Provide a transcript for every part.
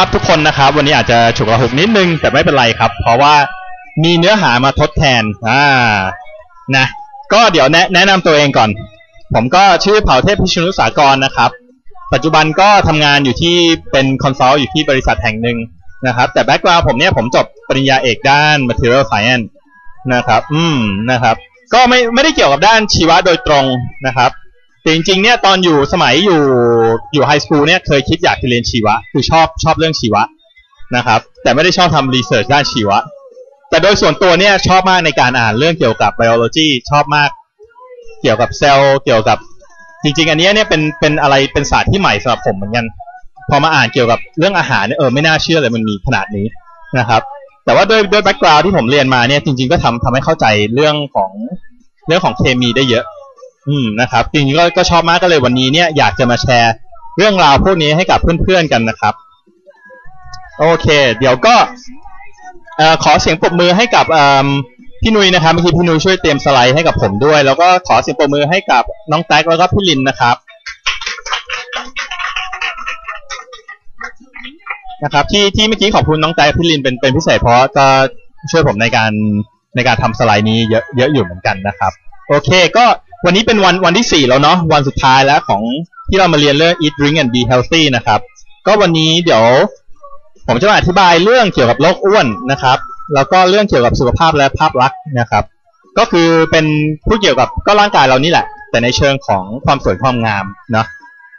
รับทุกคนนะครับ วันนี้อาจจะฉุกละหุกนิดนึงแต่ไม่เป็นไรครับ เพราะว่ามีเนื้อหามาทดแทนอ่านะก็เดี๋ยวแนะแนะนำตัวเองก่อน ผมก็ชื่อเผ่าเทพพิชนุสากรนะครับ ปัจจุบันก็ทำงานอยู่ที่เป็น consult อยู่ที่บริษัทแห่งหนึ่งนะครับ แต่ background ผมเนี่ยผมจบปริญญาเอกด้าน material science นะครับ อืมนะครับ ก็ไม่ไม่ได้เกี่ยวกับด้านชีวะโดยตรงนะครับ แต่จริงๆเนี่ยตอนอยู่สมัยอยู่อยู่ high school เนี่ยเคยคิดอยากจะเรียนชีวะ คือชอบชอบเรื่องชีวะนะครับ แต่ไม่ได้ชอบทำ research ด้านชีวะ แต่โดยส่วนตัวเนี่ยชอบมากในการอ่านเรื่องเกี่ยวกับ biology ชอบมาก เกี่ยวกับเซลล์เกี่ยวกับจริง ๆ อันนี้เนี่ยเป็นเป็นอะไรเป็นศาสตร์ที่ใหม่สำหรับผมเหมือนกัน พอมาอ่านเกี่ยวกับเรื่องอาหารเนี่ยเออไม่น่าเชื่อเลยมันมีขนาดนี้นะครับ แต่ว่าด้วยด้วย background ที่ผมเรียนมาเนี่ยจริง ๆ ก็ทำทำให้เข้าใจเรื่องของเรื่องของเคมีได้เยอะ อืมนะครับจริงๆก็ก็ชอบมากก็เลยวันนี้เนี่ยอยากจะมาแชร์เรื่องราวพวกนี้ให้กับเพื่อนๆกันนะครับ โอเค เดี๋ยวก็เอ่อขอเสียงปรบมือให้กับเอ่อพี่นุ้ยนะครับเมื่อกี้พี่นุ้ยช่วยเตรียมสไลด์ให้กับผมด้วย แล้วก็ขอเสียงปรบมือให้กับน้องแท็กแล้วก็พี่ลินนะครับนะครับที่ที่เมื่อกี้ขอบคุณน้องแท็กพี่ลินเป็นเป็นพิเศษเพราะก็ช่วยผมในการในการทำสไลด์นี้เยอะเยอะอยู่เหมือนกันนะครับ โอเคก็ วันนี้เป็นวันวันที่สี่แล้วเนาะวันสุดท้ายแล้วของที่เรามาเรียนเรื่อง eat drink and be healthy นะครับ ก็วันนี้เดี๋ยว ผมจะมาอธิบายเรื่องเกี่ยวกับโรคอ้วนนะครับ แล้วก็เรื่องเกี่ยวกับสุขภาพและภาพลักษณ์นะครับ ก็คือเป็นพูดเกี่ยวกับก็ร่างกายเรานี่แหละ แต่ในเชิงของความสวยความงามเนาะ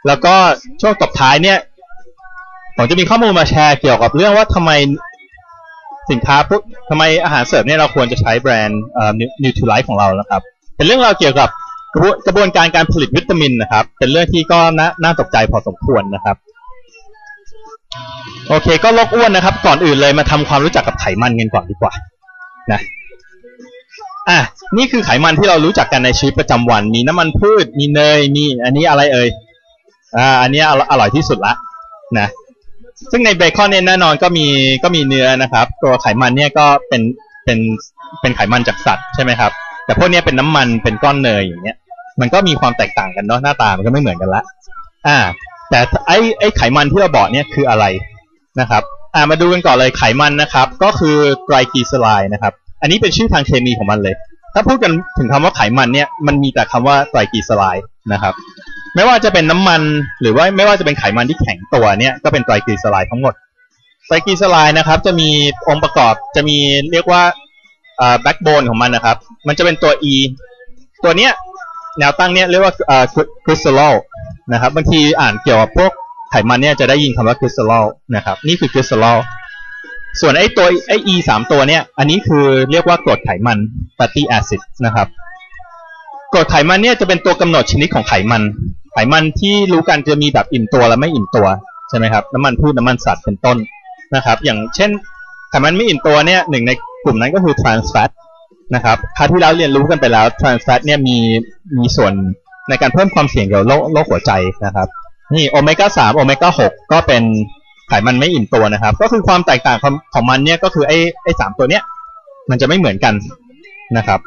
แล้วก็ช่วงตบท้ายเนี่ยผมจะมีข้อมูลมาแชร์เกี่ยวกับเรื่องว่าทำไมสินค้าพวกทำไมอาหารเสริมเนี่ยเราควรจะใช้แบรนด์นิวท i ไลท์ของเรานะครับ เป็นเรื่องราวเกี่ยวกับ กระบวนกระบวนการการผลิตวิตามินนะครับ เป็นเรื่องที่ก็น่านาตกใจพอสมควรนะครับ โอเค ก็โรคอ้วนนะครับ ก่อนอื่นเลยมาทำความรู้จักกับไขมันกันก่อนดีกว่านะอะนี่คือไขมันที่เรารู้จักกันในชีวิตประจำวัน มีน้ำมันพืช มีเนย มี อันนี้อะไรเอ่ยอ่าอันนี้อร่อยที่สุดละนะซึ่งในเบคอนเนี่ยแน่นอนก็มีก็มีเนื้อนะครับ ตัวไขมันเนี่ยก็เป็นเป็นเป็นไขมันจากสัตว์ใช่ไหมครับ แต่พวกนี้เป็นน้ำมันเป็นก้อนเนยอย่างเงี้ย มันก็มีความแตกต่างกันเนาะหน้าตามันก็ไม่เหมือนกันละ อ่า แต่ไอ้ไอ้ไขมันที่เราบอกเนี่ยคืออะไรนะครับ อ่ามาดูกันก่อนเลยไขมันนะครับ ก็คือไตรกลีเซอไรด์นะครับ อันนี้เป็นชื่อทางเคมีของมันเลย ถ้าพูดกันถึงคำว่าไขมันเนี่ยมันมีแต่คำว่าไตรกลีเซอไรด์นะครับไม่ว่าจะเป็นน้ำมันหรือว่าไม่ว่าจะเป็นไขมันที่แข็งตัวเนี่ยก็เป็นไตรกลีเซอไรด์ทั้งหมดไตรกลีเซอไรด์นะครับ จะมีองค์ประกอบจะมีเรียกว่า backbone ของมันนะครับ มันจะเป็นตัว E ตัวเนี้ยแนวตั้งเนี่ยเรียกว่าอ่ากลีเซอรอลนะครับบางทีอ่านเกี่ยวกับพวกไขมันเนี่ยจะได้ยินคำว่ากลีเซอรอลนะครับ นี่คือกลีเซอรอลส่วนไอ้ตัวไอ้ E สามตัวเนี่ย อันนี้คือเรียกว่ากรดไขมัน fatty acid นะครับกรดไขมันเนี่ยจะเป็นตัวกำหนดชนิดของไขมัน ไขมันที่รู้กันจะมีแบบอิ่มตัวและไม่อิ่มตัวใช่ไหมครับ น้ำมันพืชน้ำมันสัตว์เป็นต้นนะครับ อย่างเช่นไขมันไม่อิ่มตัวเนี่ยหนึ่งใน กลุ่มนั้นก็คือ trans fat นะครับคราวที่แล้วเรียนรู้กันไปแล้ว trans fat เนี่ยมีมีส่วนในการเพิ่มความเสี่ยงเกี่ยวกับโรคโรคหัวใจนะครับ นี่โอเมก้าสามโอเมก้าหกก็เป็นไขมันไม่อิ่มตัวนะครับ ก็คือความแตกต่างของของมันเนี่ยก็คือไอ้ไอ้สามตัวเนี้ยมันจะไม่เหมือนกันนะครับ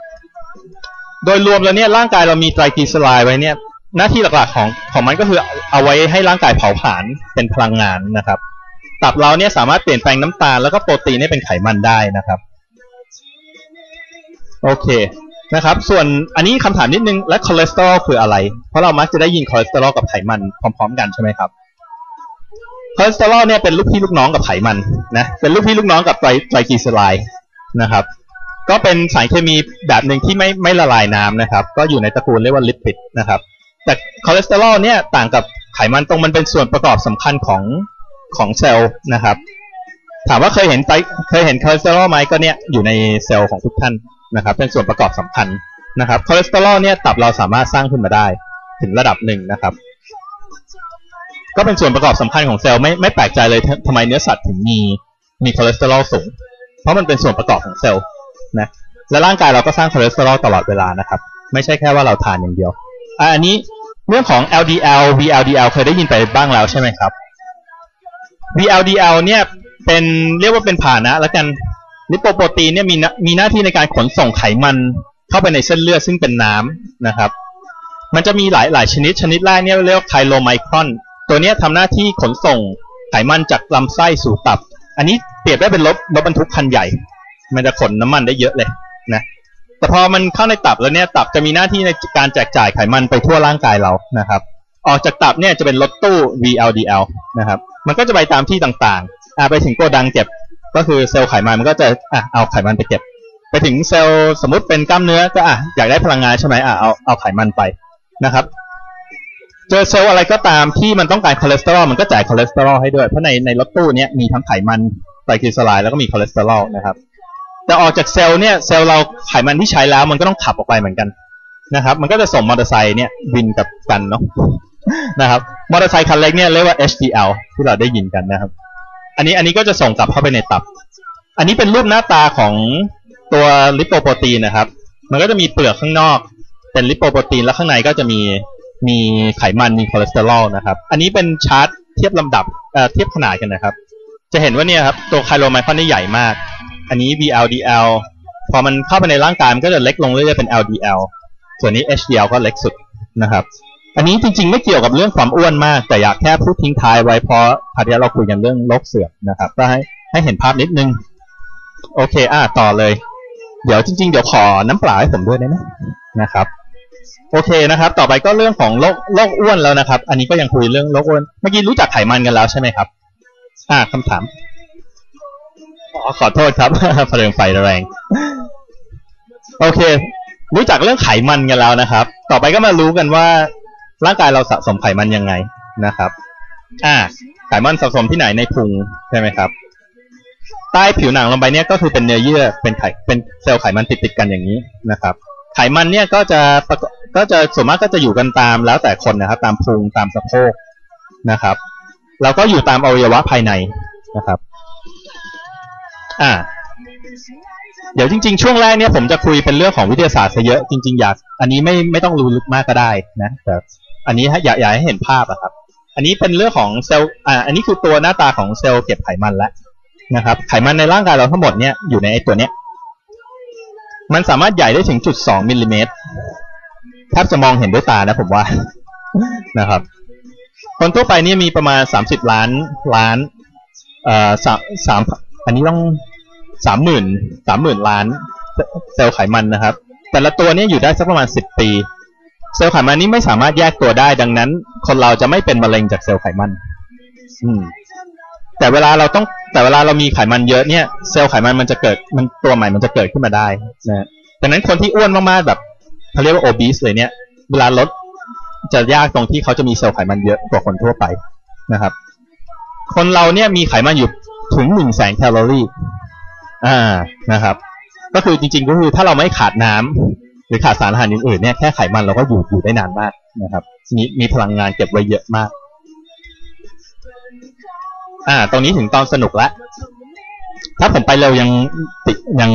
โดยรวมแล้วเนี่ยร่างกายเรามีไตรกลีเซอไรด์ไว้เนี่ยหน้าที่หลักๆของของมันก็คือเอาไว้ให้ร่างกายเผาผลาญเป็นพลังงานนะครับ ตับเราเนี่ยสามารถเปลี่ยนแปลงน้ำตาลแล้วก็โปรตีนให้เป็นไขมันได้นะครับ โอเคนะครับ ส่วนอันนี้คำถามนิดนึงและคอเลสเตอรอลคืออะไร เพราะเรามักจะได้ยินคอเลสเตอรอลกับไขมันพร้อม ๆ กันใช่ไหมครับคอเลสเตอรอลเนี่ยเป็นลูกพี่ลูกน้องกับไขมันนะเป็นลูกพี่ลูกน้องกับไตรไตรกลีเซอไรด์นะครับ ก็เป็นสารเคมีแบบหนึ่งที่ไม่ไม่ละลายน้ำนะครับ ก็อยู่ในตระกูลเรียกว่า lipid นะครับ แต่คอเลสเตอรอลเนี่ยต่างกับไขมันตรงมันเป็นส่วนประกอบสำคัญของของเซลล์นะครับ ถามว่าเคยเห็นไตเคยเห็นคอเลสเตอรอลไหมก็เนี่ยอยู่ในเซลล์ของทุกท่านนะครับ เป็นส่วนประกอบสำคัญนะครับคอเลสเตอรอลเนี่ยตับเราสามารถสร้างขึ้นมาได้ถึงระดับหนึ่งนะครับ ก็เป็นส่วนประกอบสำคัญของเซลล์ไม่ไม่แปลกใจเลยทำไมเนื้อสัตว์ถึงมีมีคอเลสเตอรอลสูง เพราะมันเป็นส่วนประกอบของเซลล์นะและร่างกายเราก็สร้างคอเลสเตอรอลตลอดเวลานะครับ ไม่ใช่แค่ว่าเราทานอย่างเดียวอันนี้เรื่องของ LDL VLDL เคยได้ยินไปบ้างแล้วใช่ไหมครับ VLDL เนี่ย เป็นเรียกว่าเป็นพาหนะแล้วกันลิโปโปรตีนเนี่ยมีมีหน้าที่ในการขนส่งไขมันเข้าไปในเส้นเลือดซึ่งเป็นน้ำนะครับ มันจะมีหลายหลายชนิดชนิดแรกเนี่ยเรียกว่าไคโลไมครอน ตัวนี้ทำหน้าที่ขนส่งไขมันจากลำไส้สู่ตับ อันนี้เปรียบได้เป็นรถรถบรรทุกคันใหญ่ มันจะขนน้ำมันได้เยอะเลยนะแต่พอมันเข้าในตับแล้วเนี่ยตับจะมีหน้าที่ในการแจกจ่ายไขมันไปทั่วร่างกายเรานะครับ ออกจากตับเนี่ยจะเป็นรถตู้ VLDL นะครับ มันก็จะไปตามที่ต่าง อ่าไปถึงโกดังเก็บ ก็คือเซลล์ไขมันมันก็จะอะเอาไขมันไปเก็บ ไปถึงเซลล์สมมติเป็นกล้ามเนื้อก็อะอยากได้พลังงานใช่ไหมอะเอาเอาไขมันไปนะครับเจอเซลล์อะไรก็ตามที่มันต้องการคอเลสเตอรอลมันก็จ่ายคอเลสเตอรอลให้ด้วย เพราะในในรถตู้เนี้ยมีทั้งไขมันไตรกลีเซอไรด์แล้วก็มีคอเลสเตอรอลนะครับแต่ออกจากเซลล์เนี่ยเซลล์เราไขมันที่ใช้แล้วมันก็ต้องขับออกไปเหมือนกันนะครับ มันก็จะส่งมอเตอร์ไซค์เนี่ยวิ่งกลับกันเนาะนะครับมอเตอร์ไซค์คันเล็กเนี่ยเรียกว่า HDL ที่เราได้ยินกันนะครับ อันนี้อันนี้ก็จะส่งกลับเข้าไปในตับ อันนี้เป็นรูปหน้าตาของตัวลิปโปโปรตีนนะครับ มันก็จะมีเปลือกข้างนอก เป็นลิปโปโปรตีนแล้วข้างในก็จะมีมีไขมันมีคอเลสเตอรอลนะครับ อันนี้เป็นชาร์ตเทียบลำดับเอ่อเทียบขนาดกันนะครับ จะเห็นว่าเนี่ยครับตัว chylomicron นี่ใหญ่มาก อันนี้ VLDL พอมันเข้าไปในร่างกายมันก็จะเล็กลงเรื่อยๆเป็น LDL ส่วนนี้ HDL ก็เล็กสุดนะครับ อันนี้จริงๆ ไม่เกี่ยวกับเรื่องความอ้วนมาก แต่อยากแค่พูดทิ้งท้ายไว้เพราะคราวที่เราคุยกันเรื่องโรคเสื่อมนะครับก็ให้ให้เห็นภาพนิดนึง โอเค อะต่อเลย เดี๋ยวจริง ๆ เดี๋ยวขอน้ำเปล่าให้ผมด้วยได้ไหมนะครับ โอเคนะครับ ต่อไปก็เรื่องของโรคโรคอ้วนแล้วนะครับ อันนี้ก็ยังคุยเรื่องโรคอ้วนเมื่อกี้รู้จักไขมันกันแล้วใช่ไหมครับ อ่าคำถามอ๋อขอโทษครับเพลิงไฟแรง โอเค รู้จักเรื่องไขมันกันแล้วนะครับ ต่อไปก็มารู้กันว่า ร่างกายเราสะสมไขมันยังไงนะครับ อ่า ไขมันสะสมที่ไหนในพุงใช่ไหมครับ ใต้ผิวหนังลงไปเนี่ยก็คือเป็นเนื้อเยื่อเป็นไขเป็นเซลล์ไขมันติดติดกันอย่างนี้นะครับ ไขมันเนี่ยก็จะก็จะส่วนมากก็จะอยู่กันตามแล้วแต่คนนะครับ ตามพุงตามสะโพกนะครับแล้วก็อยู่ตามอวัยวะภายในนะครับ อ่า เดี๋ยวจริง ๆ ช่วงแรกเนี่ยผมจะคุยเป็นเรื่องของวิทยาศาสตร์ซะเยอะ จริง ๆ อยาก อันนี้ไม่ไม่ต้องรู้ลึกมากก็ได้นะ แต่ อันนี้อยากอยากให้เห็นภาพอะครับ อันนี้เป็นเรื่องของเซลล์อ่าอันนี้คือตัวหน้าตาของเซลล์เก็บไขมันแล้วนะครับ ไขมันในร่างกายเราทั้งหมดเนี่ยอยู่ในไอตัวเนี้ย มันสามารถใหญ่ได้ถึงจุดสองมิลลิเมตรแทบจะมองเห็นด้วยตานะผมว่านะครับ คนทั่วไปนี่มีประมาณสามสิบล้านล้านเอ่อสามสามอันนี้ต้องสามหมื่นสามหมื่นล้านเซลล์ไขมันนะครับ แต่ละตัวเนี่ยอยู่ได้สักประมาณสิบปี เซลล์ไขมันนี้ไม่สามารถแยกตัวได้ ดังนั้น คนเราจะไม่เป็นมะเร็งจากเซลล์ไขมัน อืม แต่เวลาเราต้อง แต่เวลาเรามีไขมันเยอะเนี่ย เซลล์ไขมันมันจะเกิด มันตัวใหม่มันจะเกิดขึ้นมาได้นะดังนั้นคนที่อ้วนมากๆแบบเขาเรียกว่าโอบีสเลยเนี่ย เวลาลดจะยากตรงที่เขาจะมีเซลล์ไขมันเยอะกว่าคนทั่วไปนะครับ คนเราเนี่ยมีไขมันอยู่ถึงหนึ่งแสนแคลอรี่ อ่า นะครับ ก็คือจริงๆก็คือถ้าเราไม่ขาดน้ำ หรือขาดสารอาหารอื่นๆเนี่ยแค่ไขมันเราก็อยู่อยู่ได้นานมากนะครับมีมีพลังงานเก็บไว้เยอะมาก อ่า ตรงนี้ถึงตอนสนุกล้วถ้าผมไปเร็วยังติยัง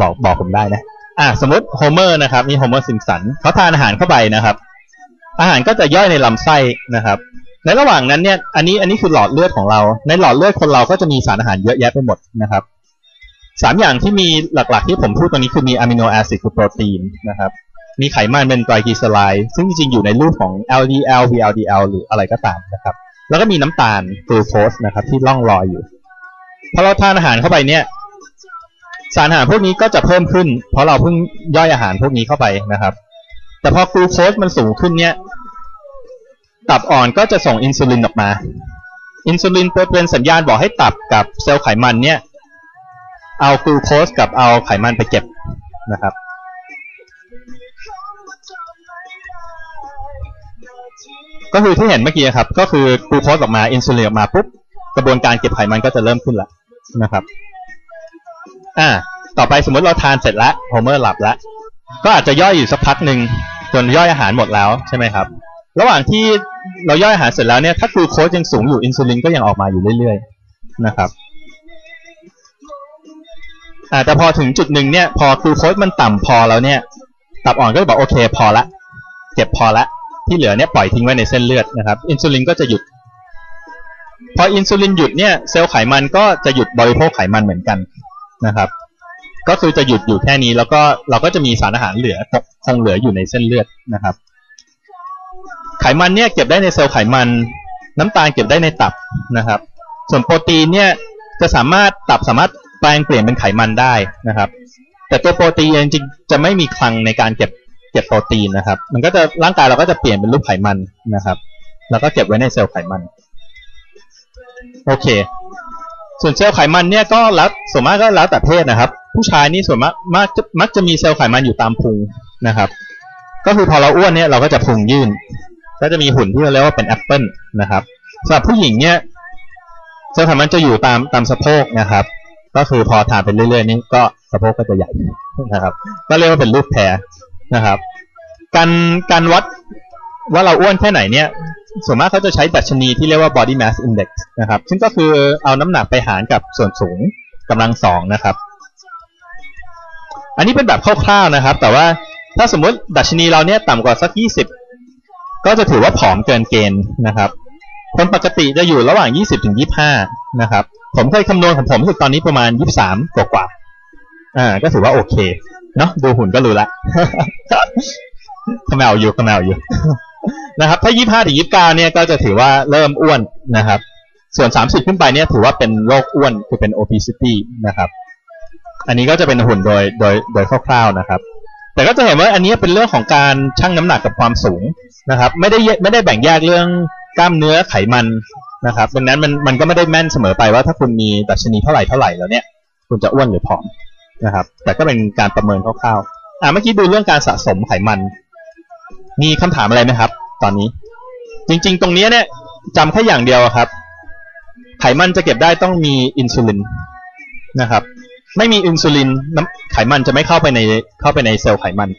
บอกบอกผมได้นะ อ่า สมมติโฮเมอร์นะครับ มีโฮเมอร์ซิมสันเขาทานอาหารเข้าไปนะครับ อาหารก็จะย่อยในลำไส้นะครับในระหว่างนั้นเนี่ย อันนี้อันนี้คือหลอดเลือดของเรา ในหลอดเลือดคนเราก็จะมีสารอาหารเยอะแยะไปหมดนะครับ สามอย่างที่มีหลักๆที่ผมพูดตรงนี้คือมี amino acid คือโปรตีนนะครับ มีไขมันเป็นไตรกลีเซอไรด์ซึ่งจริงๆอยู่ในรูปของ LDL VLDL หรืออะไรก็ตามนะครับ แล้วก็มีน้ำตาลกลูโคสนะครับ ที่ล่องลอยอยู่พอเราทานอาหารเข้าไปเนี่ย สารอาหารพวกนี้ก็จะเพิ่มขึ้น เพราะเราเพิ่งย่อยอาหารพวกนี้เข้าไปนะครับ แต่พอกลูโคสมันสูงขึ้นเนี่ยตับอ่อนก็จะส่งอินซูลินออกมา อินซูลินเป็นสัญญาณบอกให้ตับกับเซลล์ไขมันเนี่ย เอากลูโคสกับเอาไขมันไปเก็บนะครับ ก็คือที่เห็นเมื่อกี้ครับ ก็คือกลูโคสออกมาอินซูลินออกมาปุ๊บกระบวนการเก็บไขมันก็จะเริ่มขึ้นแล้วนะครับ อ่า ต่อไปสมมติเราทานเสร็จแล้วโฮเมอร์หลับแล้วก็อาจจะย่อยอยู่สักพักหนึ่งจนย่อยอาหารหมดแล้วใช่ไหมครับ ระหว่างที่เราย่อยอาหารเสร็จแล้วเนี่ยถ้ากลูโคสยังสูงอยู่อินซูลินก็ยังออกมาอยู่เรื่อยๆนะครับ แต่พอถึงจุดหนึ่งเนี่ย พอกลูโคสมันต่ำพอแล้วเนี่ย ตับอ่อนก็จะบอกโอเคพอละเก็บพอละที่เหลือเนี่ยปล่อยทิ้งไว้ในเส้นเลือดนะครับ อินซูลินก็จะหยุด พออินซูลินหยุดเนี่ยเซลล์ไขมันก็จะหยุดบริโภคไขมันเหมือนกันนะครับ ก็คือจะหยุดอยู่แค่นี้แล้วก็เราก็จะมีสารอาหารเหลือคงเหลืออยู่ในเส้นเลือดนะครับ ไขมันเนี่ยเก็บได้ในเซลล์ไขมันน้ำตาลเก็บได้ในตับนะครับ ส่วนโปรตีนเนี่ยจะสามารถตับสามารถ แปลงเปลี่ยนเป็นไขมันได้นะครับ แต่ตัวโปรตีนจริงจะไม่มีคลังในการเก็บเก็บโปรตีนนะครับ มันก็จะร่างกายเราก็จะเปลี่ยนเป็นรูปไขมันนะครับ แล้วก็เก็บไว้ในเซลล์ไขมัน โอเค ส่วนเซลล์ไขมันเนี่ยก็แล้วส่วนมากก็แล้วแต่เพศนะครับ ผู้ชายนี่ส่วนมากมากมักจะมีเซลล์ไขมันอยู่ตามพุงนะครับ ก็คือพอเราอ้วนเนี่ยเราก็จะพุงยื่น ก็จะมีหุ่นที่เราเรียกว่าเป็นแอปเปิลนะครับสำหรับผู้หญิงเนี่ยเซลล์ไขมันจะอยู่ตามตามสะโพกนะครับ ก็คือพอทานไปเรื่อยๆนี่ก็สะโพกก็จะใหญ่นะครับ ก็เรียกว่าเป็นรูปแพรนะครับ การการวัดว่าเราอ้วนแค่ไหนเนี่ยส่วนมากเขาจะใช้ดัชนีที่เรียกว่า body mass index นะครับ ซึ่งก็คือเอาน้ำหนักไปหารกับส่วนสูงกำลังสองนะครับ อันนี้เป็นแบบคร่าวๆนะครับ แต่ว่าถ้าสมมติดัชนีเราเนี่ยต่ำกว่าสักยี่สิบก็จะถือว่าผอมเกินเกณฑ์นะครับ คนปกติจะอยู่ระหว่างยี่สิบถึงยีนะครับ ผมเคยคำนวณของผมสุดตอนนี้ประมาณยี่สามกว่าๆอ่า ก็ถือว่าโอเค เนาะดูหุ่นก็รู้ละขมวอยู่ขมวอยู่นะครับ ถ้ายี่ห้าถึงยี่เก้าเนี่ยก็จะถือว่าเริ่มอ้วนนะครับ ส่วนสามสิบขึ้นไปเนี่ยถือว่าเป็นโรคอ้วนคือเป็น obesity นะครับ อันนี้ก็จะเป็นหุ่นโดยโดยโดยคร่าวๆนะครับแต่ก็จะเห็นว่าอันนี้เป็นเรื่องของการชั่งน้ำหนักกับความสูงนะครับ ไม่ได้ไม่ได้แบ่งแยกเรื่องกล้ามเนื้อไขมัน นะครับดังนั้นมันมันก็ไม่ได้แม่นเสมอไปว่าถ้าคุณมีดัชนีเท่าไหร่เท่าไหร่แล้วเนี่ย คุณจะอ้วนหรือผอมนะครับ แต่ก็เป็นการประเมินคร่าวๆอ่าเมื่อกี้ดูเรื่องการสะสมไขมัน มีคำถามอะไรไหมครับ ตอนนี้ จริง ๆ ตรงนี้เนี่ยจำแค่อย่างเดียวครับ ไขมันจะเก็บได้ต้องมีอินซูลินนะครับ ไม่มีอินซูลินน้ำไขมันจะไม่เข้าไปในเข้าไปในเซลล์ไขมัน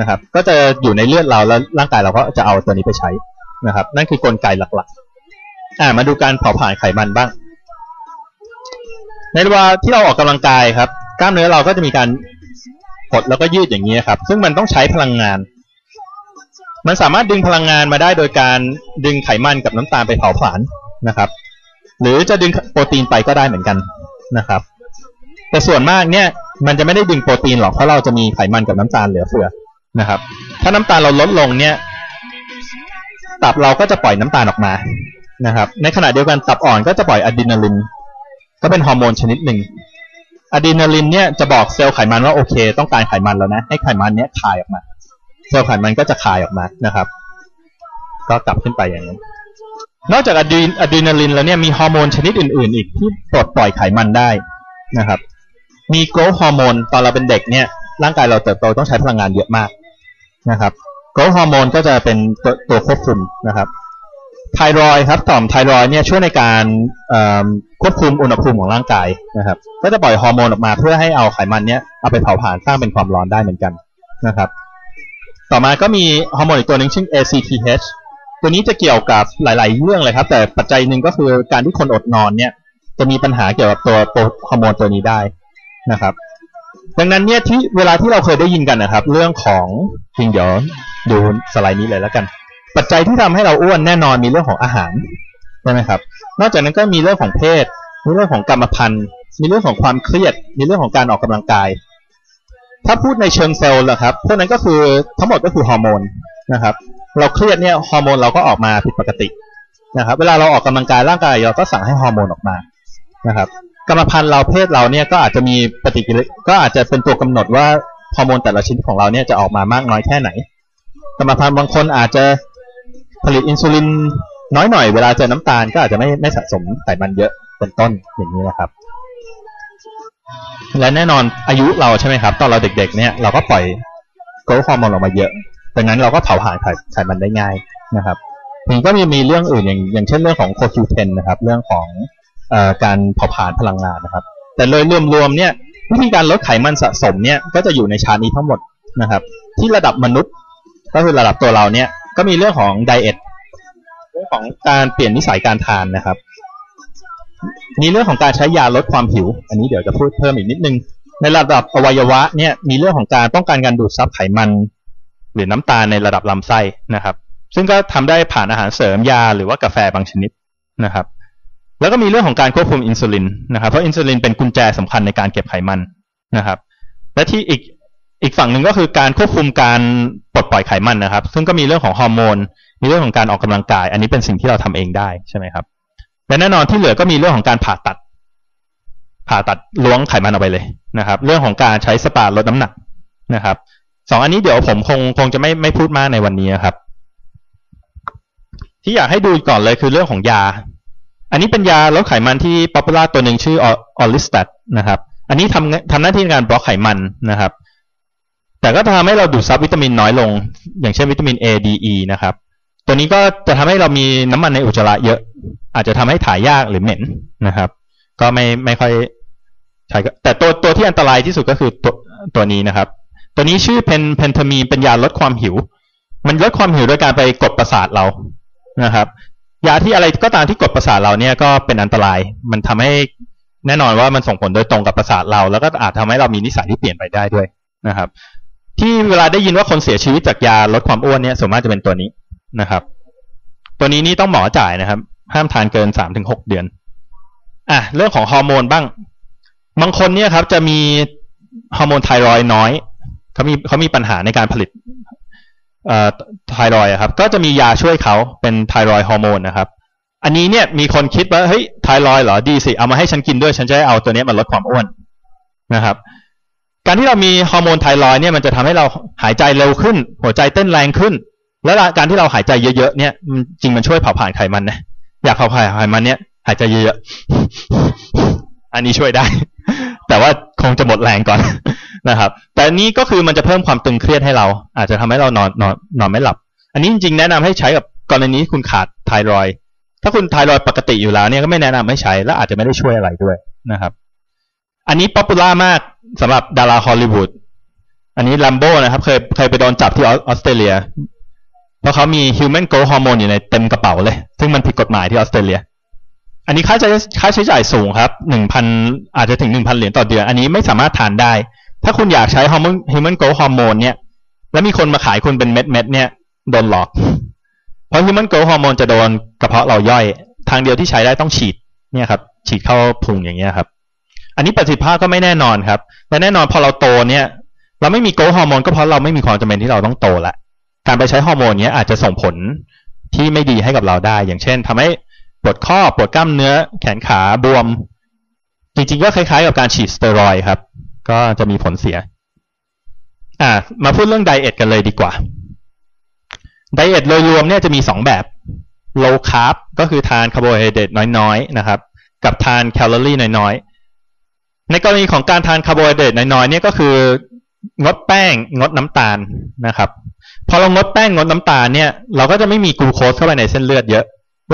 นะครับ ก็จะอยู่ในเลือดเราแล้วร่างกายเราก็จะเอาตัวนี้ไปใช้นะครับ นั่นคือกลไกหลักๆ อ่ามาดูการเผาผลาญไขมันบ้าง ในเวลาที่เราออกกำลังกายครับ กล้ามเนื้อเราก็จะมีการกดแล้วก็ยืดอย่างนี้ครับ ซึ่งมันต้องใช้พลังงาน มันสามารถดึงพลังงานมาได้โดยการดึงไขมันกับน้ำตาลไปเผาผลาญนะครับ หรือจะดึงโปรตีนไปก็ได้เหมือนกันนะครับ แต่ส่วนมากเนี่ย มันจะไม่ได้ดึงโปรตีนหรอกเพราะเราจะมีไขมันกับน้ำตาลเหลือเฟือนะครับ ถ้าน้ำตาลเราลดลงเนี่ยตับเราก็จะปล่อยน้ำตาลออกมา นะครับ ในขณะเดียวกันตับอ่อนก็จะปล่อยอะดรีนาลิน ก็เป็นฮอร์โมนชนิดหนึ่งอะดรีนาลินเนี่ยจะบอกเซลล์ไขมันว่าโอเค ต้องการไขมันแล้วนะ ให้ไขมันเนี้ยคายออกมา เซลล์ไขมันก็จะคายออกมานะครับ ก็กลับขึ้นไปอย่างนั้น นอกจากอะดรีอะดรีนาลินแล้วเนี่ยมีฮอร์โมนชนิดอื่น ๆ อีกที่ปลดปล่อยไขมันได้นะครับ มี growth hormone ตอนเราเป็นเด็กเนี่ยร่างกายเราเติบโตต้องใช้พลังงานเยอะมากนะครับ growth hormone ก็จะเป็นตัวตัวควบคุมนะครับ ไทรอยด์ครับต่อมไทรอยด์เนี่ยช่วยในการควบคุมอุณหภูมิของร่างกายนะครับ ก็จะปล่อยฮอร์โมนออกมาเพื่อให้เอาไขมันเนี้ยเอาไปเผาผลาญสร้างเป็นความร้อนได้เหมือนกันนะครับ ต่อมาก็มีฮอร์โมนอีกตัวหนึ่งชื่อ ACTH ตัวนี้จะเกี่ยวกับหลาย ๆ เรื่องเลยครับ แต่ปัจจัยหนึ่งก็คือการที่คนอดนอนเนี่ย จะมีปัญหาเกี่ยวกับตัวตัวฮอร์โมนตัวนี้ได้นะครับ ดังนั้นเนี่ยที่เวลาที่เราเคยได้ยินกันนะครับ เรื่องของจริงเดี๋ยวดูสไลด์นี้เลยแล้วกัน ปัจจัยที่ทำให้เราอ้วนแน่นอนมีเรื่องของอาหารใช่ไหมครับ นอกจากนั้นก็มีเรื่องของเพศ มีเรื่องของกรรมพันธุ์ มีเรื่องของความเครียด มีเรื่องของการออกกำลังกาย ถ้าพูดในเชิงเซลล์ล่ะครับพวกนั้นก็คือทั้งหมดก็คือฮอร์โมนนะครับ เราเครียดเนี่ยฮอร์โมนเราก็ออกมาผิดปกตินะครับ เวลาเราออกกำลังกายร่างกายเราก็สั่งให้ฮอร์โมนออกมานะครับกรรมพันธุ์เราเพศเราเนี่ยก็อาจจะมีปฏิกิริยก็อาจจะเป็นตัวกำหนดว่าฮอร์โมนแต่ละชนิดของเราเนี่ยจะออกมามากน้อยแค่ไหน กรรมพันธุ์บางคนอาจจะ ผลิตอินซูลินน้อยหน่อยเวลาเจอน้ำตาลก็อาจจะไม่ไม่สะสมไขมันเยอะเป็นต้นอย่างนี้นะครับ และแน่นอนอายุเราใช่ไหมครับ ตอนเราเด็ก ๆ เนี่ยเราก็ปล่อยโกรทฮอร์โมนออกมาเยอะดังนั้นเราก็เผาผลาญไขมันได้ง่ายนะครับทีนี้ก็มีมีเรื่องอื่นอย่างอย่างเช่นเรื่องของโคคิวเทนนะครับ เรื่องของอการเผาผลาญพลังงานนะครับ แต่โดยรวมๆเนี่ยวิธีการลดไขมันสะสมเนี่ยก็จะอยู่ในชานี้ทั้งหมดนะครับ ที่ระดับมนุษย์ ก็คือระดับตัวเราเนี่ย ก็มีเรื่องของไดเอทเรื่องของการเปลี่ยนนิสัยการทานนะครับ มีเรื่องของการใช้ยาลดความหิว อันนี้เดี๋ยวจะพูดเพิ่มอีกนิดนึง ในระดับอวัยวะเนี่ยมีเรื่องของการป้องกันการดูดซับไขมัน หรือน้ำตาลในระดับลำไส้นะครับ ซึ่งก็ทำได้ผ่านอาหารเสริมยาหรือว่ากาแฟบางชนิดนะครับ แล้วก็มีเรื่องของการควบคุมอินซูลินนะครับเพราะอินซูลินเป็นกุญแจสำคัญในการเก็บไขมันนะครับและที่อีก อีกฝั่งหนึ่งก็คือการควบคุมการปลดปล่อยไขมันนะครับ ซึ่งก็มีเรื่องของฮอร์โมน มีเรื่องของการออกกำลังกาย อันนี้เป็นสิ่งที่เราทำเองได้ใช่ไหมครับ และแน่นอนที่เหลือก็มีเรื่องของการผ่าตัด ผ่าตัดล้วงไขมันออกไปเลยนะครับ เรื่องของการใช้สปาลดน้ำหนักนะครับสองอันนี้เดี๋ยวผมคงคงจะไม่ไม่พูดมากในวันนี้ครับ ที่อยากให้ดูก่อนเลยคือเรื่องของยา อันนี้เป็นยาลดไขมันที่ popular ตัวหนึ่งชื่อ Orlistat นะครับ อันนี้ทำทำหน้าที่ในการบล็อกไขมันนะครับ แต่ก็ทำให้เราดูดซับวิตามินน้อยลง อย่างเช่นวิตามิน A D E นะครับ ตัวนี้ก็จะทำให้เรามีน้ำมันในอุจจาระเยอะ อาจจะทำให้ถ่ายยากหรือเหม็นนะครับ ก็ไม่ไม่ค่อยใช้แต่ตัวตัวที่อันตรายที่สุดก็คือตัวตัวนี้นะครับ ตัวนี้ชื่อ Phen Phentermine เป็นยาลดความหิว มันลดความหิวโดยการไปกดประสาทเรานะครับ ยาที่อะไรก็ตามที่กดประสาทเราเนี่ยก็เป็นอันตราย มันทำให้แน่นอนว่ามันส่งผลโดยตรงกับประสาทเรา แล้วก็อาจทำให้เรามีนิสัยที่เปลี่ยนไปได้ด้วยนะครับ ที่เวลาได้ยินว่าคนเสียชีวิตจากยาลดความอ้วนเนี่ยส่วนมากจะเป็นตัวนี้นะครับ ตัวนี้นี่ต้องหมอจ่ายนะครับ ห้ามทานเกินสามถึงหกเดือน อะเรื่องของฮอร์โมนบ้าง บางคนเนี่ยครับ จะมีฮอร์โมนไทรอยน้อยเขามีเขามีปัญหาในการผลิตเอ่อไทรอยครับ ก็จะมียาช่วยเขาเป็นไทรอยฮอร์โมนนะครับ อันนี้เนี่ยมีคนคิดว่าเฮ้ยไทรอยเหรอดีสิเอามาให้ฉันกินด้วยฉันจะเอาตัวนี้มาลดความอ้วนนะครับ การที่เรามีฮอร์โมนไทรอยเนี่ยมันจะทำให้เราหายใจเร็วขึ้น หัวใจเต้นแรงขึ้น และการที่เราหายใจเยอะๆเนี่ยจริงมันช่วยเผาผลาญไขมันนะอยากเผาผลาญไขมันเนี่ยหายใจเยอะๆอันนี้ช่วยได้ แต่ว่าคงจะหมดแรงก่อนนะครับ แต่นี้ก็คือมันจะเพิ่มความตึงเครียดให้เรา อาจจะทำให้เรานอนนอนนอนไม่หลับ อันนี้จริงๆแนะนำให้ใช้กับกรณีคุณขาดไทรอยด์ถ้าคุณไทรอยด์ปกติอยู่แล้วเนี่ยก็ไม่แนะนำให้ใช้และอาจจะไม่ได้ช่วยอะไรด้วยนะครับ อันนี้ popular มาก สำหรับดาราฮอลลีวูดอันนี้ Rambo นะครับ เคยเคยไปโดนจับที่ออสเตรเลีย เพราะเขามี human growth hormone อยู่ในเต็มกระเป๋าเลย ซึ่งมันผิดกฎหมายที่ออสเตรเลีย อันนี้ค่าใช้ค่าใช้จ่ายสูงครับหนึ่งพันอาจจะถึงหนึ่งพันเหรียญต่อเดือน อันนี้ไม่สามารถทานได้ ถ้าคุณอยากใช้ฮอร์โมน human growth hormone เนี่ย แล้วมีคนมาขายคุณเป็นเม็ดเม็ดเนี่ยโดนหลอก เพราะ human growth hormone จะโดนกระเพาะเราย่อย ทางเดียวที่ใช้ได้ต้องฉีดเนี่ยครับฉีดเข้าพุงอย่างเงี้ยครับ อันนี้ประสิทธิภาพก็ไม่แน่นอนครับและแน่นอนพอเราโตเนี่ย เราไม่มี growth hormone ก็เพราะเราไม่มีความจำเป็นที่เราต้องโตละการไปใช้ฮอร์โมนเนี้ยอาจจะส่งผลที่ไม่ดีให้กับเราได้ อย่างเช่นทำให้ปวดข้อปวดกล้ามเนื้อ แขนขาบวม จริงๆก็คล้ายๆกับการฉีดสเตียรอยครับ ก็จะมีผลเสีย อ่า มาพูดเรื่อง diet กันเลยดีกว่า diet โดยรวมเนี่ยจะมีสองแบบ low carb ก็คือทานคาร์โบไฮเดรตน้อยๆนะครับ กับทานแคลอรี่น้อยๆ ในกรณีของการทานคาร์โบไฮเดรตน้อยๆเนี่ยก็คืองดแป้งงดน้ำตาลนะครับ พอเรางดแป้งงดน้ำตาลเนี่ยเราก็จะไม่มีกลูโคสเข้าไปในเส้นเลือดเยอะ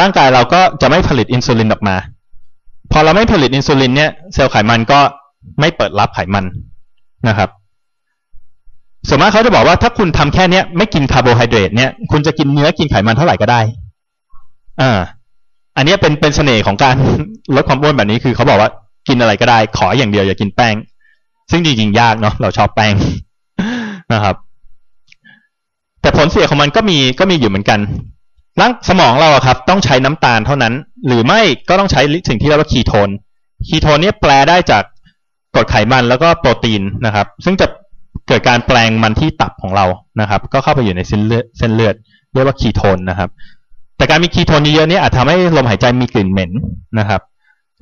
ร่างกายเราก็จะไม่ผลิตอินซูลินออกมา พอเราไม่ผลิตอินซูลินเนี่ยเซลล์ไขมันก็ไม่เปิดรับไขมันนะครับส่วนมากเขาจะบอกว่าถ้าคุณทำแค่เนี้ยไม่กินคาร์โบไฮเดรตเนี่ยคุณจะกินเนื้อกินไขมันเท่าไหร่ก็ได้อ่าอันนี้เป็นเป็นเสน่ห์ของการลดความอ้วนแบบนี้คือเขาบอกว่า กินอะไรก็ได้ ขออย่างเดียวอย่ากินแป้ง ซึ่งจริงๆยากเนาะเราชอบแป้งนะครับ แต่ผลเสียของมันก็มีก็มีอยู่เหมือนกันร่างสมองเราครับ ต้องใช้น้ำตาลเท่านั้น หรือไม่ก็ต้องใช้สิ่งที่เรียกว่าคีโทนคีโทนเนี่ยแปลได้จากกรดไขมันแล้วก็โปรตีนนะครับ ซึ่งจะเกิดการแปลงมันที่ตับของเรานะครับ ก็เข้าไปอยู่ในเส้นเลือดเส้นเลือดเรียกว่าคีโทนนะครับ แต่การมีคีโทนเยอะๆนี้อาจทำให้ลมหายใจมีกลิ่นเหม็นนะครับ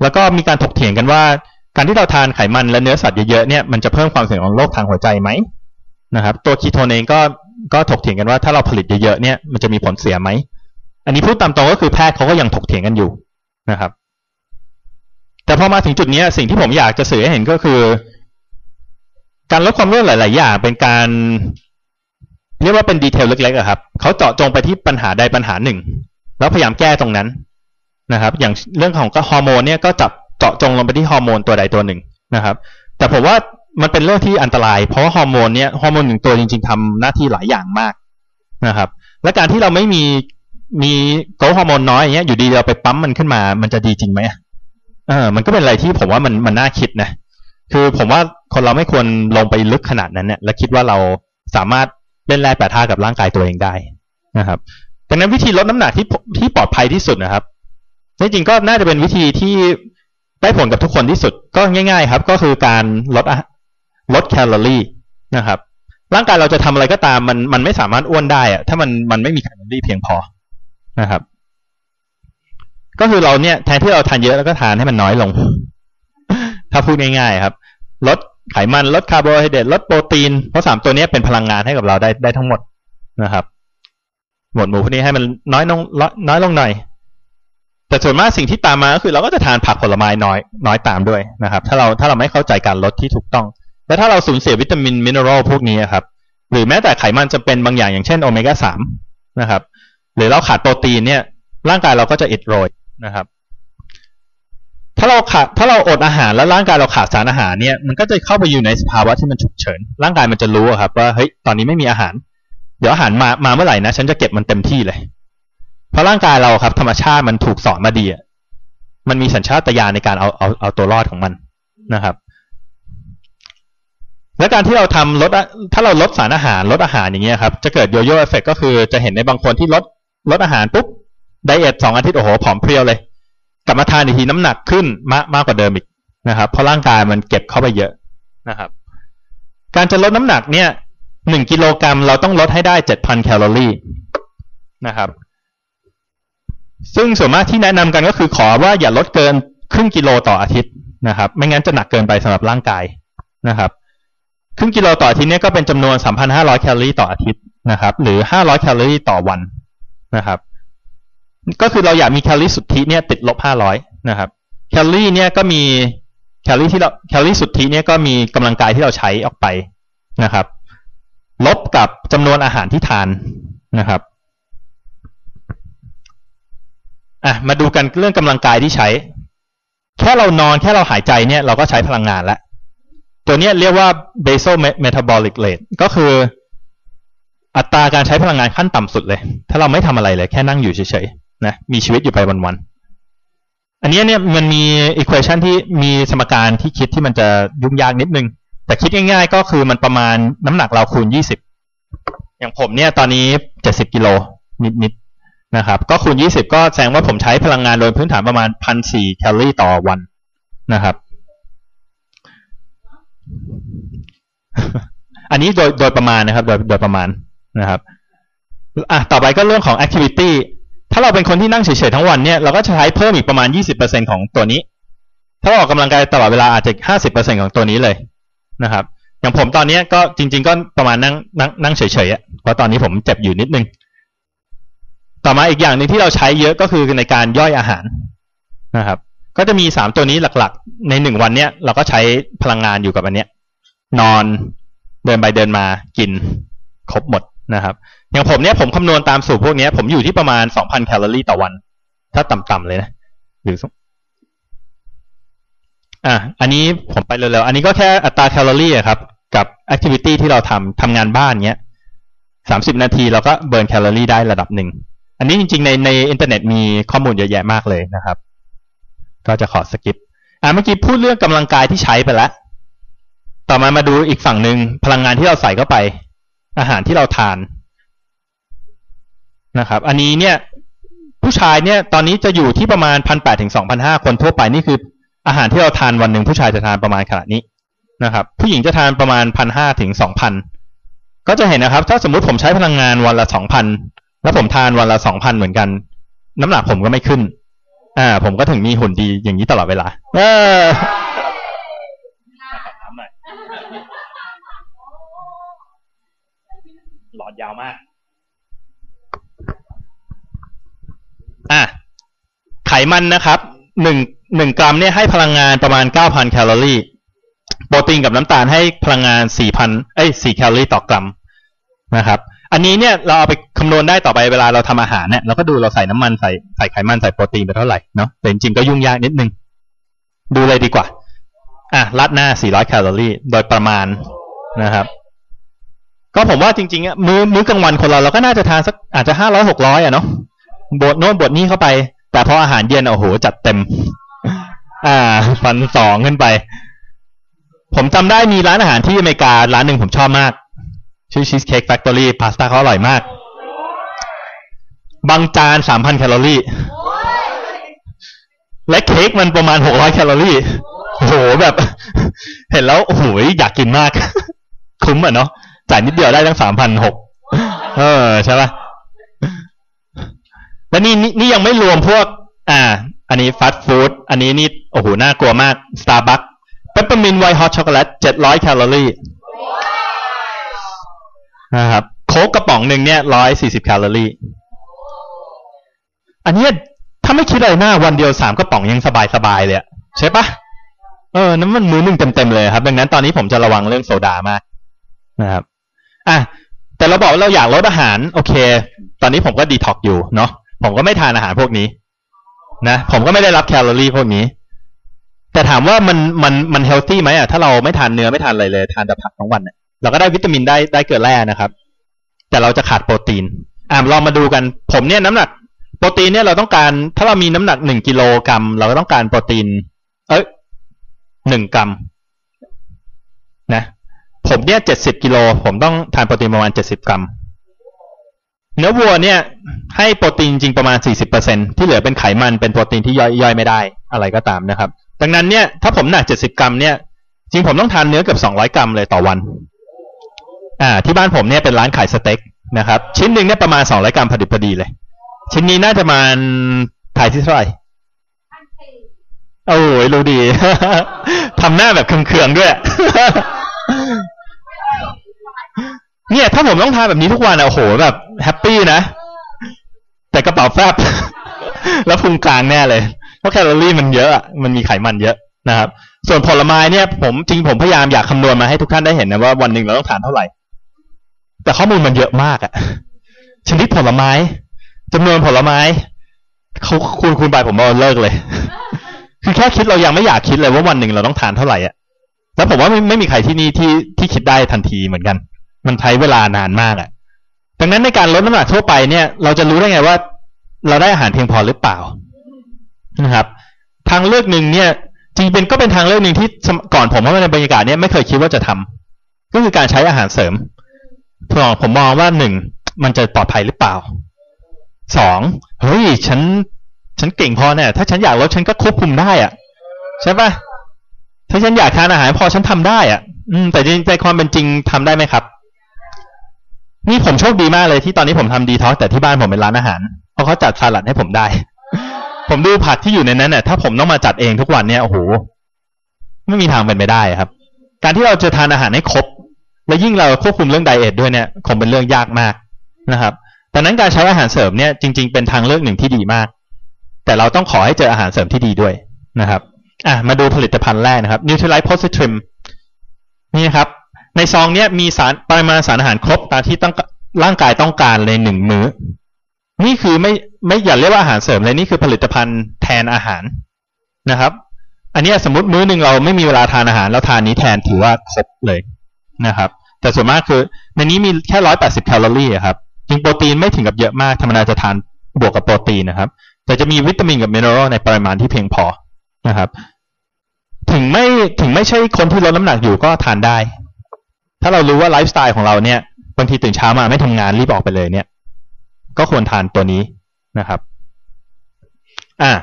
แล้วก็มีการถกเถียงกันว่า การที่เราทานไขมันและเนื้อสัตว์เยอะๆเนี่ยมันจะเพิ่มความเสี่ยงของโรคทางหัวใจไหมนะครับ ตัวคีโทนเองก็ก็ถกเถียงกันว่าถ้าเราผลิตเยอะๆเนี่ยมันจะมีผลเสียไหมอันนี้พูดตามตรงก็คือแพทย์เขาก็ยังถกเถียงกันอยู่นะครับ แต่พอมาถึงจุดนี้สิ่งที่ผมอยากจะสื่อให้เห็นก็คือ การลดความอ้วนหลาย ๆ อย่างเป็นการเรียกว่าเป็นดีเทลเล็กๆครับเขาเจาะจงไปที่ปัญหาใดปัญหาหนึ่ง แล้วพยายามแก้ตรงนั้น นะครับ อย่างเรื่องของก็ฮอร์โมนเนี่ยก็จับเจาะจงลงไปที่ฮอร์โมนตัวใดตัวหนึ่งนะครับ แต่ผมว่ามันเป็นเรื่องที่อันตราย เพราะว่าฮอร์โมนเนี่ยฮอร์โมนหนึ่งตัวจริง ๆทำหน้าที่หลายอย่างมากนะครับ และการที่เราไม่มีมีโกลฮอร์โมนน้อยอย่างเงี้ยอยู่ดีเราไปปั๊มมันขึ้นมา มันจะดีจริงไหมเออมันก็เป็นอะไรที่ผมว่ามันมันน่าคิดนะคือผมว่าคนเราไม่ควรลงไปลึกขนาดนั้นเนี่ย และคิดว่าเราสามารถเล่นแร่แปรธาตุกับร่างกายตัวเองได้นะครับดังนั้นวิธีลดน้ำหนักที่ที่ปลอดภัยที่สุดนะครับ จริงก็น่าจะเป็นวิธีที่ได้ผลกับทุกคนที่สุดก็ง่าย ๆ ครับ ก็คือการลดลดแคลอรี่นะครับ ร่างกายเราจะทำอะไรก็ตามมันมันไม่สามารถอ้วนได้อะถ้ามันมันไม่มีแคลอรี่เพียงพอนะครับ ก็คือเราเนี่ยแทนที่เราทานเยอะแล้วก็ทานให้มันน้อยลง ถ้าพูดง่ายๆครับ ลดไขมันลดคาร์โบไฮเดรตลดโปรตีนเพราะสามตัวนี้เป็นพลังงานให้กับเราได้ได้ทั้งหมดนะครับ หมวดหมู่พวกนี้ให้มันน้อยลงน้อยลงหน่อย แต่ส่วนมากสิ่งที่ตามมาก็คือเราก็จะทานผักผลไม้น้อยน้อยตามด้วยนะครับ ถ้าเราถ้าเราไม่เข้าใจการลดที่ถูกต้อง และถ้าเราสูญเสียวิตามินมินเนอรัลพวกนี้ครับ หรือแม้แต่ไขมันจะเป็นบางอย่างอย่างเช่นโอเมก้าสามนะครับ หรือเราขาดโปรตีนเนี่ย ร่างกายเราก็จะอิดโรยนะครับ ถ้าเราขาดถ้าเราอดอาหารแล้วร่างกายเราขาดสารอาหารเนี่ยมันก็จะเข้าไปอยู่ในสภาวะที่มันฉุกเฉิน ร่างกายมันจะรู้ครับว่าเฮ้ยตอนนี้ไม่มีอาหาร เดี๋ยวอาหารมามาเมื่อไหร่นะ ฉันจะเก็บมันเต็มที่เลย ราะร่างกายเราครับ ธรรมชาติมันถูกสอนมาดีอะมันมีสัญชาตญาณในการเอาเอาเอาตัวรอดของมันนะครับ และการที่เราทำลดถ้าเราลดสารอาหารลดอาหารอย่างเงี้ยครับ จะเกิดโยโย่เอฟเฟกก็คือจะเห็นในบางคนที่ลดลดอาหารปุ๊บไดเอทสองอาทิตย์โอ้โหผอมเพรียวเลย กลับมาทานอีกทีน้ำหนักขึ้นมากมากกว่าเดิมอีกนะครับ เพราะร่างกายมันเก็บเข้าไปเยอะนะครับ การจะลดน้ำหนักเนี่ยหนึ่งกิโลกรัมเราต้องลดให้ได้เจ็ดพันแคลอรี่นะครับ ซึ่งส่วนมากที่แนะนำกันก็คือขอว่าอย่าลดเกินครึ่งกิโลต่ออาทิตย์นะครับ ไม่งั้นจะหนักเกินไปสำหรับร่างกายนะครับ ครึ่งกิโลต่ออาทิตย์เนี่ยก็เป็นจำนวน 3,500 แคลอรี่ต่ออาทิตย์นะครับ หรือ 500 แคลอรี่ต่อวันนะครับ ก็คือเราอยากมีแคลอรี่สุทธิเนี่ยติดลบ 500 นะครับ แคลอรี่เนี่ยก็มีแคลอรี่ที่เราแคลอรี่สุทธิเนี่ยก็มีกำลังกายที่เราใช้ออกไปนะครับ ลบกับจำนวนอาหารที่ทานนะครับ อะมาดูกันเรื่องกำลังกายที่ใช้ แค่เรานอนแค่เราหายใจเนี่ยเราก็ใช้พลังงานแล้ว ตัวนี้เรียกว่า basal metabolic rate ก็คือ อัตราการใช้พลังงานขั้นต่ำสุดเลย ถ้าเราไม่ทำอะไรเลย แค่นั่งอยู่เฉยๆนะมีชีวิตอยู่ไปวันๆอันนี้เนี่ยมันมี equation ที่มีสมการที่คิดที่มันจะยุ่งยากนิดนึง แต่คิดง่ายๆ ก็คือมันประมาณน้ำหนักเราคูณยี่สิบอย่างผมเนี่ยตอนนี้เจ็ดสิบกิโลนิดๆ นะครับ ก็คูณยี่สิบก็แสดงว่าผมใช้พลังงานโดยพื้นฐานประมาณพันสี่แคลอรี่ต่อวันนะครับ อันนี้โดยโดยประมาณนะครับ โดยโดยประมาณนะครับอะต่อไปก็เรื่องของ activity ถ้าเราเป็นคนที่นั่งเฉยๆทั้งวันเนี่ยเราก็จะใช้เพิ่มอีกประมาณ 20%ของตัวนี้ ถ้าออกกำลังกายตลอดเวลาอาจจะ 50%ของตัวนี้เลยนะครับ อย่างผมตอนนี้ก็จริง ๆ ก็ประมาณนั่งนั่งนั่งเฉยๆเพราะตอนนี้ผมเจ็บอยู่นิดนึง ต่อมาอีกอย่างหนึ่งที่เราใช้เยอะก็คือในการย่อยอาหารนะครับ ก็จะมีสามตัวนี้หลักๆ ในหนึ่งวันเนี้ยเราก็ใช้พลังงานอยู่กับอันเนี้ย นอนเดินไปเดินมากินครบหมดนะครับ อย่างผมเนี่ยผมคำนวณตามสูตรพวกนี้ผมอยู่ที่ประมาณสองพันแคลอรี่ต่อวัน ถ้าต่ำๆเลยนะหรืออะอันนี้ผมไปเร็วๆอันนี้ก็แค่อัตราแคลอรี่ครับ กับ activity ที่เราทำทำงานบ้านเงี้ยสามสิบนาทีเราก็ burn แคลอรี่ได้ระดับหนึ่ง อันนี้จริงๆในในอินเทอร์เน็ตมีข้อมูลเยอะแยะมากเลยนะครับ ก็จะขอสกิปอะเมื่อกี้พูดเรื่องกำลังกายที่ใช้ไปแล้ว ต่อมามาดูอีกฝั่งหนึ่งพลังงานที่เราใส่เข้าไป อาหารที่เราทานนะครับ อันนี้เนี่ยผู้ชายเนี่ยตอนนี้จะอยู่ที่ประมาณพันแปดถึงสองพันห้าคนทั่วไปนี่คืออาหารที่เราทานวันหนึ่งผู้ชายจะทานประมาณขนาดนี้นะครับ ผู้หญิงจะทานประมาณพันห้าถึงสองพันก็จะเห็นนะครับ ถ้าสมมุติผมใช้พลังงานวันละสองพัน แล้วผมทานวันละสองพันเหมือนกัน น้ำหนักผมก็ไม่ขึ้น อ่า ผมก็ถึงมีหุ่นดีอย่างนี้ตลอดเวลา เออหลอดยาวมาก อะ ไขมันนะครับหนึ่งหนึ่งกรัมเนี่ยให้พลังงานประมาณเก้าพันแคลอรี่ โปรตีนกับน้ำตาลให้พลังงานสี่พันเอ้ยสี่แคลอรี่ต่อกรัมนะครับ อันนี้เนี่ยเราเอาไปคำนวณได้ต่อไปเวลาเราทำอาหารเนี่ยเราก็ดูเราใส่น้ำมันใส่ใส่ไขมันใส่โปรตีนไปเท่าไหร่เนาะแต่จริงๆก็ยุ่งยากนิดนึง ดูเลยดีกว่า อะรัดหน้าสี่ร้อยแคลอรี่ โดยประมาณนะครับ ก็ผมว่าจริงๆอะมื้อมื้อกลางวันคนเราเราก็น่าจะทานสักอาจจะห้าร้อยหกร้อยอะเนาะบทโน้นบทนี้เข้าไป แต่พออาหารเย็นโอ้โหจัดเต็ม อ่าฟันสองขึ้นไป ผมจำได้มีร้านอาหารที่อเมริการ้านหนึ่งผมชอบมาก ชื่อ Cheesecake Factory พาสต้าเขาอร่อยมาก บางจานสามพันแคลอรี่ และเค้กมันประมาณหกร้อยแคลอรี่โอ้โหแบบ เห็นแล้วโอ้โหอยากกินมาก คุ้มอะเนาะจ่ายนิดเดียวได้ตั้งสามพันหกเออใช่ปะแล้วนี่นี่ยังไม่รวมพวก อ่า อันนี้ฟาสต์ฟู้ดอันนี้นี่โอ้โหน่ากลัวมาก Starbucks Peppermint White Hot Chocolate เจ็ดร้อยแคลอรี่ นะครับโค้กกระป๋องหนึ่งเนี่ยร้อยสี่สิบแคลอรี่ อันนี้ถ้าไม่คิดอะไรหน้าวันเดียวสามกระป๋องยังสบายสบายเลยใช่ปะเออนี่มันมื้อหนึ่งเต็มๆเลยครับ ดังนั้นตอนนี้ผมจะระวังเรื่องโซดามากนะครับอะแต่เราบอกว่าเราอยากลดอาหาร โอเค ตอนนี้ผมก็ดีท็อกอยู่เนาะผมก็ไม่ทานอาหารพวกนี้ นะผมก็ไม่ได้รับแคลอรี่พวกนี้ แต่ถามว่ามันมันมัน healthy ไหมอะถ้าเราไม่ทานเนื้อไม่ทานอะไรเลย ทานแต่ผักทั้งวันเนี่ย เราก็ได้วิตามินได้ได้เกลือแร่นะครับ แต่เราจะขาดโปรตีน อ่าลองมาดูกัน ผมเนี่ยน้ำหนัก โปรตีนเนี่ยเราต้องการถ้าเรามีน้ำหนักหนึ่งกิโลกรัมเราก็ต้องการโปรตีน เอ้ยหนึ่งกรัมนะผมเนี่ยเจ็ดสิบกิโลผมต้องทานโปรตีนประมาณเจ็ดสิบกรัม เนื้อวัวเนี่ย ให้โปรตีนจริงประมาณสี่สิบเปอร์เซ็นที่เหลือเป็นไขมันเป็นโปรตีนที่ย่อยย่อยไม่ได้อะไรก็ตามนะครับ ดังนั้นเนี่ยถ้าผมหนักเจ็ดสิบกรัมเนี่ย จริงผมต้องทานเนื้อเกือบสองร้อยกรัมเลยต่อวัน อ่าที่บ้านผมเนี่ยเป็นร้านขายสเต็กนะครับ ชิ้นหนึ่งเนี่ยประมาณสองร้อยกรัมพอดีพอดีเลย ชิ้นนี้น่าจะมาณขายที่เท่าไหร่โอ้ยรู้ดีทำหน้าแบบเคืองๆด้วย เนี่ย ถ้าผมต้องทานแบบนี้ทุกวันอะโอ้โหแบบแฮปปี้นะ แต่กระเป๋าแฟบแล้วพุงกลางแน่เลย เพราะแคลอรี่มันเยอะมันมีไขมันเยอะนะครับ ส่วนผลไม้เนี่ย ผมจริงผมพยายามอยากคำนวณมาให้ทุกท่านได้เห็นนะว่าวันหนึ่งเราต้องทานเท่าไหร่ แต่ข้อมูลมันเยอะมากอะชนิดผลไม้จำนวนผลไม้เขาคูณคูณไปผมเอาเลิกเลย คือแค่คิดเรายังไม่อยากคิดเลยว่าวันหนึ่งเราต้องทานเท่าไหร่อะแล้วผมว่าไม่ไม่มีใครที่นี่ที่ที่คิดได้ทันทีเหมือนกัน มันใช้เวลานานมากอะดังนั้นในการลดน้ำหนักทั่วไปเนี่ย เราจะรู้ได้ไงว่า เราได้อาหารเพียงพอหรือเปล่านะครับ ทางเลือกหนึ่งเนี่ย จริงเป็นก็เป็นทางเลือกหนึ่งที่ก่อนผมว่าในบรรยากาศเนี้ยไม่เคยคิดว่าจะทำก็คือการใช้อาหารเสริม ผมมองว่าหนึ่งมันจะปลอดภัยหรือเปล่าสองเฮ้ยฉัน ฉันเก่งพอเนี่ยถ้าฉันอยากลดฉันก็ควบคุมได้อะใช่ปะถ้าฉันอยากทานอาหารพอฉันทำได้อะ อืม แต่ใจความเป็นจริงทำได้ไหมครับ นี่ผมโชคดีมากเลยที่ตอนนี้ผมทำดีท็อกแต่ที่บ้านผมเป็นร้านอาหารเพราะเขาจัดสลัดให้ผมได้ ผมดูผักที่อยู่ในนั้นเนี่ยถ้าผมต้องมาจัดเองทุกวันเนี่ยโอ้โหไม่มีทางเป็นไปได้ครับ การที่เราจะทานอาหารให้ครบ และยิ่งเราควบคุมเรื่องไดเอทด้วยเนี่ยคงเป็นเรื่องยากมากนะครับดังนั้นการใช้อาหารเสริมเนี่ยจริง ๆเป็นทางเลือกหนึ่งที่ดีมาก แต่เราต้องขอให้เจออาหารเสริมที่ดีด้วยนะครับอะมาดูผลิตภัณฑ์แรกนะครับ Nutrilite Positrim นี่ครับ ในซองเนี้ยมีสารปริมาณสารอาหารครบตามที่ต้องร่างกายต้องการเลยหนึ่งมื้อ นี่คือไม่ไม่อย่าเรียกว่าอาหารเสริมเลยนี่คือผลิตภัณฑ์แทนอาหารนะครับ อันนี้สมมติมื้อหนึ่งเราไม่มีเวลาทานอาหาร แล้วทานนี้แทนถือว่าครบเลย นะครับ แต่ส่วนมากคือในนี้มีแค่ร้อยแปดสิบแคลอรี่ครับจริงโปรตีนไม่ถึงกับเยอะมากธรรมดาจะทานบวกกับโปรตีนนะครับ แต่จะมีวิตามินกับ mineral ในปริมาณที่เพียงพอนะครับ ถึงไม่ถึงไม่ใช่คนที่ลดน้ำหนักอยู่ก็ทานได้ ถ้าเรารู้ว่าไลฟ์สไตล์ของเราเนี่ยบางทีตื่นเช้ามาไปทำงานรีบออกไปเลยเนี่ย ก็ควรทานตัวนี้นะครับ อ่า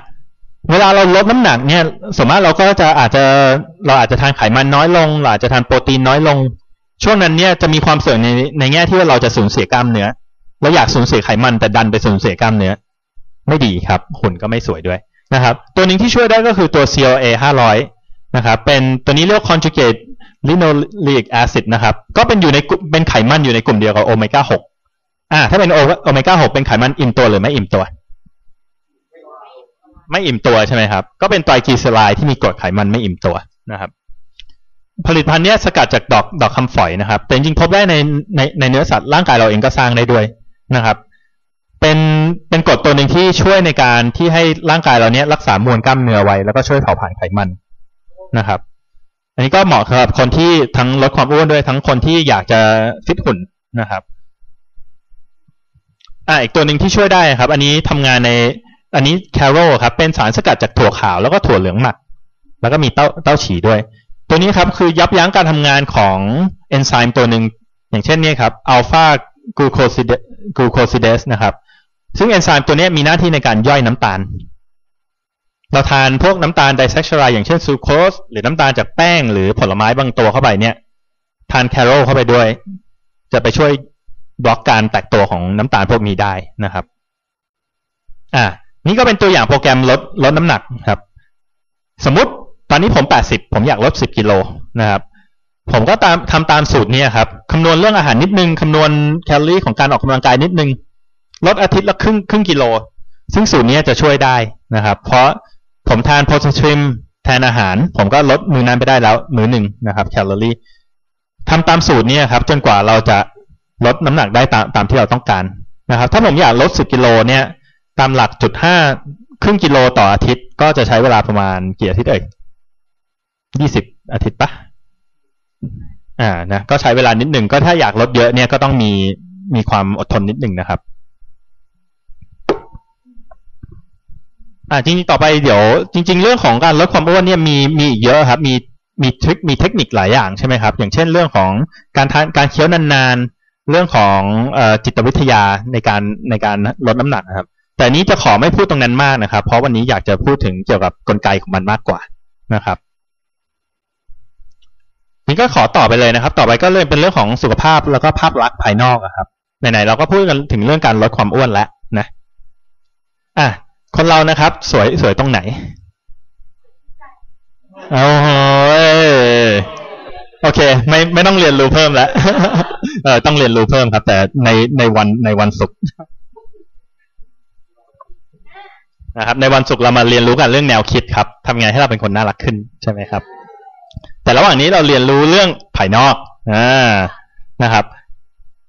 เวลาเราลดน้ำหนักเนี่ยสมมติเราก็จะอาจจะเราอาจจะทานไขมันน้อยลงเราอาจจะทานโปรตีนน้อยลง ช่วงนั้นเนี่ยจะมีความเสี่ยงในในแง่ที่ว่าเราจะสูญเสียกล้ามเนื้อเราอยากสูญเสียไขมันแต่ดันไปสูญเสียกล้ามเนื้อไม่ดีครับหุ่นก็ไม่สวยด้วยนะครับ ตัวนึงที่ช่วยได้ก็คือตัว CLA 500นะครับเป็นตัวนี้เรียก conjugate linoleic acid นะครับก็เป็นอยู่ในเป็นไขมันอยู่ในกลุ่มเดียวกับโอเมก้า6อ่าถ้าเป็นโอเมก้า6เป็นไขมันอิ่มตัวหรือไม่อิ่มตัว ไม่อิ่มตัวใช่ไหมครับ ก็เป็นไตรกลีเซอไรด์ที่มีกรดไขมันไม่อิ่มตัวนะครับ ผลิตภัณฑ์นี้สกัดจากดอกดอกคำฝอยนะครับ แต่จริงพบได้ในในในเนื้อสัตว์ร่างกายเราเองก็สร้างได้ด้วยนะครับ เป็นเป็นกรดตัวหนึ่งที่ช่วยในการที่ให้ร่างกายเราเนี้ยรักษามวลกล้ามเนื้อไว้แล้วก็ช่วยเผาผลาญไขมันนะครับ อันนี้ก็เหมาะสำหรับคนที่ทั้งลดความอ้วนด้วยทั้งคนที่อยากจะฟิตหุ่นนะครับอ่าอีกตัวหนึ่งที่ช่วยได้ครับ อันนี้ทำงานใน อันนี้แคโรครับเป็นสารสกัดจากถั่วขาวแล้วก็ถั่วเหลืองหมัก แล้วก็มีเต้าเต้าซี่ด้วย ตัวนี้ครับคือยับยั้งการทำงานของเอนไซม์ตัวหนึ่งอย่างเช่นนี้ครับ alpha-glucosidase glucosidase นะครับซึ่งเอนไซม์ตัวนี้มีหน้าที่ในการย่อยน้ำตาล เราทานพวกน้ำตาล disaccharide อย่างเช่นซูโครสหรือน้ำตาลจากแป้งหรือผลไม้บางตัวเข้าไปเนี่ย ทานแคโรเข้าไปด้วย จะไปช่วยบล็อกการแตกตัวของน้ำตาลพวกนี้ได้นะครับ อ่านี่ก็เป็นตัวอย่างโปรแกรมลดลดน้ำหนักครับ สมมติ ตอนนี้ผมแปดสิบผมอยากลดสิบกิโลนะครับ ผมก็ตามทำตามสูตรนี้ครับคำนวณเรื่องอาหารนิดนึงคำนวณแคลอรี่ของการออกกำลังกายนิดนึงลดอาทิตย์ละครึ่งครึ่งกิโล ซึ่งสูตรนี้จะช่วยได้นะครับ เพราะผมทานโพสตริมแทนอาหาร ผมก็ลดมือนั้นไปได้แล้วมือหนึ่งนะครับแคลอรี่ทำตามสูตรนี้ครับ จนกว่าเราจะลดน้ำหนักได้ตามตามที่เราต้องการนะครับ ถ้าผมอยากลดสิบกิโลเนี่ย ตามหลักจุดห้าครึ่งกิโลต่ออาทิตย์ก็จะใช้เวลาประมาณกี่อาทิตย์เอ่ย ยี่สิบอาทิตย์ปะอ่านะก็ใช้เวลานิดหนึ่งก็ถ้าอยากลดเยอะเนี่ยก็ต้องมีมีความอดทนนิดหนึ่งนะครับ อ่าจริงๆต่อไปเดี๋ยว จริง ๆ เรื่องของการลดความอ้วนเนี่ยมีมีอีกเยอะครับ มีมีทริคมีเทคนิคหลายอย่างใช่ไหมครับ อย่างเช่นเรื่องของการทานการเคี้ยวนานๆ เรื่องของเอ่อจิตวิทยาในการในการลดน้ำหนักนะครับ แต่นี้จะขอไม่พูดตรงนั้นมากนะครับ เพราะวันนี้อยากจะพูดถึงเกี่ยวกับกลไกของมันมากกว่านะครับ นี่ก็ขอต่อไปเลยนะครับ ต่อไปก็เลยเป็นเรื่องของสุขภาพแล้วก็ภาพลักษณ์ภายนอกครับไหนๆเราก็พูดกันถึงเรื่องการลดความอ้วนแล้วนะอะคนเรานะครับ สวยสวยตรงไหนเอาโอเค ไม่ไม่ต้องเรียนรู้เพิ่มแล้วเออต้องเรียนรู้เพิ่มครับ แต่ในในวันในวันศุกร์นะครับ ในวันศุกร์เรามาเรียนรู้กันเรื่องแนวคิดครับทำไงให้เราเป็นคนน่ารักขึ้นใช่ไหมครับ แต่ระหว่างนี้เราเรียนรู้เรื่องภายนอกอนะครับ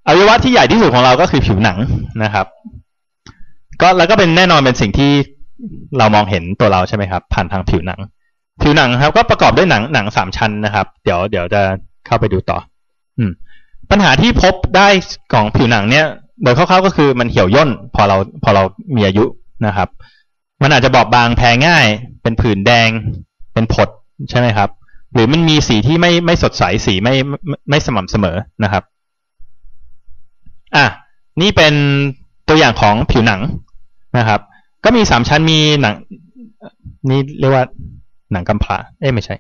อวัยวะที่ใหญ่ที่สุดของเราก็คือผิวหนังนะครับ ก็แล้วก็เป็นแน่นอนเป็นสิ่งที่เรามองเห็นตัวเราใช่ไหมครับ ผ่านทางผิวหนัง ผิวหนังครับ ก็ประกอบด้วยหนังหนังสามชั้นนะครับ เดี๋ยวเดี๋ยวจะเข้าไปดูต่อ อืม ปัญหาที่พบได้ของผิวหนังเนี่ยโดยคร่าวๆก็คือมันเหี่ยวย่นพอเราพอเรามีอายุนะครับ มันอาจจะบอบบางแพ้ง่าย เป็นผื่นแดง เป็นผดใช่ไหมครับ หรือมันมีสีที่ไม่ไม่สดใสสีไม่ไม่ไม่สม่ำเสมอนะครับอะนี่เป็นตัวอย่างของผิวหนังนะครับ ก็มีสามชั้นมีหนัง นี่เรียกว่าหนังกำพร้าเอ้ไม่ใช่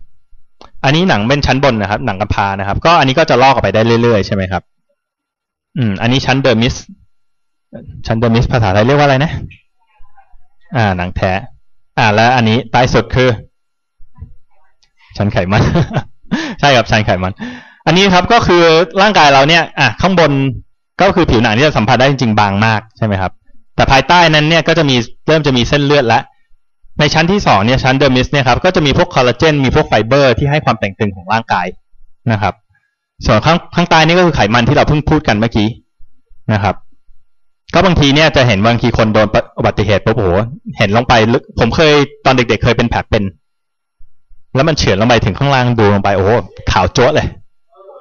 อันนี้หนังเป็นชั้นบนนะครับ หนังกำพร้านะครับ ก็อันนี้ก็จะลอกออกไปได้เรื่อยๆใช่ไหมครับ อืม อันนี้ชั้น dermis ชั้น dermis ภาษาไทยเรียกว่าอะไรนะ อ่า หนังแท้ อ่า แล้วอันนี้ใต้สุดคือ ชั้นไขมัน ใช่ครับชั้นไขมัน อันนี้ครับก็คือร่างกายเราเนี่ยอะข้างบนก็คือผิวหนังที่จะสัมผัสได้จริงๆบางมากใช่ไหมครับ แต่ภายใต้นั้นเนี่ยก็จะมีเริ่มจะมีเส้นเลือดแล้วในชั้นที่สองเนี่ยชั้น dermis เนี่ยครับก็จะมีพวกคอลลาเจนมีพวกไฟเบอร์ที่ให้ความเต่งตึงของร่างกายนะครับ ส่วนข้างข้างใต้นี่ก็คือไขมันที่เราเพิ่งพูดกันเมื่อกี้นะครับก็บางทีเนี่ยจะเห็นบางทีคนโดนอุบัติเหตุปุ๊บโอ้โหเห็นลงไปลึกผมเคยตอนเด็ก ๆ เคยเป็นแผลเป็น แล้วมันเฉือนลงไปถึงข้างล่างดูลงไปโอ้โหขาวโจ๊ะเลย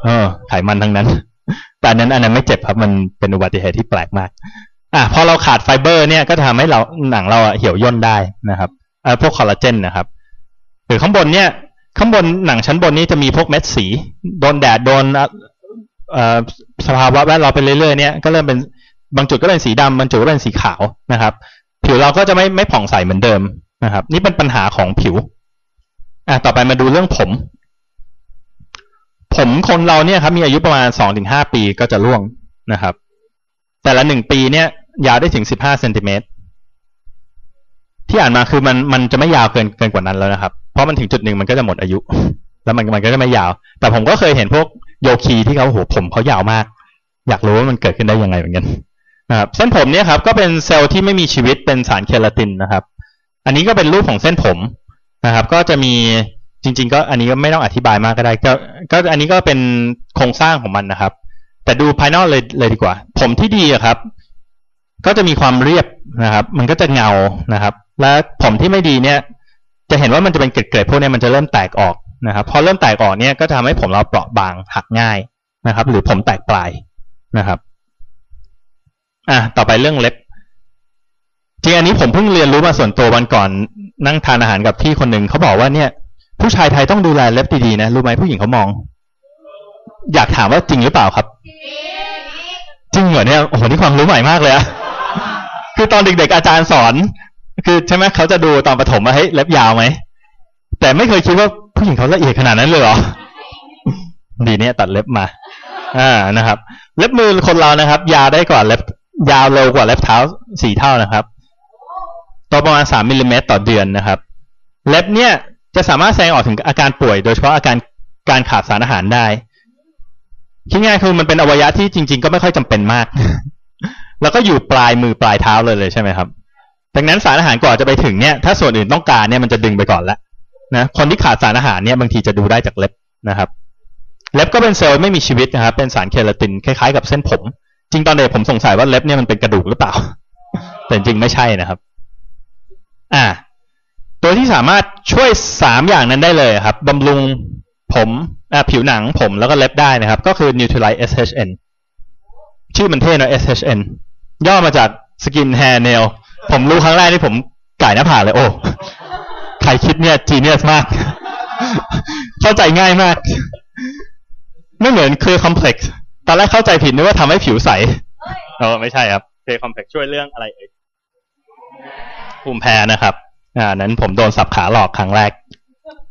เออไขมันทั้งนั้น แต่นั้นอันนั้นไม่เจ็บครับมันเป็นอุบัติเหตุที่แปลกมาก อะพอเราขาดไฟเบอร์เนี่ยก็ทำให้เราหนังเราเหี่ยวย่นได้นะครับเอ่อพวกคอลลาเจนนะครับหรือข้างบนเนี่ย ข้างบนหนังชั้นบนนี้จะมีพวกเม็ดสี โดนแดดโดนเอ่อสภาวะแวดล้อมไปเรื่อยๆเนี่ยก็เริ่มเป็นบางจุดก็เป็นสีดำบางจุดก็เป็นสีขาวนะครับ ผิวเราก็จะไม่ไม่ผ่องใสเหมือนเดิมนะครับ นี่เป็นปัญหาของผิว อะต่อไปมาดูเรื่องผม ผมคนเราเนี่ยครับ มีอายุประมาณสองถึงห้าปีก็จะร่วงนะครับ แต่ละหนึ่งปีเนี่ย ยาวได้ถึงสิบห้าเซนติเมตรที่อ่านมาคือมันมันจะไม่ยาวเกินเกินกว่านั้นแล้วนะครับ เพราะมันถึงจุดหนึ่งมันก็จะหมดอายุ แล้วมันมันก็จะไม่ยาว แต่ผมก็เคยเห็นพวกโยคีที่เขาโหผมเขายาวมาก อยากรู้ว่ามันเกิดขึ้นได้ยังไงเหมือนกันนะครับเส้นผมเนี่ยครับ ก็เป็นเซลล์ที่ไม่มีชีวิตเป็นสารเคลาตินนะครับ อันนี้ก็เป็นรูปของเส้นผม นะครับ ก็จะมีจริง ๆ ก็อันนี้ก็ไม่ต้องอธิบายมากก็ได้ก็ก็อันนี้ก็เป็นโครงสร้างของมันนะครับ แต่ดูภายนอกเลยเลยดีกว่า ผมที่ดีอะครับ ก็จะมีความเรียบนะครับ มันก็จะเงานะครับ และผมที่ไม่ดีเนี่ย จะเห็นว่ามันจะเป็นเกล็ดๆพวกนี้มันจะเริ่มแตกออกนะครับพอเริ่มแตกออกเนี่ยก็จะทำให้ผมเราเปราะบางหักง่ายนะครับ หรือผมแตกปลายนะครับอะต่อไปเรื่องเล็บจริงอันนี้ผมเพิ่งเรียนรู้มาส่วนตัววันก่อน นั่งทานอาหารกับพี่คนหนึ่งเขาบอกว่าเนี่ย ผู้ชายไทยต้องดูแลเล็บดีๆนะรู้ไหมผู้หญิงเขามอง อยากถามว่าจริงหรือเปล่าครับ จริงเหรอเนี่ยโอ้โหนี่ความรู้ใหม่มากเลยอะคือตอนเด็กๆอาจารย์สอน คือใช่ไหมเขาจะดูตอนประถมว่าเฮ้ยเล็บยาวไหมแต่ไม่เคยคิดว่าผู้หญิงเขาละเอียดขนาดนั้นเลยเหรอดีเนี่ยตัดเล็บมา อ่านะครับ เล็บมือคนเรานะครับ ยาวได้กว่าเล็บยาวเร็วกว่าเล็บเท้าสี่เท่านะครับ โตประมาณสามมิลลิเมตรต่อเดือนนะครับ เล็บเนี่ยจะสามารถแสดงออกถึงอาการป่วย โดยเฉพาะอาการการขาดสารอาหารได้คิดง่ายคือมันเป็นอวัยวะที่จริง ๆ ก็ไม่ค่อยจำเป็นมาก แล้วก็อยู่ปลายมือปลายเท้าเลยเลยใช่ไหมครับดังนั้นสารอาหารก่อนจะไปถึงเนี่ย ถ้าส่วนอื่นต้องการเนี่ยมันจะดึงไปก่อนแล้วนะคนที่ขาดสารอาหารเนี่ยบางทีจะดูได้จากเล็บนะครับ เล็บก็เป็นเซลล์ไม่มีชีวิตนะครับ เป็นสารเคลาตินคล้ายๆกับเส้นผม จริงตอนเด็กผมสงสัยว่าเล็บเนี่ยมันเป็นกระดูกหรือเปล่า แต่จริงไม่ใช่นะครับ อ่า ตัวที่สามารถช่วยสามอย่างนั้นได้เลยครับบำรุงผมผิวหนังผมแล้วก็เล็บได้นะครับ ก็คือ Neutralize SHN ชื่อมันเท่นะ SHN ย่อมาจาก Skin Hair Nail ผมรู้ครั้งแรกที่ผมก่ายหน้าผากเลยโอ้ใครคิดเนี่ยจีเนียสมาก เข้าใจง่ายมาก ไม่เหมือน Clear Complex ตอนแรกเข้าใจผิดนึกว่าทำให้ผิวใสเออไม่ใช่ครับ Clear Complex ช่วยเรื่องอะไรเอ่ย ภูมิแพ้นะครับอ่านั้นผมโดนสับขาหลอกครั้งแรก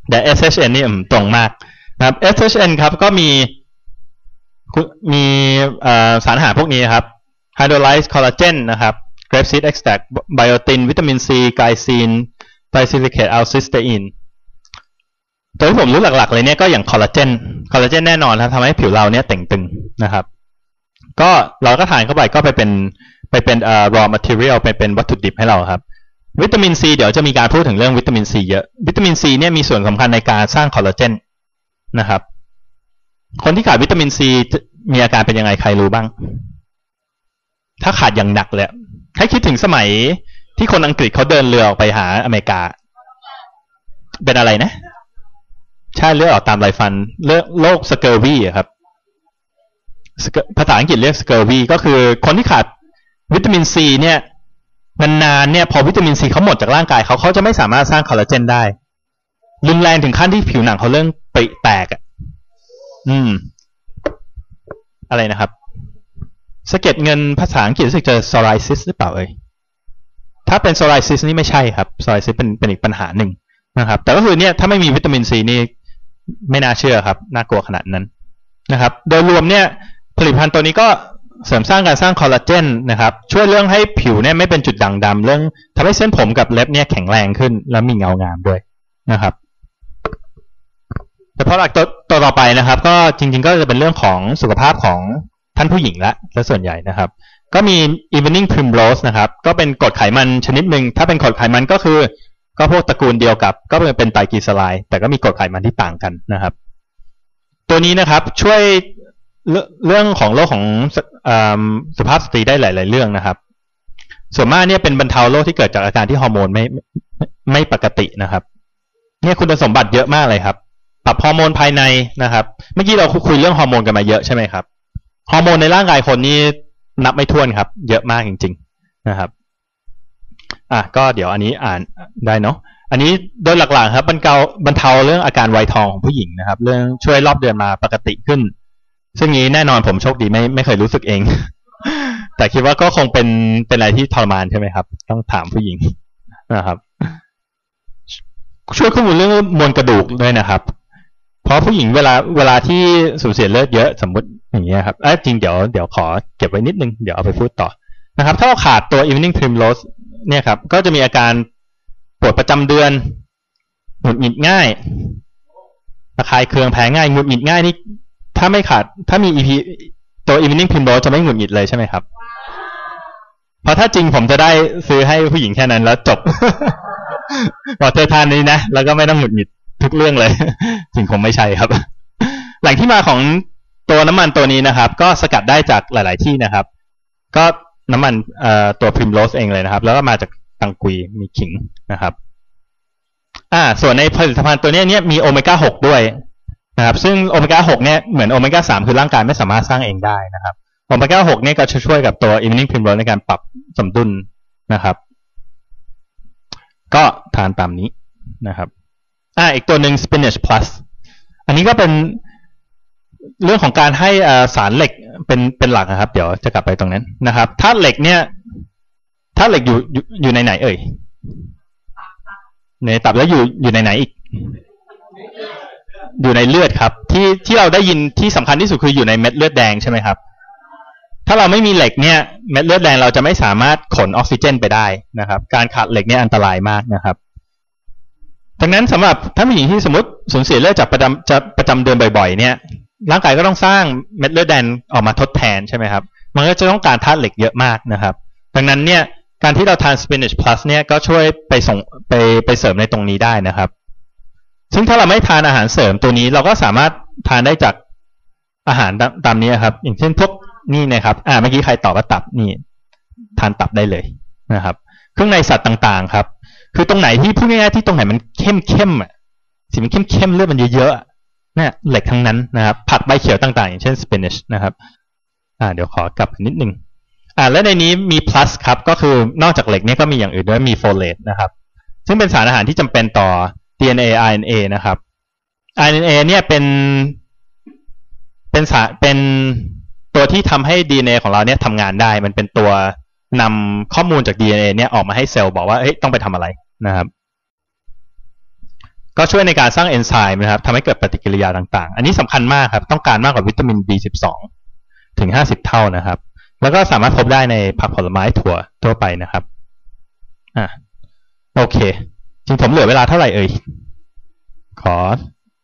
แต่ SHN นี่ตรงมากนะครับ SHN ครับก็มีมีสารอาหารพวกนี้ครับ hydrolyzed collagen นะครับ grape seed extract biotin วิตามินซีไกลซีน diasilicate alcystein ตัวที่ผมรู้หลักๆเลยเนี่ยก็อย่างคอลลาเจนคอลลาเจนแน่นอนครับทำให้ผิวเราเนี่ยเต่งตึงนะครับ ก็เราก็ทานเข้าไปก็ไปเป็นไปเป็นเอ่อ raw material ไปเป็นวัตถุดิบให้เราครับ วิตามินซีเดี๋ยวจะมีการพูดถึงเรื่องวิตามินซีเยอะ วิตามินซีเนี่ยมีส่วนสำคัญในการสร้างคอลลาเจนนะครับ คนที่ขาดวิตามินซีมีอาการเป็นยังไงใครรู้บ้าง ถ้าขาดอย่างหนักเลยให้คิดถึงสมัยที่คนอังกฤษเขาเดินเรือออกไปหาอเมริกา เป็นอะไรนะ ใช่เลือดออกตามไรฟันเลือดโรค scurvy ครับ ภาษาอังกฤษเรียก scurvy ก็คือคนที่ขาดวิตามินซีเนี่ย นานๆเนี่ยพอวิตามินซีเขาหมดจากร่างกายเขาเขาจะไม่สามารถสร้างคอลลาเจนได้รุนแรงถึงขั้นที่ผิวหนังเขาเริ่มปริแตกอะอืม อะไรนะครับสะเก็ดเงินภาษาอังกฤษรู้สึกจะ psoriasis หรือเปล่าเอ่ยถ้าเป็น psoriasis นี่ไม่ใช่ครับ psoriasis เป็นเป็นอีกปัญหาหนึ่งนะครับ แต่ก็คือเนี่ยถ้าไม่มีวิตามินซีนี่ไม่น่าเชื่อครับ น่ากลัวขนาดนั้นนะครับ โดยรวมเนี่ย ผลิตภัณฑ์ตัวนี้ก็ เสริมสร้างการสร้างคอลลาเจนนะครับช่วยเรื่องให้ผิวเนี่ยไม่เป็นจุดด่างดำเรื่องทำให้เส้นผมกับเล็บเนี่ยแข็งแรงขึ้น แล้วมีเงางามด้วยนะครับแต่พอหลักตัวตัวต่อไปนะครับ ก็จริง ๆ ก็จะเป็นเรื่องของสุขภาพของท่านผู้หญิงละและส่วนใหญ่นะครับ ก็มี evening primrose นะครับ ก็เป็นกรดไขมันชนิดหนึ่งถ้าเป็นกรดไขมันก็คือ ก็พวกตระกูลเดียวกับ ก็เป็นไตรกลีเซอไรด์แต่ก็มีกรดไขมันที่ต่างกันนะครับ ตัวนี้นะครับช่วย เรื่องของโรคของสุภาพสตรีได้หลาย ๆ เรื่องนะครับ ส่วนมากเนี่ยเป็นบรรเทาโรคที่เกิดจากอาการที่ฮอร์โมนไม่ไม่ปกตินะครับ เนี่ยคุณสมบัติเยอะมากเลยครับ ปรับฮอร์โมนภายในนะครับเมื่อกี้เราคุยเรื่องฮอร์โมนกันมาเยอะใช่ไหมครับฮอร์โมนในร่างกายคนนี้นับไม่ถ้วนครับ เยอะมากจริง ๆ นะครับ อะก็เดี๋ยวอันนี้อ่านได้เนาะอันนี้โดยหลักๆครับบรรเทาบรรเทาเรื่องอาการวัยทองของผู้หญิงนะครับ เรื่องช่วยรอบเดือนมาปกติขึ้น ซึ่งนี้แน่นอนผมโชคดีไม่ไม่เคยรู้สึกเอง แต่คิดว่าก็คงเป็นเป็นอะไรที่ทรมานใช่ไหมครับ ต้องถามผู้หญิงนะครับ ช่วยข้อมูลเรื่องมวลกระดูกด้วยนะครับ เพราะผู้หญิงเวลาเวลาที่สูญเสียเลือดเยอะสมมติอย่างเงี้ยครับเออจริงเดี๋ยวเดี๋ยวขอเก็บไว้นิดนึงเดี๋ยวเอาไปพูดต่อนะครับ ถ้าเราขาดตัว evening primrose เนี่ยครับ ก็จะมีอาการปวดประจำเดือนหงุดหงิดง่ายระคายเคืองแพ้ง่ายหงุดหงิดง่ายนี่ ถ้าไม่ขาด ถ้ามี EP ตัว evening primrose จะไม่หงุดหงิดเลยใช่ไหมครับ เพราะถ้าจริงผมจะได้ซื้อให้ผู้หญิงแค่นั้นแล้วจบบอกเธอทานนี้นะ แล้วก็ไม่ต้องหงุดหงิดทุกเรื่องเลยจริงคงไม่ใช่ครับ แหล่งที่มาของตัวน้ำมันตัวนี้นะครับ ก็สกัดได้จากหลาย ๆ ที่นะครับ ก็น้ำมันตัวพริมโรสเองเลยนะครับ แล้วก็มาจากตังกุยมีขิงนะครับ อ่า ส่วนในผลิตภัณฑ์ตัวนี้เนี่ยมีโอเมก้าหกด้วย นะครับ ซึ่งโอเมก้าหกเนี่ยเหมือนโอเมก้าสามคือร่างกายไม่สามารถสร้างเองได้นะครับโอเมก้าหกเนี่ยก็จะช่วยกับตัวอิมนิงพิมโรในการปรับสมดุลนะครับ ก็ทานตามนี้นะครับอ่าอีกตัวหนึ่ง spinach plus อันนี้ก็เป็นเรื่องของการให้สารเหล็กเป็นเป็นหลักนะครับ เดี๋ยวจะกลับไปตรงนั้นนะครับถ้าเหล็กเนี่ยถ้าเหล็กอยู่อยู่ในไหน เอ่ยในตับแล้วอยู่อยู่ในไหนอีก อยู่ในเลือดครับ ที่ที่เราได้ยินที่สำคัญที่สุดคืออยู่ในเม็ดเลือดแดงใช่ไหมครับ ถ้าเราไม่มีเหล็กเนี่ยเม็ดเลือดแดงเราจะไม่สามารถขนออกซิเจนไปได้นะครับ การขาดเหล็กเนี่ยอันตรายมากนะครับดังนั้นสำหรับถ้าผู้หญิงที่สมมติสูญเสียเลือดจากประจำจะประจำเดือนบ่อย ๆ เนี่ยร่างกายก็ต้องสร้างเม็ดเลือดแดงออกมาทดแทนใช่ไหมครับมันก็จะต้องการธาตุเหล็กเยอะมากนะครับ ดังนั้นเนี่ยการที่เราทาน spinach plus เนี่ยก็ช่วยไปส่งไปไปเสริมในตรงนี้ได้นะครับ ซึ่งถ้าเราไม่ทานอาหารเสริมตัวนี้ เราก็สามารถทานได้จากอาหารตามนี้ครับ อย่างเช่นพวกนี่นะครับ อ่าเมื่อกี้ใครตอบว่าตับนี่ ทานตับได้เลยนะครับ เครื่องในสัตว์ต่างๆ ครับ คือตรงไหนที่พูดง่ายๆที่ตรงไหนมันเข้มเข้มอะสีมันเข้มเข้มเลือดมันเยอะๆเนี่ยเหล็กทั้งนั้นนะครับ ผักใบเขียวต่างๆ อย่างเช่น spinach นะครับ อ่า เดี๋ยวขอกลับนิดนึงอ่าและในนี้มี plus ครับ ก็คือนอกจากเหล็กเนี่ยก็มีอย่างอื่นด้วยมีโฟเลตนะครับ ซึ่งเป็นสารอาหารที่จำเป็นต่อ DNA RNA นะครับ RNA เนี่ยเป็นเป็นสารเป็นตัวที่ทำให้ DNA ของเราเนี่ยทำงานได้ มันเป็นตัวนำข้อมูลจาก DNA เนี่ยออกมาให้เซลล์บอกว่าเฮ้ยต้องไปทำอะไรนะครับ ก็ช่วยในการสร้างเอนไซม์นะครับทำให้เกิดปฏิกิริยาต่าง ๆ อันนี้สำคัญมากครับ ต้องการมากกว่าวิตามิน B12 ถึง 50 เท่านะครับ แล้วก็สามารถพบได้ในผักผลไม้ถั่วทั่วไปนะครับอะโอเค จริงผมเหลือเวลาเท่าไหร่เอ่ย ขอ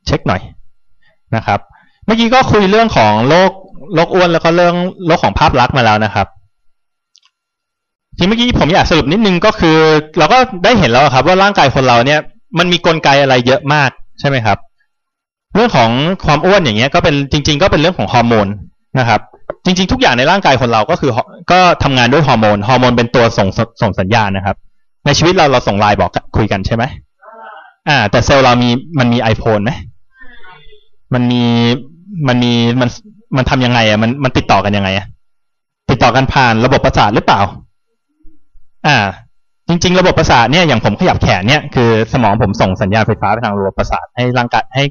เช็คหน่อยนะครับ เมื่อกี้ก็คุยเรื่องของโรคโรคอ้วนแล้วก็เรื่องโรคของภาพลักษณ์มาแล้วนะครับทีเมื่อกี้ผมอยากสรุปนิดนึงก็คือ เราก็ได้เห็นแล้วครับ ว่าร่างกายคนเราเนี่ยมันมีกลไกอะไรเยอะมากใช่ไหมครับ เรื่องของความอ้วนอย่างเงี้ยก็เป็นจริง ๆ ก็เป็นเรื่องของฮอร์โมนนะครับ จริง ๆ ทุกอย่างในร่างกายคนเราก็คือก็ทำงานด้วยฮอร์โมนฮอร์โมนเป็นตัวส่งส่งสัญญาณนะครับ ในชีวิตเราเราส่งไลน์บอกคุยกันใช่ไหมอ่า แต่เซลล์เรามีมันมีไอโฟนไหมมันมีมันมีมันมันทำยังไงอะมันมันติดต่อกันยังไงอะติดต่อกันผ่านระบบประสาทหรือเปล่า อ่า จริง ๆ ระบบประสาทเนี่ยอย่างผมขยับแขนเนี่ยคือสมองผมส่งสัญญาณไฟฟ้าไปทางระบบประสาทให้ร่างกายให้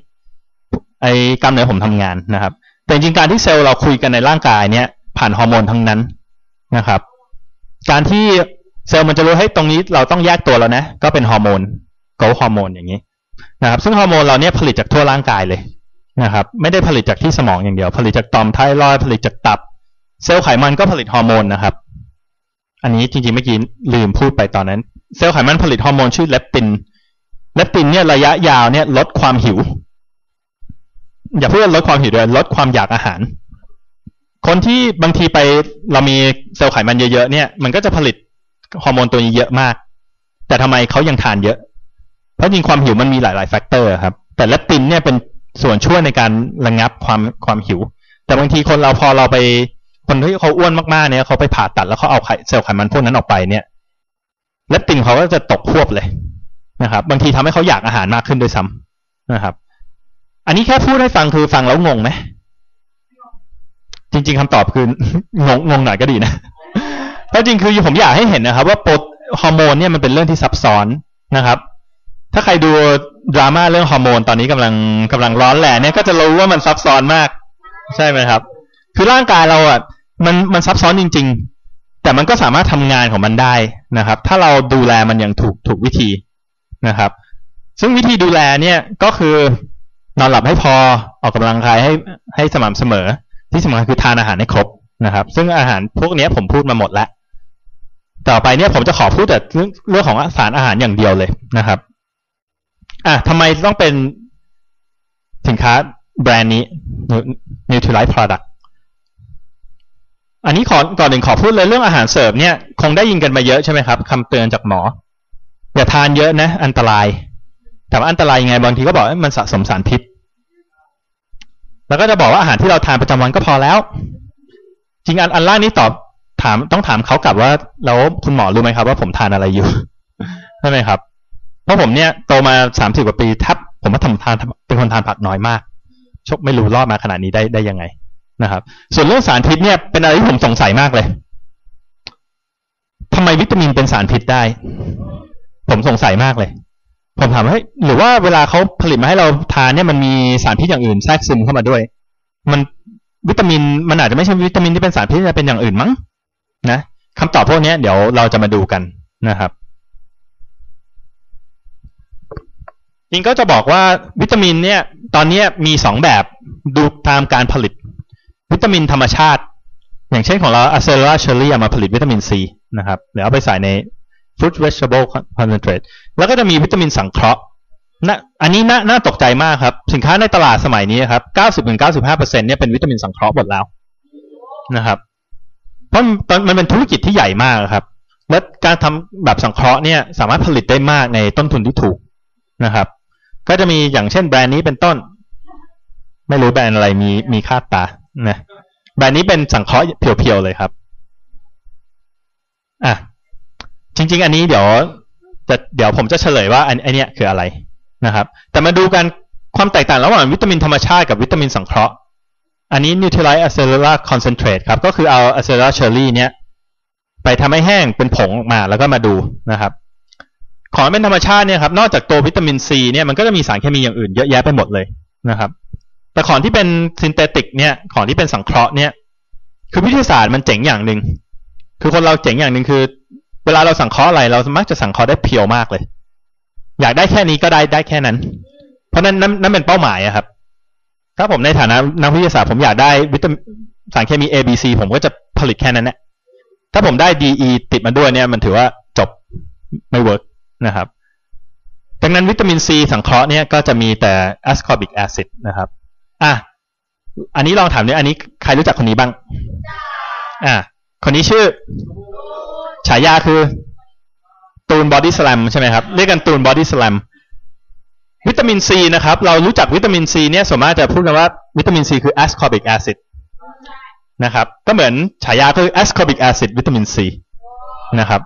ไอกล้ามเนื้อผมทำงานนะครับ แต่จริงการที่เซลล์เราคุยกันในร่างกายเนี่ย ผ่านฮอร์โมนทั้งนั้นนะครับ การที่ เซลล์มันจะรู้ให้ตรงนี้เราต้องแยกตัวแล้วนะ ก็เป็นฮอร์โมน growth hormone อย่างนี้นะครับซึ่งฮอร์โมนเราเนี่ยผลิตจากทั่วร่างกายเลยนะครับไม่ได้ผลิตจากที่สมองอย่างเดียว ผลิตจากต่อมไทรอยด์ผลิตจากตับ เซลล์ไขมันก็ผลิตฮอร์โมนนะครับ อันนี้จริงๆเมื่อกี้ลืมพูดไปตอนนั้น เซลล์ไขมันผลิตฮอร์โมนชื่อ leptin leptin เนี่ยระยะยาวเนี่ยลดความหิว อย่าเพื่อลดความหิวด้วยลดความอยากอาหาร คนที่บางทีไปเรามีเซลล์ไขมันเยอะๆเนี่ย มันก็จะผลิต ฮอร์โมนตัวนี้เยอะมาก แต่ทำไมเขายังทานเยอะ เพราะจริงความหิวมันมีหลายๆ factor ครับ แต่เลปตินเนี่ยเป็นส่วนช่วยในการระงับความความหิว แต่บางทีคนเราพอเราไปคนที่เขาอ้วนมากๆเนี่ยเขาไปผ่าตัดแล้วเขาเอาไขเซลล์ไขมันพวกนั้นออกไปเนี่ยเลปตินเขาก็จะตกฮวบเลยนะครับ บางทีทำให้เขาอยากอาหารมากขึ้นด้วยซ้ำนะครับ อันนี้แค่พูดให้ฟังคือฟังแล้วงงไหมจริง ๆคำตอบคืองงงงหน่อยก็ดีนะ เพราะจริงคือผมอยากให้เห็นนะครับ ว่าโปรฮอร์โมนเนี่ยมันเป็นเรื่องที่ซับซ้อนนะครับ ถ้าใครดูดราม่าเรื่องฮอร์โมนตอนนี้กำลังกำลังร้อนแหละเนี่ยก็จะรู้ว่ามันซับซ้อนมาก ใช่ไหมครับ คือร่างกายเราอะมันมันซับซ้อนจริง ๆ แต่มันก็สามารถทำงานของมันได้นะครับ ถ้าเราดูแลมันอย่างถูกถูกวิธีนะครับ ซึ่งวิธีดูแลเนี่ยก็คือนอนหลับให้พอออกกำลังกายให้ให้สม่ำเสมอ ที่สำคัญคือทานอาหารให้ครบนะครับ ซึ่งอาหารพวกนี้ผมพูดมาหมดแล้ว ต่อไปเนี่ยผมจะขอพูดแต่เรื่องของสารอาหารอย่างเดียวเลยนะครับอะทำไมต้องเป็นสินค้าแบรนด์นี้ Nutrilite Product อันนี้ขอก่อนหนึ่งขอพูดเลยเรื่องอาหารเสริมเนี่ยคงได้ยินกันมาเยอะใช่ไหมครับคำเตือนจากหมอ อย่าทานเยอะนะ อันตรายแต่ว่าอันตรายยังไงบางทีก็บอกมันสะสมสารพิษ แล้วก็จะบอกว่าอาหารที่เราทานประจำวันก็พอแล้ว จริงอันอันล่างนี้ตอบ ถามต้องถามเขากลับว่าแล้วคุณหมอรู้ไหมครับ ว่าผมทานอะไรอยู่ใช่ไหมครับ เพราะผมเนี่ยโตมาสามสิบกว่าปีทับผมว่าทำทานเป็นคนทานผักน้อยมากชกไม่รู้รอดมาขนาดนี้ได้ได้ยังไงนะครับ ส่วนเรื่องสารพิษเนี่ยเป็นอะไรที่ผมสงสัยมากเลยทำไมวิตามินเป็นสารพิษได้ ผมสงสัยมากเลย ผมถามว่าหรือว่าเวลาเขาผลิตมาให้เราทานเนี่ยมันมีสารพิษอย่างอื่นแทรกซึมเข้ามาด้วย มันวิตามินมันอาจจะไม่ใช่วิตามินที่เป็นสารพิษจะเป็นอย่างอื่นมั้ง นะคำตอบพวกนี้เดี๋ยวเราจะมาดูกันนะครับจริงก็จะบอกว่าวิตามินเนี่ยตอนนี้มีสองแบบดูตามการผลิต วิตามินธรรมชาติ อย่างเช่นของเราอะเซ l ล r เชอรี่มาผลิตวิตามินซีนะครับหรือเอาไปใส่ใน fruit vegetable concentrate แล้วก็จะมีวิตามินสังเคราะห์นะอันนี้น่าน่าตกใจมากครับ สินค้าในตลาดสมัยนี้ครับ 90-95%เนี่ยเป็นวิตามินสังเคราะห์หมดแล้วนะครับ เพราะมันเป็นธุรกิจที่ใหญ่มากครับ และการทำแบบสังเคราะห์เนี่ยสามารถผลิตได้มากในต้นทุนที่ถูกนะครับ ก็จะมีอย่างเช่นแบรนด์นี้เป็นต้น ไม่รู้แบรนด์อะไรมีมีค่าตานะแบรนด์นี้เป็นสังเคราะห์เพียวๆเลยครับอะจริง ๆ อันนี้เดี๋ยวจะเดี๋ยวผมจะเฉลยว่าอันอันเนี้ยคืออะไรนะครับ แต่มาดูกันความแตกต่างระหว่างวิตามินธรรมชาติกับวิตามินสังเคราะห์ อันนี้ Neutralize Acellular Concentrate ครับ ก็คือเอา Acellular Cherry เนี้ยไปทำให้แห้งเป็นผงออกมาแล้วก็มาดูนะครับ ของเป็นธรรมชาติเนี่ยครับ นอกจากตัววิตามินซีเนี่ยมันก็จะมีสารเคมีอย่างอื่นเยอะแยะไปหมดเลยนะครับ แต่ของที่เป็น synthetic เนี่ย ของที่เป็นสังเคราะห์เนี่ย คือวิทยาศาสตร์มันเจ๋งอย่างหนึ่ง คือคนเราเจ๋งอย่างหนึ่งคือ เวลาเราสังเคราะห์อะไรเรามักจะสังเคราะห์ได้ pure มากเลย อยากได้แค่นี้ก็ได้ได้แค่นั้น เพราะนั้นนั่นนั่นเป็นเป้าหมายอะครับ ถ้าผมในฐานะนักวิทยาศาสตร์ผมอยากได้วิตามินสารเคมี A B C ผมก็จะผลิตแค่นั้นแหละถ้าผมได้ D E ติดมาด้วยเนี่ย มันถือว่าจบไม่ workนะครับ ดังนั้นวิตามินซีสังเคราะห์เนี่ยก็จะมีแต่ ascorbic acid นะครับอะอันนี้ลองถามดิอันนี้ใครรู้จักคนนี้บ้าง อะคนนี้ชื่อ ฉายาคือ ตูนบอดี้สแลมใช่ไหมครับ เรียกกันตูนบอดี้สแลม วิตามินซีนะครับ เรารู้จักวิตามินซีเนี่ยส่วนมากจะพูดกันว่าวิตามินซีคือ ascorbic acid นะครับ ก็เหมือนฉายาคือ ascorbic acid วิตามินซีนะครับ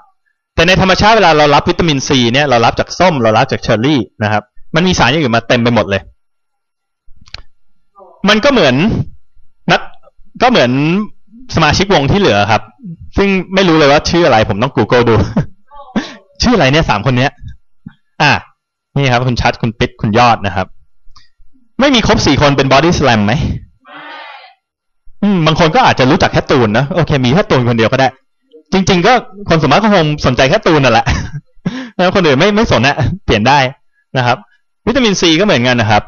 แต่ในธรรมชาติเวลาเรารับวิตามินซีเนี่ยเรารับจากส้มเรารับจากเชอร์รี่นะครับ มันมีสารอย่างอื่นมาเต็มไปหมดเลย มันก็เหมือนนักก็เหมือนสมาชิกวงที่เหลือครับ ซึ่งไม่รู้เลยว่าชื่ออะไรผมต้อง Google ดู ชื่ออะไรเนี่ยสามคนเนี้ย อะ นี่ครับ คุณชัดคุณปิ๊ดคุณยอดนะครับ ไม่มีครบสี่คนเป็นบอดี้สแลมไหมอืมบางคนก็อาจจะรู้จักแค่ตูนนะโอเค มีแค่ตูนคนเดียวก็ได้ จริง ๆ ก็คนสมมติก็คงสนใจแค่ตูนนั่นแหละแล้วคนอื่นไม่ไม่สนนะเปลี่ยนได้นะครับ วิตามินซีก็เหมือนกันนะครับ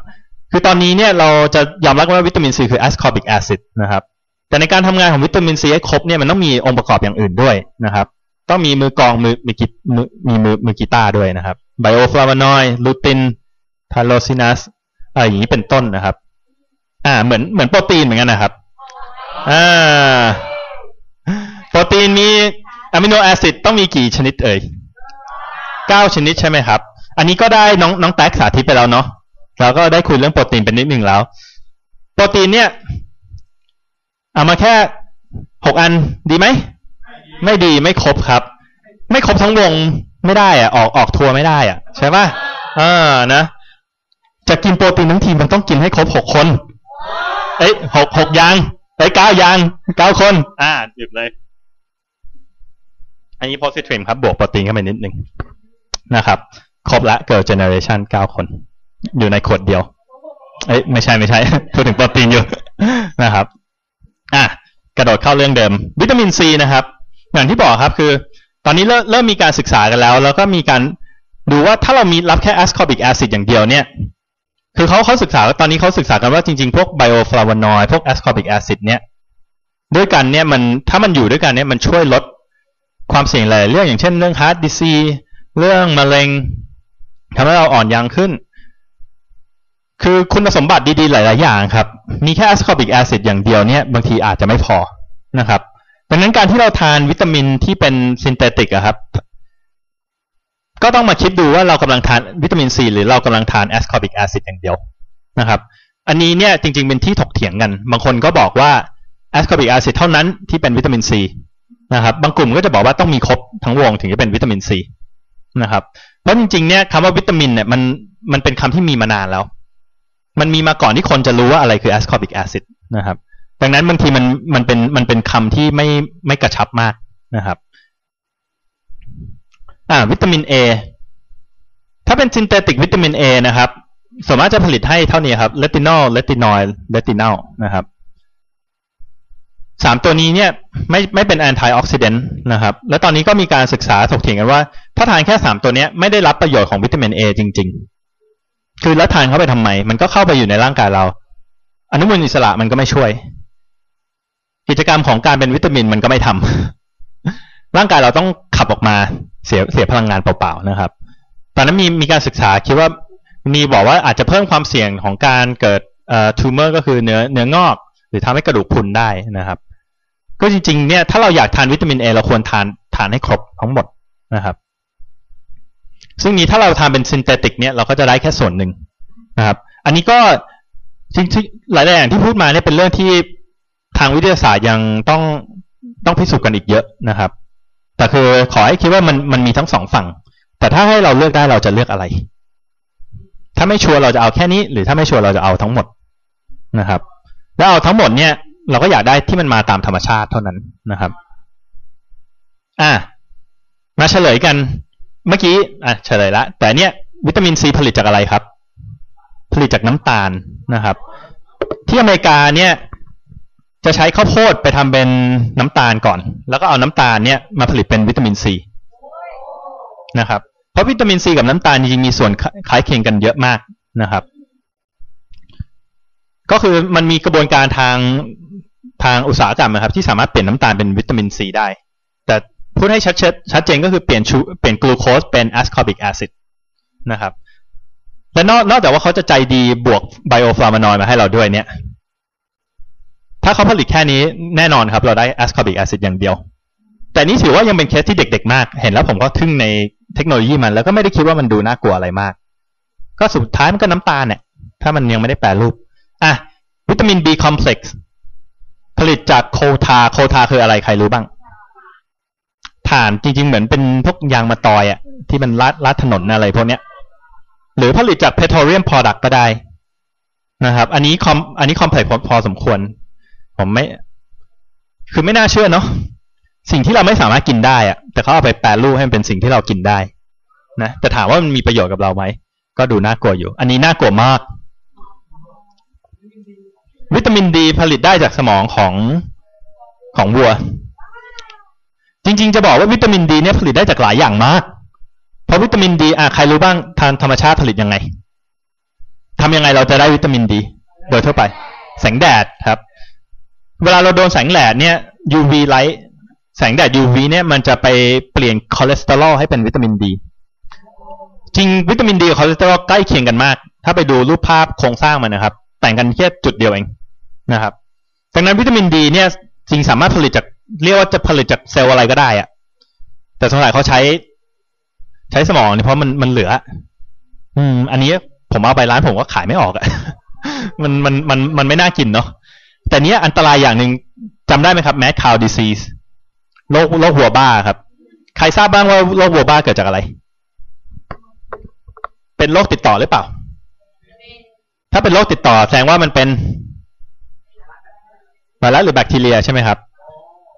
คือตอนนี้เนี่ยเราจะยอมรับว่าวิตามินซีคือ ascorbic acid นะครับ แต่ในการทำงานของวิตามินซีให้ครบเนี่ยมันต้องมีองค์ประกอบอย่างอื่นด้วยนะครับ ต้องมีมือกองมือมีกีมือมีมือมือกีตาร์ด้วยนะครับ bioflavonoid rutin tyrosinaseอะไรอย่างนี้เป็นต้นนะครับ อ่า เหมือนเหมือนโปรตีนเหมือนกันนะครับ อ่า โปรตีนมีอะมิโนแอซิดต้องมีกี่ชนิดเอ่ยเก้าชนิดใช่ไหมครับ อันนี้ก็ได้น้องน้องแท็กสาธิตไปแล้วเนาะเราก็ได้คุยเรื่องโปรตีนเป็นนิดหนึ่งแล้ว โปรตีนเนี่ยเอามาแค่หกอันดีไหม ไม่ดีไม่ครบครับ ไม่ครบทั้งวง ไม่ได้อะ ออกออกทัวร์ไม่ได้อะ ใช่ป่ะอ่านะ จะกินโปรตีนทั้งทีมันต้องกินให้ครบหกคน เอ้ยหกหกยางเอ้ยเก้ายางเก้าคน อ่าหยุดเลย อันนี้โพสิทรีมครับ บวกโปรตีนเข้าไปนิดนึงนะครับ ครบละเกิดเจเนอเรชันเก้าคน อยู่ในขวดเดียว เอ้ยไม่ใช่ไม่ใช่พูดถึงโปรตีนอยู่นะครับ อะกระโดดเข้าเรื่องเดิม วิตามินซีนะครับ อย่างที่บอกครับคือ ตอนนี้เริ่มมีการศึกษากันแล้ว แล้วก็มีการดูว่าถ้าเรามีรับแค่ ascorbic acid อย่างเดียวเนี่ย คือเขาเขาศึกษาตอนนี้เขาศึกษากันว่าจริงๆ พวก bioflavonoid พวก ascorbic acid เนี่ยด้วยกันเนี่ยมันถ้ามันอยู่ด้วยกันเนี่ยมันช่วยลดความเสี่ยงหลายเรื่องอย่างเช่นเรื่อง heart disease เรื่องมะเร็งทำให้เราอ่อนเยาว์ขึ้น คือคุณสมบัติดีๆ หลาย ๆ อย่างครับ มีแค่ ascorbic acid อย่างเดียวเนี่ยบางทีอาจจะไม่พอนะครับ ดังนั้นการที่เราทานวิตามินที่เป็น synthetic อะครับ ก็ต้องมาคิดดูว่าเรากำลังทานวิตามินซีหรือเรากำลังทาน ascorbic acid อย่างเดียวนะครับ อันนี้เนี่ยจริง ๆ เป็นที่ถกเถียงกัน บางคนก็บอกว่า ascorbic acid เท่านั้นที่เป็นวิตามินซีนะครับ บางกลุ่มก็จะบอกว่าต้องมีครบทั้งวงถึงจะเป็นวิตามินซีนะครับ เพราะจริงๆเนี่ยคำว่าวิตามินเนี่ยมันมันเป็นคำที่มีมานานแล้ว มันมีมาก่อนที่คนจะรู้ว่าอะไรคือ ascorbic acid นะครับ ดังนั้นบางทีมันมันเป็นมันเป็นคำที่ไม่ไม่กระชับมากนะครับอ่าวิตามิน A ถ้าเป็น synthetic วิตามิน A นะครับสามารถจะผลิตให้เท่านี้ครับ retinol retinoic retinal นะครับสามตัวนี้เนี่ยไม่ไม่เป็น antioxidant นะครับ และตอนนี้ก็มีการศึกษาถกเถียงกันว่า ถ้าทานแค่สามตัวนี้ไม่ได้รับประโยชน์ของวิตามิน A จริง ๆ คือแล้วทานเข้าไปทำไม มันก็เข้าไปอยู่ในร่างกายเรา อนุมูลอิสระมันก็ไม่ช่วย กิจกรรมของการเป็นวิตามินมันก็ไม่ทำร่างกายเราต้องขับออกมาเสียเสียพลังงานเปล่าๆนะครับ ตอนนั้นมีมีการศึกษาคิดว่ามีบอกว่าอาจจะเพิ่มความเสี่ยงของการเกิดเอ่อทูเมอร์ก็คือเนื้อเนื้องอก หรือทำให้กระดูกพุนได้นะครับ ก็จริง ๆ เนี่ยถ้าเราอยากทานวิตามินเอเราควรทานทานให้ครบทั้งหมดนะครับ ซึ่งนี้ถ้าเราทานเป็น synthetic เนี่ยเราก็จะได้แค่ส่วนหนึ่งนะครับ อันนี้ก็จริงๆหลายๆอย่างที่พูดมาเนี่ยเป็นเรื่องที่ ทางวิทยาศาสตร์ยังต้องต้องพิสูจน์กันอีกเยอะนะครับ แต่คือขอให้คิดว่ามันมันมีทั้งสองฝั่ง แต่ถ้าให้เราเลือกได้เราจะเลือกอะไร ถ้าไม่ sure เราจะเอาแค่นี้ หรือถ้าไม่ sure เราจะเอาทั้งหมดนะครับ แล้วเอาทั้งหมดเนี่ย เราก็อยากได้ที่มันมาตามธรรมชาติเท่านั้นนะครับ อะมาเฉลยกันเมื่อกี้อะเฉลยละ แต่เนี้ยวิตามินซีผลิตจากอะไรครับ ผลิตจากน้ำตาลนะครับ ที่อเมริกาเนี่ย จะใช้ข้าวโพดไปทำเป็นน้ำตาลก่อน แล้วก็เอาน้ำตาลเนี่ยมาผลิตเป็นวิตามินซีนะครับ เพราะวิตามินซีกับน้ำตาลจริงๆมีส่วนคล้ายคลึงกันเยอะมากนะครับ ก็คือมันมีกระบวนการทางทางอุตสาหกรรมนะครับ ที่สามารถเปลี่ยนน้ำตาลเป็นวิตามินซีได้ แต่พูดให้ชัดชัดเจนก็คือเปลี่ยนชูเปลี่ยนกลูโคสเป็น ascorbic acid นะครับและนอกนอกจากว่าเขาจะใจดีบวก bioflavonoid มาให้เราด้วยเนี่ย ถ้าเขาผลิตแค่นี้แน่นอนครับ เราได้ ascorbic acid อย่างเดียว แต่นี่ถือว่ายังเป็นเคสที่เด็กๆ มาก เห็นแล้วผมก็ทึ่งในเทคโนโลยีมัน แล้วก็ไม่ได้คิดว่ามันดูน่ากลัวอะไรมาก ก็สุดท้ายมันก็น้ำตาลเนี่ย ถ้ามันยังไม่ได้แปลรูป อะ วิตามิน B คอมเพล็กซ์ผลิตจากโคทา โคทาคืออะไรใครรู้บ้างถ่านจริงๆ เหมือนเป็นพวกยางมาตอยอะที่มันลัดลัดถนนอะไรพวกเนี้ย หรือผลิตจากเพโตรเลียมพอดักก็ได้นะครับ อันนี้คอมอันนี้คอมเพล็กซ์พอสมควร ผมไม่ คือไม่น่าเชื่อเนาะสิ่งที่เราไม่สามารถกินได้อะแต่เขาเอาไปแปลรูปให้มันเป็นสิ่งที่เรากินได้นะแต่ถามว่ามันมีประโยชน์กับเราไหมก็ดูน่ากลัวอยู่ อันนี้น่ากลัวมาก วิตามินดีผลิตได้จากสมองของของวัว จริง ๆ จะบอกว่าวิตามินดีเนี่ยผลิตได้จากหลายอย่างมาก เพราะวิตามินดีอะใครรู้บ้างทางธรรมชาติผลิตยังไงทำยังไงเราจะได้วิตามินดี โดยทั่วไป แสงแดดครับ เวลาเราโดนแสงแดดเนี่ย UV light แสงแดด UV เนี่ยมันจะไปเปลี่ยนคอเลสเตอรอลให้เป็นวิตามินดี จริงวิตามินดีกับคอเลสเตอรอลใกล้เคียงกันมาก ถ้าไปดูรูปภาพโครงสร้างมันนะครับ ต่างกันแค่จุดเดียวเองนะครับดังนั้นวิตามินดีเนี่ยจริงสามารถผลิตจากเรียกว่าจะผลิตจากเซลล์อะไรก็ได้อะแต่ส่วนใหญ่เขาใช้ใช้สมองเนี่ยเพราะมันมันเหลือ อืม อันนี้ผมเอาไปร้านผมก็ขายไม่ออกอะมันมันมันมันไม่น่ากินเนาะ แต่เนี้ยอันตรายอย่างหนึ่งจำได้ไหมครับ mad cow disease โรคโรคหัวบ้าครับ ใครทราบบ้างว่าโรคหัวบ้าเกิดจากอะไร เป็นโรคติดต่อหรือเปล่า ถ้าเป็นโรคติดต่อแสดงว่ามันเป็นไวรัสหรือแบคทีเรียใช่ไหมครับ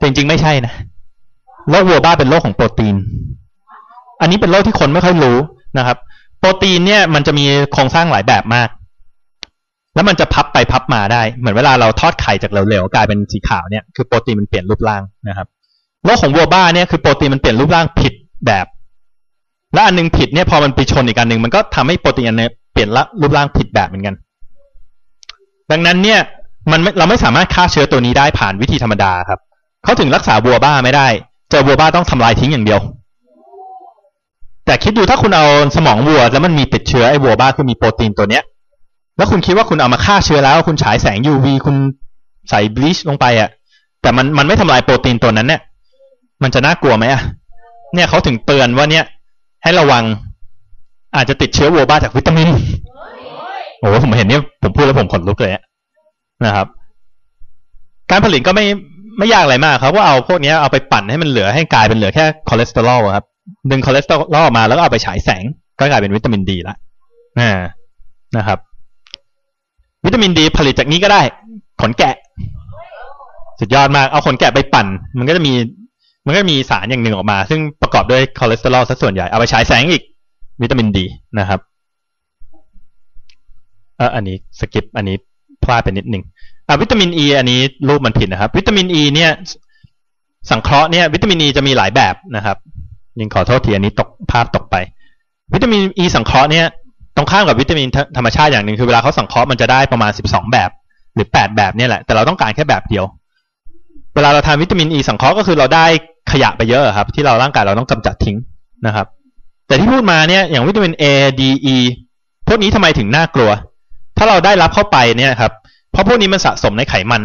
จริงๆไม่ใช่นะโรควัวบ้าเป็นโรคของโปรตีน อันนี้เป็นโรคที่คนไม่ค่อยรู้นะครับ โปรตีนเนี่ยมันจะมีโครงสร้างหลายแบบมาก แล้วมันจะพับไปพับมาได้ เหมือนเวลาเราทอดไข่จากเหลวๆกลายเป็นสีขาวเนี่ยคือโปรตีนมันเปลี่ยนรูปร่างนะครับโรคของวัวบ้าเนี่ยคือโปรตีนมันเปลี่ยนรูปร่างผิดแบบ และอันนึงผิดเนี่ยพอมันไปชนอีกอันหนึ่งมันก็ทำให้โปรตีนอันนี้เปลี่ยนละรูปร่างผิดแบบเหมือนกัน ดังนั้นเนี่ยมันเราไม่สามารถฆ่าเชื้อตัวนี้ได้ผ่านวิธีธรรมดาครับเขาถึงรักษาวัวบ้าไม่ได้ เจอวัวบ้าต้องทำลายทิ้งอย่างเดียว แต่คิดดูถ้าคุณเอาสมองวัว แล้วมันมีติดเชื้อไอ้วัวบ้าคือมีโปรตีนตัวเนี้ย แล้วคุณคิดว่าคุณเอามาฆ่าเชื้อแล้ว คุณฉายแสง UV คุณใส่บลีชลงไปอะ่ะ แต่มันมันไม่ทำลายโปรตีนตัวนั้นเนี่ย มันจะน่ากลัวไหมอะ เนี่ยเขาถึงเตือนว่าเนี่ย ให้ระวัง อาจจะติดเชื้อวัวบ้าจากวิตามิน โอ้ผมเห็นเนี่ยผมพูดแล้วผมขนลุกเลยนะครับ การผลิตก็ไม่ไม่ยากอะไรมากเขาก็เอาพวกนี้เอาไปปั่นให้มันเหลือให้กลายเป็นเหลือแค่คอเลสเตอรอลครับดึงคอเลสเตอรอลออกมาแล้วก็เอาไปฉายแสง ก็กลายเป็นวิตามินดีละนะครับ วิตามินดีผลิตจากนี้ก็ได้ ขนแกะ สุดยอดมากเอาขนแกะไปปั่น มันก็จะมี มันก็มีสารอย่างหนึ่งออกมา ซึ่งประกอบด้วยคอเลสเตอรอลซะส่วนใหญ่เอาไปฉายแสงอีก วิตามินดีนะครับเอออันนี้สกิปอันนี้พลาดไปนิดหนึ่งอ่าวิตามินอ e ีอันนี้รูปมันผิดนะครับ วิตามินอ e ีเนี่ย สังเคราะห์เนี่ย วิตามินอ e ีจะมีหลายแบบนะครับยิงขอโทษทีอันนี้ตกภาพตกไป วิตามินอ e ีสังเคราะห์เนี่ย ตรงข้ามกับวิตามินธรรมชาติอย่างหนึ่งคือเวลาเขาสังเคราะห์มันจะได้ประมาณสิบสองแบบ หรือแปดแบบเนี่ยแหละ แต่เราต้องการแค่แบบเดียว เวลาเราทานวิตามินอ e ีสังเคราะห์ก็คือเราได้ขยะไปเยอะครับ ที่เราร่างกายเราต้องกำจัดทิ้งนะครับ แต่ที่พูดมาเนี่ยอย่างวิตามิน A D E พวกนี้ทำไมถึงน่ากลัว ถ้าเราได้รับเข้าไปเนี่ยครับ เพราะพวกนี้มันสะสมในไขมัน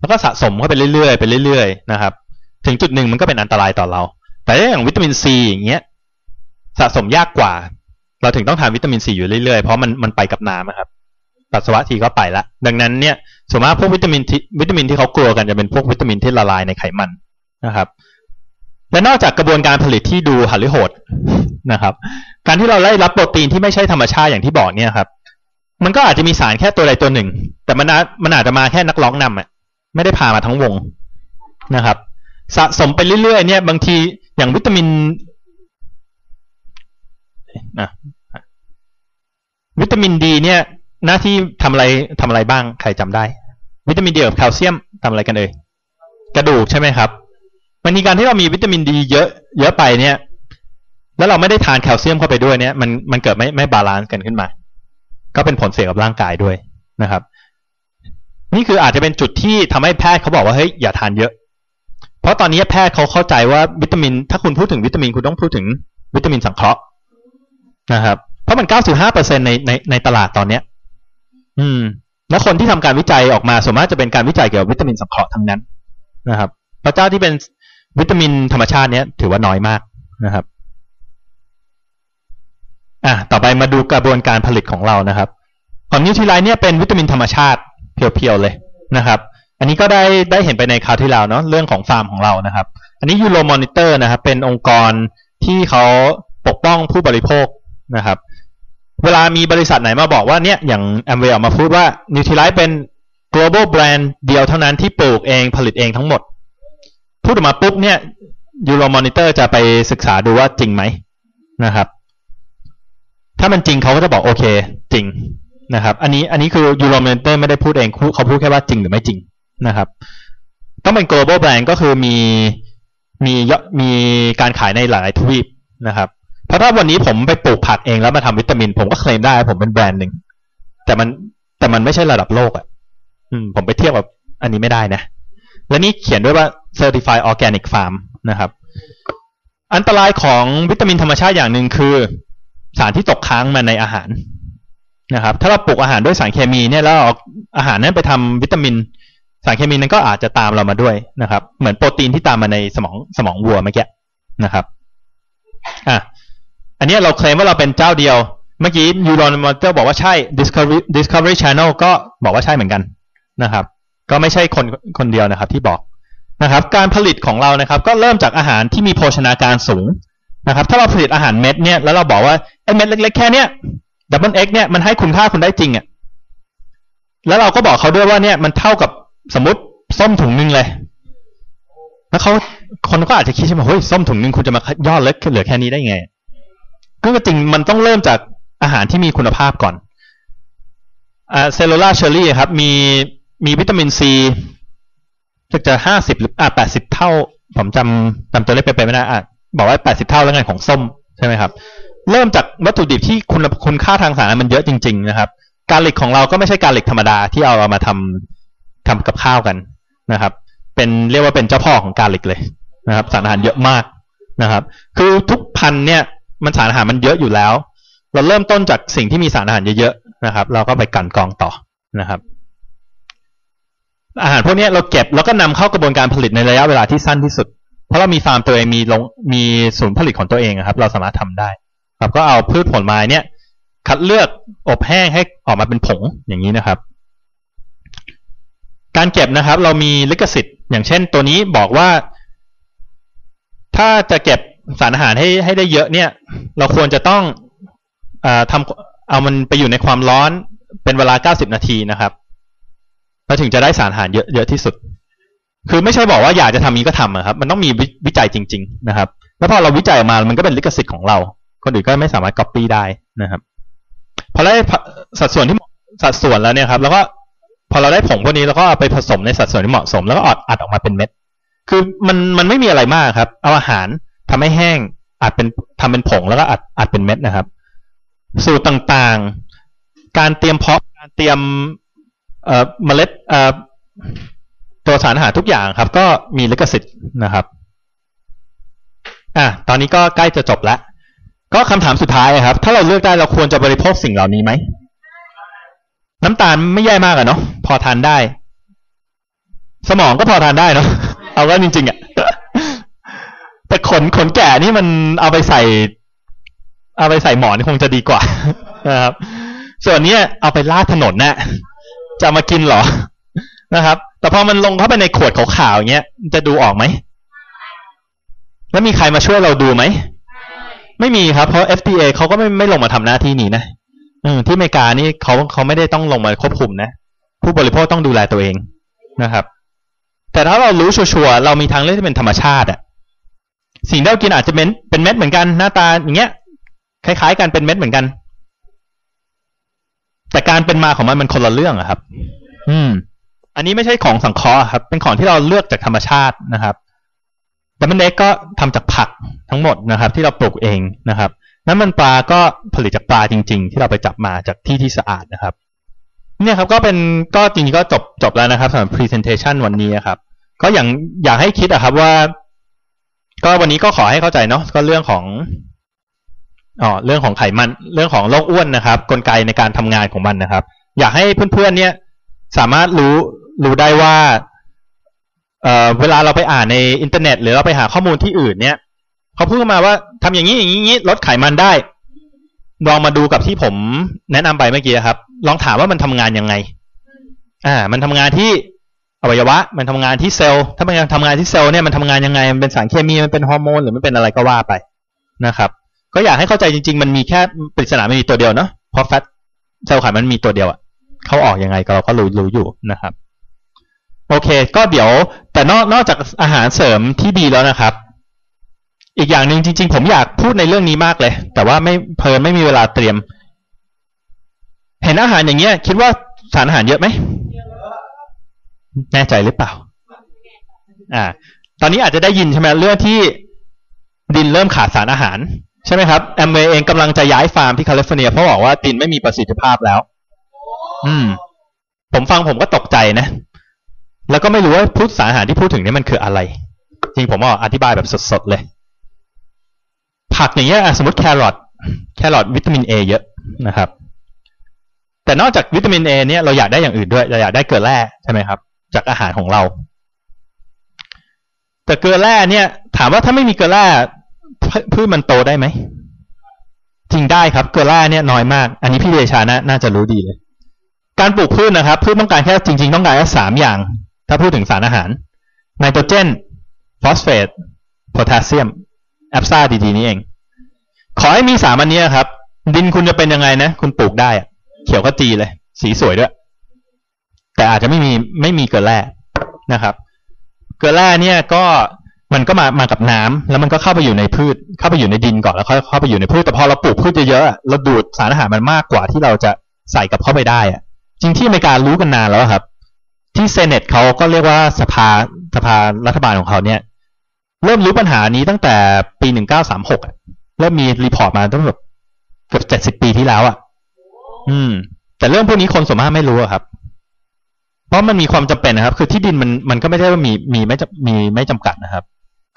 แล้วก็สะสมเข้าไปเรื่อยๆไปเรื่อยๆนะครับ ถึงจุดหนึ่งมันก็เป็นอันตรายต่อเรา แต่อย่างวิตามินซีอย่างเงี้ยสะสมยากกว่า เราถึงต้องทานวิตามินซีอยู่เรื่อยๆ เพราะมันมันไปกับน้ำครับ ปัสสาวะทีก็ไปละ ดังนั้นเนี่ยส่วนมากพวกวิตามินที่วิตามินที่เขากลัวกันจะเป็นพวกวิตามินที่ละลายในไขมันนะครับ และนอกจากกระบวนการผลิตที่ดูหันหรือโหดนะครับ การที่เราได้รับโปรตีนที่ไม่ใช่ธรรมชาติอย่างที่บอกเนี่ยครับ มันก็อาจจะมีสารแค่ตัวใดตัวหนึ่ง แต่มันอาจมันอาจจะมาแค่นักร้องนำอะ ไม่ได้พามาทั้งวงนะครับ สะสมไปเรื่อยๆเนี่ย บางทีอย่างวิตามินนะ วิตามินดีเนี่ย หน้าที่ทำอะไรทำอะไรบ้างใครจำได้ วิตามินดีกับแคลเซียมทำอะไรกันเอ่ยกระดูกใช่ไหมครับมันมีการที่เรามีวิตามินดีเยอะ เยอะไปเนี่ย แล้วเราไม่ได้ทานแคลเซียมเข้าไปด้วยเนี่ย มันมันเกิดไม่ไม่ balance กันขึ้นมา ก็เป็นผลเสียกับร่างกายด้วยนะครับ นี่คืออาจจะเป็นจุดที่ทำให้แพทย์เขาบอกว่าเฮ้ยอย่าทานเยอะ เพราะตอนนี้แพทย์เขาเข้าใจว่าวิตามิน ถ้าคุณพูดถึงวิตามินคุณต้องพูดถึงวิตามินสังเคราะห์นะครับ เพราะมันเก้าสิบห้าเปอร์เซ็นต์ในในในตลาดตอนเนี้ย อืม แล้วคนที่ทำการวิจัยออกมาส่วนมากจะเป็นการวิจัยเกี่ยวกับวิตามินสังเคราะห์ทั้งนั้นนะครับ เพราะเจ้าที่เป็นวิตามินธรรมชาติเนี้ยถือว่าน้อยมากนะครับอะต่อไปมาดูกระบวนการผลิตของเรานะครับ ของ Nutrilite เนี่ยเป็นวิตามินธรรมชาติ pure ๆเลยนะครับ อันนี้ก็ได้ได้เห็นไปในคราวที่แล้วเนาะเรื่องของฟาร์มของเรานะครับ อันนี้ Euromonitor นะครับเป็นองค์กรที่เขาปกป้องผู้บริโภคนะครับ เวลามีบริษัทไหนมาบอกว่าเนี่ยอย่างแอมเวลมาพูดว่า Nutrilite เป็น global brand เดียวเท่านั้นที่ปลูกเองผลิตเองทั้งหมด พูดออกมาปุ๊บเนี่ย Euromonitor จะไปศึกษาดูว่าจริงไหมนะครับ ถ้ามันจริงเขาก็จะบอกโอเค จริงนะครับ อันนี้อันนี้คือ Euromonitor ไม่ได้พูดเองเขาพูดแค่ว่าจริงหรือไม่จริงนะครับ ต้องเป็น global brand ก็คือมีมีมีการขายในหลายทวีปนะครับ เพราะถ้าวันนี้ผมไปปลูกผักเองแล้วมาทำวิตามิน ผมก็เคลมได้ผมเป็นแบรนด์หนึ่งแต่มันแต่มันไม่ใช่ระดับโลกอะอืมผมไปเทียบกับอันนี้ไม่ได้นะ และนี่เขียนด้วยว่า Certified Organic Farm นะครับ อันตรายของวิตามินธรรมชาติอย่างหนึ่งคือ สารที่ตกค้างมาในอาหารนะครับ ถ้าเราปลูกอาหารด้วยสารเคมีเนี่ยแล้วเอาอาหารนั้นไปทำวิตามิน สารเคมีนั้นก็อาจจะตามเรามาด้วยนะครับ เหมือนโปรตีนที่ตามมาในสมองสมองวัวเมื่อกี้นะครับ อะ อันนี้เราเคลมว่าเราเป็นเจ้าเดียว เมื่อกี้ Euromonitor บอกว่าใช่ Discovery Discovery Channel ก็บอกว่าใช่เหมือนกันนะครับ ก็ไม่ใช่คนคนเดียวนะครับที่บอกนะครับ การผลิตของเรานะครับ ก็เริ่มจากอาหารที่มีโภชนาการสูงนะครับ ถ้าเราผลิตอาหารเม็ดเนี่ยแล้วเราบอกว่าไอ้เม็ดเล็กๆแค่เนี้ย Double X เนี่ยมันให้คุณค่าคุณได้จริงอะ่ะแล้วเราก็บอกเขาด้วยว่าเนี่ยมันเท่ากับสมมติส้มถุงนึงเลย แล้วเขาคนก็อาจจะคิดใช่ไหมเฮ้ยส้มถุงนึงคุณจะมาย่อเล็กเหลือแค่นี้ได้ไง ก็จริงมันต้องเริ่มจากอาหารที่มีคุณภาพก่อนอ่าเซลลูลาเชอรี่ครับ มีมีวิตามินซีจะจะห้าสิบหรืออ่าแปดสิบเท่า ผมจำจำตัวเลขไปไม่ได้อะบอกว่าแปดสิบเท่าแล้วไงของส้มใช่ไหมครับ เริ่มจากวัตถุดิบที่คุณคุณค่าทางสารมันเยอะจริง ๆ นะครับ การหลิกของเราก็ไม่ใช่การหลิกธรรมดาที่เอาเรามาทำทำกับข้าวกันนะครับ เป็นเรียกว่าเป็นเจ้าพ่อของการหลิกเลยนะครับ สารอาหารเยอะมากนะครับ คือทุกพันเนี่ย มันสารอาหารมันเยอะอยู่แล้ว เราเริ่มต้นจากสิ่งที่มีสารอาหารเยอะๆนะครับ เราก็ไปกันกองต่อนะครับ อาหารพวกนี้เราเก็บแล้วก็นำเข้ากระบวนการผลิตในระยะเวลาที่สั้นที่สุด เพราะเรามีฟาร์มตัวเองมีลงมีศูนย์ผลิตของตัวเองครับ เราสามารถทำได้ ครับก็เอาพืชผลไม้เนี่ย คัดเลือกอบแห้งให้ออกมาเป็นผงอย่างนี้นะครับ การเก็บนะครับ เรามีลิขสิทธิ์ อย่างเช่น ตัวนี้บอกว่าถ้าจะเก็บ สารอาหารให้ให้ได้เยอะเนี่ย เราควรจะต้องอทำเอามันไปอยู่ในความร้อนเป็นเวลา 90 นาทีนะครับเราถึงจะได้สารอาหารเยอะเยอะที่สุด คือไม่ใช่บอกว่าอยากจะทำนี้ก็ทำครับ มันต้องมีวิจัยจริง ๆ นะครับ แล้วพอเราวิจัยออกมา มันก็เป็นลิขสิทธิ์ของเรา คนอื่นก็ไม่สามารถก๊อปปี้ได้นะครับ พอได้สัดส่วนที่สัดส่วนแล้วเนี่ยครับ แล้วก็พอเราได้ผงพวกนี้แล้วก็ไปผสมในสัดส่วนที่เหมาะสม แล้วก็อดอัดออกมาเป็นเม็ด คือมันมันไม่มีอะไรมากครับ เอาอาหาร ทำให้แห้งอัดเป็นทำเป็นผงแล้วก็อัดอัดเป็นเม็ดนะครับ สูตรต่างๆ การเตรียมเพาะการเตรียมเอ่อเมล็ดเอ่อตัวสารอาหารทุกอย่างครับ ก็มีลิขสิทธิ์นะครับอะตอนนี้ก็ใกล้จะจบแล้วก็คำถามสุดท้ายครับ ถ้าเราเลือกได้เราควรจะบริโภคสิ่งเหล่านี้ไหมน้ำตาลไม่แย่มากอะเนาะพอทานได้ สมองก็พอทานได้เนาะเอาว่าจริงๆอะ ขนขนแก่นี่มันเอาไปใส่ เอาไปใส่หมอนคงจะดีกว่านะครับ ส่วนเนี้ยเอาไปลาดถนนนะ่ะจะมากินเหรอนะครับ แต่พอมันลงเข้าไปในขวดขาวๆอย่างเงี้ยจะดูออกไหม แล้วมีใครมาช่วยเราดูไหม ไม่มีครับ เพราะ FDA เขาก็ไม่ไม่ลงมาทำหน้าที่นี้นะอืที่อเมริกานี่เขาเขาไม่ได้ต้องลงมาควบคุมนะ ผู้บริโภคต้องดูแลตัวเองนะครับ แต่ถ้าเรารู้ชัวร์เรามีทางเลือกที่เป็นธรรมชาติอะ สิ่งที่เรากินอาจจะเป็นเป็นเม็ดเหมือนกันหน้าตาอย่างเงี้ยคล้ายๆกันเป็นเม็ดเหมือนกัน แต่การเป็นมาของมันมันคนละเรื่องอะครับ อืม อันนี้ไม่ใช่ของสังเคราะห์ครับ เป็นของที่เราเลือกจากธรรมชาตินะครับ Double X ก็ทำจากผักทั้งหมดนะครับ ที่เราปลูกเองนะครับ น้ำมันปลาก็ผลิตจากปลาจริง ๆ ที่เราไปจับมาจากที่ที่สะอาดนะครับ เนี่ยครับก็เป็นก็จริงๆก็จบจบแล้วนะครับสำหรับ presentation วันนี้ครับ ก็อย่างอยากให้คิดอะครับว่า ก็วันนี้ก็ขอให้เข้าใจเนาะก็เรื่องของอ๋อเรื่องของไขมันเรื่องของโรคอ้วนนะครับ กลไกในการทำงานของมันนะครับ อยากให้เพื่อนๆเนี่ย สามารถรู้รู้ได้ว่าเอ่อเวลาเราไปอ่านในอินเทอร์เน็ต หรือเราไปหาข้อมูลที่อื่นเนี่ยเขาพูดมาว่าทำอย่างนี้อย่างนี้ลดไขมันได้ ลองมาดูกับที่ผมแนะนำไปเมื่อกี้ครับ ลองถามว่ามันทำงานยังไง อ่า มันทำงานที่ อวัยวะ มันทำงานที่เซลล์ ถ้ามันทำงานที่เซลล์เนี่ยมันทำงานยังไง มันเป็นสารเคมี มันเป็นฮอร์โมน หรือมันเป็นอะไรก็ว่าไปนะครับ ก็อยากให้เข้าใจจริง ๆ มันมีแค่ปริศนาไม่มีตัวเดียวเนาะ เพราะแฟตเซลล์ไขมันมีตัวเดียวอะเขาออกยังไงก็เราก็รู้รู้อยู่นะครับ โอเค ก็เดี๋ยว แต่นอกนอกจากอาหารเสริมที่ดีแล้วนะครับ อีกอย่างหนึ่งจริง ๆ ผมอยากพูดในเรื่องนี้มากเลย แต่ว่าไม่เพลินไม่มีเวลาเตรียม เห็นอาหารอย่างเงี้ย คิดว่าสารอาหารเยอะไหม แน่ใจหรือเปล่า อ่า ตอนนี้อาจจะได้ยินใช่ไหมเรื่องที่ดินเริ่มขาดสารอาหาร ใช่ไหมครับแอมเวย์เองกำลังจะย้ายฟาร์มที่แคลิฟอร์เนียเพราะบอกว่าดินไม่มีประสิทธิภาพแล้ว อืม ผมฟังผมก็ตกใจนะ แล้วก็ไม่รู้ว่าพูดสารอาหารที่พูดถึงนี่มันคืออะไร จริงผมก็อธิบายแบบสดๆเลย ผักอย่างเงี้ยสมมติแครอทแครอทวิตามินเอเยอะนะครับแต่นอกจากวิตามินเอเนี่ยเราอยากได้อย่างอื่นด้วย เราอยากได้เกลือแร่ใช่ไหมครับ จากอาหารของเรา แต่เกลือแร่เนี่ย ถามว่าถ้าไม่มีเกลือแร่พืชมันโตได้ไหมจริงได้ครับเกลือแร่เนี่ยน้อยมาก อันนี้พี่เดชานะน่าจะรู้ดีเลย การปลูกพืชนะครับพืชต้องการแค่จริง ๆ ต้องการแค่สามอย่าง ถ้าพูดถึงสารอาหารไนโตรเจนฟอสเฟตโพแทสเซียม APSA ดีๆนี่เอง ขอให้มีสามอันนี้ครับ ดินคุณจะเป็นยังไงนะ คุณปลูกได้เขียวก็จีเลย สีสวยด้วย แต่อาจจะไม่มีไม่มีเกลือแร่นะครับ เกลือแร่เนี่ยก็มันก็มามากับน้ำแล้วมันก็เข้าไปอยู่ในพืช เข้าไปอยู่ในดินก่อนแล้วค่อยเข้าไปอยู่ในพืชแต่พอเราปลูกพืชเยอะๆเราดูดสารอาหารมันมากกว่าที่เราจะใส่กับเข้าไปได้อะจริงที่อเมริการู้กันนานแล้วครับ ที่เซเนตเขาก็เรียกว่าสภาสภารัฐบาลของเขาเนี่ย เริ่มรู้ปัญหานี้ตั้งแต่ปีหนึ่งเก้าสามหกเริ่มมี report มาตั้งแบบเกือบเจ็ดสิบปีที่แล้วอะ อืม แต่เรื่องพวกนี้คนส่วนมากไม่รู้ครับ เพราะมันมีความจำเป็นนะครับ คือที่ดินมันมันก็ไม่ได้ว่ามีมีไม่มีไม่จำกัดนะครับ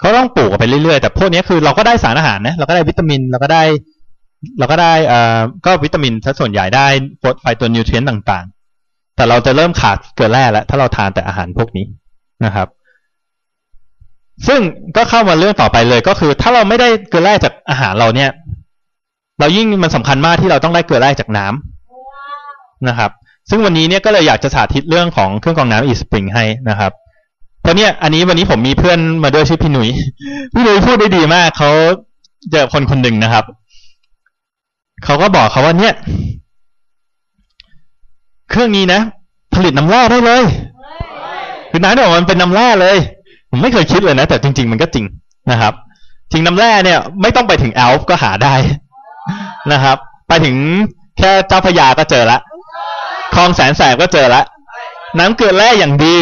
เขาต้องปลูกไปเรื่อยๆแต่พวกนี้คือเราก็ได้สารอาหารนะเราก็ได้วิตามินเราก็ได้ เราก็ได้อ่าก็วิตามินถ้าส่วนใหญ่ได้ phytonutrient ต่างๆ แต่เราจะเริ่มขาดเกลือแร่แล้วถ้าเราทานแต่อาหารพวกนี้นะครับ ซึ่งก็เข้ามาเรื่องต่อไปเลยก็คือ ถ้าเราไม่ได้เกลือแร่จากอาหารเราเนี่ย เรายิ่งมันสำคัญมากที่เราต้องได้เกลือแร่จากน้ำนะครับ ซึ่งวันนี้เนี่ยก็เลยอยากจะสาธิตเรื่องของเครื่องกรองน้ำอีสปริงให้นะครับเพราะเนี่ยอันนี้วันนี้ผมมีเพื่อนมาด้วยชื่อพี่หนุยพี่หนุยพูดได้ดีมากเขาเจอคนคนหนึ่งนะครับเขาก็บอกเขาว่าเนี่ย เครื่องนี้นะ ผลิตน้ำแร่ได้เลยคือน้ำเนี่ยมันเป็นน้ำแร่เลย ผมไม่เคยคิดเลยนะ แต่จริง ๆ มันก็จริงนะครับ จริงน้ำแร่เนี่ย ไม่ต้องไปถึงแอลป์ก็หาได้นะครับ ไปถึงแค่เจ้าพยาก็เจอละ คลองแสนแสบก็เจอละน้ำเกลือแร่อย่างดี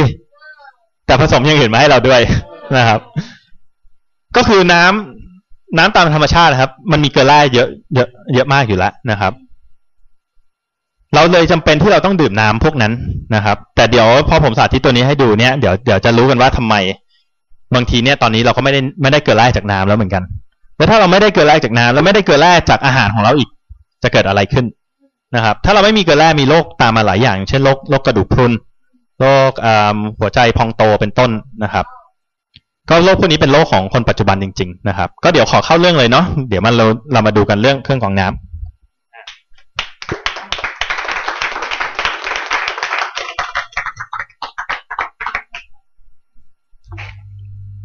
แต่ผสมอย่างอื่นมาให้เราด้วยนะครับ ก็คือน้ำน้ำตามธรรมชาตินะครับ มันมีเกลือแร่เยอะเยอะเยอะมากอยู่แล้วนะครับ เราเลยจำเป็นที่เราต้องดื่มน้ำพวกนั้นนะครับ แต่เดี๋ยวพอผมสาธิตตัวนี้ให้ดูเนี่ยเดี๋ยวเดี๋ยวจะรู้กันว่าทำไม บางทีเนี่ยตอนนี้เราก็ไม่ได้ไม่ได้เกลือแร่จากน้ำแล้วเหมือนกันแล้วถ้าเราไม่ได้เกลือแร่จากน้ำแล้วไม่ได้เกลือแร่จากอาหารของเราอีก จะเกิดอะไรขึ้น นะครับ ถ้าเราไม่มีเกลือแร่มีโรคตามมาหลายอย่าง เช่นโรคโรคกระดูกพรุนโรคหัวใจพองโตเป็นต้นนะครับ ก็โรคพวกนี้เป็นโรคของคนปัจจุบันจริง ๆ นะครับ ก็เดี๋ยวขอเข้าเรื่องเลยเนาะเดี๋ยวมันเราเรามาดูกันเรื่องเครื่องกรองน้ำ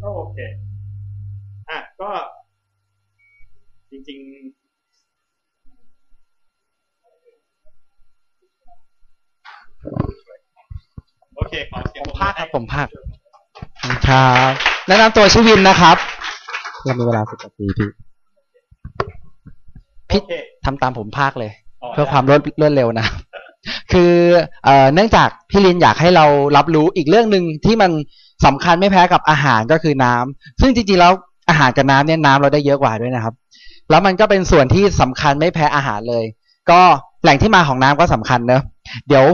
โอเค อะ ก็จริง ๆ โอเคขอเสียงผมภาคครับผมภาคครับแนะนำตัวชื่อวินนะครับ เรามีเวลาสิบนาทีพี่พี่โอเคทำตามผมภาคเลยอ๋อเพื่อความรวดรวดเร็วนะ คือเอ่อเนื่องจากพี่ลินอยากให้เรารับรู้อีกเรื่องหนึ่งที่มันสำคัญไม่แพ้กับอาหารก็คือน้ำซึ่งจริงๆแล้วอาหารกับน้ำเนี่ยน้ำเราได้เยอะกว่าด้วยนะครับ แล้วมันก็เป็นส่วนที่สำคัญไม่แพ้อาหารเลย ก็แหล่งที่มาของน้ำก็สำคัญเนอะเดี๋ยว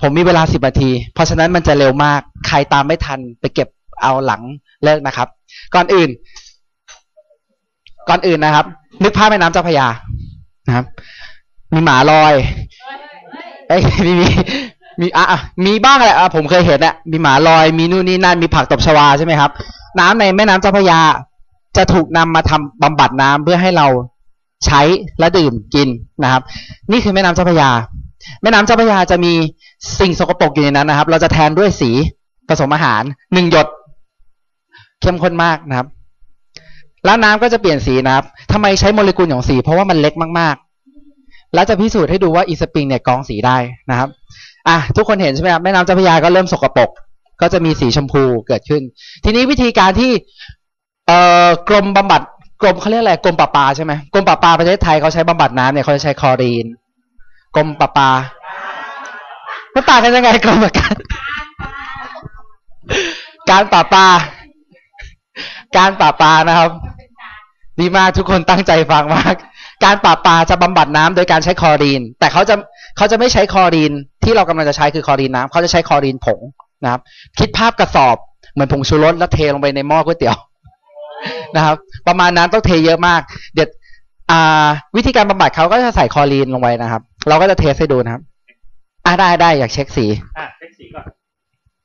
ผมมีเวลาสิบนาที เพราะฉะนั้นมันจะเร็วมาก ใครตามไม่ทันไปเก็บเอาหลังเลิกนะครับ ก่อนอื่น ก่อนอื่นนะครับ นึกภาพแม่น้ำเจ้าพระยานะครับ มีหมาลอยเอ้ยมีมีมีอะมีบ้างแหละอะผมเคยเห็นอะมีหมาลอย มีนู่นนี่นั่นมีผักตบชวาใช่ไหมครับ น้ำในแม่น้ำเจ้าพระยา จะถูกนำมาทำบำบัดน้ำเพื่อให้เราใช้และดื่มกินนะครับ นี่คือแม่น้ำเจ้าพระยา แม่น้ำเจ้าพระยาจะมีสิ่งสกปรกอยู่ในนั้นนะครับ เราจะแทนด้วยสีผสมอาหารหนึ่งหยด เข้มข้นมากนะครับ แล้วน้ำก็จะเปลี่ยนสีนะครับทำไมใช้โมเลกุลของสี เพราะว่ามันเล็กมากๆ แล้วจะพิสูจน์ให้ดูว่าอีสปริงเนี่ยกรองสีได้นะครับอะทุกคนเห็นใช่ไหมครับแม่น้ำเจ้าพระยาก็เริ่มสกปรกก็จะมีสีชมพูเกิดขึ้น ทีนี้วิธีการที่เอ่อกรมบำบัดกรมเขาเรียกอะไรกรมประปาใช่ไหมกรมประปาประเทศไทยเขาใช้บำบัดน้ำเนี่ยเขาจะใช้คลอรีน กรมประปามันต่างกันยังไงกรมกับการการประปาการประปานะครับ ดีมากทุกคนตั้งใจฟังมาก การประปาจะบำบัดน้ำโดยการใช้คลอรีน แต่เขาจะเขาจะไม่ใช้คลอรีน ที่เรากำลังจะใช้คือคลอรีนน้ำเขาจะใช้คลอรีนผงนะครับ คิดภาพกระสอบเหมือนผงชูรสแล้วเทลงไปในหม้อก๋วยเตี๋ยวนะครับ ประมาณนั้นต้องเทเยอะมาก เด็ด อ่า วิธีการบำบัดเขาก็จะใส่คลอรีนลงไปนะครับ เราก็จะเทสให้ดูนะครับ อ่าได้ได้อยากเช็คสี อะเช็คสีก่อน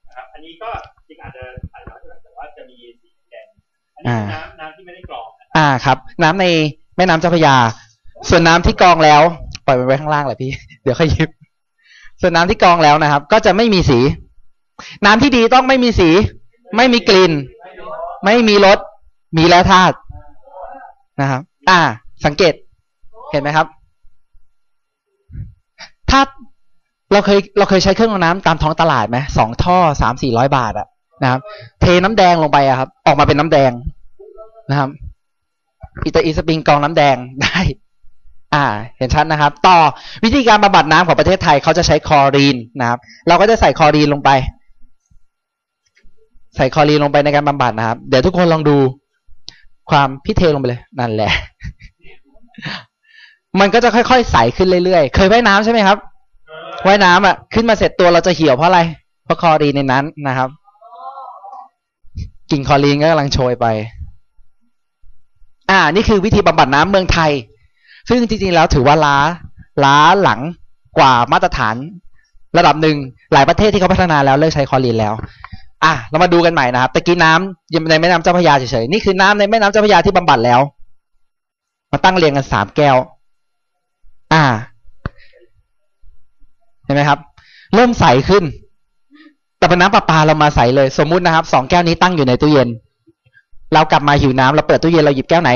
นะครับ อันนี้ก็จริงอาจจะถ่ายน้อยหน่อยแต่ว่าจะมีสีแดงอันนี้คือน้ำน้ำที่ไม่ได้กรองนะอ่าครับ น้ำในแม่น้ำเจ้าพระยา ส่วนน้ำที่กรองแล้ว ปล่อยมันไว้ข้างล่างแหละพี่ เดี๋ยวค่อยหยิบ ส่วนน้ำที่กรองแล้วนะครับ ก็จะไม่มีสี น้ำที่ดีต้องไม่มีสี ไม่มีกลิ่น ไม่มีรส มีแล้วธาตุนะครับ อ่า สังเกตเห็นไหมครับ ถ้าเราเคยเราเคยใช้เครื่องกรองน้ำตามท้องตลาดไหมสองท่อสามสี่ร้อยบาทอะนะครับ เทน้ำแดงลงไปอะครับ ออกมาเป็นน้ำแดงนะครับอิตาอีสปริงกรองน้ำแดงได้ อ่า เห็นชัดนะครับ ต่อวิธีการบำบัดน้ำของประเทศไทยเขาจะใช้คลอรีนนะครับ เราก็จะใส่คลอรีนลงไป ใส่คลอรีนลงไปในการบำบัดนะครับ เดี๋ยวทุกคนลองดูความพิเทลงไปเลย นั่นแหละ มันก็จะค่อยๆใสขึ้นเรื่อยๆ เคยว่ายน้ำใช่ไหมครับว่ายน้ำอะ ขึ้นมาเสร็จตัวเราจะเหี่ยวเพราะอะไร เพราะคลอรีนในนั้นนะครับกลิ่นคลอรีนก็กำลังโชยไป อ่า นี่คือวิธีบำบัดน้ำเมืองไทย ซึ่งจริงๆแล้วถือว่าล้า ล้าหลังกว่ามาตรฐาน ระดับหนึ่งหลายประเทศที่เขาพัฒนาแล้วเลิกใช้คอรีนแล้ว อะ เรามาดูกันใหม่นะครับตะกี้น้ำในแม่น้ำเจ้าพระยาเฉยๆ นี่คือน้ำในแม่น้ำเจ้าพระยาที่บำบัดแล้ว มาตั้งเรียงกันสามแก้ว อ่า เห็นไหมครับ เริ่มใสขึ้น แต่เป็นน้ำประปาเรามาใสเลย สมมุตินะครับสองแก้วนี้ตั้งอยู่ในตู้เย็น เรากลับมาหิวน้ำเราเปิดตู้เย็นเราหยิบแก้วไหน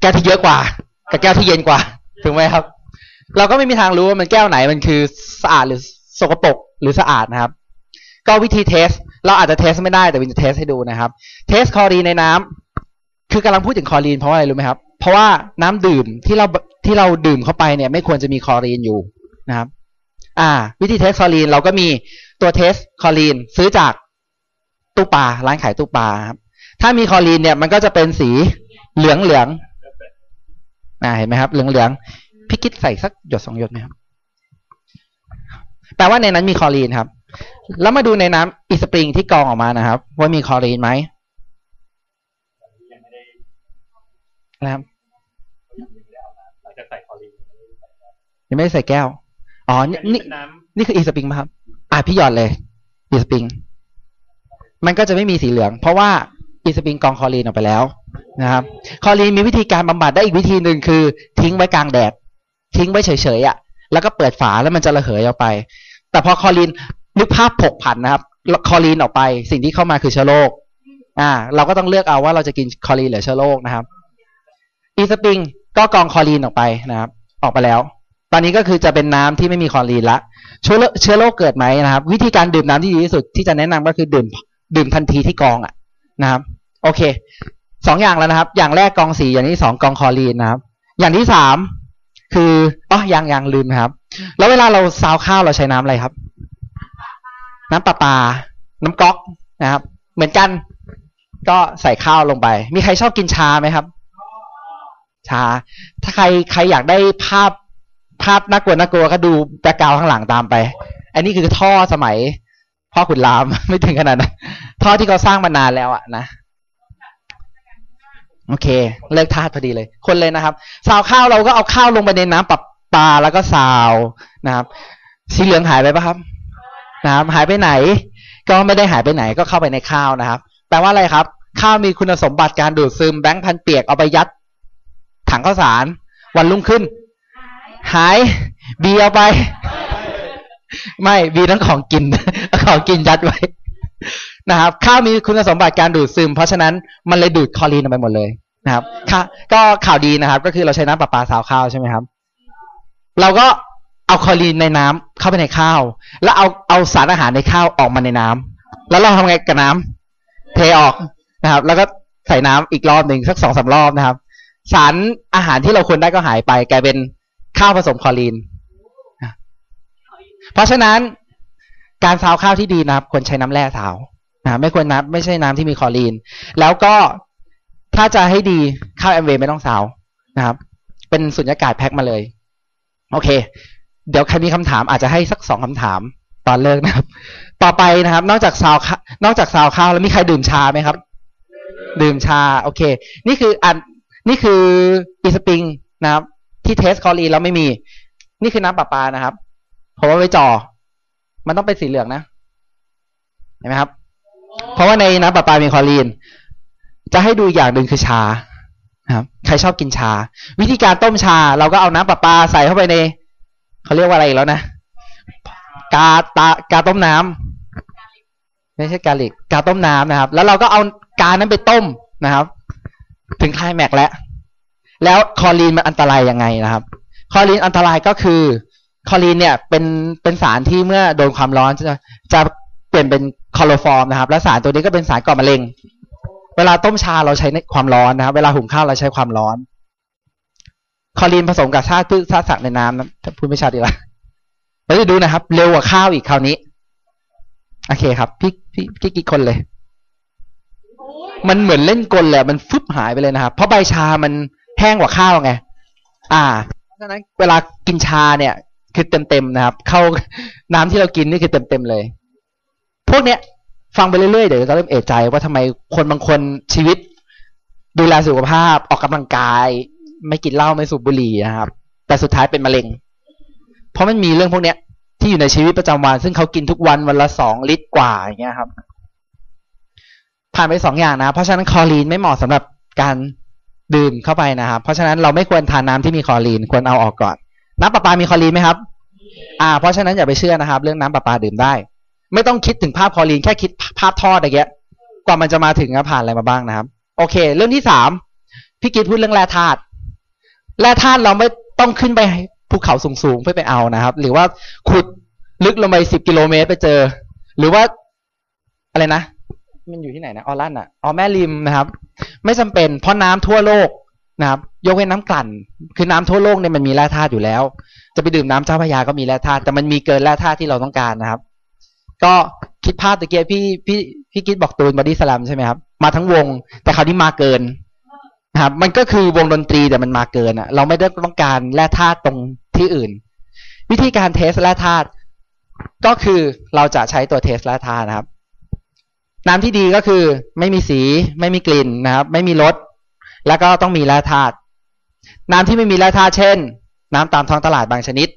แก้วที่เยอะกว่า กับแก้วที่เย็นกว่า ถูกไหมครับ เราก็ไม่มีทางรู้ว่ามันแก้วไหนมันคือสะอาดหรือสกปรกหรือสะอาดนะครับ ก็วิธี test เราอาจจะ test ไม่ได้แต่วินจะ test ให้ดูนะครับ test คลอรีนในน้ำคือกำลังพูดถึงคลอรีนเพราะอะไรรู้ไหมครับ เพราะว่าน้ำดื่มที่เราที่เราดื่มเข้าไปเนี่ย ไม่ควรจะมีคลอรีนอยู่นะครับ อ่า วิธี test คลอรีนเราก็มีตัว test คลอรีนซื้อจากตู้ปลาร้านขายตู้ปลาครับ ถ้ามีคลอรีนเนี่ยมันก็จะเป็นสีเหลืองเหลืองอ่าเห็นไหมครับ เหลืองเหลืองพี่คิดใส่สักหยดสองหยดไหมครับแปลว่าในนั้นมีคลอรีนครับ แล้วมาดูในน้ำอีสปริงที่กรองออกมานะครับ ว่ามีคลอรีนไหมนะครับ จะใส่คอลีน ยังไม่ได้ใส่แก้ว อ๋อ นี่นี่เป็นน้นี่คืออีสปริงป่ะครับ อะพี่หยอดเลย eSpring มันก็จะไม่มีสีเหลือง เพราะว่า eSpring กรองคลอรีนออกไปแล้วนะครับคลอรีนมีวิธีการบำบัดได้อีกวิธีหนึ่งคือ ทิ้งไว้กลางแดด ทิ้งไว้เฉยๆอะ แล้วก็เปิดฝาแล้วมันจะระเหยออกไป แต่พอคลอรีนนึกภาพผกผันนะครับคลอรีนออกไป สิ่งที่เข้ามาคือเชื้อโรค อ่า เราก็ต้องเลือกเอาว่าเราจะกินคลอรีนหรือเชื้อโรคนะครับ eSpring ก็กรองคลอรีนออกไปนะครับ ออกไปแล้ว ตอนนี้ก็คือจะเป็นน้ำที่ไม่มีคลอรีนละเชื้อโรคเชื้อโรคเกิดไหมนะครับ วิธีการดื่มน้ำที่ดีที่สุดที่จะแนะนำก็คือดื่มดื่มทันทีที่กองอะนะครับ โอเคสองอย่างแล้วนะครับ อย่างแรกกองสีอย่างที่สองกองคลอรีนนะครับ อย่างที่สามคืออ๋อยังยังลืมนะครับ แล้วเวลาเราซาวข้าวเราใช้น้ำอะไรครับ น้ำประปาน้ำก๊อกนะครับ เหมือนกัน ก็ใส่ข้าวลงไป มีใครชอบกินชาไหมครับ ชา ถ้าใครใครอยากได้ภาพ ภาพน่ากลัวน่ากลัวก็ดูแบ็กกราวข้างหลังตามไป อันนี้คือท่อสมัยพ่อขุนราม ไม่ถึงขนาดนั้นท่อที่เขาสร้างมานานแล้วอะนะโอเค เลิกทาสพอดีเลย คนเลยนะครับซาวข้าวเราก็เอาข้าวลงไปในน้ำปรับปลาแล้วก็ซาวนะครับ สีเหลืองหายไปปะครับนะครับหายไปไหน ก็ไม่ได้หายไปไหนก็เข้าไปในข้าวนะครับ แปลว่าอะไรครับ ข้าวมีคุณสมบัติการดูดซึมแบงค์พันเปียกเอาไปยัด ถังข้าวสาร วันรุ่งขึ้น หาย บีเอาไป ไม่บีทั้งของกิน ของกินยัดไว้นะครับข้าวมีคุณสมบัติการดูดซึม เพราะฉะนั้นมันเลยดูดคอรีนออกไปหมดเลยนะครับค่ะก็ข่าวดีนะครับ ก็คือเราใช้น้ำประปาสาวข้าวใช่ไหมครับ เราก็เอาคลอรีนในน้ำเข้าไปในข้าว แล้วเอาเอาสารอาหารในข้าวออกมาในน้ำแล้วเราทำไงกับน้ำเทออกนะครับ แล้วก็ใส่น้ำอีกรอบหนึ่งสักสองสามรอบนะครับ สารอาหารที่เราควรได้ก็หายไป กลายเป็น ข้าวผสมคลอรีน เพราะฉะนั้นการซาวข้าวที่ดีนะครับควรใช้น้ำแร่ซาวนะไม่ควรน้ำไม่ใช่น้ำที่มีคลอรีน แล้วก็ถ้าจะให้ดีข้าวแอมเวย์ไม่ต้องซาวนะครับ เป็นสุญญากาศแพ็คมาเลย โอเค เดี๋ยวใครมีคำถามอาจจะให้สักสองคำถามตอนเลิกนะครับ ต่อไปนะครับ นอกจากซาวข้าว นอกจากซาวข้าวแล้วมีใครดื่มชาไหมครับ ดื่มชา โอเค นี่คืออันนี่คือ eSpring นะครับ ที่ test คลอรีนแล้วไม่มี นี่คือน้ำประปานะครับผมว่าไว้จ่อมันต้องเป็นสีเหลืองนะเห็นไหมครับ เพราะว่าในน้ำประปามีคลอรีน จะให้ดูอย่างหนึ่งคือชานะครับใครชอบกินชา วิธีการต้มชา เราก็เอาน้ำประปาใส่เข้าไปในเขาเรียกว่าอะไรอีกแล้วนะกาตากาต้มน้ำไม่ใช่กาลิกกาต้มน้ำนะครับ แล้วเราก็เอากานั้นไปต้มนะครับ ถึงคลายแม็กซ์แล้ว แล้วคลอรีนมันอันตรายยังไงนะครับคลอรีนอันตรายก็คือคลอรีนเนี่ยเป็นเป็นสารที่เมื่อโดนความร้อนจะจะเปลี่ยนเป็นคลอโรฟอร์มนะครับ และสารตัวนี้ก็เป็นสารก่อมะเร็ง เวลาต้มชาเราใช้ในความร้อนนะครับ เวลาหุงข้าวเราใช้ความร้อนคลอรีนผสมกับธาตุพืชธาตุสัตว์ในน้ำนะถ้าพูดไม่ชัดดีละเราจะดูนะครับ เร็วกว่าข้าวอีกคราวนี้ โอเคครับ พี่พี่พี่กี่คนเลย มันเหมือนเล่นกลเลยมันฟึบหายไปเลยนะครับ เพราะใบชามัน ห้งกว่าข้าวไง อ่า เพราะฉะนั้นเวลากินชาเนี่ย คือเต็มๆนะครับ เข้าน้ำที่เรากินนี่คือเต็มๆเลย พวกเนี้ย ฟังไปเรื่อยๆเดี๋ยวจะเริ่มเอะใจว่าทำไมคนบางคนชีวิต ดูแลสุขภาพออกกำลังกาย ไม่กินเหล้าไม่สูบบุหรี่นะครับ แต่สุดท้ายเป็นมะเร็ง เพราะมันมีเรื่องพวกเนี้ย ที่อยู่ในชีวิตประจำวัน ซึ่งเขากินทุกวันวันละสองลิตรกว่าอย่างเงี้ยครับผ่านไปสองอย่างนะ เพราะฉะนั้นคอรีนไม่เหมาะสำหรับการ ดื่มเข้าไปนะครับ เพราะฉะนั้นเราไม่ควรทานน้ำที่มีคลอรีนควรเอาออกก่อน น้ำประปามีคลอรีนไหมครับ อ่า เพราะฉะนั้นอย่าไปเชื่อนะครับ เรื่องน้ำประปาดื่มได้ ไม่ต้องคิดถึงภาพคลอรีนแค่คิดภาพทอดอะไรเงี้ยกว่ามันจะมาถึงผ่านอะไรมาบ้างนะครับ โอเค เรื่องที่สามพี่กิตพูดเรื่องแร่ธาตุแร่ธาตุเราไม่ต้องขึ้นไปภูเขาสูงๆเพื่อไปเอานะครับ หรือว่าขุดลึกลงไปสิบกิโลเมตรไปเจอ หรือว่าอะไรนะ มันอยู่ที่ไหนนะออลั่นอะอ๋อแม่ริมนะครับ ไม่จำเป็น เพราะน้ำทั่วโลกนะครับ ยกเว้นน้ำกลั่น คือน้ำทั่วโลกเนี่ยมันมีแร่ธาตุอยู่แล้ว จะไปดื่มน้ำเจ้าพระยาก็มีแร่ธาตุแต่มันมีเกินแร่ธาตุที่เราต้องการนะครับ ก็คิดภาพตะเกียบพี่พี่พี่กิดบอกตูนบอดี้สลัมใช่ไหมครับมาทั้งวง แต่คราวนี้มาเกินนะครับ มันก็คือวงดนตรีแต่มันมาเกินอะ เราไม่ได้ต้องการแร่ธาตุตรงที่อื่น วิธีการ test แร่ธาตุก็คือเราจะใช้ตัวเทสแร่ธาตุนะครับ น้ำที่ดีก็คือไม่มีสีไม่มีกลิ่นนะครับ ไม่มีรสแล้วก็ต้องมีแร่ธาตุน้ำที่ไม่มีแร่ธาตุเช่น น้ำตามท้องตลาดบางชนิด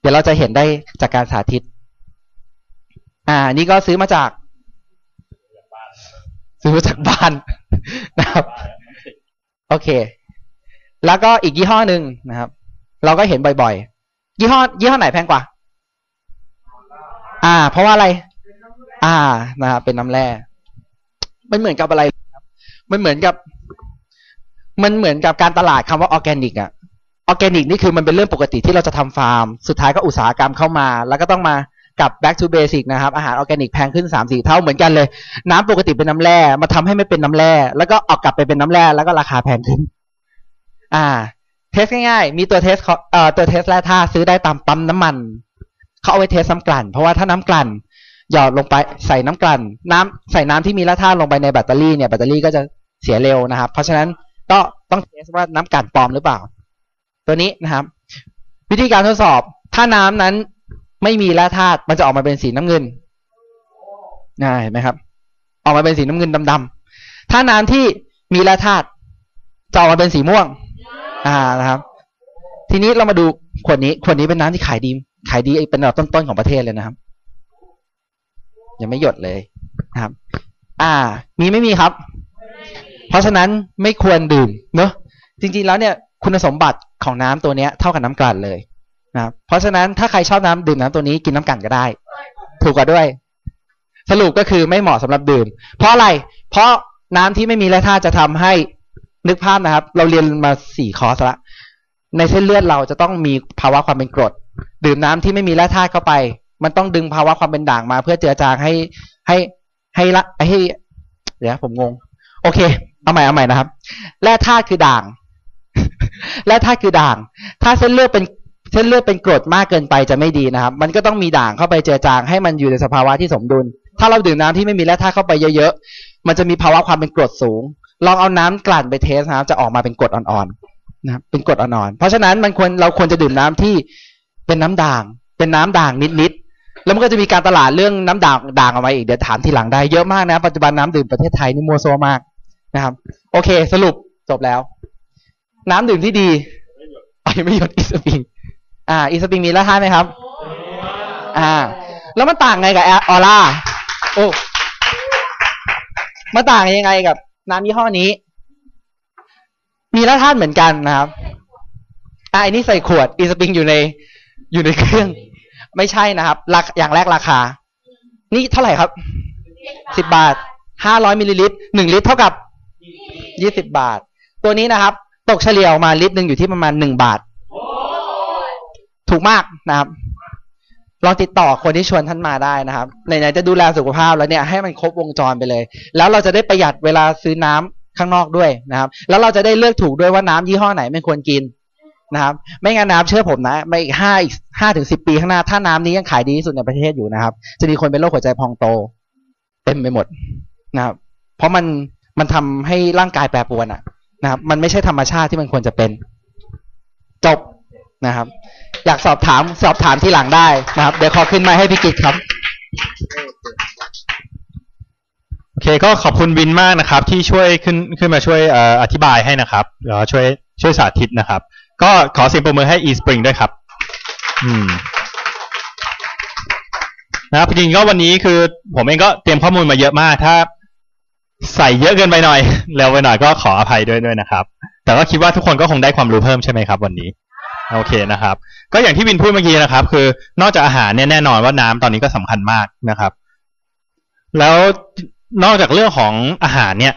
เดี๋ยวเราจะเห็นได้จากการสาธิต อ่านี่ก็ซื้อมาจาก ซื้อมาจากบ้านนะครับ โอเค แล้วก็อีกยี่ห้อหนึ่งนะครับ เราก็เห็นบ่อยๆ ยี่ห้อ ยี่ห้อไหนแพงกว่า อ่า เพราะว่าอะไร อ่านะครับเป็นน้ำแร่มันเหมือนกับอะไรครับ มันเหมือนกับ มันเหมือนกับการตลาดคำว่าออร์แกนิกอะออร์แกนิกนี่คือมันเป็นเรื่องปกติที่เราจะทำฟาร์ม สุดท้ายก็อุตสาหกรรมเข้ามา แล้วก็ต้องมากับ back to basic นะครับ อาหารออร์แกนิกแพงขึ้นสามสี่เท่าเหมือนกันเลย น้ำปกติเป็นน้ำแร่มาทำให้ไม่เป็นน้ำแร่แล้วก็เอากลับไปเป็นน้ำแร่แล้วก็ราคาแพงขึ้น อ่า test ง่ายๆ มีตัว test เอ่อตัว test แร่ธาตุซื้อได้ตามปั๊มน้ำมันเขาเอาไว้ test น้ำกลั่น เพราะว่าถ้าน้ำกลั่น หยอดลงไปใส่น้ำกลั่น น้ำใส่น้ำที่มีแร่ธาตุลงไปในแบตเตอรี่เนี่ยแบตเตอรี่ก็จะเสียเร็วนะครับ เพราะฉะนั้นก็ต้อง test ว่าน้ำกลั่นปลอมหรือเปล่า ตัวนี้นะครับ วิธีการทดสอบถ้าน้ำนั้นไม่มีแร่ธาตุมันจะออกมาเป็นสีน้ำเงินนะเห็นไหมครับ ออกมาเป็นสีน้ำเงินดำๆถ้าน้ำที่มีแร่ธาตุจะออกมาเป็นสีม่วง อ่านะครับ ทีนี้เรามาดูขวดนี้ขวดนี้เป็นน้ำที่ขายดี ขายดีเป็นอันดับต้นๆของประเทศเลยนะครับ ยังไม่หยดเลยนะครับ อ่า มีไม่มีครับ เพราะฉะนั้นไม่ควรดื่มเนอะจริงๆแล้วเนี่ยคุณสมบัติของน้ำตัวเนี้ยเท่ากับน้ำกลั่นเลยนะครับเพราะฉะนั้นถ้าใครชอบน้ำดื่มน้ำตัวนี้กินน้ำกลั่นก็ได้ ถูกกว่าด้วย สรุปก็คือไม่เหมาะสำหรับดื่ม เพราะอะไร เพราะน้ำที่ไม่มีแร่ธาตุจะทำให้นึกภาพนะครับ เราเรียนมาสี่คอร์สละในเส้นเลือดเราจะต้องมีภาวะความเป็นกรด ดื่มน้ำที่ไม่มีแร่ธาตุเข้าไป มันต้องดึงภาวะความเป็นด่างมา เพื่อเจือจางให้ให้ให้ละให้เดี๋ยวผมงง โอเค เอาใหม่เอาใหม่นะครับ แร่ธาตุคือด่าง แร่ธาตุคือด่าง ถ้าเส้นเลือดเป็นเส้นเลือดเป็นกรดมากเกินไปจะไม่ดีนะครับ มันก็ต้องมีด่างเข้าไปเจือจางให้มันอยู่ในสภาวะที่สมดุล ถ้าเราดื่มน้ำที่ไม่มีแร่ธาตุเข้าไปเยอะๆ มันจะมีภาวะความเป็นกรดสูง ลองเอาน้ำกลั่นไปเทสนะครับ จะออกมาเป็นกรดอ่อนๆนะครับ เป็นกรดอ่อนๆ เพราะฉะนั้นมันควรเราควรจะดื่มน้ำที่เป็นน้ำด่าง เป็นน้ำด่างนิดๆ แล้วมันก็จะมีการตลาดเรื่องน้ำด่างด่างออกมาอีกเดี๋ยวถามทีหลังได้เยอะมากนะ ปัจจุบันน้ำดื่มประเทศไทยนี่มัวโซวมากนะครับ โอเค สรุปจบแล้ว น้ำดื่มที่ดีอ๋อยังไม่หยดอีสปริงอ่า อีสปริงมีร่ธาไหมครับ อ่า แล้วมันต่างไงกับออร่าโอ้มันต่างยังไงกับ น้ำยี่ห้อนี้ มีร่ธาเหมือนกันนะครับอ่าอันนี้ใส่ขวดอีสปริงอยู่ในอยู่ในเครื่อง ไม่ใช่นะครับราคอย่างแรกราคา นี่เท่าไหร่ครับสิบบาทห้าร้อยมิลลิลิตรหนึ่งลิตรเท่ากับยี่สิบบาท ตัวนี้นะครับ ตกเฉลี่ยออกมาลิตรหนึ่งอยู่ที่ประมาณหนึ่งบาท ถูกมากนะครับลองติดต่อคนที่ชวนท่านมาได้นะครับไหนๆจะดูแลสุขภาพแล้วเนี่ยให้มันครบวงจรไปเลย แล้วเราจะได้ประหยัดเวลาซื้อน้ำข้างนอกด้วยนะครับ แล้วเราจะได้เลือกถูกด้วยว่าน้ำยี่ห้อไหนไม่ควรกิน นะครับ ไม่งั้นน้ำเชื่อผมนะ ไม่อีกห้าอีกห้าถึงสิบปีข้างหน้า ถ้าน้ำนี้ยังขายดีที่สุดในประเทศอยู่นะครับ จะมีคนเป็นโรคหัวใจพองโต เต็มไปหมดนะครับ เพราะมันมันทำให้ร่างกายแปรปรวนอะนะครับ มันไม่ใช่ธรรมชาติที่มันควรจะเป็น จบนะครับ อยากสอบถามสอบถามที่หลังได้นะครับ เดี๋ยวขอขึ้นมาให้พี่กิตครับโอเคก็ขอบคุณวินมากนะครับ ที่ช่วยขึ้นขึ้นมาช่วยออธิบายให้นะครับแล้วช่วยช่วยสาธิตนะครับ ก็ขอเสียงปรบมือให้ eSpring ด้วยครับ อืมนะครับจริงๆก็วันนี้คือ ผมเองก็เตรียมข้อมูลมาเยอะมาก ถ้าใส่เยอะเกินไปหน่อยเร็วไปหน่อยก็ขออภัยด้วยด้วยนะครับ แต่ก็คิดว่าทุกคนก็คงได้ความรู้เพิ่มใช่ไหมครับ วันนี้ โอเคนะครับ ก็อย่างที่วินพูดเมื่อกี้นะครับ คือนอกจากอาหารเนี่ยแน่นอนว่าน้ำตอนนี้ก็สำคัญมากนะครับ แล้วนอกจากเรื่องของอาหารเนี่ย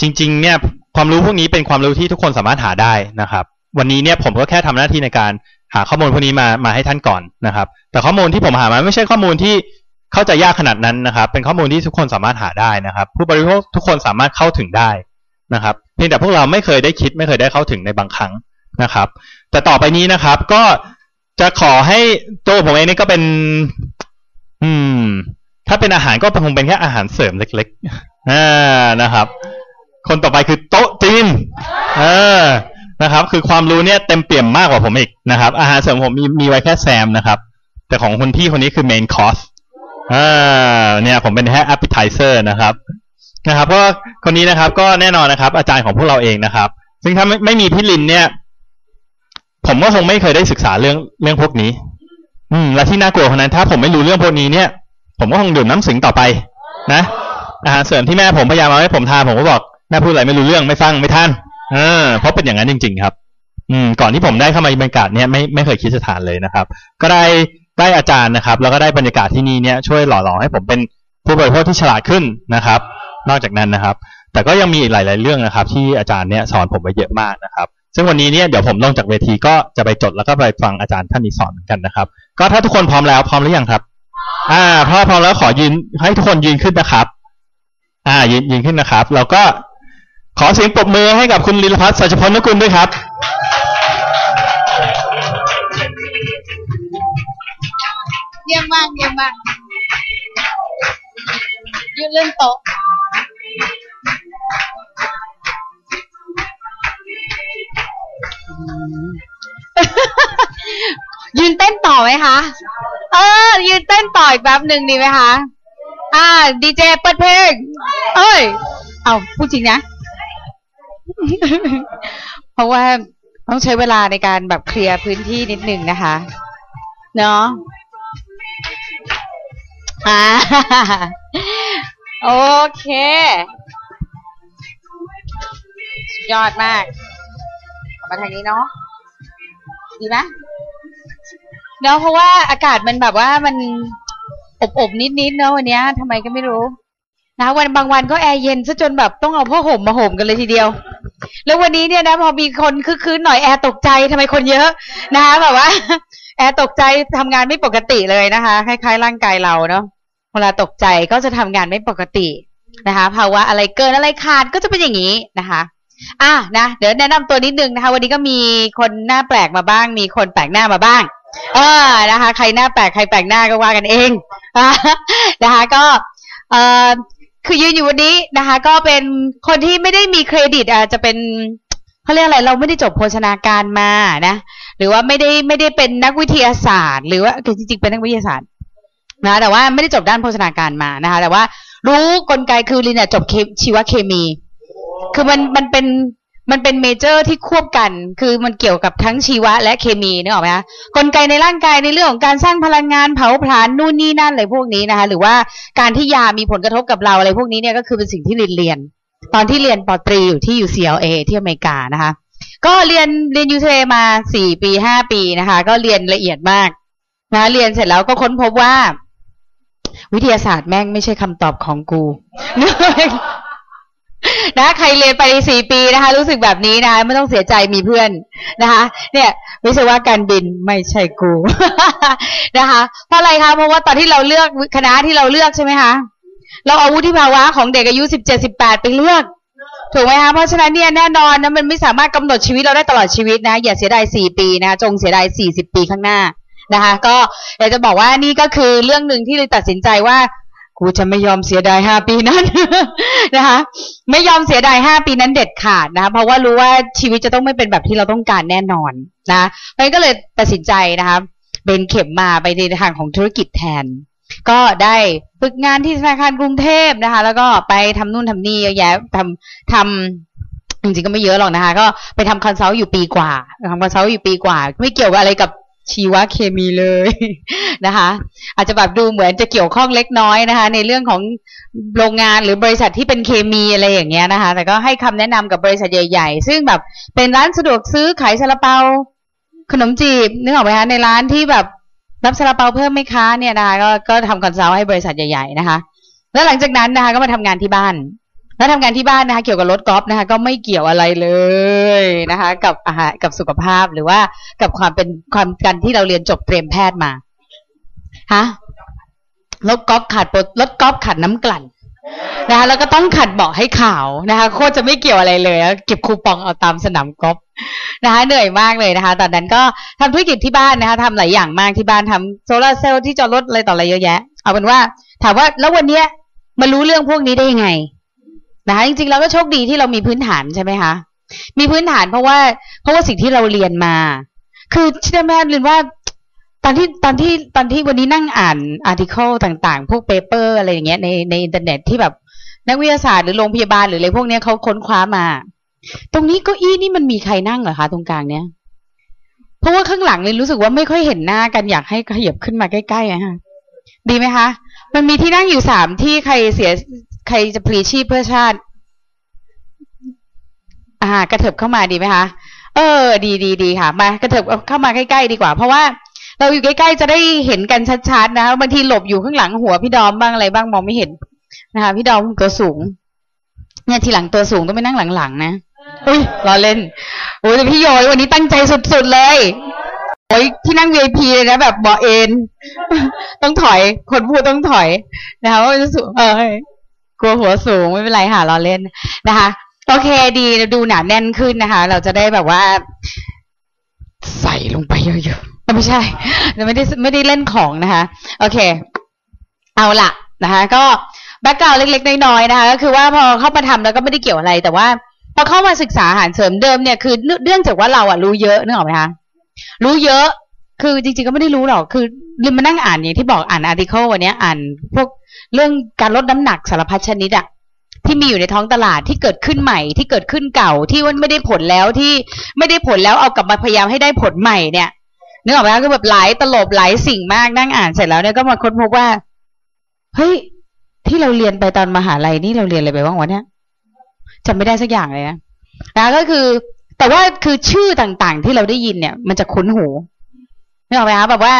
จริง ๆ เนี่ยความรู้พวกนี้เป็นความรู้ที่ทุกคนสามารถหาได้นะครับ วันนี้เนี่ยผมก็แค่ทำหน้าที่ในการหาข้อมูลพวกนี้มามาให้ท่านก่อนนะครับ แต่ข้อมูลที่ผมหามาไม่ใช่ข้อมูลที่เข้าใจยากขนาดนั้นนะครับ เป็นข้อมูลที่ทุกคนสามารถหาได้นะครับ ผู้บริโภคทุกคนสามารถเข้าถึงได้นะครับ เพียงแต่พวกเราไม่เคยได้คิดไม่เคยได้เข้าถึงในบางครั้งนะครับ แต่ต่อไปนี้นะครับ ก็จะขอให้ตัวผมเองนี่ก็เป็น อืม ถ้าเป็นอาหารก็คงเป็นแค่อาหารเสริมเล็กๆอ่านะครับ คนต่อไปคือโต๊ะจีนเออ นะครับ คือความรู้เนี่ยเต็มเปี่ยมมากกว่าผมอีกนะครับ อาหารเสริมผมมีมีไว้แค่แซมนะครับ แต่ของคุณพี่คนนี้คือ main course อ่าเนี่ยผมเป็นแค่ appetizer นะครับนะครับก็คนนี้นะครับก็แน่นอนนะครับ อาจารย์ของพวกเราเองนะครับ ซึ่งถ้าไม่ไม่มีพี่ลินเนี่ย ผมก็คงไม่เคยได้ศึกษาเรื่องเรื่องพวกนี้ อืม และที่น่ากลัวคนนั้น ถ้าผมไม่รู้เรื่องพวกนี้เนี่ย ผมก็คงดื่มน้ำสิงต่อไป นะอาหารเสริมที่แม่ผมพยายามเอาให้ผมทานผมก็บอกแม่พูดอะไรไม่รู้เรื่องไม่ฟังไม่ทัน ออเพราะเป็นอย่างนั้นจริง ๆ ครับ อืม ก่อนที่ผมได้เข้ามาบรรยากาศเนี่ยไม่ไม่เคยคิดจะทานเลยนะครับ ก็ได้ได้อาจารย์นะครับ แล้วก็ได้บรรยากาศที่นี่เนี่ยช่วยหล่อหลอมให้ผมเป็นผู้บริโภคที่ฉลาดขึ้นนะครับ นอกจากนั้นนะครับ แต่ก็ยังมีหลาย ๆ เรื่องนะครับ ที่อาจารย์เนี่ยสอนผมไปเยอะมากนะครับ ซึ่งวันนี้เนี่ยเดี๋ยวผมลงจากเวทีก็จะไปจดแล้วก็ไปฟังอาจารย์ท่านนี้สอนเหมือนกันนะครับ ก็ถ้าทุกคนพร้อมแล้วพร้อมหรือยังครับ อ่าพอพร้อมแล้วขอยืนให้ทุกคนยืนขึ้นนะครับ อ่ายืนยืนขึ้นนะครับ แล้วก็ ขอเสียงปรบมือให้กับคุณลิลพัฒน์สัจพลนกุลด้วยครับ เยี่ยมมากเยี่ยมมากยืนเล่นโต๊ะยืนเต้นต่อไหมคะ เออ ยืนเต้นต่ออีกแป๊บหนึ่งดีไหมคะ อ่า ดีเจเปิดเพลง เอ้ย เอาพูดจริงนะ เพราะว่าต้องใช้เวลาในการแบบเคลียร์พื้นที่นิดหนึ่งนะคะ เนาะอ่าโอเคสุดยอดมากมาทางนี้เนาะดีไหมเนาะเพราะว่าอากาศมันแบบว่ามันอบอบนิดนิดๆเนาะวันนี้ทำไมก็ไม่รู้ นะวันบางวันก็แอร์เย็นซะจนแบบต้องเอาผ้าห่มมาห่มกันเลยทีเดียว แล้ววันนี้เนี่ยนะพอมีคนคึกคืนหน่อยแอร์ตกใจทำไมคนเยอะนะคะแบบว่า แอร์ตกใจทำงานไม่ปกติเลยนะคะคล้ายๆร่างกายเราเนาะเวลาตกใจก็จะทำงานไม่ปกตินะคะภาวะอะไรเกินอะไรขาดก็จะเป็นอย่างนี้นะคะอะนะเดี๋ยวแนะนำตัวนิดนึงนะคะ วันนี้ก็มีคนหน้าแปลกมาบ้าง มีคนแปลกหน้ามาบ้างเออนะคะ ใครหน้าแปลกใครแปลกหน้าก็ว่ากันเองนะคะก็เอ่อ คือยืนอยู่วันนี้นะคะ ก็เป็นคนที่ไม่ได้มีเครดิตอาจจะเป็นเขาเรียกอะไรเราไม่ได้จบโภชนาการมานะหรือว่าไม่ได้ไม่ได้เป็นนักวิทยาศาสตร์ หรือว่าคือจริงๆเป็นนักวิทยาศาสตร์นะแต่ว่าไม่ได้จบด้านโภชนาการมานะคะ แต่ว่ารู้กลไกคือลินเนี่ยจบเคชีวเคมี คือมันมันเป็น มันเป็นเมเจอร์ที่ควบกัน คือมันเกี่ยวกับทั้งชีวะและเคมีนึกออกไหมคะกลไกในร่างกายในเรื่องของการสร้างพลังงานเผาผลาญนู่นนี่นั่นอะไรพวกนี้นะคะ หรือว่าการที่ยามีผลกระทบกับเราอะไรพวกนี้เนี่ยก็คือเป็นสิ่งที่เรียนเรียน ตอนที่เรียนปอตรีอยู่ที่ UCLA ที่อเมริกานะคะ ก็เรียนเรียน UCLA มาสี่ปีห้าปีนะคะ ก็เรียนละเอียดมากนะเรียนเสร็จแล้วก็ค้นพบว่า วิทยาศาสตร์แม่งไม่ใช่คำตอบของกู นะใครเรียนไปสี่ปีนะคะ รู้สึกแบบนี้นะไม่ต้องเสียใจมีเพื่อนนะคะ เนี่ยวิศวะการบินไม่ใช่กูนะคะ เพราะอะไรคะเพราะว่าตอนที่เราเลือกคณะที่เราเลือกใช่ไหมคะเราเอาวุฒิภาวะของเด็กอายุสิบเจ็ดสิบแปดไปเลือกถูกไหมคะเพราะฉะนั้นเนี่ยแน่นอนนะมันไม่สามารถกำหนดชีวิตเราได้ตลอดชีวิตนะ อย่าเสียดายสี่ปีนะคะจงเสียดายสี่สิบปีข้างหน้านะคะ ก็อยากจะบอกว่านี่ก็คือเรื่องหนึ่งที่เลยตัดสินใจว่า กูจะไม่ยอมเสียดายห้าปีนั้นนะคะ ไม่ยอมเสียดายห้าปีนั้นเด็ดขาดนะคะเพราะว่ารู้ว่าชีวิตจะต้องไม่เป็นแบบที่เราต้องการแน่นอนนะเพราะฉะนั้นก็เลยตัดสินใจนะคะเบนเข็มมาไปในทางของธุรกิจแทน ก็ได้ฝึกงานที่ธนาคารกรุงเทพนะคะ แล้วก็ไปทำนู่นทำนี่เยอะแยะทำทำจริงๆก็ไม่เยอะหรอกนะคะ ก็ไปทำ consult อยู่ปีกว่าทำ consult อยู่ปีกว่า ไม่เกี่ยวกับอะไรกับ ชีวเคมีเลยนะคะ อาจจะแบบดูเหมือนจะเกี่ยวข้องเล็กน้อยนะคะ ในเรื่องของโรงงานหรือบริษัทที่เป็นเคมีอะไรอย่างเงี้ยนะคะ แต่ก็ให้คำแนะนำกับบริษัทใหญ่ ๆ ซึ่งแบบเป็นร้านสะดวกซื้อขายซาลาเปา ขนมจีบนึกออกไหมคะในร้านที่แบบรับซาลาเปาเพิ่มไหมคะเนี่ยนะคะก็ก็ทำคอนซัลท์ให้บริษัทใหญ่ ๆ นะคะ แล้วหลังจากนั้นนะคะก็มาทำงานที่บ้าน แล้วทำงานที่บ้านนะคะ เกี่ยวกับรถกอล์ฟนะคะ ก็ไม่เกี่ยวอะไรเลยนะคะ กับอาหารกับสุขภาพหรือว่ากับความเป็นความกันที่เราเรียนจบเตรียมแพทย์มาฮะรถกอล์ฟขาดปรรถกอล์ฟขาดน้ำกลั่นนะคะแล้วก็ต้องขัดเบาะให้ขาวนะคะ โคตรจะไม่เกี่ยวอะไรเลยเก็บคูปองเอาตามสนามกอล์ฟนะคะเหนื่อยมากเลยนะคะ ตอนนั้นก็ทำธุรกิจที่บ้านนะคะทำหลายอย่างมากที่บ้านทำโซลาเซลล์ที่จอดรถอะไรต่ออะไรเยอะแยะ เอาเป็นว่า ถามว่าแล้ววันเนี้ยมารู้เรื่องพวกนี้ได้ยังไง นะคะจริงๆเราก็โชคดีที่เรามีพื้นฐานใช่ไหมคะมีพื้นฐานเพราะว่า เพราะว่าสิ่งที่เราเรียนมา คือเชื่อไหมเรียนว่า ตอนที่ตอนที่ตอนที่วันนี้นั่งอ่าน article ต่างๆ พวก paper อะไรอย่างเงี้ยในในอินเทอร์เน็ตที่แบบนักวิทยาศาสตร์หรือโรงพยาบาลหรืออะไรพวกเนี้ยเขาค้นคว้ามา ตรงนี้เก้าอี้นี่มันมีใครนั่งเหรอคะตรงกลางเนี้ยเพราะว่าข้างหลังเลยรู้สึกว่าไม่ค่อยเห็นหน้ากันอยากให้ขยับขึ้นมาใกล้ๆอะฮะ ดีไหมคะ มันมีที่นั่งอยู่สามที่ใครเสีย ใครจะพลีชีพเพื่อชาติ อ่ากระเถิบเข้ามาดีไหมคะเออ ดีดีดีค่ะ มากระเถิบเข้ามาใกล้ๆดีกว่า เพราะว่าเราอยู่ใกล้ๆจะได้เห็นกันชัดๆนะคะบางทีหลบอยู่ข้างหลังหัวพี่ดอมบ้างอะไรบ้างมองไม่เห็นนะคะพี่ดอมตัวสูง เนี่ยทีหลังตัวสูงต้องไปนั่งหลังๆนะอุ้ยรอเล่นโอ้ยแต่พี่โยยวันนี้ตั้งใจสุดๆเลยโอ้ยที่นั่ง VIP เลยนะแบบเบาเอ็นต้องถอย คนพูดต้องถอยนะคะว่าจะสูงเออ กลัวหัวสูงไม่เป็นไรค่ะเรอเล่นนะคะ โอเคดีดูหนาแน่นขึ้นนะคะ เราจะได้แบบว่า ใส่ลงไปเยอะๆไม่ใช่เราไม่ได้ไม่ได้เล่นของนะคะ โอเค เอาละนะคะ ก็แบ็กกราวเล็กๆน้อยๆนะคะ ก็คือว่าพอเข้ามาทำแล้วก็ไม่ได้เกี่ยวอะไร แต่ว่าพอเข้ามาศึกษาอาหารเสริมเดิมเนี่ยคือเนื่องจากว่าเราอะรู้เยอะนึกออกไหมคะรู้เยอะ คือจริงๆก็ไม่ได้รู้หรอก คือลืมมานั่งอ่านอย่างที่บอกอ่านอาร์ติเคิลวันนี้อ่านพวกเรื่องการลดน้ำหนักสารพัดชนิดอะที่มีอยู่ในท้องตลาดที่เกิดขึ้นใหม่ที่เกิดขึ้นเก่าที่ว่าไม่ได้ผลแล้วที่ไม่ได้ผลแล้วเอากลับมาพยายามให้ได้ผลใหม่เนี่ยนึกออกไหมคะคือแบบหลายตลบหลายสิ่งมากนั่งอ่านเสร็จแล้วเนี่ยก็มาค้นพบว่าเฮ้ยที่เราเรียนไปตอนมหาลัยนี่เราเรียนอะไรไปบ้างวะเนี่ยจำไม่ได้สักอย่างเลยนะนะก็คือ แต่ว่าคือชื่อต่างๆ ที่เราได้ยินเนี่ย มันจะคุ้นหู นึกออกไหมคะแบบว่า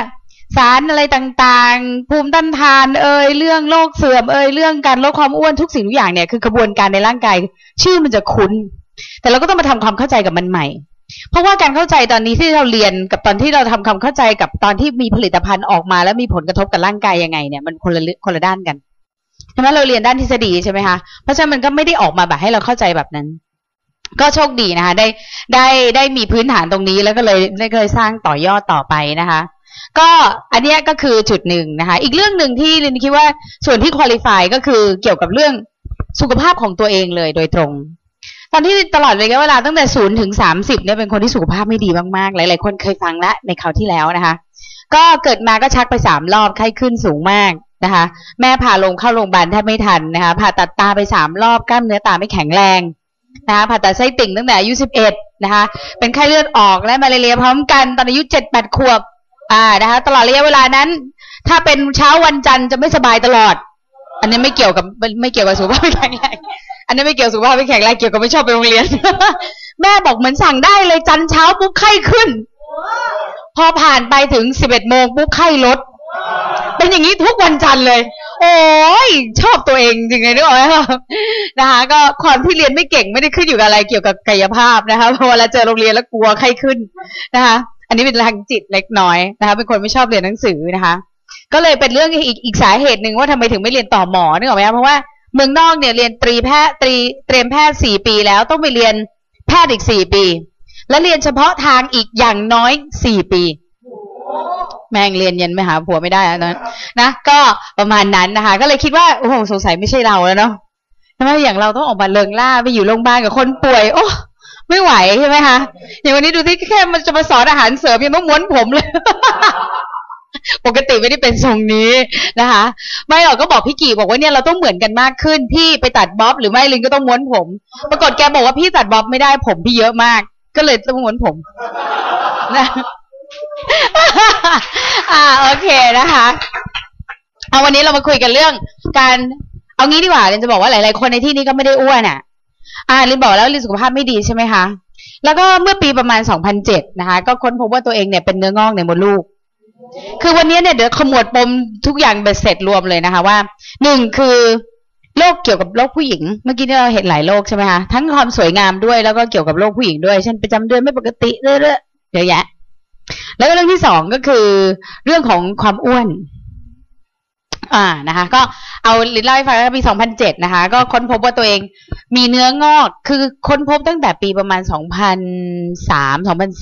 สารอะไรต่างๆ ภูมิต้านทาน เอ่ยเรื่องโรคเสื่อมเอ่ยเรื่องการลดความอ้วนทุกสิ่งทุกอย่างเนี่ยคือกระบวนการในร่างกาย ชื่อมันจะคุ้น แต่เราก็ต้องมาทำความเข้าใจกับมันใหม่ เพราะว่าการเข้าใจตอนนี้ที่เราเรียนกับตอนที่เราทำความเข้าใจกับตอนที่มีผลิตภัณฑ์ออกมา แล้วมีผลกระทบกับร่างกายยังไงเนี่ยมันคนละคนละด้านกันใช่ไหมเราเรียนด้านทฤษฎีใช่ไหมคะเพราะฉะนั้นมันก็ไม่ได้ออกมาแบบให้เราเข้าใจแบบนั้น ก็โชคดีนะคะ ได้ได้ได้มีพื้นฐานตรงนี้แล้วก็เลยได้เคยสร้างต่อยอดต่อไปนะคะ ก็อันนี้ก็คือจุดหนึ่งนะคะ อีกเรื่องหนึ่งที่ลินคิดว่าส่วนที่คุริฟายก็คือเกี่ยวกับเรื่องสุขภาพของตัวเองเลยโดยตรง ตอนที่ตลอดระยะเวลาตั้งแต่ศูนย์ถึงสามสิบเนี่ยเป็นคนที่สุขภาพไม่ดีมากๆ หลายๆคนเคยฟังแล้วในคราวที่แล้วนะคะ ก็เกิดมาก็ชักไปสามรอบไข้ขึ้นสูงมากนะคะ แม่พาลงเข้าโรงพยาบาลแทบไม่ทันนะคะผ่าตัดตาไปสามรอบกล้ามเนื้อตาไม่แข็งแรง นะคะผ่าตัดไส้ติ่งตั้งแต่อายุสิบเอ็ดนะคะเป็นไข้เลือดออกและมาเรียพร้อมกันตอนอายุเจ็ดแปดขวบอ่านะคะตลอดระยะเวลานั้น ถ้าเป็นเช้าวันจันทร์จะไม่สบายตลอด อันนี้ไม่เกี่ยวกับไม่เกี่ยวกับสุขภาพไม่แข็งแรงอันนี้ไม่เกี่ยวสุขภาพไม่แข็งแรงเกี่ยวกับไม่ชอบไปโรงเรียน แม่บอกเหมือนสั่งได้เลยจันทร์เช้าปุ๊บไข้ขึ้น พอผ่านไปถึงสิบเอ็ดโมงปุ๊บไข้ลด เป็นอย่างนี้ทุกวันจันทร์เลย โอ้ยชอบตัวเองจริงเลยนึกออกไหมคะนะคะก็ความที่เรียนไม่เก่งไม่ได้ขึ้นอยู่กับอะไรเกี่ยวกับกายภาพนะคะเพอเวลาเจอโรงเรียนแล้วกลัวไข้ขึ้นนะคะ อันนี้เป็นทางจิตเล็กน้อยนะคะ เป็นคนไม่ชอบเรียนหนังสือนะคะ ก็เลยเป็นเรื่องอีกอีกสาเหตุหนึ่งว่าทำไมถึงไม่เรียนต่อหมอนึกออกไหมคะเพราะว่าเมืองนอกเนี่ยเรียนตรีแพทย์ตรีเตรียมแพทย์สี่ปีแล้วต้องไปเรียนแพทย์อีกสี่ปี และเรียนเฉพาะทางอีกอย่างน้อยสี่ปี แม่งเรียนเย็นไม่หาผัวไม่ได้นะนะก็ประมาณนั้นนะคะ ก็เลยคิดว่าโอ้โหสงสัยไม่ใช่เราแล้วเนาะทำไมอย่างเราต้องออกมาเลิงล่าไปอยู่โรงพยาบาลกับคนป่วย โอ้ไม่ไหวใช่ไหมคะอย่างวันนี้ดูที่แค่มันจะมาสอนอาหารเสริมยังต้องม้วนผมเลยปกติไม่ได้เป็นทรงนี้นะคะ ไม่หรอกก็บอกพี่กีบอกว่าเนี่ยเราต้องเหมือนกันมากขึ้น พี่ไปตัดบ๊อบหรือไม่ลินก็ต้องม้วนผม ปรากฏแกบอกว่าพี่ตัดบ๊อบไม่ได้ผมพี่เยอะมาก ก็เลยต้องม้วนผมนะ อ่าโอเคนะคะเอาวันนี้เรามาคุยกันเรื่อง การเอางี้ดีกว่าลินจะบอกว่าหลาย ๆ คนในที่นี้ก็ไม่ได้อ้วนอะ อ่าลินบอกแล้วลินสุขภาพไม่ดีใช่ไหมคะแล้วก็เมื่อปีประมาณ 2007 นะคะ ก็ค้นพบว่าตัวเองเนี่ยเป็นเนื้องอกในมดลูก คือวันนี้เนี่ยเดี๋ยวขมวดปมทุกอย่างเบ็ดเสร็จรวมเลยนะคะว่าหนึ่งคือโรคเกี่ยวกับโรคผู้หญิง เมื่อกี้ที่เราเห็นหลายโรคใช่ไหมคะทั้งความสวยงามด้วยแล้วก็เกี่ยวกับโรคผู้หญิงด้วยเช่นประจำเดือนไม่ปกติเรื่อยๆเยอะแยะ แล้วก็เรื่องที่สองก็คือเรื่องของความอ้วน อ่านะคะ ก็เอาลินเล่าให้ฟังว่าปี2007นะคะ ก็ค้นพบว่าตัวเองมีเนื้องอก คือค้นพบตั้งแต่ปีประมาณ2003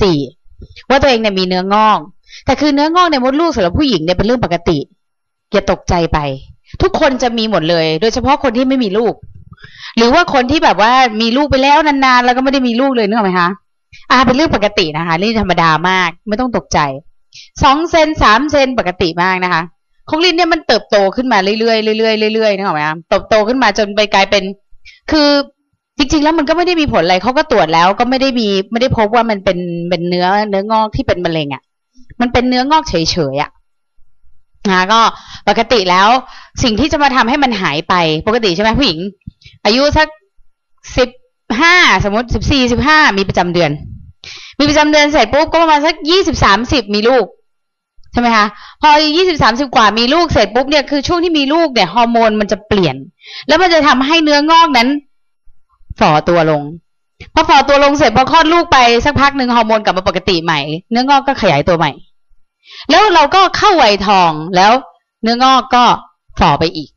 2004ว่าตัวเองเนี่ยมีเนื้องอก แต่คือเนื้องอกในมดลูกสำหรับผู้หญิงเนี่ยเป็นเรื่องปกติอย่าตกใจไป ทุกคนจะมีหมดเลย โดยเฉพาะคนที่ไม่มีลูก หรือว่าคนที่แบบว่ามีลูกไปแล้วนานๆแล้วก็ไม่ได้มีลูกเลยนึกออกไหมคะ อ่าเป็นเรื่องปกตินะคะเรื่องธรรมดามาก ไม่ต้องตกใจสองเซนสามเซนปกติมากนะคะ ของลิ้นเนี่ยมันเติบโตขึ้นมาเรื่อยๆเรื่อยๆเรื่อยๆนึกออกไหมคะเติบโตขึ้นมาจนไปกลายเป็น คือจริง ๆ แล้วมันก็ไม่ได้มีผลอะไรเขาก็ตรวจแล้วก็ไม่ได้มีไม่ได้พบว่ามันเป็นเป็นเนื้อเนื้องอกที่เป็นมะเร็งอะ่ะ มันเป็นเนื้องอกเฉยๆอะ่ะนะก็ปกติแล้วสิ่งที่จะมาทำให้มันหายไปปกติใช่ไหมผู้หญิง อายุสักสิบ ห้าสมมติสิบสี่สิบห้ามีประจำเดือน มีประจำเดือนเสร็จปุ๊บก็ประมาณสักยี่สิบสามสิบมีลูกใช่ไหมคะพอยี่สิบสามสิบกว่ามีลูกเสร็จปุ๊บเนี่ยคือช่วงที่มีลูกเนี่ยฮอร์โมนมันจะเปลี่ยน แล้วมันจะทำให้เนื้องอกนั้นฝ่อตัวลงพอฝ่อตัวลงเสร็จพอคลอดลูกไปสักพักหนึ่งฮอร์โมนกลับมาปกติใหม่ เนื้องอกก็ขยายตัวใหม่ แล้วเราก็เข้าวัยทองแล้วเนื้องอกก็ฝ่อไปอีก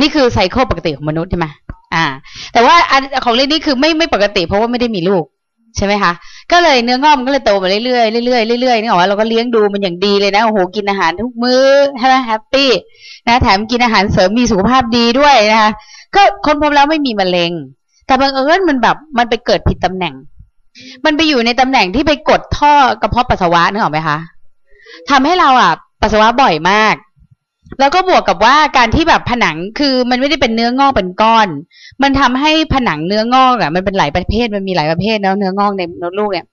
นี่คือไซเคิลปกติของมนุษย์ใช่ไหม อ่า แต่ว่าอันของเรื่องนี้คือไม่ไม่ปกติ เพราะว่าไม่ได้มีลูกใช่ไหมคะ ก็เลยเนื้องอกมันก็เลยโตมาเรื่อยๆเรื่อยๆเรื่อยๆนี่หรอว่าเราก็เลี้ยงดูมันอย่างดีเลยนะโอ้โหกินอาหารทุกมื้อใช่ไหมแฮปปี้นะแถมกินอาหารเสริมมีสุขภาพดีด้วยนะคะก็คนพบแล้วไม่มีมะเร็ง แต่บังเอิญมันแบบมันไปเกิดผิดตำแหน่ง มันไปอยู่ในตำแหน่งที่ไปกดท่อกระเพาะปัสสาวะนึกออกไหมคะทำให้เราอะปัสสาวะบ่อยมาก แล้วก็บวกกับว่าการที่แบบผนังคือมันไม่ได้เป็นเนื้องอกเป็นก้อน มันทำให้ผนังเนื้องอกอะมันเป็นหลายประเภทมันมีหลายประเภทแล้วเนื้องอกในมดลูกเนี่ย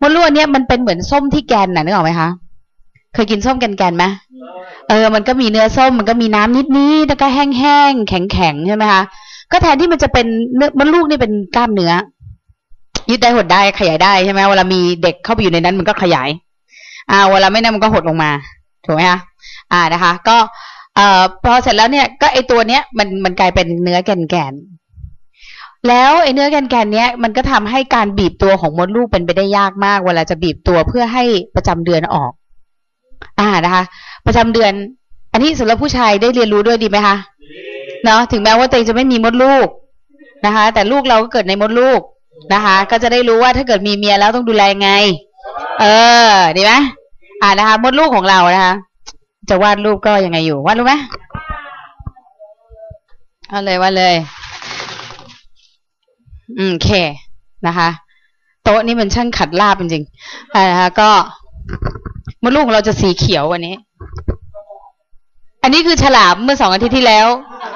มดลูกเนี่ยมันเป็นเหมือนส้มที่แกนน่ะนึกออกไหมคะเคยกินส้มแกนแกนไหมเออ มันก็มีเนื้อส้มมันก็มีน้ำนิดนี้แล้วก็แห้งๆแข็งๆใช่ไหมคะก็แทนที่มันจะเป็นเนื้อมดลูกนี่เป็นกล้ามเนื้อยืดได้หดได้ขยายได้ใช่ไหมเวลามีเด็กเข้าไปอยู่ในนั้นมันก็ขยาย อ่า เวลาไม่นั้นมันก็หดลงมาถูกไหมคะ อ่านะคะ ก็เอ่อพอเสร็จแล้วเนี่ยก็ไอตัวเนี้ยมันมันกลายเป็นเนื้อแกนแกนแล้วไอเนื้อแกนแกนเนี้ยมันก็ทำให้การบีบตัวของมดลูกเป็นไปได้ยากมาก เวลาจะบีบตัวเพื่อให้ประจำเดือนออก อ่านะคะ ประจำเดือน อันนี้สำหรับผู้ชายได้เรียนรู้ด้วยดีไหมคะเนาะถึงแม้ว่าตัวเองจะไม่มีมดลูกนะคะ แต่ลูกเราก็เกิดในมดลูกนะคะ ก็จะได้รู้ว่าถ้าเกิดมีเมียแล้วต้องดูแลยังไง เออ ดีไหมอ่านะคะ มดลูกของเรานะคะ จะวาดรูปก็ยังไงอยู่ วาดรู้ไหมเอาเลยวาดเลย อืมโอเค นะคะ โต๊ะนี่มันช่างขัดลาบจริงๆอ่านะคะก็มดลูกของเราจะสีเขียววันนี้ อันนี้คือฉลามเมื่อสองอาทิตย์ที่แล้ว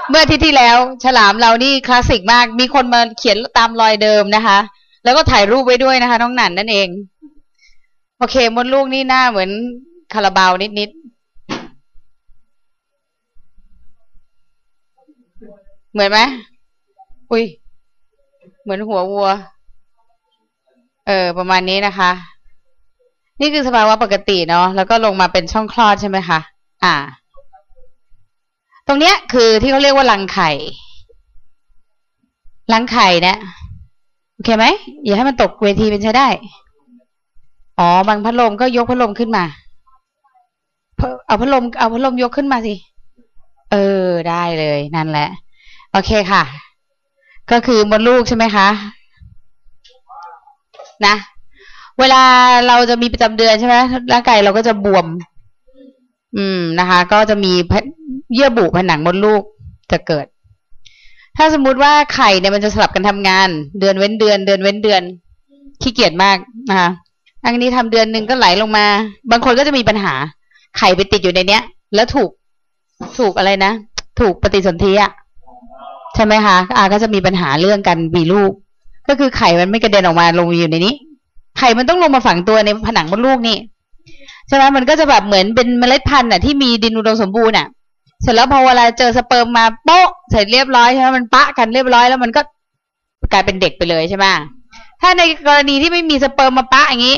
เมื่ออาทิตย์ที่แล้ว ฉลามเรานี่คลาสสิกมาก มีคนมาเขียนตามรอยเดิมนะคะ แล้วก็ถ่ายรูปไว้ด้วยนะคะ น้องหนันนั่นเอง โอเคมดลูกนี่หน้าเหมือนคาราบาวนิดๆ เหมือนไหมอุ้ย เหมือนหัววัว เออ ประมาณนี้นะคะ นี่คือสภาวะปกติเนาะ แล้วก็ลงมาเป็นช่องคลอดใช่ไหมคะ อ่า ตรงเนี้ยคือที่เขาเรียกว่ารังไข่ รังไข่เนี่ยโอเคไหม อย่าให้มันตกเวทีเป็นใช้ได้ อ๋อ บางพัดลมก็ยกพัดลมขึ้นมา เอาพัดลม เอาพัดลมยกขึ้นมาสิ เออ ได้เลย นั่นแหละ โอเคค่ะ ก็คือมดลูกใช่ไหมคะ นะ เวลาเราจะมีประจำเดือนใช่ไหมร่างกายเราก็จะบวม อืมนะคะ ก็จะมีเยื่อบุผนังมดลูกจะเกิด ถ้าสมมุติว่าไข่เนี่ยมันจะสลับกันทำงาน เดือนเว้นเดือน เดือนเว้นเดือน ขี้เกียจมากนะคะอันนี้ทำเดือนหนึ่งก็ไหลลงมา บางคนก็จะมีปัญหา ไข่ไปติดอยู่ในเนี้ย แล้วถูกถูกอะไรนะ ถูกปฏิสนธิอะ ใช่ไหมคะอาก็จะมีปัญหาเรื่องการมีลูก ก็คือไข่มันไม่กระเด็นออกมาลงอยู่ในนี้ ไข่มันต้องลงมาฝังตัวในผนังมดลูกนี่ใช่ไหมมันก็จะแบบเหมือนเป็นเมล็ดพันธุ์อะที่มีดินอุดมสมบูรณ์อะ เสร็จแล้วพอเวลาเจอสเปิร์มมาโป๊ะเสร็จเรียบร้อยใช่ไหมมันปะกันเรียบร้อยแล้วมันก็กลายเป็นเด็กไปเลยใช่ไหมถ้าในกรณีที่ไม่มีสเปิร์มมาปะอย่างนี้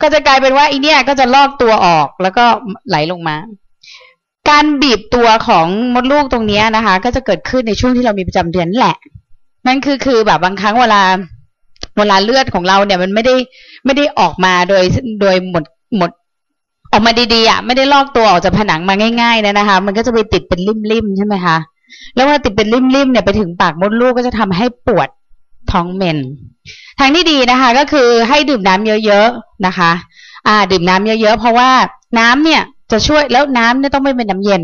ก็จะกลายเป็นว่าอีเนี่ยก็จะลอกตัวออกแล้วก็ไหลลงมา การบีบตัวของมดลูกตรงนี้นะคะ ก็จะเกิดขึ้นในช่วงที่เรามีประจำเดือนแหละ นั่นคือคือแบบบางครั้งเวลาเวลาเลือดของเราเนี่ยมันไม่ได้ไม่ได้ออกมาโดยโดยหมดหมดออกมาดีๆอะไม่ได้ลอกตัวออกจากผนังมาง่ายๆนะนะคะ มันก็จะไปติดเป็นริมๆใช่ไหมคะแล้วเวลาติดเป็นริมๆเนี่ยไปถึงปากมดลูกก็จะทำให้ปวดท้องเมนทางที่ดีนะคะ ก็คือให้ดื่มน้ำเยอะๆนะคะ อ่า ดื่มน้ำเยอะๆเพราะว่าน้ำเนี่ย จะช่วยแล้วน้ำเนี่ยต้องไม่เป็นน้ำเย็น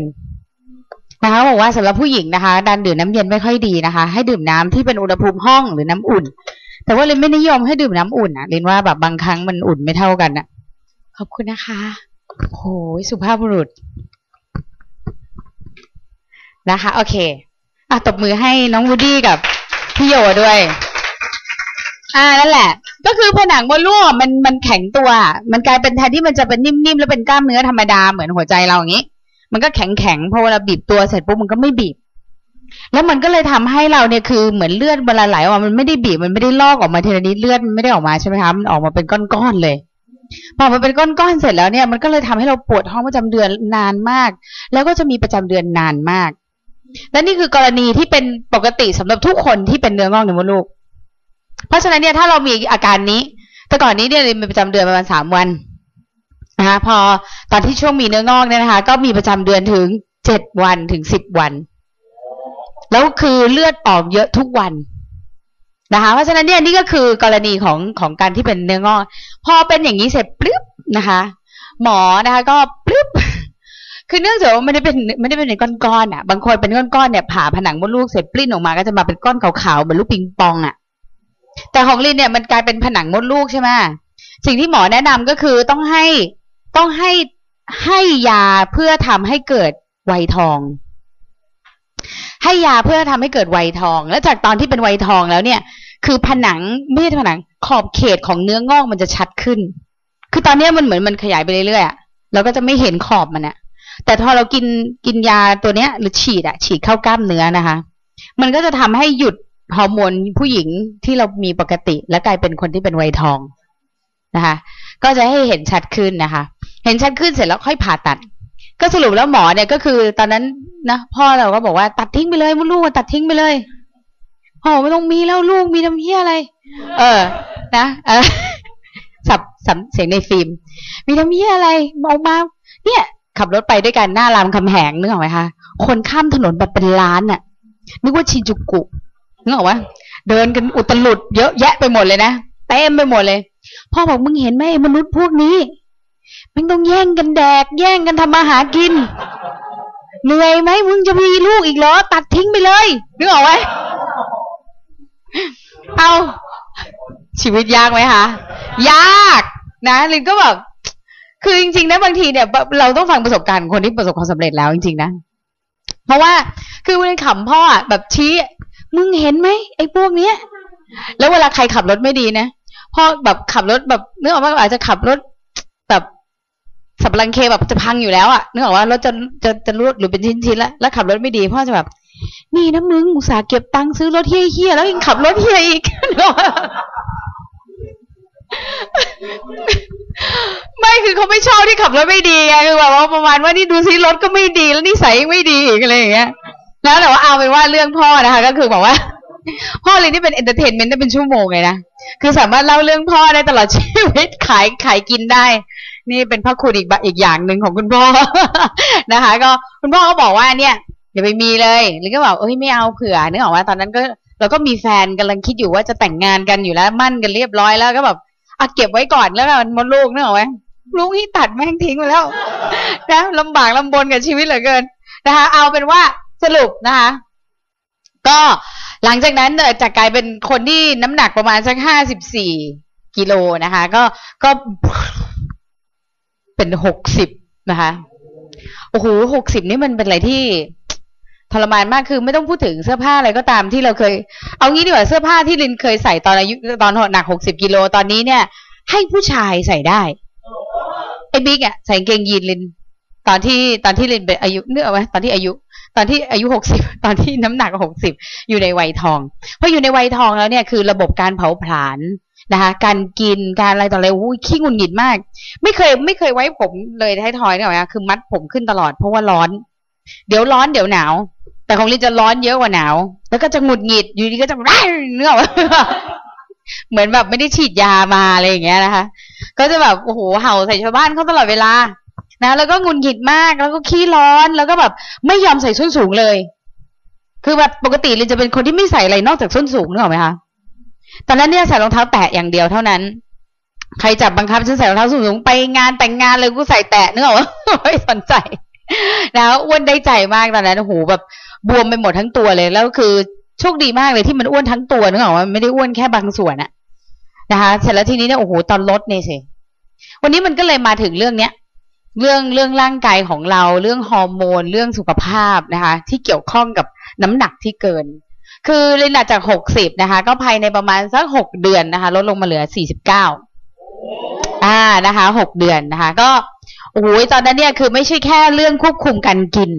นะคะบอกว่าสำหรับผู้หญิงนะคะดันดื่มน้ำเย็นไม่ค่อยดีนะคะ ให้ดื่มน้ำที่เป็นอุณหภูมิห้องหรือน้ำอุ่น แต่ว่าเรนไม่นิยมให้ดื่มน้ำอุ่นอะเรนว่าแบบบางครั้งมันอุ่นไม่เท่ากันอะ ขอบคุณนะคะโหสุภาพบุรุษนะคะ โอเคอะตบมือให้น้องวูดดี้กับพี่โยด้วย อ่านั่นแหละ ก็คือผนังมดลูกมันมันแข็งตัว มันกลายเป็นแทนที่มันจะเป็นนิ่มๆแล้วเป็นกล้ามเนื้อธรรมดาเหมือนหัวใจเราอย่างนี้ มันก็แข็งแข็งพอเวลาบีบตัวเสร็จปุ๊บมันก็ไม่บีบ แล้วมันก็เลยทำให้เราเนี่ยคือเหมือนเลือดเวลาไหลออกมามันไม่ได้บีบมันไม่ได้ลอกออกมาทีละนิดเลือดมันไม่ได้ออกมาใช่ไหมคะมันออกมาเป็นก้อนๆเลยพอมันเป็นก้อนๆเสร็จแล้วเนี่ยมันก็เลยทำให้เราปวดท้องประจำเดือนนานมาก แล้วก็จะมีประจำเดือนนานมาก และนี่คือกรณีที่เป็นปกติสำหรับทุกคนที่เป็นเนื้องอกในมดลูก เพราะฉะนั้นเนี่ยถ้าเรามีอาการนี้ แต่ก่อนนี้เนี่ยมีประจำเดือนประมาณสามวันนะคะพอตอนที่ช่วงมีเนื้องอกเนี่ยนะคะ ก็มีประจำเดือนถึงเจ็ดวันถึงสิบวัน แล้วคือเลือดออกเยอะทุกวันนะคะเพราะฉะนั้นเนี่ยนี่ก็คือกรณีของของการที่เป็นเนื้องอก พอเป็นอย่างนี้เสร็จปุ๊บนะคะ หมอนะคะก็ปุ๊บคือเนื่องจากว่าไม่ได้เป็นไม่ได้เป็นเป็นก้อนๆอะ บางคนเป็นก้อนๆเนี่ยผ่าผนังมดลูกเสร็จปลิ้นออกมาก็จะมาเป็นก้อนขาวๆเหมือนลูกปิงปองอะ แต่ของลินเนี่ยมันกลายเป็นผนังมดลูกใช่ไหมสิ่งที่หมอแนะนำก็คือต้องให้ต้องให้ให้ยาเพื่อทำให้เกิดไวยทอง ให้ยาเพื่อทำให้เกิดไวยทอง แล้วจากตอนที่เป็นไวยทองแล้วเนี่ย คือผนังไม่ใช่ผนังขอบเขตของเนื้องอกมันจะชัดขึ้น คือตอนนี้มันเหมือนมันขยายไปเรื่อยๆอะเราก็จะไม่เห็นขอบมันอะแต่พอเรากินกินยาตัวเนี้ย หรือฉีดอะฉีดเข้ากล้ามเนื้อนะคะ มันก็จะทำให้หยุด ฮอร์โมนผู้หญิงที่เรามีปกติ และกลายเป็นคนที่เป็นวัยทองนะคะ ก็จะให้เห็นชัดขึ้นนะคะ เห็นชัดขึ้นเสร็จแล้วค่อยผ่าตัด ก็สรุปแล้วหมอเนี่ยก็คือตอนนั้นนะพ่อเราก็บอกว่าตัดทิ้งไปเลยมดลูกตัดทิ้งไปเลยพ่อไม่ต้องมีแล้วลูกมีน้ำเหี้ยอะไร เออ นะเออสับสับเสียงในฟิล์ม มีน้ำเหี้ยอะไรออกมา เนี่ย ขับรถไปด้วยกันหน้ารามคำแหงนึกออกไหมคะคนข้ามถนนแบบเป็นล้านน่ะนึกว่าชินจูกุ นึกออกว่าเดินกันอุตลุดเยอะแยะไปหมดเลยนะเต็มไปหมดเลย พ่อบอกมึงเห็นไหมมนุษย์พวกนี้มันต้องแย่งกันแดก แย่งกันทำมาหากิน เหนื่อยไหมมึงจะมีลูกอีกเหรอ ตัดทิ้งไปเลยนึกออกไหมเอาชีวิตยากไหมคะยากนะลินก็แบบคือจริงๆนะบางทีเนี่ย เราต้องฟังประสบการณ์คนที่ประสบความสำเร็จแล้วจริงๆนะเพราะว่าคือวันขำพ่อแบบชี้ มึงเห็นไหมไอ้พวกเนี้ย แล้วเวลาใครขับรถไม่ดีนะพ่อแบบขับรถแบบนึกออกว่าอาจจะขับรถแบบสับลังเคแบบจะพังอยู่แล้วอะนึกออกว่ารถจะจะจะรุดหรือเป็นชิ้นๆแล้วแล้วขับรถไม่ดีพ่อจะแบบ นี่นะมึงอุตส่าห์เก็บตังค์ซื้อรถเฮี้ยๆแล้วยังขับรถเฮี้ยอีกไม่คือเขาไม่ชอบที่ขับรถไม่ดีไงคือแบบว่าประมาณว่านี่ดูซิรถก็ไม่ดีแล้วนิสัยไม่ดีอีกอะไรอย่างเงี้ย แล้วแต่ว่าเอาเป็นว่าเรื่องพ่อนะคะ ก็คือบอกว่า พ่อเลยนี่เป็นเอนเตอร์เทนเมนต์ได้เป็นชั่วโมงเลยนะคือสามารถเล่าเรื่องพ่อได้ตลอดชีวิตขายขายกินได้ นี่เป็นพระคุณอีกอีกอย่างหนึ่งของคุณพ่อนะคะ ก็คุณพ่อก็บอกว่าเนี่ยอย่าไปมีเลยหรือก็บอกเอ้ยไม่เอาเผื่อนึกออกว่าตอนนั้นก็เราก็มีแฟนกำลังคิดอยู่ว่าจะแต่งงานกันอยู่แล้วหมั้นกันเรียบร้อยแล้วก็แบบอะเก็บไว้ก่อนแล้วมันมดลูกนึกออกไหมลูกที่ตัดแม่งทิ้งไปแล้วนะลำบากลำบนกับชีวิตเหลือเกินนะคะเอาเป็นว่า สรุปนะคะ ก็หลังจากนั้นเนจากกลายเป็นคนที่น้ำหนักประมาณสักห้าสิบสี่กิโลนะคะ ก็ก็เป็นหกสิบนะคะโอ้โหหกสิบนี่มันเป็นอะไรที่ทรมานมากคือไม่ต้องพูดถึงเสื้อผ้าอะไรก็ตามที่เราเคย เอางี้ดีกว่าเสื้อผ้าที่ลินเคยใส่ตอนอายุตอนหนักหกสิบกิโลตอนนี้เนี่ย ให้ผู้ชายใส่ได้ไอ้บิ๊กอะใส่เกงยีนลิน ตอนที่ตอนที่ลินเป็นอายุเนื้อไหมตอนที่อายุ ตอนที่อายุหกสิบตอนที่น้ำหนักหกสิบอยู่ในวัยทอง เพราะอยู่ในวัยทองแล้วเนี่ยคือระบบการเผาผลาญนะคะการกินการอะไรต่ออะไรอู้ขี้งุนหงิดมาก ไม่เคยไม่เคยไว้ผมเลยท้ายทอยเนี่ยนะคือมัดผมขึ้นตลอดเพราะว่าร้อน เดี๋ยวร้อนเดี๋ยวหนาว แต่ของลินจะร้อนเยอะกว่าหนาว แล้วก็จะหงุดหงิดอยู่ดีก็จะเนื้อเหมือนแบบไม่ได้ฉีดยามาอะไรอย่างเงี้ยนะคะ ก็จะแบบโอ้โหเห่าใส่ชาวบ้านเขาตลอดเวลา นะแล้วก็งุนหงิดมากแล้วก็ขี้ร้อนแล้วก็แบบไม่ยอมใส่ส้นสูงเลย คือแบบปกติลินจะเป็นคนที่ไม่ใส่อะไรนอกจากส้นสูงนึกออกไหมคะตอนนั้นเนี่ยใส่รองเท้าแตะอย่างเดียวเท่านั้น ใครจับบังคับฉันใส่รองเท้าสูงไปงานแต่งงานเลยกูใส่แตะนึกออกว่าไม่สนใจนะอ้วนได้ใจมากตอนนั้นโอ้โหแบบบวมไปหมดทั้งตัวเลย แล้วคือโชคดีมากเลยที่มันอ้วนทั้งตัวนึกออกว่าไม่ได้อ้วนแค่บางส่วนอะนะคะเสร็จแล้วทีนี้เนี่ยโอ้โหตอนลดเนี่ยสิวันนี้มันก็เลยมาถึงเรื่องเนี้ย เรื่องเรื่องร่างกายของเรา เรื่องฮอร์โมน เรื่องสุขภาพนะคะ ที่เกี่ยวข้องกับน้ำหนักที่เกิน คือเรนหลัจากหกสิบนะคะ ก็ภายในประมาณสักหกเดือนนะคะ ลดลงมาเหลือสี่สิบเก้าอ่านะคะหกเดือนนะคะ ก็โอ้ยตอนนั้นเนี่ยคือไม่ใช่แค่เรื่องควบคุมการกิน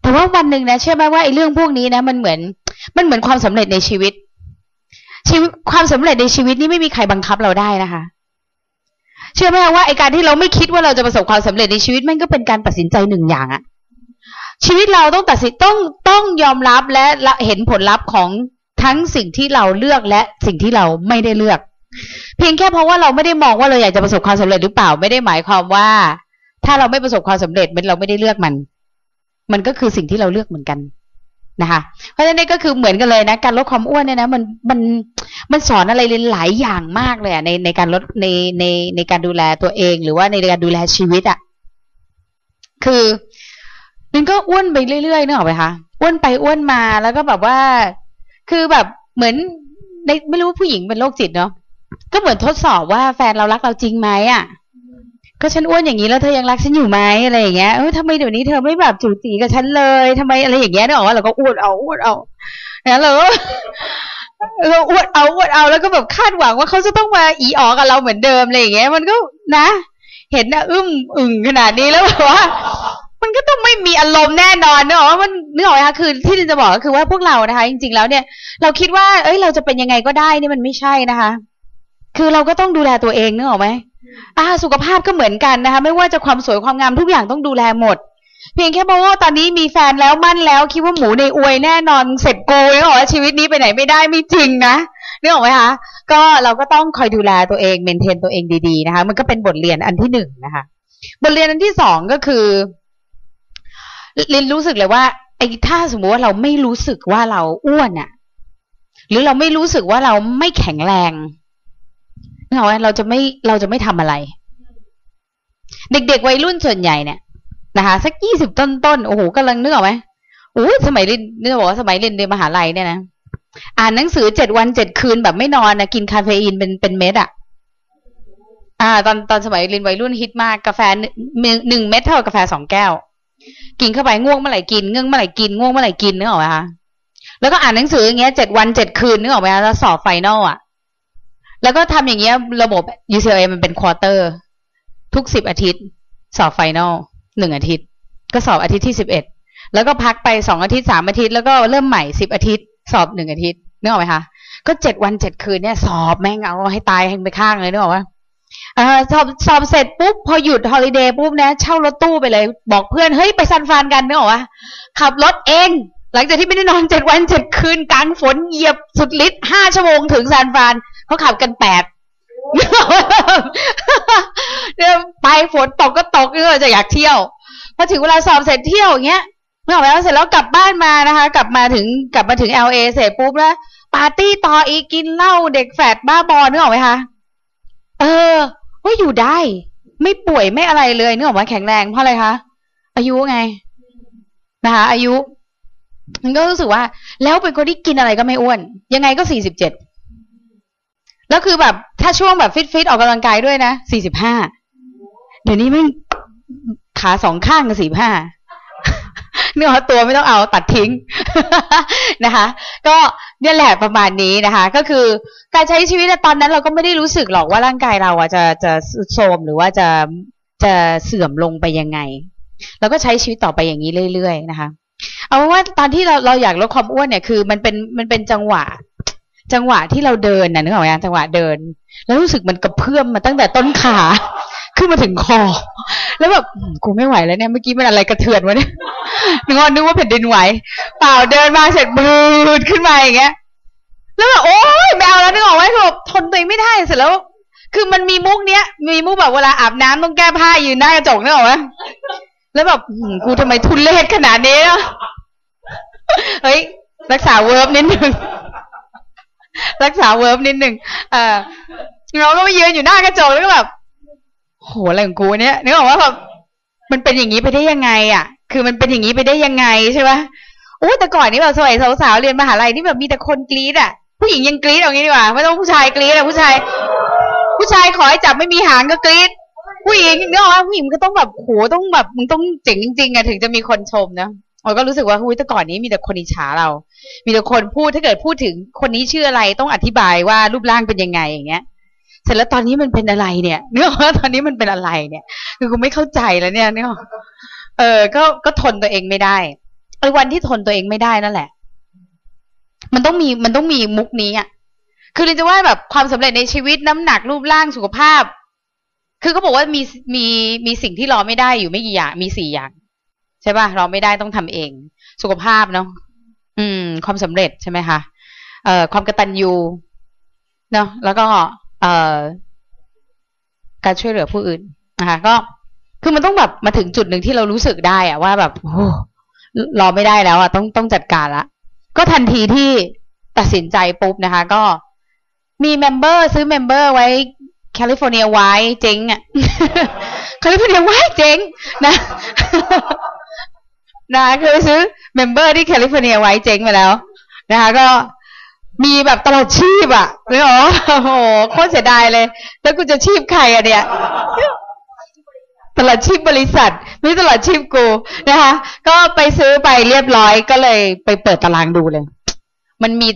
แต่ว่าวันหนึ่งนะเชื่อไหมว่าไอ้เรื่องพวกนี้นะ มันเหมือน มันเหมือนความสำเร็จในชีวิตชีวิตความสำเร็จในชีวิตนี่ไม่มีใครบังคับเราได้นะคะ เชื่อไหมคะว่าไอการที่เราไม่คิดว่าเราจะประสบความสำเร็จในชีวิตมันก็เป็นการตัดสินใจหนึ่งอย่างอะชีวิตเราต้องตัดสินต้องต้องยอมรับและเห็นผลลัพธ์ของทั้งสิ่งที่เราเลือกและสิ่งที่เราไม่ได้เลือก เพียงแค่เพราะว่าเราไม่ได้มองว่าเราอยากจะประสบความสำเร็จหรือเปล่าไม่ได้หมายความว่า ถ้าเราไม่ประสบความสำเร็จมันเราไม่ได้เลือกมัน มันก็คือสิ่งที่เราเลือกเหมือนกัน นะคะเพราะฉะนั้นนี่ก็คือเหมือนกันเลยนะการลดความอ้วนเนี่ยนะมันมันมันสอนอะไรหลายอย่างมากเลยอะในในการลดในในในการดูแลตัวเองหรือว่าในการดูแลชีวิตอะคือมันก็อ้วนไปเรื่อยๆนึกออกไหมคะอ้วนไปอ้วนมาแล้วก็แบบว่า คือแบบเหมือนในไม่รู้ผู้หญิงเป็นโรคจิตเนาะก็เหมือนทดสอบว่าแฟนเรารักเราจริงไหมอะ ก็ฉันอ้วนอย่างนี้แล้วเธอยังรักฉันอยู่ไหมอะไรอย่างเงี้ยเออทำไมเดี๋ยวนี้เธอไม่แบบจูจีกับฉันเลยทำไมอะไรอย่างเงี้ยเนออกว่าเราก็อ้วนเอาอ้วนเอาแล้วเราเราอ้วนเอาอ้วนเอาแล้วก็แบบคาดหวังว่าเขาจะต้องมาอีอ๋อกับเราเหมือนเดิมอะไรอย่างเงี้ย มันก็นะ เห็นนะอึ้มอึ่งขนาดนี้แล้วแบบว่ามันก็ต้องไม่มีอารมณ์แน่นอนเนอะว่ามันนึกออกไหมคะคือที่จะบอกก็คือว่าพวกเรานะคะ จริง ๆ แล้วเนี่ย เราคิดว่า เอ้ยเราจะเป็นยังไงก็ได้นี่มันไม่ใช่นะคะ คือเราก็ต้องดูแลตัวเองเนึกออกไหมอ่าสุขภาพก็เหมือนกันนะคะ ไม่ว่าจะความสวยความงามทุกอย่างต้องดูแลหมด เพียงแค่บอกว่าตอนนี้มีแฟนแล้วมั่นแล้ว คิดว่าหมูในอวยแน่นอนเสร็จกูนึกออกว่าชีวิตนี้ไปไหนไม่ได้ไม่จริงนะนึกออกไหมคะก็เราก็ต้องคอยดูแลตัวเองเมนเทนตัวเองดีๆนะคะ มันก็เป็นบทเรียนอันที่หนึ่งนะคะ บทเรียนอันที่สองก็คือเรียนรู้สึกเลยว่าไอ้ถ้าสมมติว่าเราไม่รู้สึกว่าเราอ้วนอะหรือเราไม่รู้สึกว่าเราไม่แข็งแรง นึกออกไหมเราจะไม่เราจะไม่ทำอะไร เด็กๆวัยรุ่นส่วนใหญ่เนี่ยนะคะสักยี่สิบต้นต้นโอ้โหกำลังนึกออกไหมโอ้สมัยเรียนนี่จะบอกว่าสมัยเรียนในมหาลัยเนี่ยนะอ่านหนังสือเจ็ดวันเจ็ดคืนแบบไม่นอนนะกินคาเฟอีนเป็นเป็นเม็ดอะอ่า ตอนตอนสมัยเรียนวัยรุ่นฮิตมากกาแฟหนึ่งเม็ดเท่ากับกาแฟสองแก้ว กินเข้าไปง่วงเมื่อไหร่กินเงื่องเมื่อไหร่กินง่วงเมื่อไหร่กินนึกออกไหมคะแล้วก็อ่านหนังสืออย่างเงี้ยเจ็ดวันเจ็ดคืนนึกออกไหมคะแล้วสอบ final อะ แล้วก็ทำอย่างเงี้ยระบบ UCLA มันเป็น quarter ทุกสิบอาทิตย์ สอบ final หนึ่งอาทิตย์ ก็สอบอาทิตย์ที่สิบเอ็ดแล้วก็พักไปสองอาทิตย์สามอาทิตย์แล้วก็เริ่มใหม่สิบอาทิตย์ สอบหนึ่งอาทิตย์นึกออกไหมคะก็เจ็ดวันเจ็ดคืนเนี่ยสอบแม่งเอาให้ตายให้ไปข้างเลยนึกออกว่าอสอบสอบเสร็จปุ๊บพอหยุดฮอลิเดย์ปุ๊บนะเช่ารถตู้ไปเลย บอกเพื่อนเฮ้ยไปซันฟานกันนึกออกว่าขับรถเอง หลังจากที่ไม่ได้นอนเจ็ดวันเจ็ดคืนกลางฝนเหยียบสุดฤทธิ์ห้าชั่วโมงถึงซานฟาน เขาขับกันแปดเนี่ยไปฝนตกก็ตกเนี่ยจะอยากเที่ยวพอถึงเวลาสอบเสร็จเที่ยวอย่างเงี้ยเมื่อแล้วเสร็จแล้วกลับบ้านมานะคะ กลับมาถึงกลับมาถึงเอลเอเสร็จปุ๊บแล้วปาร์ตี้ต่ออีกกินเหล้าเด็กแฝดบ้าบอนึกออกไหมคะเออว่าอยู่ได้ ไม่ป่วยไม่อะไรเลยนึกออกไหมแข็งแรงเพราะอะไรคะอายุไงนะคะอายุ มันก็รู้สึกว่า แล้วเป็นคนที่กินอะไรก็ไม่อ้วน ยังไงก็สี่สิบเจ็ด แล้วคือแบบถ้าช่วงแบบฟิตฟิตออกกำลังกายด้วยนะสี่สิบห้าเดี๋ยวนี้ไม่ขาสองข้างกับสี่ห้าเนื้อตัวไม่ต้องเอาตัดทิ้งนะคะ ก็เนี่ยแหละประมาณนี้นะคะ ก็คือการใช้ชีวิตตอนนั้นเราก็ไม่ได้รู้สึกหรอกว่าร่างกายเราอะจะจะโทรมหรือว่าจะจะเสื่อมลงไปยังไงเราก็ใช้ชีวิตต่อไปอย่างนี้เรื่อยๆนะคะ เอาว่าตอนที่เราเราอยากลดความอ้วนเนี่ยคือ มันเป็นมันเป็นจังหวะ จังหวะที่เราเดินนะนึกออกไหมจังหวะเดิน แล้วรู้สึกมันกระเพื่อมมาตั้งแต่ต้นขาขึ้นมาถึงคอ แล้วแบบกูไม่ไหวแล้วเนี่ยเมื่อกี้มันอะไรกระเทือนวะเนี่ยนึกว่านึกว่าแผ่นดินไหวเปล่าเดินมาเสร็จบืดขึ้นมาอย่างเงี้ยแล้วแบบโอ๊ยแมวแล้วนึกออกไหมแบบทนตัวเองไม่ได้เสร็จแล้ว คือมันมีมุกเนี้ย มีมุกแบบเวลาอาบน้ำต้องแก้ผ้ายืนหน้ากระจกนึกออกไหมแล้วแบบกูทำไมทุนเล่ขนาดนี้เฮ้ยรักษาเวิร์บนิดนึง รักษาเวิร์บนิดหนึ่งเออเราก็ไปยืนอยู่หน้ากระจกแล้วก็แบบโหอะไรของกูเนี่ยนึกออกว่าแบบมันเป็นอย่างนี้ไปได้ยังไง อะ คือมันเป็นอย่างนี้ไปได้ยังไงใช่ไหมโอ้แต่ก่อนนี้แบบสมัยสาวๆเรียนมหาลัยนี่แบบมีแต่คนกรี๊ดอะผู้หญิงยังกรี๊ดอย่างนี้ดีกว่าไม่ต้องผู้ชายกรี๊ดอะผู้ชาย ผู้ชายขอให้จับไม่มีหางก็กรี๊ดผู้หญิงเนกอะผู้หญิงก็ต้องแบบโหต้องแบบมึงต้องเจ๋งจริงๆอะถึงจะมีคนชมนะเราก็รู้สึกว่าหุ้ยแต่ก่อนนี้มีแต่คนอิจฉาเรา มีแต่คนพูดถ้าเกิดพูดถึงคนนี้ชื่ออะไรต้องอธิบายว่ารูปร่างเป็นยังไงอย่างเงี้ยเสร็จแล้วตอนนี้มันเป็นอะไรเนี่ยเนื้อว่าตอนนี้มันเป็นอะไรเนี่ย คือกูไม่เข้าใจแล้วเนี่ยเนี่ยเออ ก็ก็ทนตัวเองไม่ได้ไอ้วันที่ทนตัวเองไม่ได้นั่นแหละ มันต้องมีมันต้องมีมุกนี้อะคือเรนจะว่าแบบความสำเร็จในชีวิตน้ำหนักรูปร่างสุขภาพ คือเขาบอกว่ามีมีมีสิ่งที่รอไม่ได้อยู่ไม่กี่อย่างมีสี่อย่าง ใช่ป่ะรอไม่ได้ต้องทำเอง สุขภาพเนาะ อืม ความสำเร็จใช่ไหมคะเอ่อความกระตันยูเนาะแล้วก็เอ่อการช่วยเหลือผู้อื่นนะคะก็คือมันต้องแบบมาถึงจุดหนึ่งที่เรารู้สึกได้อะว่าแบบโอ้รอไม่ได้แล้วอะต้องต้องจัดการละก็ทันทีที่ตัดสินใจปุ๊บนะคะ ก็มี member ซื้อ member ไว้แคลิฟอร์เนียไว้เจ๊งอะแคลิฟอร์เนียไว้เจ๊งนะ นะคือซื้อ member ที่แคลิฟอร์เนียไว้เจ๊งไปแล้ว นะคะก็มีแบบตลอดชีพอะเลยอ๋อโอ้โหโคตรเสียดายเลย แล้วกูจะชีพใครอะเนี่ยตลอดชีพบริษัทไม่ตลอดชีพกูนะคะก็ไปซื้อไปเรียบร้อยก็เลยไปเปิดตารางดูเลย มันมี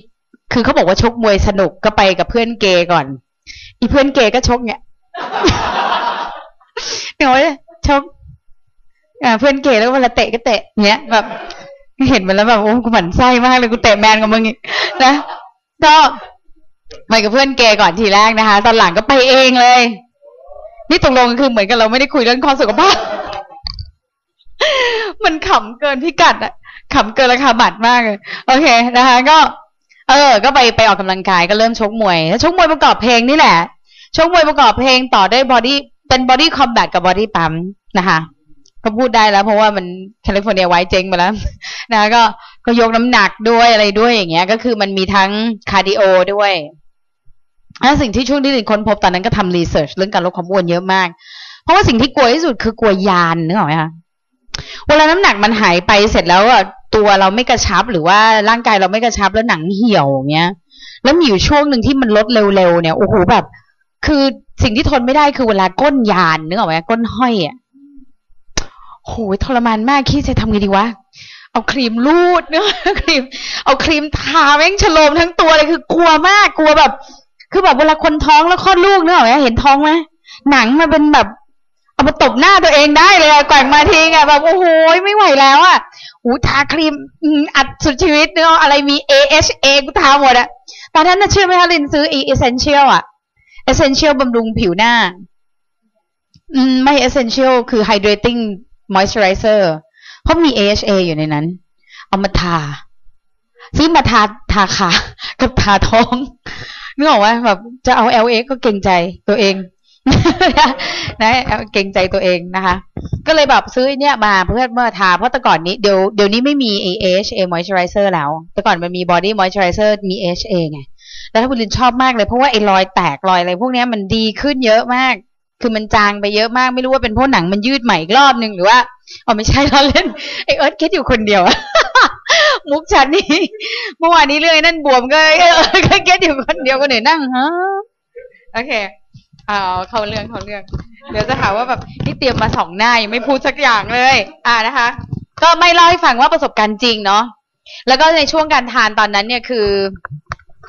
คือเขาบอกว่าชกมวยสนุกก็ไปกับเพื่อนเกย์ก่อน อีเพื่อนเกย์ก็ชกเนี่ยเดี๋ยวชก อ่าเพื่อนเกย์แล้วเวลาเตะก็เตะเนี้ยแบบเห็นมันแล้วแบบโอ้กูหมันไส้มากเลยกูเตะแมนกับมึงอีกนะก็ไปกับเพื่อนเกย์ก่อนทีแรกนะคะ ตอนหลังก็ไปเองเลย นี่ตกลงคือเหมือนกับเราไม่ได้คุยเรื่องข้อสุขภาพ มันขำเกินพิกัดอะขำเกินราคาบัตรมากเลยโอเคนะคะ ก็ เออ ก็ไปไปออกกำลังกายก็เริ่มชกมวยแล้วชกมวยประกอบเพลงนี่แหละชกมวยประกอบเพลงต่อด้วย body เป็น body combat กับ body pump นะคะ ก็พูดได้แล้ว เพราะว่ามันแคลิฟอร์เนียไว้เจ๊งไปแล้วนะก็ก็ยกน้ำหนักด้วยอะไรด้วยอย่างเงี้ย ก็คือมันมีทั้ง cardio ด้วยและสิ่งที่ช่วงที่ลินค้นพบตอนนั้นก็ทำ research เรื่องการลดความอ้วนเยอะมาก เพราะว่าสิ่งที่กลัวที่สุดคือกลัวยานนึกออกไหมคะเวลาน้ำหนักมันหายไปเสร็จแล้วอะตัวเราไม่กระชับหรือว่าร่างกายเราไม่กระชับแล้วหนังเหี่ยวอย่างเงี้ย แล้วมีอยู่ช่วงหนึ่งที่มันลดเร็วๆเนี่ยโอ้โหแบบ คือสิ่งที่ทนไม่ได้คือเวลาก้นยานนึกออกไหมก้นห้อยอะ โหยทรมานมากคิดจะทำไงดีวะ เอาครีมรูดเนื้อครีม เอาครีมทาแม่งฉโลมทั้งตัวเลยคือกลัวมากกลัวแบบ คือแบบเวลาคนท้องแล้วคลอดลูกเนื้อไหมเห็นท้องไหมหนังมาเป็นแบบ เอามาตบหน้าตัวเองได้เลยแกว่งมาทีอะแบบโอ้โหไม่ไหวแล้วอะหูทาครีมอัดสุดชีวิตเนื้ออะไรมี AHA กูทาหมดอะตอนนั้นน่ะเชื่อไหมคะลินซื้อ Essential อะ Essential บำรุงผิวหน้า อืมไม่ Essential คือ Hydrating Moisturizer เพราะมี AHA อยู่ในนั้น เอามาทา ซื้อมาทาทาขากับทาท้องนึกออกว่าแบบจะเอา LA ก็เกรงใจตัวเองนะเกรงใจตัวเองนะคะ ก็เลยแบบซื้อเนี่ยมาเพื่อเมื่อทา เพราะแต่ก่อนนี้เดี๋ยวเดี๋ยวนี้ไม่มี AHA moisturizer แล้ว แต่ก่อนมันมี body moisturizer มี AHA ไงแล้วถ้าบุลินชอบมากเลยเพราะว่าไอ้รอยแตกรอยอะไรพวกนี้มันดีขึ้นเยอะมาก คือมันจางไปเยอะมากไม่รู้ว่าเป็นเพราะหนังมันยืดใหม่อีกรอบหนึ่งหรือว่าอ๋อไม่ใช่เราเล่นไอเอิร์ธคิดอยู่คนเดียวมุกฉันนี่เมื่อวานนี้เรื่องไอ้นั่นบวมก็เออก็เก็ตอยู่คนเดียวก็เหนื่อยนั่งฮะโอเคเอาเขาเรื่องเขาเรื่อง เดี๋ยวจะหาว่าแบบนี่เตรียมมาสองหน้ายังไม่พูดสักอย่างเลย อ่านะคะ ก็ไม่เล่าให้ฟังว่าประสบการณ์จริงเนาะแล้วก็ในช่วงการทานตอนนั้นเนี่ยคือ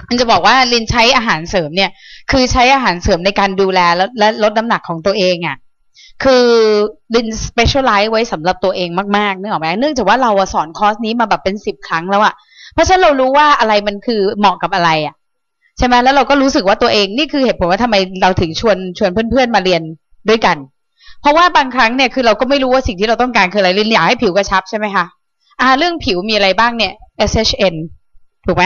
มันจะบอกว่าลินใช้อาหารเสริมเนี่ย คือใช้อาหารเสริมในการดูแลและลดน้ำหนักของตัวเองอะ่ะคือลินสเปเชียลไลซ์ไว้สำหรับตัวเองมากๆเนื่องออกไหมเนื่องจากว่าเราสอนคอร์สนี้มาแบบเป็นสิบครั้งแล้วอะ่ะเพราะฉะนั้นเรารู้ว่าอะไรมันคือเหมาะกับอะไรอะ่ะใช่ไหมแล้วเราก็รู้สึกว่าตัวเองนี่คือเหตุผลว่าทำไมเราถึงชวนชวนเพื่อนๆมาเรียนด้วยกัน เพราะว่าบางครั้งเนี่ยคือเราก็ไม่รู้ว่าสิ่งที่เราต้องการคืออะไรลินอยากให้ผิวกระชับใช่ไหมคะอ่าเรื่องผิวมีอะไรบ้างเนี่ย SHN ถูกไหม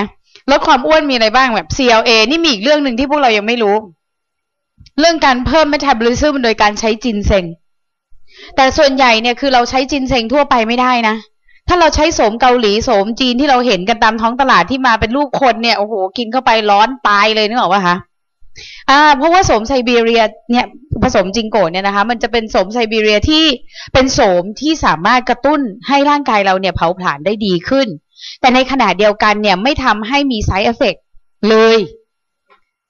ลดความอ้วนมีอะไรบ้างแบบ CLA นี่มีอีกเรื่องหนึ่งที่พวกเรายังไม่รู้ เรื่องการเพิ่ม metabolism โดยการใช้ ginseng แต่ส่วนใหญ่เนี่ยคือเราใช้ ginseng ทั่วไปไม่ได้นะถ้าเราใช้โสมเกาหลีโสมจีนที่เราเห็นกันตามท้องตลาดที่มาเป็นรูปคนเนี่ยโอ้โหกินเข้าไปร้อนตายเลยนึกออกปะคะอ่า เพราะว่าโสมไซบีเรียเนี่ยผสม ginkgo เนี่ยนะคะ มันจะเป็นโสมไซบีเรียที่เป็นโสมที่สามารถกระตุ้นให้ร่างกายเราเนี่ยเผาผลาญได้ดีขึ้น แต่ในขณะเดียวกันเนี่ยไม่ทำให้มี side effectเลย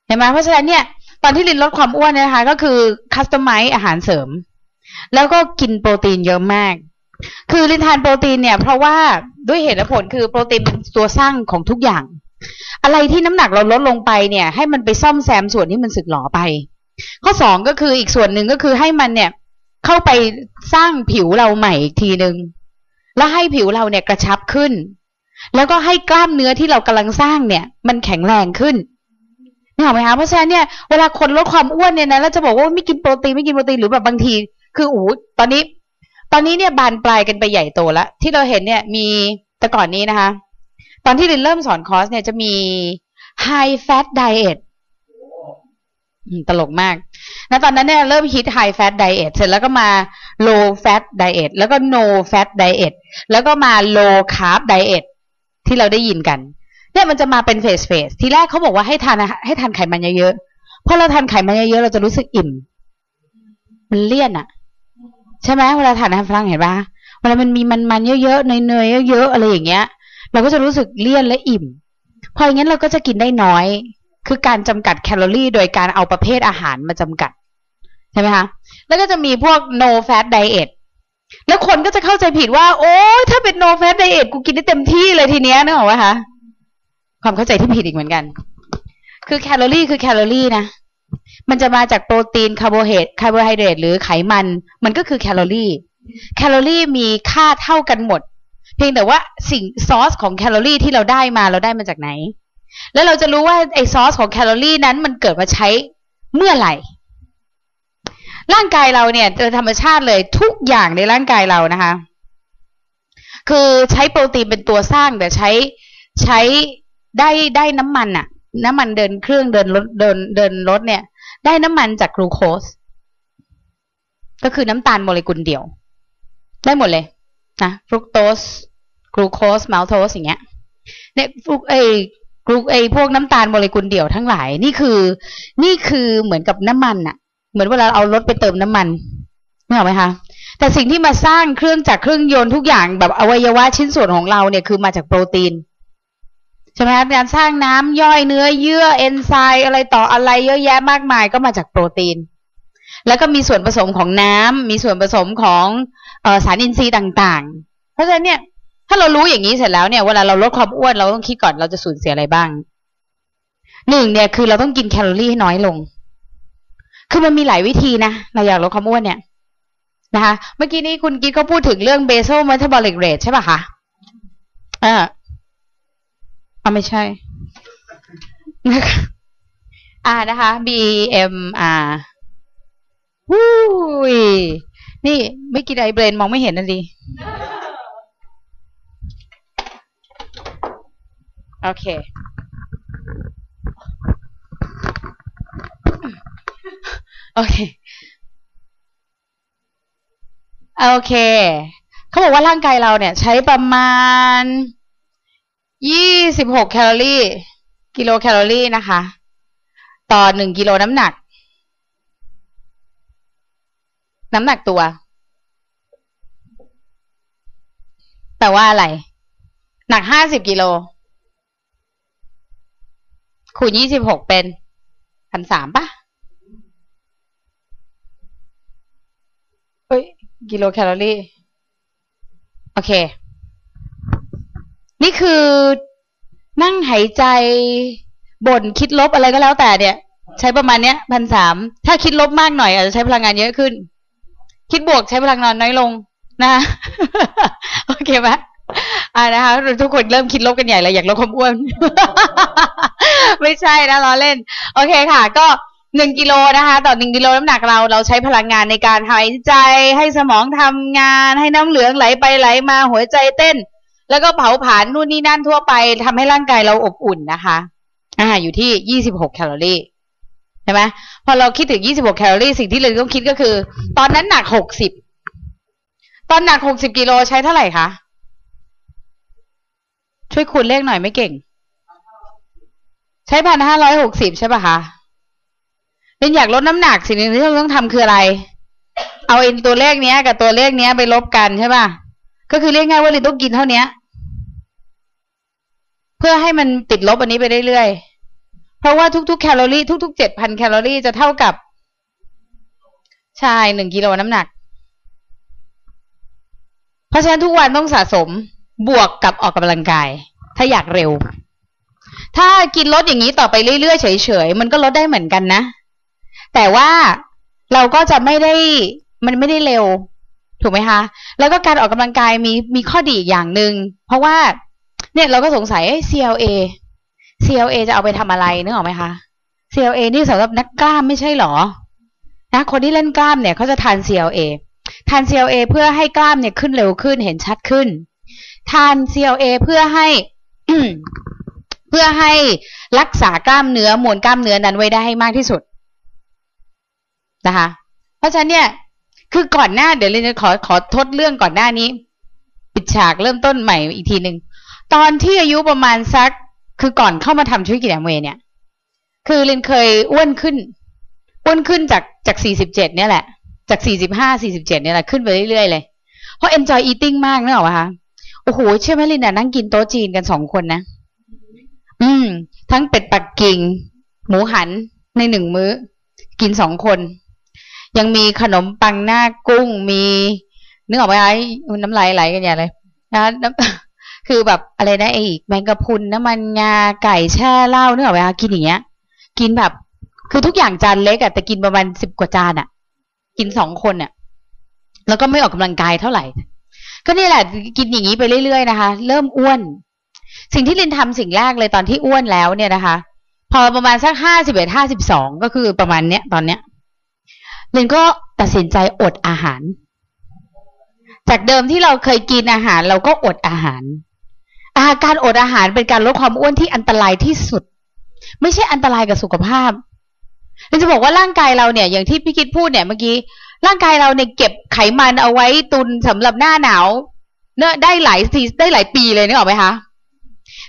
เห็นไหมเพราะฉะนั้นเนี่ยตอนที่ลินลดความอ้วนนะคะ ก็คือคัสตอมไมซ์อาหารเสริม แล้วก็กินโปรตีนเยอะมาก คือลินทานโปรตีนเนี่ย เพราะว่าด้วยเหตุและผลคือโปรตีนเป็นตัวสร้างของทุกอย่าง อะไรที่น้ำหนักเราลดลงไปเนี่ย ให้มันไปซ่อมแซมส่วนที่มันสึกหรอไป ข้อสองก็คืออีกส่วนหนึ่งก็คือให้มันเนี่ยเข้าไปสร้างผิวเราใหม่อีกทีหนึ่งแล้วให้ผิวเราเนี่ยกระชับขึ้น แล้วก็ให้กล้ามเนื้อที่เรากำลังสร้างเนี่ย มันแข็งแรงขึ้นนี่เหรอไหมคะเพราะฉะนั้นเนี่ยเวลาคนลดความอ้วนเนี่ยนะแล้วจะบอกว่าไม่กินโปรตีนไม่กินโปรตีนหรือแบบบางที คืออูตอนนี้ ตอนนี้เนี่ยบานปลายกันไปใหญ่โตแล้วที่เราเห็นเนี่ยมีแต่ก่อนนี้นะคะ ตอนที่ลินเริ่มสอนคอร์สเนี่ยจะมี high fat diet ตลกมากนะตอนนั้นเนี่ยเริ่มฮิต high fat diet เสร็จแล้วก็มา low fat diet แล้วก็ no fat diet แล้วก็มา low carb diet ที่เราได้ยินกันเนี่ยมันจะมาเป็นเฟสเฟสทีแรกเขาบอกว่าให้ทานให้ทานไขมันเยอะๆพอเราทานไขมันเยอะๆเราจะรู้สึกอิ่ม มันเลี่ยนอะใช่ไหมเวลาทานอาหารฝรั่งเห็นปะเวลามันมีมันๆเยอะๆเนยๆเยอะๆอะไรอย่างเงี้ย เราก็จะรู้สึกเลี่ยนและอิ่ม พออย่างนั้นเราก็จะกินได้น้อย คือการจำกัดแคลอรี่ โดยการเอาประเภทอาหารมาจำกัดใช่ไหมคะแล้วก็จะมีพวก no fat diet แล้วคนก็จะเข้าใจผิดว่า โอ้ถ้าเป็น no fat diet กูกินได้เต็มที่เลยทีเนี้ยนึกออกไหมคะความเข้าใจที่ผิดอีกเหมือนกัน คือแคลอรี่คือแคลอรี่นะมันจะมาจากโปรตีนคาร์โบไฮคาร์โบไฮเดรตหรือไขมัน มันก็คือแคลอรี่ แคลอรี่มีค่าเท่ากันหมด เพียงแต่ว่าสิ่งซอสของแคลอรี่ที่เราได้มาเราได้มาจากไหน แล้วเราจะรู้ว่าไอซอสของแคลอรี่นั้นมันเกิดมาใช้เมื่อไหร่ ร่างกายเราเนี่ยโดยธรรมชาติเลยทุกอย่างในร่างกายเรานะคะ คือใช้โปรตีนเป็นตัวสร้างแต่ใช้ใช้ได้ได้น้ำมันอะน้ำมันเดินเครื่องเดินรถเดินเดินรถเนี่ย ได้น้ำมันจากกลูโคส ก็คือน้ำตาลโมเลกุลเดียว ได้หมดเลยนะฟรุกโตสกลูโคสมัลโทสอย่างเงี้ยเนี่ยฟรุกไอกลูไอพวกน้ำตาลโมเลกุลเดี่ยวทั้งหลาย นี่คือ นี่คือเหมือนกับน้ำมันอะ เหมือนเวลาเอารถไปเติมน้ำมันนึกออกไหมคะแต่สิ่งที่มาสร้างเครื่องจากเครื่องยนต์ทุกอย่างแบบอวัยวะชิ้นส่วนของเราเนี่ยคือมาจากโปรตีนใช่ไหมคะการสร้างน้ำย่อยเนื้อเยื่อเอนไซม์อะไรต่ออะไรเยอะแยะมากมายก็มาจากโปรตีน แล้วก็มีส่วนผสมของน้ำมีส่วนผสมของออสารอินทรีย์ต่างๆ เพราะฉะนั้นเนี่ย ถ้าเรารู้อย่างนี้เสร็จแล้วเนี่ยเวลาเราลดความอ้วนเราต้องคิดก่อนเราจะสูญเสียอะไรบ้างหนึ่งเนี่ยคือเราต้องกินแคลอรี่ให้น้อยลง คือมันมีหลายวิธีนะเราอยากลดความอ้วนเนี่ยนะคะ เมื่อกี้นี้คุณกิ๊กก็พูดถึงเรื่อง basal metabolic rate ใช่ป่ะคะอ่าอ่าไม่ใช่นะคะอ่านะคะ BMR วู้ยนี่ไม่กินไอเบรนมองไม่เห็นนั่นดีโอเค โอเคโอเค เขาบอกว่าร่างกายเราเนี่ย ใช้ประมาณยี่สิบหกแคลอรี่ กิโลแคลอรี่นะคะ ต่อหนึ่งกิโลน้ำหนัก น้ำหนักตัว แต่ว่าอะไร หนักห้าสิบกิโลคูณยี่สิบหกเป็นพันสามปะ เอ้ย กิโลแคลอรี่ โอเค นี่คือนั่งหายใจบ่นคิดลบอะไรก็แล้วแต่เนี่ย ใช้ประมาณเนี้ยพันสามถ้าคิดลบมากหน่อยอาจจะใช้พลังงานเยอะขึ้น คิดบวกใช้พลังงานน้อยลงนะโอเคไหมอ่านะคะทุกคนเริ่มคิดลบกันใหญ่เลยอยากลดความอ้วน ไม่ใช่นะล้อเล่น โอเคค่ะ ก็ หนึ่งกิโลนะคะ ต่อหนึ่งกิโลน้ำหนักเราเราใช้พลังงานในการหายใจให้สมองทำงาน ให้น้ำเหลืองไหลไปไหลมาหัวใจเต้น แล้วก็เผาผลาญนู่นนี่นั่นทั่วไปทำให้ร่างกายเราอบอุ่นนะคะอ่าอยู่ที่ยี่สิบหกแคลอรี่ใช่ไหมพอเราคิดถึงยี่สิบหกแคลอรี่สิ่งที่เราต้องคิดก็คือ ตอนนั้นหนักหกสิบตอนหนักหกสิบกิโลใช้เท่าไหร่คะช่วยคูณเลขหน่อยไม่เก่ง ใช้พันห้าร้อยหกสิบใช่ป่ะคะ เป็นอยากลดน้ำหนักสิ่งหนึ่งที่เราต้องทำคืออะไร เอาเอ็นตัวเลขเนี้ย กับตัวเลขเนี้ยไปลบกันใช่ป่ะก็คือเรียกง่ายว่าลินต้องกินเท่านี้เพื่อให้มันติดลบอันนี้ไปเรื่อยๆเพราะว่าทุกๆแคลอรี่ทุกๆเจ็ดพันแคลอรี่จะเท่ากับใช่หนึ่งกิโลน้ำหนัก เพราะฉะนั้นทุกวันต้องสะสมบวกกับออกกำลังกาย ถ้าอยากเร็ว ถ้ากินลดอย่างนี้ต่อไปเรื่อยๆเฉยๆมันก็ลดได้เหมือนกันนะ แต่ว่าเราก็จะไม่ได้มันไม่ได้เร็ว ถูกไหมคะ แล้วก็การออกกำลังกายมีมีข้อดีอีกอย่างหนึ่งเพราะว่าเนี่ยเราก็สงสัย CLA CLA จะเอาไปทำอะไรนึกออกไหมคะ CLA นี่สำหรับนักกล้ามไม่ใช่หรอนะคนที่เล่นกล้ามเนี่ยเขาจะทาน CLA ทาน CLA เพื่อให้กล้ามเนี่ยขึ้นเร็วขึ้นเห็นชัดขึ้น ทาน CLA เพื่อให้เพื่อให้รักษากล้ามเนื้อมวลกล้ามเนื้อนั้นไว้ได้ให้มากที่สุด นะคะ เพราะฉะนั้นเนี่ย คือก่อนหน้าเดี๋ยวเรนจะขอขอทดเรื่องก่อนหน้านี้ ปิดฉากเริ่มต้นใหม่อีกทีหนึ่งตอนที่อายุประมาณสัก คือก่อนเข้ามาทำชีวิตกิจแอมเวย์เนี่ย คือเรนเคยอ้วนขึ้นอ้วนขึ้นจากจากสี่สิบเจ็ดเนี่ยแหละ จากสี่สิบห้าสี่สิบเจ็ดเนี่ยแหละขึ้นไปเรื่อยๆเลยเพราะ enjoy eating มากเนอะวะคะโอ้โหเชื่อไหมลินน่ะนั่งกินโต๊ะจีนกันสองคนนะ อืม ทั้งเป็ดปักกิ่ง หมูหันในหนึ่งมื้อ กินสองคน ยังมีขนมปังหน้ากุ้งมีนึกออกไหมไอ้น้ำลายไหลกันอย่างเลยนะน้ำคือแบบอะไรนะไอ้แมงกะพรุนน้ำมันงาไก่แช่เหล้านึกออกไหมคะกินอย่างเงี้ย กินแบบ คือทุกอย่างจานเล็กอะแต่กินประมาณสิบกว่าจานอะกินสองคนอะแล้วก็ไม่ออกกำลังกายเท่าไหร่ ก็นี่แหละ กินอย่างนี้ไปเรื่อยๆนะคะ เริ่มอ้วน สิ่งที่ลินทำสิ่งแรกเลยตอนที่อ้วนแล้วเนี่ยนะคะ พอประมาณสักห้าสิบเอ็ดห้าสิบสองก็คือประมาณเนี้ยตอนเนี้ย ลินก็ตัดสินใจอดอาหาร จากเดิมที่เราเคยกินอาหารเราก็อดอาหาร อาการอดอาหารเป็นการลดความอ้วนที่อันตรายที่สุด ไม่ใช่อันตรายกับสุขภาพเราจะบอกว่าร่างกายเราเนี่ย อย่างที่พี่คิดพูดเนี่ยเมื่อกี้ร่างกายเราเนี่ยเก็บไขมันเอาไว้ตุนสำหรับหน้าหนาวเนอะได้หลายทีได้หลายปีเลยนึกออกไหมคะ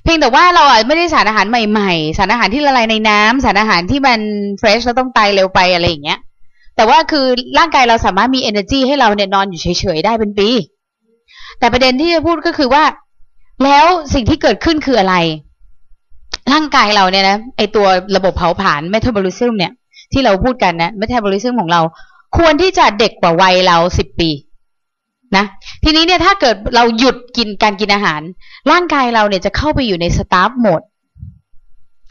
เพียงแต่ว่าเราอะไม่ได้สารอาหารใหม่ๆ สารอาหารที่ละลายในน้ำสารอาหารที่มันเฟรชแล้วต้องตายเร็วไปอะไรอย่างเงี้ย แต่ว่าคือร่างกายเราสามารถมี energy ให้เราเนี่ยนอนอยู่เฉยๆได้เป็นปี แต่ประเด็นที่จะพูดก็คือว่า แล้วสิ่งที่เกิดขึ้นคืออะไร ร่างกายเราเนี่ยนะไอตัวระบบเผาผลาญ metabolism เนี่ย ที่เราพูดกันนะ metabolism ของเรา ควรที่จะเด็กกว่าวัยเราสิบปีนะทีนี้เนี่ยถ้าเกิดเราหยุดกินการกินอาหาร ร่างกายเราเนี่ยจะเข้าไปอยู่ในสตาร์ฟโหมด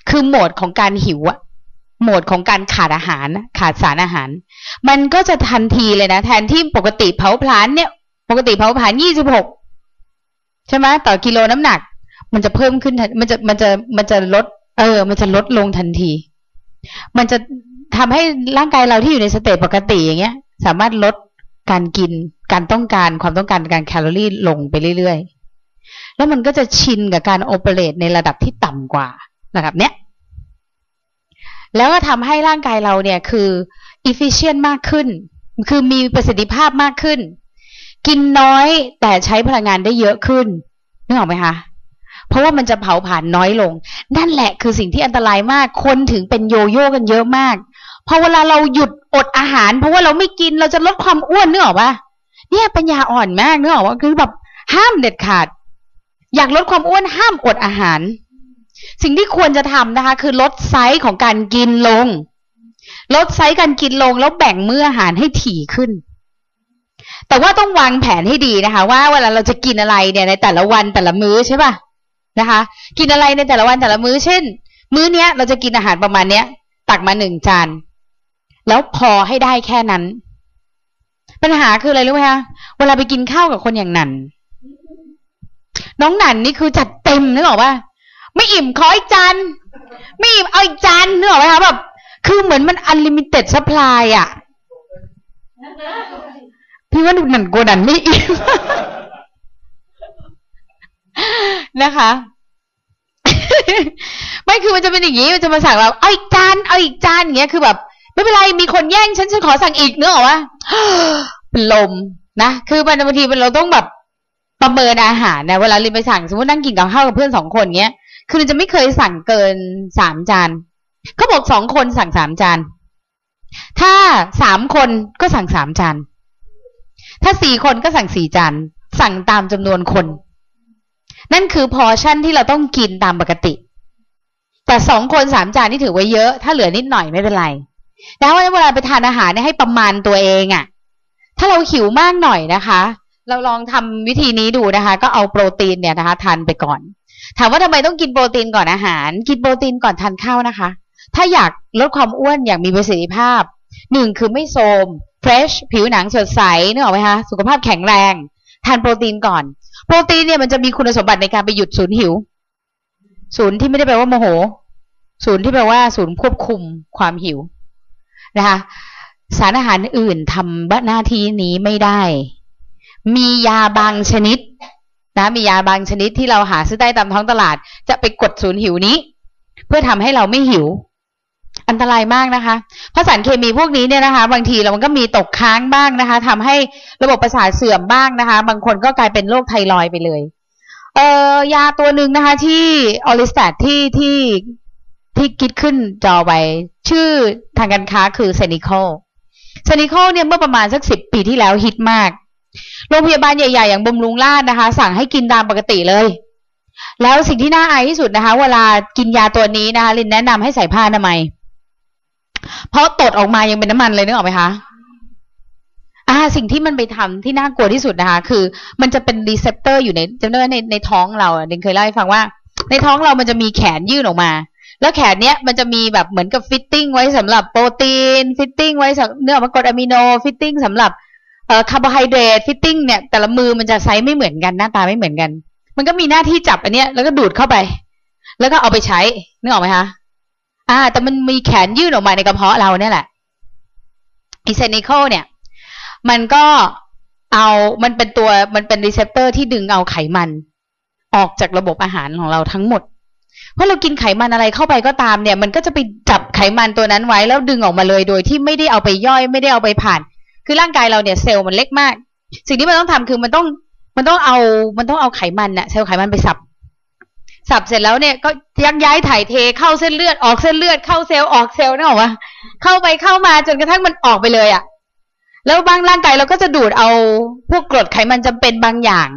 คือโหมดของการหิวอะ โหมดของการขาดอาหาร ขาดสารอาหาร มันก็จะทันทีเลยนะ แทนที่ปกติเผาผลาญเนี่ย ปกติเผาผลาญยี่สิบหกใช่ไหมต่อกิโลน้ำหนัก มันจะเพิ่มขึ้น มันจะมันจะมันจะลด เออ มันจะลดลงทันที มันจะทำให้ร่างกายเราที่อยู่ในสเตจปกติอย่างเงี้ย สามารถลดการกินการต้องการความต้องการการแคลอรี่ลงไปเรื่อยๆ แล้วมันก็จะชินกับการโอเปเรตในระดับที่ต่ำกว่าระดับเนี้ย แล้วก็ทำให้ร่างกายเราเนี่ยคือ efficient มากขึ้น คือมีประสิทธิภาพมากขึ้น กินน้อยแต่ใช้พลังงานได้เยอะขึ้นนึกออกไหมคะเพราะว่ามันจะเผาผลาญน้อยลง นั่นแหละคือสิ่งที่อันตรายมากคนถึงเป็นโยโย่กันเยอะมากพอเวลาเราหยุดอดอาหาร เพราะว่าเราไม่กินเราจะลดความอ้วนนึกออกปะเนี่ยปัญญาอ่อนมากนึกออกว่าคือแบบห้ามเด็ดขาด อยากลดความอ้วนห้ามอดอาหาร สิ่งที่ควรจะทำนะคะ คือลดไซส์ของการกินลง ลดไซส์การกินลงแล้วแบ่งมื้ออาหารให้ถี่ขึ้น แต่ว่าต้องวางแผนให้ดีนะคะ ว่าเวลาเราจะกินอะไรเนี่ยในแต่ละวันแต่ละมื้อใช่ป่ะนะคะ กินอะไรในแต่ละวันแต่ละมื้อเช่น มื้อเนี้ยเราจะกินอาหารประมาณเนี้ย ตักมาหนึ่งจานแล้วพอให้ได้แค่นั้น ปัญหาคืออะไรรู้ไหมคะเวลาไปกินข้าวกับคนอย่างนันน้องหนันนี่คือจัดเต็มนึกออกป่ะ ไม่อิ่มขออีกจานไม่อิ่มเอาอีกจานเนึกอไหมคะแบบคือเหมือนมันอันลิมิเต็ดซัพพลายอะพี่ว่าหนันกลันันไม่อิ่มนะคะไม่คือมันจะเป็นอย่างนี้มันจะมาสั่งเราเอาอีกจานเอาอีกจานอย่างเงี้ยคือแบบ ไม่เป็นไรมีคนแย่งฉันฉันขอสั่งอีกเนื้อหรอวะเป็นลมนะคือมันบางทีเราต้องแบบประเมินอาหารนะเวลาเรียนไปสั่งสมมตินั่งกินกับข้าวกับเพื่อนสองคนเงี้ย คือจะไม่เคยสั่งเกินสามจานเขาบอกสองคนสั่งสามจานถ้าสามคนก็สั่งสามจานถ้าสี่คนก็สั่งสี่จานสั่งตามจำนวนคน นั่นคือพอชั่นที่เราต้องกินตามปกติ แต่สองคนสามจานนี่ถือว่าเยอะ ถ้าเหลือนิดหน่อยไม่เป็นไรนะว่าเวลาไปทานอาหารเนี่ยให้ประมาณตัวเองอะ่ะ ถ้าเราหิวมากหน่อยนะคะ เราลองทำวิธีนี้ดูนะคะ ก็เอาโปรตีนเนี่ยนะคะ ทานไปก่อน ถามว่าทำไมต้องกินโปรตีนก่อนอาหาร กินโปรตีนก่อนทานข้าวนะคะ ถ้าอยากลดความอ้วนอย่างมีประสิทธิภาพหนึ่งคือไม่โทรม fresh ผิวหนังสดใสนึกออกไหมคะสุขภาพแข็งแรง ทานโปรตีนก่อน โปรตีนเนี่ยมันจะมีคุณสมบัติในการไปหยุดศูนย์หิว ศูนย์ที่ไม่ได้แปลว่าโมโห ศูนย์ที่แปลว่า ศูนย์ควบคุมความหิวนะคะสารอาหารอื่นทำหน้าที่นี้ไม่ได้ มียาบางชนิด นะมียาบางชนิดที่เราหาซื้อได้ตามท้องตลาด จะไปกดศูนย์หิวนี้ เพื่อทำให้เราไม่หิว อันตรายมากนะคะ เพราะสารเคมีพวกนี้เนี่ยนะคะ บางทีเรามันก็มีตกค้างบ้างนะคะทำให้ระบบประสาทเสื่อมบ้างนะคะ บางคนก็กลายเป็นโรคไทรอยไปเลยเอ่อยาตัวหนึ่งนะคะ ที่Orlistat ที่ที่ที่คิดขึ้นจอไว้ ชื่อทางการค้าคือ Xenical Xenical เนี่ยเมื่อประมาณสักสิบปีที่แล้วฮิตมาก โรงพยาบาลใหญ่ๆ อย่างบำรุงราษฎร์นะคะ สั่งให้กินตามปกติเลย แล้วสิ่งที่น่าอายที่สุดนะคะ เวลากินยาตัวนี้นะคะลินแนะนำให้ใส่ผ้าอนามัยเพราะตดออกมายังเป็นน้ำมันเลยนึกออกไหมคะอ่าสิ่งที่มันไปทำที่น่ากลัวที่สุดนะคะ คือมันจะเป็น receptor อยู่ในจำได้ในในท้องเราอะลินเคยเล่าให้ฟังว่า ในท้องเรามันจะมีแขนยื่นออกมา แล้วแขนเนี้ยมันจะมีแบบเหมือนกับ fitting ไว้สำหรับโปรตีน fitting ไว้สำหรับเนื้อมากรดอะมิโน fitting สำหรับ คาร์โบไฮเดรต fitting เนี่ยแต่ละมือมันจะไซส์ไม่เหมือนกันหน้าตาไม่เหมือนกัน มันก็มีหน้าที่จับอันเนี้ยแล้วก็ดูดเข้าไป แล้วก็เอาไปใช้นึกออกไหมคะอ่า แต่มันมีแขนยื่นออกมาในกระเพาะเราเนี่ยแหละอี Xenical เนี่ย มันก็เอามันเป็นตัวมันเป็น receptor ที่ดึงเอาไขมัน ออกจากระบบอาหารของเราทั้งหมด เพราะเรากินไขมันอะไรเข้าไปก็ตามเนี่ย มันก็จะไปจับไขมันตัวนั้นไว้แล้วดึงออกมาเลยโดยที่ไม่ได้เอาไปย่อยไม่ได้เอาไปผ่าน คือร่างกายเราเนี่ยเซลล์มันเล็กมาก สิ่งที่มันต้องทำคือมันต้องมันต้องเอามันต้องเอาไขมันน่ะเซลล์ไขมันไปสับสับเสร็จแล้วเนี่ยก็ยักย้ายถ่ายเทเข้าเส้นเลือดออกเส้นเลือดเข้าเซลล์ออกเซลล์นึกออกปะเข้าไปเข้ามาจนกระทั่งมันออกไปเลยอะ่ะ แล้วบางร่างกายเราก็จะดูดเอาพวกกรดไขมันจำเป็นบางอย่าง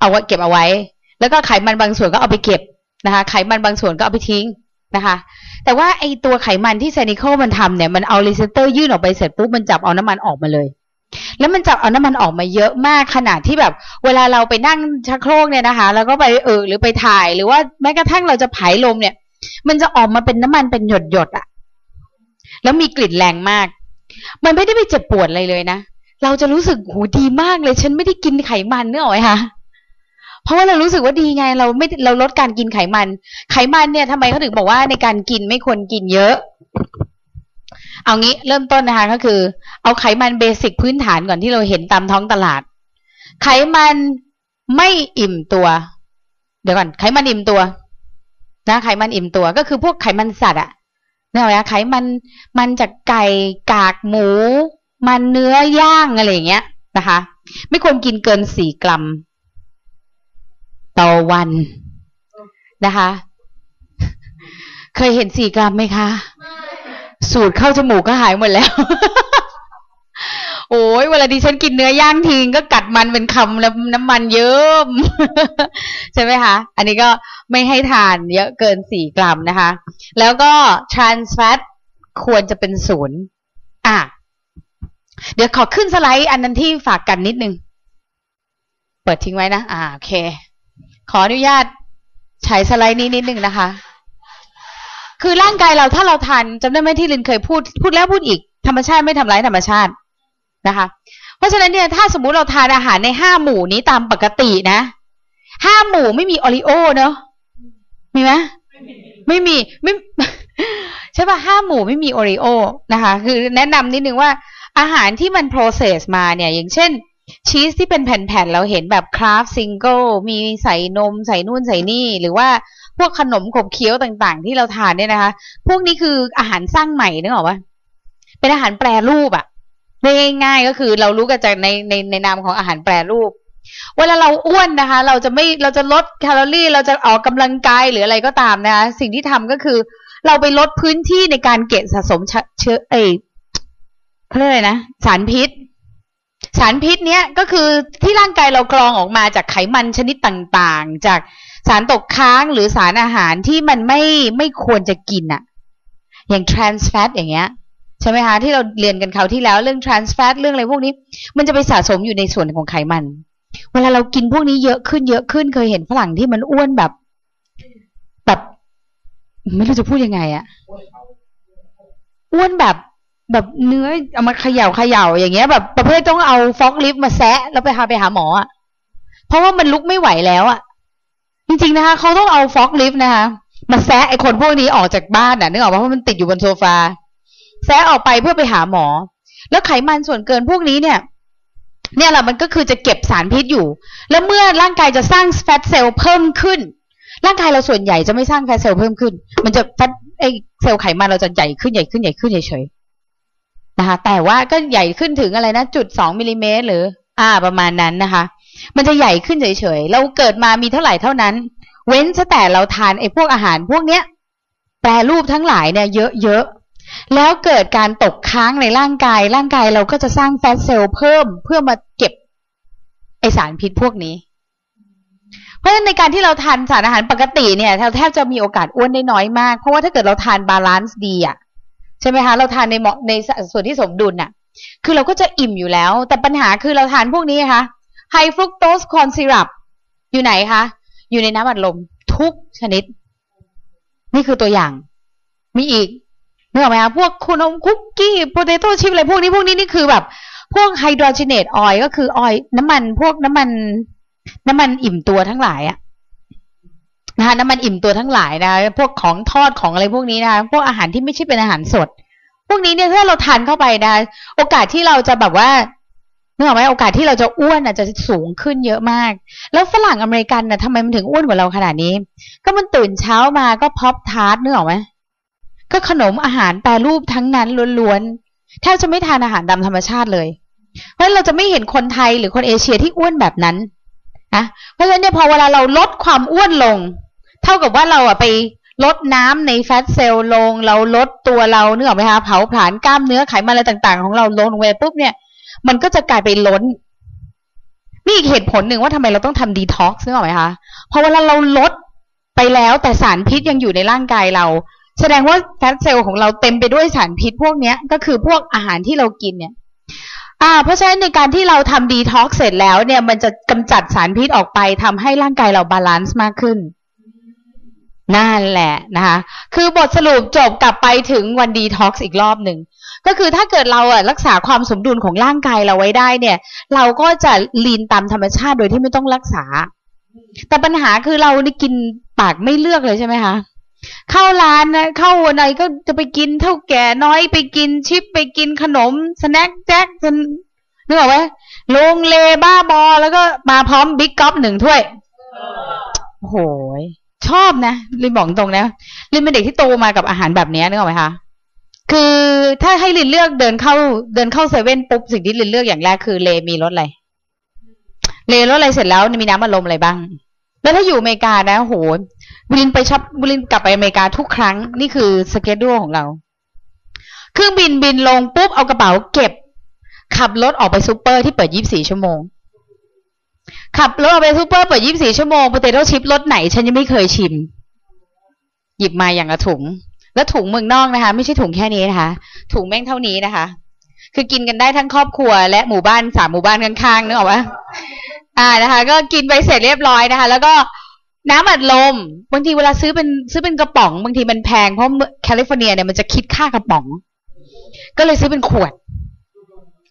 เอาไว้เก็บเอาไว้ แล้วก็ไขมันบางส่วนก็เอาไปเก็บนะคะ ไขมันบางส่วนก็เอาไปทิ้ง นะคะ แต่ว่าไอตัวไขมันที่ Xenical มันทำเนี่ย มันเอา receptor ยื่นออกไปเสร็จปุ๊บมันจับเอาน้ำมันออกมาเลย แล้วมันจับเอาน้ำมันออกมาเยอะมากขนาดที่แบบ เวลาเราไปนั่งชักโครกเนี่ยนะคะ แล้วก็ไปเออหรือไปถ่ายหรือว่าแม้กระทั่งเราจะผายลมเนี่ย มันจะออกมาเป็นน้ำมันเป็นหยดหยดๆอะแล้วมีกลิ่นแรงมาก มันไม่ได้ไปเจ็บปวดอะไรเลยนะเราจะรู้สึกโหดีมากเลย ฉันไม่ได้กินไขมันเนื้อออกไหมคะ เพราะว่าเรารู้สึกว่าดีไง เราไม่เราลดการกินไขมัน ไขมันเนี่ยทำไมเขาถึงบอกว่าในการกินไม่ควรกินเยอะ เอางี้เริ่มต้นนะคะก็คือ เอาไขมันเบสิกพื้นฐานก่อนที่เราเห็นตามท้องตลาด ไขมันไม่อิ่มตัว เดี๋ยวก่อนไขมันอิ่มตัว นะไขมันอิ่มตัวก็คือพวกไขมันสัตว์อะเนี่ยนะไขมันมันจากไก่กากหมู มันเนื้อย่างอะไรอย่างเงี้ยนะคะ ไม่ควรกินเกินสี่กรัม ต่อวันนะคะ เคยเห็นสี่กรัมไหมคะ สูดเข้าจมูกก็หายหมดแล้ว โอ้ยเวลาดิฉันกินเนื้อย่างทิ้งก็กัดมันเป็นคำแล้วน้ำมันเยิ้มใช่ไหมคะ อันนี้ก็ไม่ให้ทานเยอะเกินสี่กรัมนะคะ แล้วก็ trans fat ควรจะเป็นศูนย์อะ เดี๋ยวขอขึ้นสไลด์อันนั้นที่ฝากกันนิดนึง เปิดทิ้งไว้นะ อ่า โอเค ขออนุญาตใช้สไลด์นี้นิดนึงนะคะ คือร่างกายเราถ้าเราทานจำได้ไหมที่ลินเคยพูดพูดแล้วพูดอีก ธรรมชาติไม่ทำร้ายธรรมชาตินะคะ เพราะฉะนั้นเนี่ยถ้าสมมุติเราทานอาหารในห้าหมู่นี้ตามปกตินะห้าหมู่ไม่มี Oreo เนอะมีไหมไม่มีไม่ใช่ป่ะห้าหมู่ไม่มี Oreo นะคะ คือแนะนำนิดนึงว่าอาหารที่มัน process มาเนี่ย อย่างเช่น ชีสที่เป็นแผ่นๆ เราเห็นแบบ Kraft Singles มีใส่นมใส่นู่นใส่นี่ หรือว่าพวกขนมขบเคี้ยวต่างๆ ที่เราทานเนี่ยนะคะ พวกนี้คืออาหารสร้างใหม่นึกออกปะเป็นอาหารแปรรูปอะง่ายๆก็คือเรารู้กันจากในในในนามของอาหารแปรรูป เวลาเราอ้วนนะคะ เราจะไม่เราจะลดแคลอรี่ เราจะออกกำลังกายหรืออะไรก็ตามนะคะ สิ่งที่ทำก็คือ เราไปลดพื้นที่ในการเก็บสะสมเชื้อเอเขาเรียกอะไรนะสารพิษ สารพิษเนี้ยก็คือที่ร่างกายเรากรองออกมาจากไขมันชนิดต่างๆ จากสารตกค้างหรือสารอาหารที่มันไม่ไม่ควรจะกินอะอย่าง trans fat อย่างเงี้ยใช่ไหมคะที่เราเรียนกันคราวที่แล้วเรื่อง trans fat เรื่องอะไรพวกนี้ มันจะไปสะสมอยู่ในส่วนของไขมัน เวลาเรากินพวกนี้เยอะขึ้นเยอะขึ้นเคยเห็นฝรั่งที่มันอ้วนแบบ แบบ ไม่รู้จะพูดยังไงอะอ้วนแบบ แบบเนื้อเอามาเขย่าเขย่าอย่างเงี้ย แบบประเภทต้องเอาฟอกลิฟมาแซะแล้วไปหาไปหาหมออะเพราะว่ามันลุกไม่ไหวแล้วอะ จริงๆนะคะเขาต้องเอาฟอกลิฟนะคะมาแซะไอ้คนพวกนี้ออกจากบ้านอะนึกออกป่ะเพราะมันติดอยู่บนโซฟาแซะออกไปเพื่อไปหาหมอ แล้วไขมันส่วนเกินพวกนี้เนี่ย เนี่ยแหละมันก็คือจะเก็บสารพิษอยู่ แล้วเมื่อร่างกายจะสร้าง fat cell เพิ่มขึ้น ร่างกายเราส่วนใหญ่จะไม่สร้าง fat cell เพิ่มขึ้น มันจะ fat ไอ้เซลล์ไขมันเราจะใหญ่ขึ้นใหญ่ขึ้นใหญ่ขึ้นเฉยๆ นะคะแต่ว่าก็ใหญ่ขึ้นถึงอะไรนะจุดสองมิลลิเมตรหรือ อ่าประมาณนั้นนะคะ มันจะใหญ่ขึ้นเฉยๆเราเกิดมามีเท่าไหร่เท่านั้น เว้นแต่เราทานไอ้พวกอาหารพวกเนี้ยแปรรูปทั้งหลายเนี่ยเยอะๆแล้วเกิดการตกค้างในร่างกาย ร่างกายเราก็จะสร้าง fat cell เพิ่มเพื่อมาเก็บไอ้สารพิษพวกนี้ เพราะฉะนั้นในการที่เราทานสารอาหารปกติเนี่ยเราแทบจะมีโอกาสอ้วนได้น้อยมาก เพราะว่าถ้าเกิดเราทาน balance ดีอะ ใช่ไหมคะเราทานในเหมาะในส่วนที่สมดุลน่ะ คือเราก็จะอิ่มอยู่แล้ว แต่ปัญหาคือเราทานพวกนี้นะคะ high fructose corn syrup อยู่ไหนคะ อยู่ในน้ำอัดลมทุกชนิด นี่คือตัวอย่าง มีอีกนึกออกไหมคะพวกขนมคุกกี้ potato chip อะไรพวกนี้พวกนี้นี่คือแบบ พวก hydrogenated oil ก็คือ oil น้ำมันพวกน้ำมัน น้ำมันอิ่มตัวทั้งหลายอะ นะคะน้ำมันอิ่มตัวทั้งหลายนะพวกของทอดของอะไรพวกนี้นะคะพวกอาหารที่ไม่ใช่เป็นอาหารสด พวกนี้เนี่ยถ้าเราทานเข้าไปนะโอกาสที่เราจะแบบว่านึกออกไหมโอกาสที่เราจะอ้วนอะจะสูงขึ้นเยอะมาก แล้วฝรั่งอเมริกันน่ะทำไมมันถึงอ้วนกว่าเราขนาดนี้ ก็มันตื่นเช้ามาก็พอปทาร์ตนึกออกไหมก็ขนมอาหารแปรรูปทั้งนั้นล้วนๆแทบจะไม่ทานอาหารตามธรรมชาติเลย เพราะฉะนั้นเราจะไม่เห็นคนไทยหรือคนเอเชียที่อ้วนแบบนั้นนะเพราะฉะนั้นเนี่ยพอเวลาเราลดความอ้วนลง เท่ากับว่าเราอะไปลดน้ำในแฟตเซลล์ลง เราลดตัวเราเนื้อออกไหมคะเผาผลาญกล้ามเนื้อไขมันอะไรต่างๆ ของเราลงลงไปปุ๊บเนี่ย มันก็จะกลายไปล้นนี่อีกเหตุผลหนึ่งว่าทำไมเราต้องทำดีท็อกซ์นึกออกไหมคะเพราะเวลาเราลดไปแล้วแต่สารพิษยังอยู่ในร่างกายเรา แสดงว่าแฟตเซลล์ของเราเต็มไปด้วยสารพิษพวกเนี้ยก็คือพวกอาหารที่เรากินเนี่ยอ่าเพราะฉะนั้นในการที่เราทำดีท็อกซ์เสร็จแล้วเนี่ยมันจะกำจัดสารพิษออกไปทำให้ร่างกายเรา balance มากขึ้น นั่นแหละนะคะ คือบทสรุปจบกลับไปถึงวันดีท็อกซ์อีกรอบหนึ่ง ก็คือถ้าเกิดเราอะรักษาความสมดุลของร่างกายเราไว้ได้เนี่ย เราก็จะ lean ตามธรรมชาติโดยที่ไม่ต้องรักษา แต่ปัญหาคือเราได้กินปากไม่เลือกเลยใช่ไหมคะ เข้าร้านนะเข้าวันไหนก็จะไปกินเถ้าแก่น้อยไปกินชิปไปกินขนมสแน็คแจ็คนนึกออกไหมลงเลบ้าบอแล้วก็มาพร้อมบิ๊กก๊อฟหนึ่งถ้วยโอ้โห ชอบนะลินบอกตรงนะลินเป็นเด็กที่โตมากับอาหารแบบนี้นึกออกไหมคะคือถ้าให้ลินเลือกเดินเข้าเดินเข้าเซเว่นปุ๊บสิ่งที่ลินเลือกอย่างแรกคือเลมีรสอะไรเลรสอะไรเสร็จแล้วมีน้ำอารมณ์อะไรบ้าง แล้วถ้าอยู่อเมริกานะโหวิลินไปช็อปวิลินกลับไปอเมริกาทุกครั้งนี่คือสเกจดูของเรา เครื่องบินบินลงปุ๊บเอากระเป๋าเก็บ ขับรถออกไปซูเปอร์ที่เปิด 24 ชั่วโมง ขับรถไปซูเปอร์เปิด24ชั่วโมง potato chip รสไหน ฉันยังไม่เคยชิม หยิบมาอย่างละถุง แล้วถุงเมืองนอกนะคะ ไม่ใช่ถุงแค่นี้นะคะ ถุงแม่งเท่านี้นะคะ คือกินกันได้ทั้งครอบครัว และหมู่บ้านสามหมู่บ้านข้างๆนึกออกปะอ่านะคะ ก็กินไปเสร็จเรียบร้อยนะคะ แล้วก็น้ำอัดลม บางทีเวลาซื้อเป็นซื้อเป็นกระป๋อง บางทีมันแพงเพราะแคลิฟอร์เนียเนี่ยมันจะคิดค่ากระป๋อง ก็เลยซื้อเป็นขวด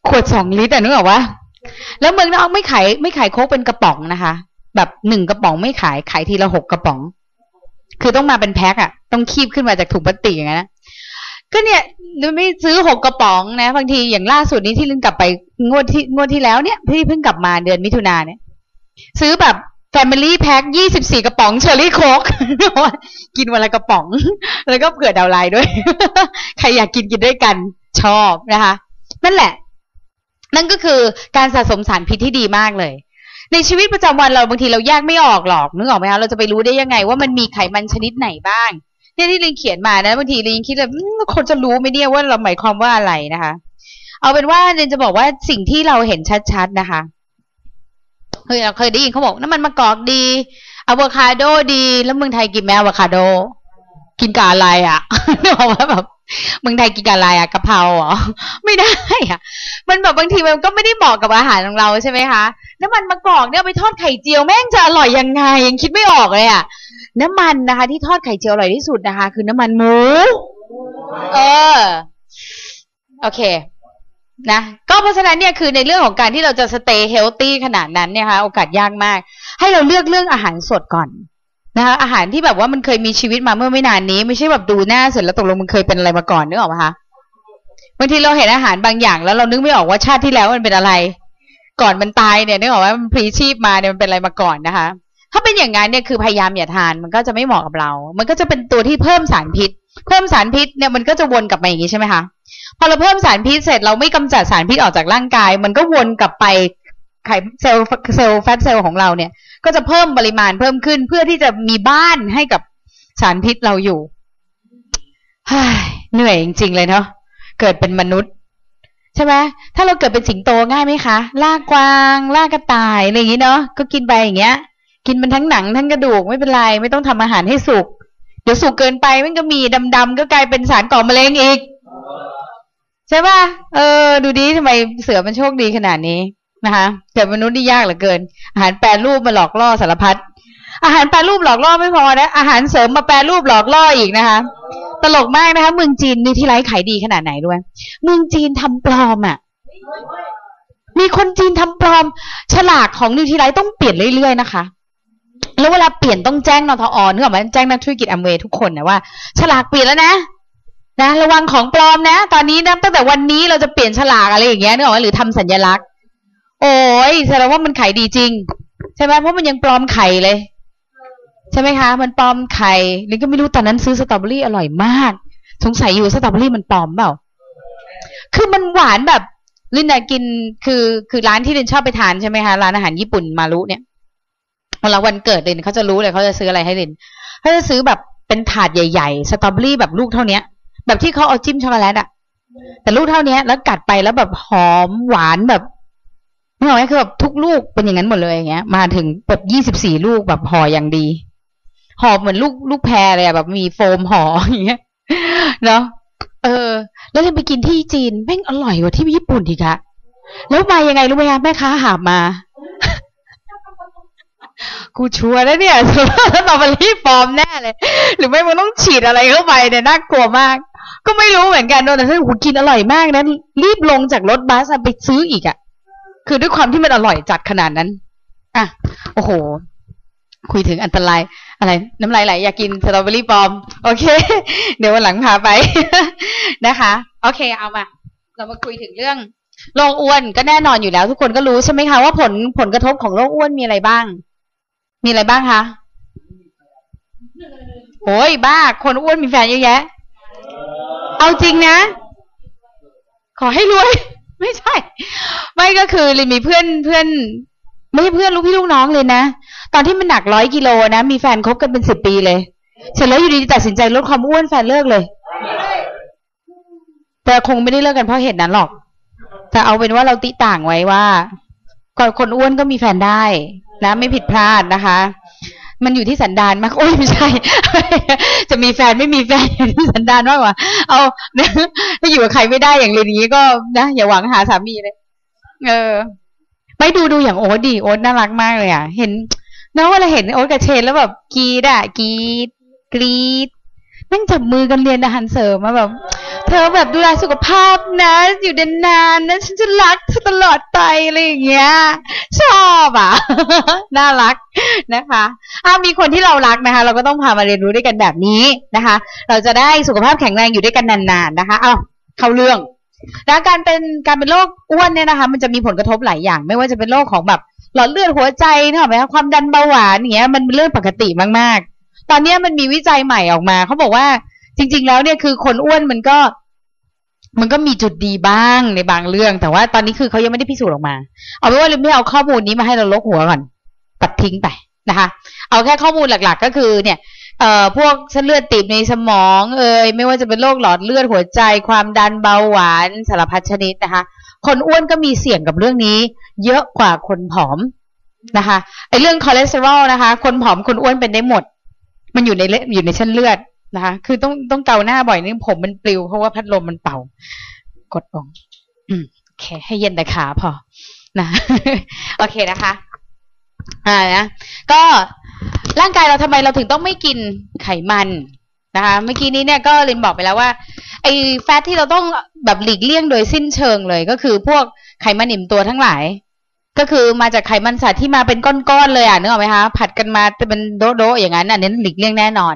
ขวดสองลิตรอะนึกออกป่ะ แล้วเมืองนอกไม่ขายไม่ขายโค้กเป็นกระป๋องนะคะ แบบหนึ่งกระป๋องไม่ขายขายทีละหกกระป๋อง คือต้องมาเป็นแพ็คอะต้องคีบขึ้นมาจากถุงพลาสติกอย่างนั้นอะก็เนี่ยไม่ซื้อหกกระป๋องนะ บางทีอย่างล่าสุดนี้ที่ลินกลับไปงวดที่งวดที่แล้วเนี่ยที่เพิ่งกลับมาเดือนมิถุนาเนี่ย ซื้อแบบ Family Pack ยี่สิบสี่กระป๋องเชอร์รี่ Cokeกินวันละกระป๋อง แล้วก็เผื่อดาวไลน์ด้วย ใครอยากกินกินด้วยกันชอบนะคะ นั่นแหละ นั่นก็คือการสะสมสารพิษที่ดีมากเลย ในชีวิตประจำวันเราบางทีเราแยกไม่ออกหรอกนึกออกไหมคะเราจะไปรู้ได้ยังไงว่ามันมีไขมันชนิดไหนบ้างเนี่ยที่ลินเขียนมานะบางทีลินคิดแบบคนจะรู้ไหมเนี่ยว่าเราหมายความว่าอะไรนะคะ เอาเป็นว่าลินจะบอกว่าสิ่งที่เราเห็นชัดๆนะคะเคยเราเคยได้ยินเขาบอกน้ำมันมะกอกดีอะโวคาโดดี แล้วเมืองไทยกินไหมอะโวคาโด กินกับอะไรอะนึกออกว่าแบบเมืองไทยกินกับอะไรอะกะเพราเหรอไม่ได้อะ มันแบบบางทีมันก็ไม่ได้เหมาะกับอาหารของเราใช่ไหมคะน้ำมันมะกอกเนี่ยไปทอดไข่เจียวแม่งจะอร่อยยังไง ยังคิดไม่ออกเลยอะ น้ำมันนะคะ ที่ทอดไข่เจียวอร่อยที่สุดนะคะ คือน้ำมันหมู เออ โอเคนะก็เพราะฉะนั้นเนี่ยคือในเรื่องของการที่เราจะ stay healthy ขนาดนั้นเนี่ยค่ะโอกาสยากมาก ให้เราเลือกเรื่องอาหารสดก่อน นะคะอาหารที่แบบว่ามันเคยมีชีวิตมาเมื่อไม่นานนี้ ไม่ใช่แบบดูหน้าเสร็จแล้วตกลงมันเคยเป็นอะไรมาก่อนนึกออกไหมคะบางทีเราเห็นอาหารบางอย่างแล้วเรานึกไม่ออกว่าชาติที่แล้วมันเป็นอะไร ก่อนมันตายเนี่ยนึกออกว่ามันพลีชีพมาเนี่ยมันเป็นอะไรมาก่อนนะคะ ถ้าเป็นอย่างนั้นเนี่ยคือพยายามอย่าทานมันก็จะไม่เหมาะกับเรา มันก็จะเป็นตัวที่เพิ่มสารพิษ เพิ่มสารพิษเนี่ยมันก็จะวนกลับมาอย่างนี้ใช่ไหมคะพอเราเพิ่มสารพิษเสร็จเราไม่กำจัดสารพิษออกจากร่างกาย มันก็วนกลับไป ไขเซลล์เซลล์แฟตเซลล์ของเราเนี่ย ก็จะเพิ่มปริมาณเพิ่มขึ้น เพื่อที่จะมีบ้านให้กับสารพิษเราอยู่เหนื่อยจริงๆเลยเนาะเกิดเป็นมนุษย์ ใช่ไหมถ้าเราเกิดเป็นสิงโตง่ายไหมคะล่ากวางล่ากระต่ายอะไรอย่างนี้เนาะก็กินไปอย่างเงี้ย กินมันทั้งหนังทั้งกระดูกไม่เป็นไรไม่ต้องทำอาหารให้สุกเดี๋ยวสุกเกินไปมันก็มีดำๆก็กลายเป็นสารก่อมะเร็งอีก ใช่ป่ะเออ ดูดีทำไมเสือมันโชคดีขนาดนี้ นะคะเกิดมนุษย์นี่ยากเหลือเกิน อาหารแปรรูปมาหลอกล่อสารพัดอาหารแปรรูปหลอกล่อไม่พอนะ อาหารเสริมมาแปรรูปหลอกล่ออีกนะคะ ตลกมากนะคะ เมืองจีน Nutrilite ขายดีขนาดไหนด้วย เมืองจีนทำปลอมอะ มีคนจีนทำปลอม ฉลากของ Nutrilite ต้องเปลี่ยนเรื่อยๆนะคะแล้วเวลาเปลี่ยนต้องแจ้งนทอนึกออกไหมแจ้งนักธุรกิจอัมเวย์ทุกคนนะว่า ฉลากเปลี่ยนแล้วนะนะระวังของปลอมนะ ตอนนี้นะตั้งแต่วันนี้เราจะเปลี่ยนฉลากอะไรอย่างเงี้ยนึกออกไหมหรือทำสัญลักษณ์ โอ้ยแสดงว่ามันขายดีจริง ใช่ไหมเพราะมันยังปลอมไข่เลย ใช่ไหมคะ มันปลอมไข่ลินก็ไม่รู้ตอนนั้นซื้อสตรอเบอรี่อร่อยมาก สงสัยอยู่สตรอเบอรี่มันปลอมเปล่า คือมันหวานแบบลินกินคือคือร้านที่ลินชอบไปทานใช่ไหมคะร้านอาหารญี่ปุ่นมารุเนี่ยเวลาวันเกิดลินเขาจะรู้เลยเขาจะซื้ออะไรให้ลินเขาจะซื้อแบบเป็นถาดใหญ่ๆสตรอเบอรี่แบบลูกเท่าเนี้ย แบบที่เขาเอาจิ้มช็อกโกแลตอะแต่ลูกเท่านี้แล้วกัดไปแล้วแบบหอมหวานแบบ นึกออกไหมคือแบบทุกลูกเป็นอย่างนั้นหมดเลยอย่างเงี้ย มาถึงแบบยี่สิบสี่ลูกแบบห่ออย่างดีห่อเหมือนลูกลูกแพรเลยอะแบบมีโฟมห่ออย่างเงี้ยเนาะเออ แล้วเลยไปกินที่จีนแม่งอร่อยกว่าที่ญี่ปุ่นอีกอะแล้วมายังไงรู้ไหมคะแม่ค้าหาบมา กูชัวร์แล้วเนี่ยสตรอเบอรี่ฟอร์มแน่เลย หรือไม่มันต้องฉีดอะไรเข้าไปเนี่ยน่ากลัวมาก ก็ไม่รู้เหมือนกันโดนแต่ถ้าหูกินอร่อยมากนะรีบลงจากรถบัสไปซื้ออีกอะ่ะ คือด้วยความที่มันอร่อยจัดขนาดนั้น อะ โอ้โห คุยถึงอันตราย อะไร น้ำลายไหลอยากกินสตรอเบอรี่ฟอม โอเค เดี๋ยววันหลังพาไปนะคะ โอเค เอามา เรามาคุยถึงเรื่องโรคอ้วนก็แน่นอนอยู่แล้ว ทุกคนก็รู้ใช่ไหมคะว่าผลผลกระทบของโรคอ้วนมีอะไรบ้าง มีอะไรบ้างคะโอ้ยบ้า คนอ้วนมีแฟนเยอะแยะ เอาจริงนะ ขอให้รวย ไม่ใช่ ไม่ก็คือเลยมีเพื่อนเพื่อน ไม่ใช่เพื่อนลูกพี่ลูกน้องเลยนะ ตอนที่มันหนักร้อยกิโลนะ มีแฟนคบกันเป็นสิบปีเลย เสร็จแล้วอยู่ดีตัดสินใจลดความอ้วนแฟนเลิกเลย แต่คงไม่ได้เลิกกันเพราะเหตุนั้นหรอก แต่เอาเป็นว่าเราติต่างไว้ว่าคนอ้วนก็มีแฟนได้นะ ไม่ผิดพลาดนะคะ มันอยู่ที่สันดานมากโอ้ยไม่ใช่ จะมีแฟนไม่มีแฟนอยู่ที่สันดานมากกว่า เอาถ้าอยู่กับใครไม่ได้อย่างเรนนี้ก็นะอย่าหวังหาสามีเลย เออ ไปดูดูอย่างโอ๊ตดีโอ๊ตน่ารักมากเลยอะ เห็นน้องเวลาเห็นโอ๊ตกับเชนแล้วแบบกีดอะกีดกรีด นั่งจับมือกันเรียนอาหารเสริมมาแบบ เธอแบบดูแลสุขภาพนะ อยู่นานนะฉันจะรักเธอตลอดไปอะไรอย่างเงี้ย ชอบอะ น่ารักนะคะถ้ามีคนที่เรารักนะคะ เราก็ต้องพามาเรียนรู้ด้วยกันแบบนี้นะคะ เราจะได้สุขภาพแข็งแรงอยู่ด้วยกันนานๆนะคะ เอาเข้าเรื่องแล้วการเป็นการเป็นโรคอ้วนเนี่ยนะคะ มันจะมีผลกระทบหลายอย่าง ไม่ว่าจะเป็นโรคของแบบหลอดเลือดหัวใจนะไหมคะความดันเบาหวานอย่างเงี้ยมันเป็นเรื่องปกติมากๆ ตอนนี้มันมีวิจัยใหม่ออกมาเขาบอกว่าจริง ๆ แล้วเนี่ยคือคนอ้วนมันก็ มันก็มีจุดดีบ้างในบางเรื่อง แต่ว่าตอนนี้คือเขายังไม่ได้พิสูจน์ออกมา เอาเป็นว่าเราไม่เอาข้อมูลนี้มาให้เราลกหัวก่อนตัดทิ้งไปนะคะ เอาแค่ข้อมูลหลัก ๆ ก็คือเนี่ยเอ่อพวกเส้นเลือดตีบในสมอง เอ่ยไม่ว่าจะเป็นโรคหลอดเลือดหัวใจ ความดันเบาหวานสารพัดชนิดนะคะ คนอ้วนก็มีเสี่ยงกับเรื่องนี้ เยอะกว่าคนผอมนะคะไอ้เรื่องคอเลสเตอรอลนะคะ คนผอมคนอ้วนเป็นได้หมด มันอยู่ในเลอยู่ในเส้นเลือดนะคะ คือต้องต้องเกาหน้าบ่อยนี่ผมมันปลิวเพราะว่าพัดลมมันเป่า กดลงอืมโอเค ให้เย็นแต่ขาพอนะโอเคนะคะ อ่านะก็ร่างกายเราทำไมเราถึงต้องไม่กินไขมันนะคะ เมื่อกี้นี้เนี่ยก็ลินบอกไปแล้วว่าไอ้แฟตที่เราต้องแบบหลีกเลี่ยงโดยสิ้นเชิงเลยก็คือพวกไขมันอิ่มตัวทั้งหลาย ก็คือมาจากไขมันสัตว์ที่มาเป็นก้อนๆเลยอะนึกออกไหมคะผัดกันมาจะเป็นโดๆอย่างนั้นอันนี้หลีกเลี่ยงแน่นอน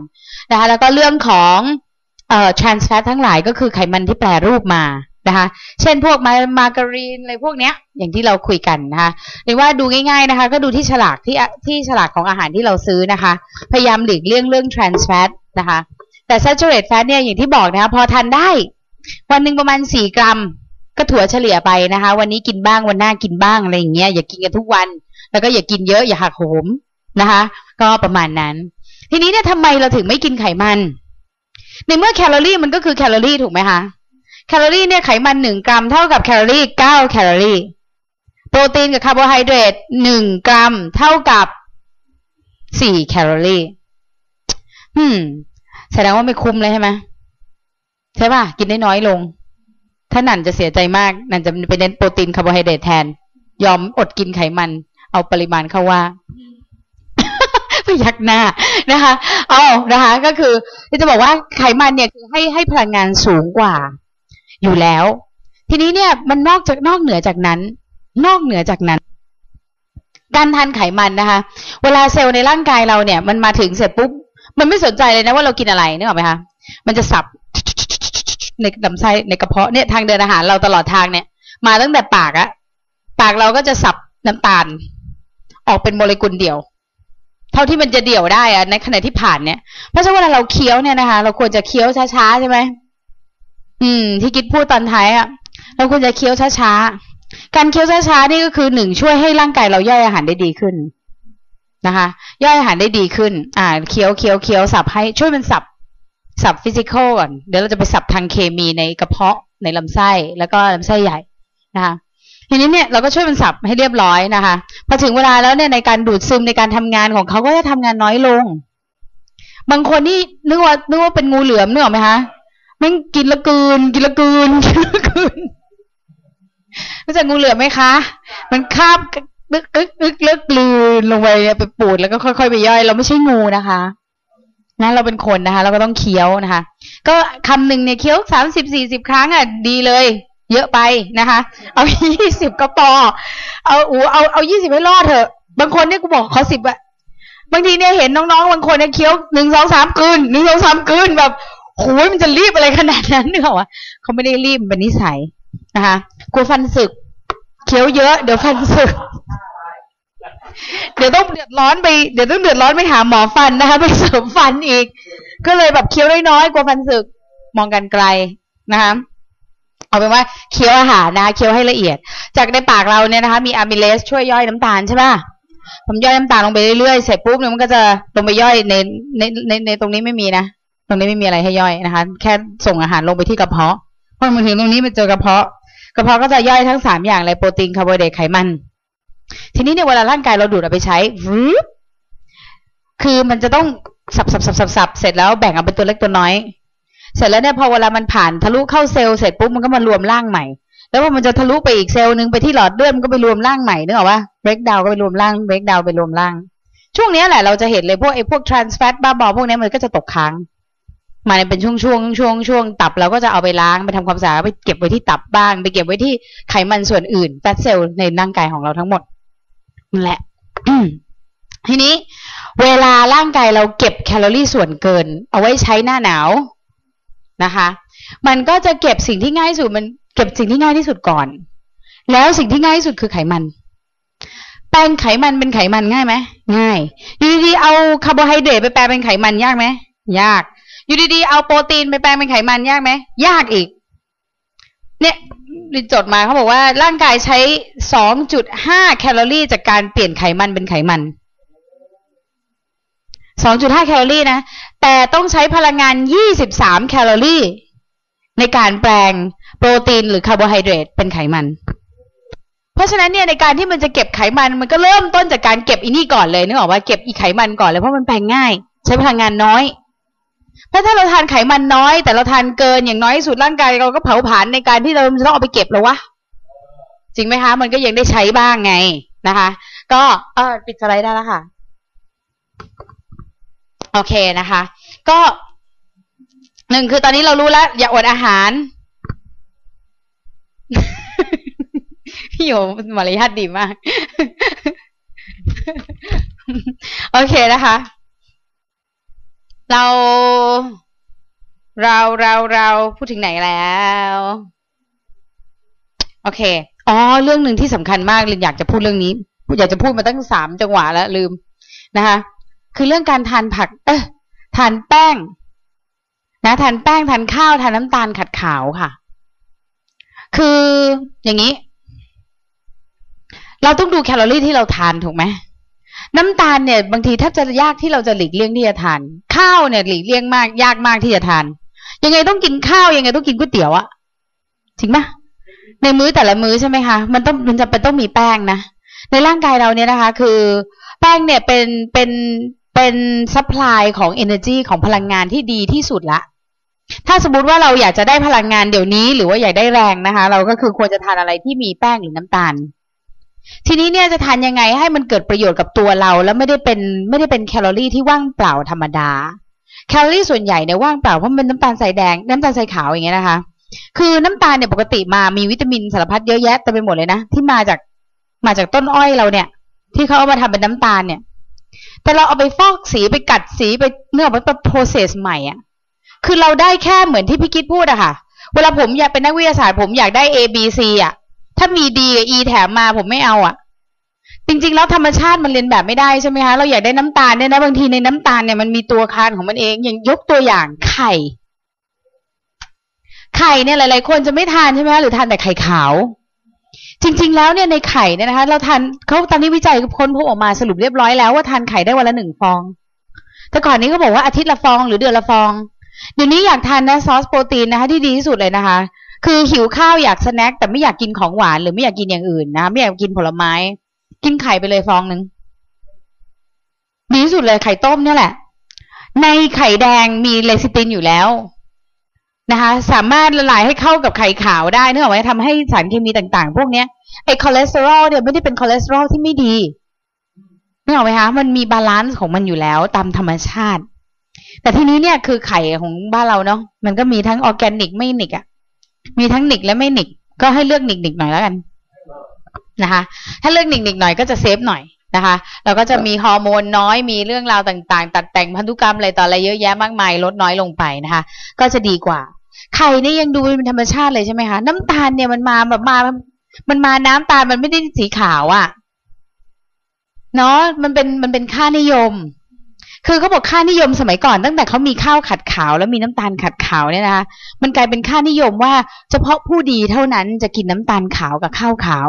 นะคะ แล้วก็เรื่องของเอ่อ trans fat ทั้งหลายก็คือไขมันที่แปรรูปมานะคะ เช่นพวกมามาการีนอะไรพวกเนี้ย อย่างที่เราคุยกันนะคะหรือว่าดูง่าย ๆนะคะ ก็ดูที่ฉลากที่ที่ฉลากของอาหารที่เราซื้อนะคะ พยายามหลีกเลี่ยงเรื่อง trans fat นะคะ แต่ saturated fat เนี่ยอย่างที่บอกนะคะพอทานได้ วันหนึ่งประมาณสี่กรัม ก็ถั่วเฉลี่ยไปนะคะ วันนี้กินบ้างวันหน้ากินบ้างอะไรอย่างเงี้ยอย่ากินกันทุกวัน แล้วก็อย่ากินเยอะอย่าหักโหมนะคะ ก็ประมาณนั้น ทีนี้เนี่ยทำไมเราถึงไม่กินไขมัน ในเมื่อแคลอรี่มันก็คือแคลอรี่ถูกไหมคะแคลอรี่เนี่ยไขมันหนึ่งกรัมเท่ากับแคลอรี่เก้าแคลอรี่โปรตีนกับคาร์โบไฮเดรตหนึ่งกรัมเท่ากับสี่แคลอรี่อืม แสดงว่าไม่คุ้มเลยใช่ไหมใช่ป่ะ กินได้น้อยลง ถ้านันจะเสียใจมากนันจะไปเน้นโปรตีนคาร์โบไฮเดรตแทน ยอมอดกินไขมัน เอาปริมาณเข้าว่าพยักหน้านะคะเอานะคะ ก็คือจะบอกว่าไขมันเนี่ยคือให้ให้พลังงานสูงกว่า อยู่แล้ว ทีนี้เนี่ยมันนอกจากนอกเหนือจากนั้น นอกเหนือจากนั้น การทานไขมันนะคะ เวลาเซลล์ในร่างกายเราเนี่ย มันมาถึงเสร็จปุ๊บมันไม่สนใจเลยนะว่าเรากินอะไรนึกออกไหมคะมันจะสับ ในลำไส้ในกระเพาะเนี่ยทางเดินอาหารเราตลอดทางเนี่ย มาตั้งแต่ปากอะปากเราก็จะสับน้ำตาล ออกเป็นโมเลกุลเดียว เท่าที่มันจะเดี่ยวได้อะในขณะที่ผ่านเนี่ยเพราะฉะนั้นเวลาเราเคี้ยวเนี่ยนะคะ เราควรจะเคี้ยวช้าๆใช่ไหมอืม ที่กิดพูดตอนท้ายอะเราควรจะเคี้ยวช้าๆการเคี้ยวช้าๆนี่ก็คือหนึ่งช่วยให้ร่างกายเราย่อยอาหารได้ดีขึ้นนะคะ ย่อยอาหารได้ดีขึ้น อ่าเคี้ยวเคี้ยวเคี้ยวสับให้ช่วยมันสับ สับฟิสิกอลก่อน เดี๋ยวเราจะไปสับทางเคมีในกระเพาะในลำไส้แล้วก็ลำไส้ใหญ่นะคะทีนี้เนี่ยเราก็ช่วยมันสับให้เรียบร้อยนะคะพอถึงเวลาแล้วเนี่ยในการดูดซึมในการทำงานของเขาก็จะทำงานน้อยลง บางคนนี่นึกว่านึกว่าเป็นงูเหลือมนึกออกไหมคะมันกินละกืน กินละกืนกินละกืนรู้จักงูเหลือมไหมคะ มันคาบลึกลึกลึกลึกลืนลงไปไปปูดแล้วก็ค่อยๆไปย่อย เราไม่ใช่งูนะคะ นะเราเป็นคนนะคะ เราก็ต้องเคี้ยวนะคะ ก็คำหนึ่งเนี่ยเคี้ยวสามสิบสี่สิบครั้งอะดีเลย เยอะไปนะคะ เอายี่สิบก็พอเอาอูเอาเอายี่สิบให้รอดเถอะ บางคนเนี่ยกูบอกขอสิบอะบางทีเนี่ยเห็นน้องๆบางคนเนี่ยเคี้ยวหนึ่งสองสามกืนหนึ่งสองสามกืนแบบโอ้ยมันจะรีบอะไรขนาดนั้นเนอะวะเขาไม่ได้รีบเป็นนิสัยนะคะกลัวฟันสึก เคี้ยวเยอะ เดี๋ยวฟันสึก เดี๋ยวต้องเดือดร้อนไป เดี๋ยวต้องเดือดร้อนไปหาหมอฟันนะคะ ไปเสริมฟันอีก ก็เลยแบบเคี้ยวน้อยๆกลัวฟันสึกมองกันไกลนะคะเอาเป็นว่าเคี้ยวอาหารนะเคี้ยวให้ละเอียด จากในปากเราเนี่ยนะคะ มีอะมิเลสช่วยย่อยน้ำตาลใช่ป่ะผมย่อยน้ำตาลลงไปเรื่อยๆเสร็จปุ๊บเนี่ยมันก็จะลงไปย่อยในในในในตรงนี้ไม่มีนะตรงนี้ไม่มีอะไรให้ย่อยนะคะ แค่ส่งอาหารลงไปที่กระเพาะพอมาถึงตรงนี้มันเจอกระเพาะ กระเพาะก็จะย่อยทั้งสามอย่างเลยโปรตีนคาร์โบไฮเดรตไขมัน ทีนี้เนี่ยเวลาร่างกายเราดูดเอาไปใช้คือมันจะต้องสับสับสับสับสับเสร็จแล้วแบ่งเอาเป็นตัวเล็กตัวน้อย เสร็จแล้วเนี่ยพอเวลามันผ่านทะลุเข้าเซลล์เสร็จปุ๊บมันก็มารวมร่างใหม่ แล้วพอมันจะทะลุไปอีกเซลล์หนึ่งไปที่หลอดเลือดมันก็ไปรวมร่างใหม่นึกออกปะ break down ก็ไปรวมร่าง break down ไปรวมร่าง ช่วงนี้แหละเราจะเห็นเลยพวกไอ้พวก trans fat บ้าบอพวกนี้มันก็จะตกค้างมาเป็นช่วงช่วงช่วงช่วงตับเราก็จะเอาไปล้างไปทำความสะอาดไปเก็บไว้ที่ตับบ้าง ไปเก็บไว้ที่ไขมันส่วนอื่น fat cell ในร่างกายของเราทั้งหมด นั่นแหละทีนี้เวลาร่างกายเราเก็บแคลอรี่ส่วนเกิน เอาไว้ใช้หน้าหนาวนะคะ มันก็จะเก็บสิ่งที่ง่ายสุดมันเก็บสิ่งที่ง่ายที่สุดก่อน แล้วสิ่งที่ง่ายที่สุดคือไขมัน แปลงไขมันเป็นไขมันง่ายไหมง่ายอยู่ดีๆเอาคาร์โบไฮเดรตไปแปลงเป็นไขมันยากไหมยาก อยู่ดีๆเอาโปรตีนไปแปลงเป็นไขมันยากไหมยากอีก เนี่ย ลินจดมาเขาบอกว่าร่างกายใช้สองจุดห้าแคลอรี่ จากการเปลี่ยนไขมันเป็นไขมันสองจุดห้าแคลอรี่นะ แต่ต้องใช้พลังงานยี่สิบสามแคลอรี่ ในการแปลงโปรตีนหรือคาร์โบไฮเดรตเป็นไขมัน เพราะฉะนั้นเนี่ยในการที่มันจะเก็บไขมันมันก็เริ่มต้นจากการเก็บอีนี่ก่อนเลยนึกออกว่าเก็บอีไขมันก่อนเลยเพราะมันแปลงง่าย ใช้พลังงานน้อย เพราะถ้าเราทานไขมันน้อย แต่เราทานเกินอย่างน้อยสุดร่างกายเราก็เผาผลาญในการที่เราจะต้องเอาไปเก็บแล้ววะจริงไหมคะ มันก็ยังได้ใช้บ้างไงนะคะ ก็เออปิดสไลด์ได้แล้วค่ะ โอเคนะคะ ก็หนึ่งคือตอนนี้เรารู้แล้ว อย่าอดอาหารพี่โยมารยาทดีมาก โอเคนะคะ เราเราเราเราพูดถึงไหนแล้ว โอเคอ๋อเรื่องหนึ่งที่สำคัญมากเลยอยากจะพูดเรื่องนี้อยากจะพูดมาตั้งสามจังหวะแล้วลืมนะคะ คือเรื่องการทานผัก เออทานแป้ง นะทานแป้งทานข้าวทานน้ำตาลขัดขาวค่ะ คืออย่างนี้ เราต้องดูแคลอรี่ที่เราทานถูกไหม น้ำตาลเนี่ย บางทีถ้าจะยากที่เราจะหลีกเลี่ยงที่จะทาน ข้าวเนี่ย หลีกเลี่ยงมาก ยากมากที่จะทาน ยังไงต้องกินข้าวยังไงต้องกินก๋วยเตี๋ยวอะจริงไหมในมื้อแต่ละมื้อใช่ไหมคะมันต้องมันจะเป็นต้องมีแป้งนะในร่างกายเราเนี่ยนะคะ คือแป้งเนี่ยเป็นเป็นเป็น supply ของ energy ของพลังงานที่ดีที่สุดละถ้าสมมติว่าเราอยากจะได้พลังงานเดี๋ยวนี้ หรือว่าอยากได้แรงนะคะ เราก็คือควรจะทานอะไรที่มีแป้งหรือน้ำตาล ทีนี้เนี่ยจะทานยังไงให้มันเกิดประโยชน์กับตัวเรา แล้วไม่ได้เป็นไม่ได้เป็นแคลอรี่ที่ว่างเปล่าธรรมดา แคลอรี่ส่วนใหญ่เนี่ยว่างเปล่าเพราะมันน้ำตาลใสแดงน้ำตาลใสขาวอย่างเงี้ยนะคะ คือน้ำตาลเนี่ยปกติมามีวิตามินสารพัดเยอะแยะเต็มไปหมดเลยนะที่มาจากมาจากต้นอ้อยเราเนี่ย ที่เขาเอามาทำเป็นน้ำตาลเนี่ย แต่เราเอาไปฟอกสีไปกัดสีไปเนื้อไป process ใหม่อะคือเราได้แค่เหมือนที่พี่คิดพูดอะค่ะ เวลาผมอยากเป็นนักวิทยาศาสตร์ผมอยากได้ A B C อะ ถ้ามี D กับ E แถมมาผมไม่เอาอะจริงๆแล้วธรรมชาติมันเรียนแบบไม่ได้ใช่ไหมคะเราอยากได้น้ำตาลเนี่ยนะบางทีในน้ำตาลเนี่ยมันมีตัวคานของมันเอง อย่างยกตัวอย่างไข่ ไข่เนี่ยหลาย ๆ คนจะไม่ทานใช่ไหมคะหรือทานแต่ไข่ขาว จริง ๆ แล้วเนี่ยในไข่เนี่ยนะคะ เราทานเขาตอนนี้วิจัยค้นพบออกมาสรุปเรียบร้อยแล้วว่าทานไข่ได้วันละหนึ่งฟอง แต่ก่อนนี้ก็บอกว่าอาทิตย์ละฟองหรือเดือนละฟองเดี๋ยวนี้อยากทานนะซอสโปรตีนนะคะ ที่ดีที่สุดเลยนะคะ คือหิวข้าวอยาก snack แต่ไม่อยากกินของหวานหรือไม่อยากกินอย่างอื่นนะไม่อยากกินผลไม้ กินไข่ไปเลยฟองหนึ่งดีที่สุดเลยไข่ต้มเนี่ยแหละ ในไข่แดงมีเลซิตินอยู่แล้วนะคะ สามารถละลายให้เข้ากับไข่ขาวได้เนื่องจากทำให้สารเคมีต่างๆ พวกเนี้ยไอคอเลสเตอรอลเนี่ยไม่ได้เป็นคอเลสเตอรอลที่ไม่ดีนึกออกไหมคะมันมี balance ของมันอยู่แล้วตามธรรมชาติ แต่ทีนี้เนี่ยคือไข่ของบ้านเราเนาะมันก็มีทั้งออร์แกนิกไม่นิกอะ มีทั้งหนิกและไม่หนิก ก็ให้เลือกหนิกหนิกหน่อยแล้วกันนะคะ ถ้าเลือกหนิกหนิกหน่อยก็จะเซฟหน่อยนะคะ เราก็จะมีฮอร์โมนน้อยมีเรื่องราวต่างๆ ตัดแต่งพันธุกรรมอะไรต่ออะไรเยอะแยะมากมายลดน้อยลงไปนะคะ ก็จะดีกว่าไข่นี่ยังดูเป็นธรรมชาติเลยใช่ไหมคะน้ำตาลเนี่ยมันมาแบบมา มันมาน้ำตาลมันไม่ได้สีขาวอะ่ะเนาะมันเป็นมันเป็นค่านิยม คือเขาบอกค่านิยมสมัยก่อนตั้งแต่เขามีข้าวขัดขาว แล้วมีน้ำตาลขัดขาวเนี่ยนะคะมันกลายเป็นค่านิยมว่าเฉพาะผู้ดีเท่านั้นจะกินน้ำตาลขาวกับข้าวขาว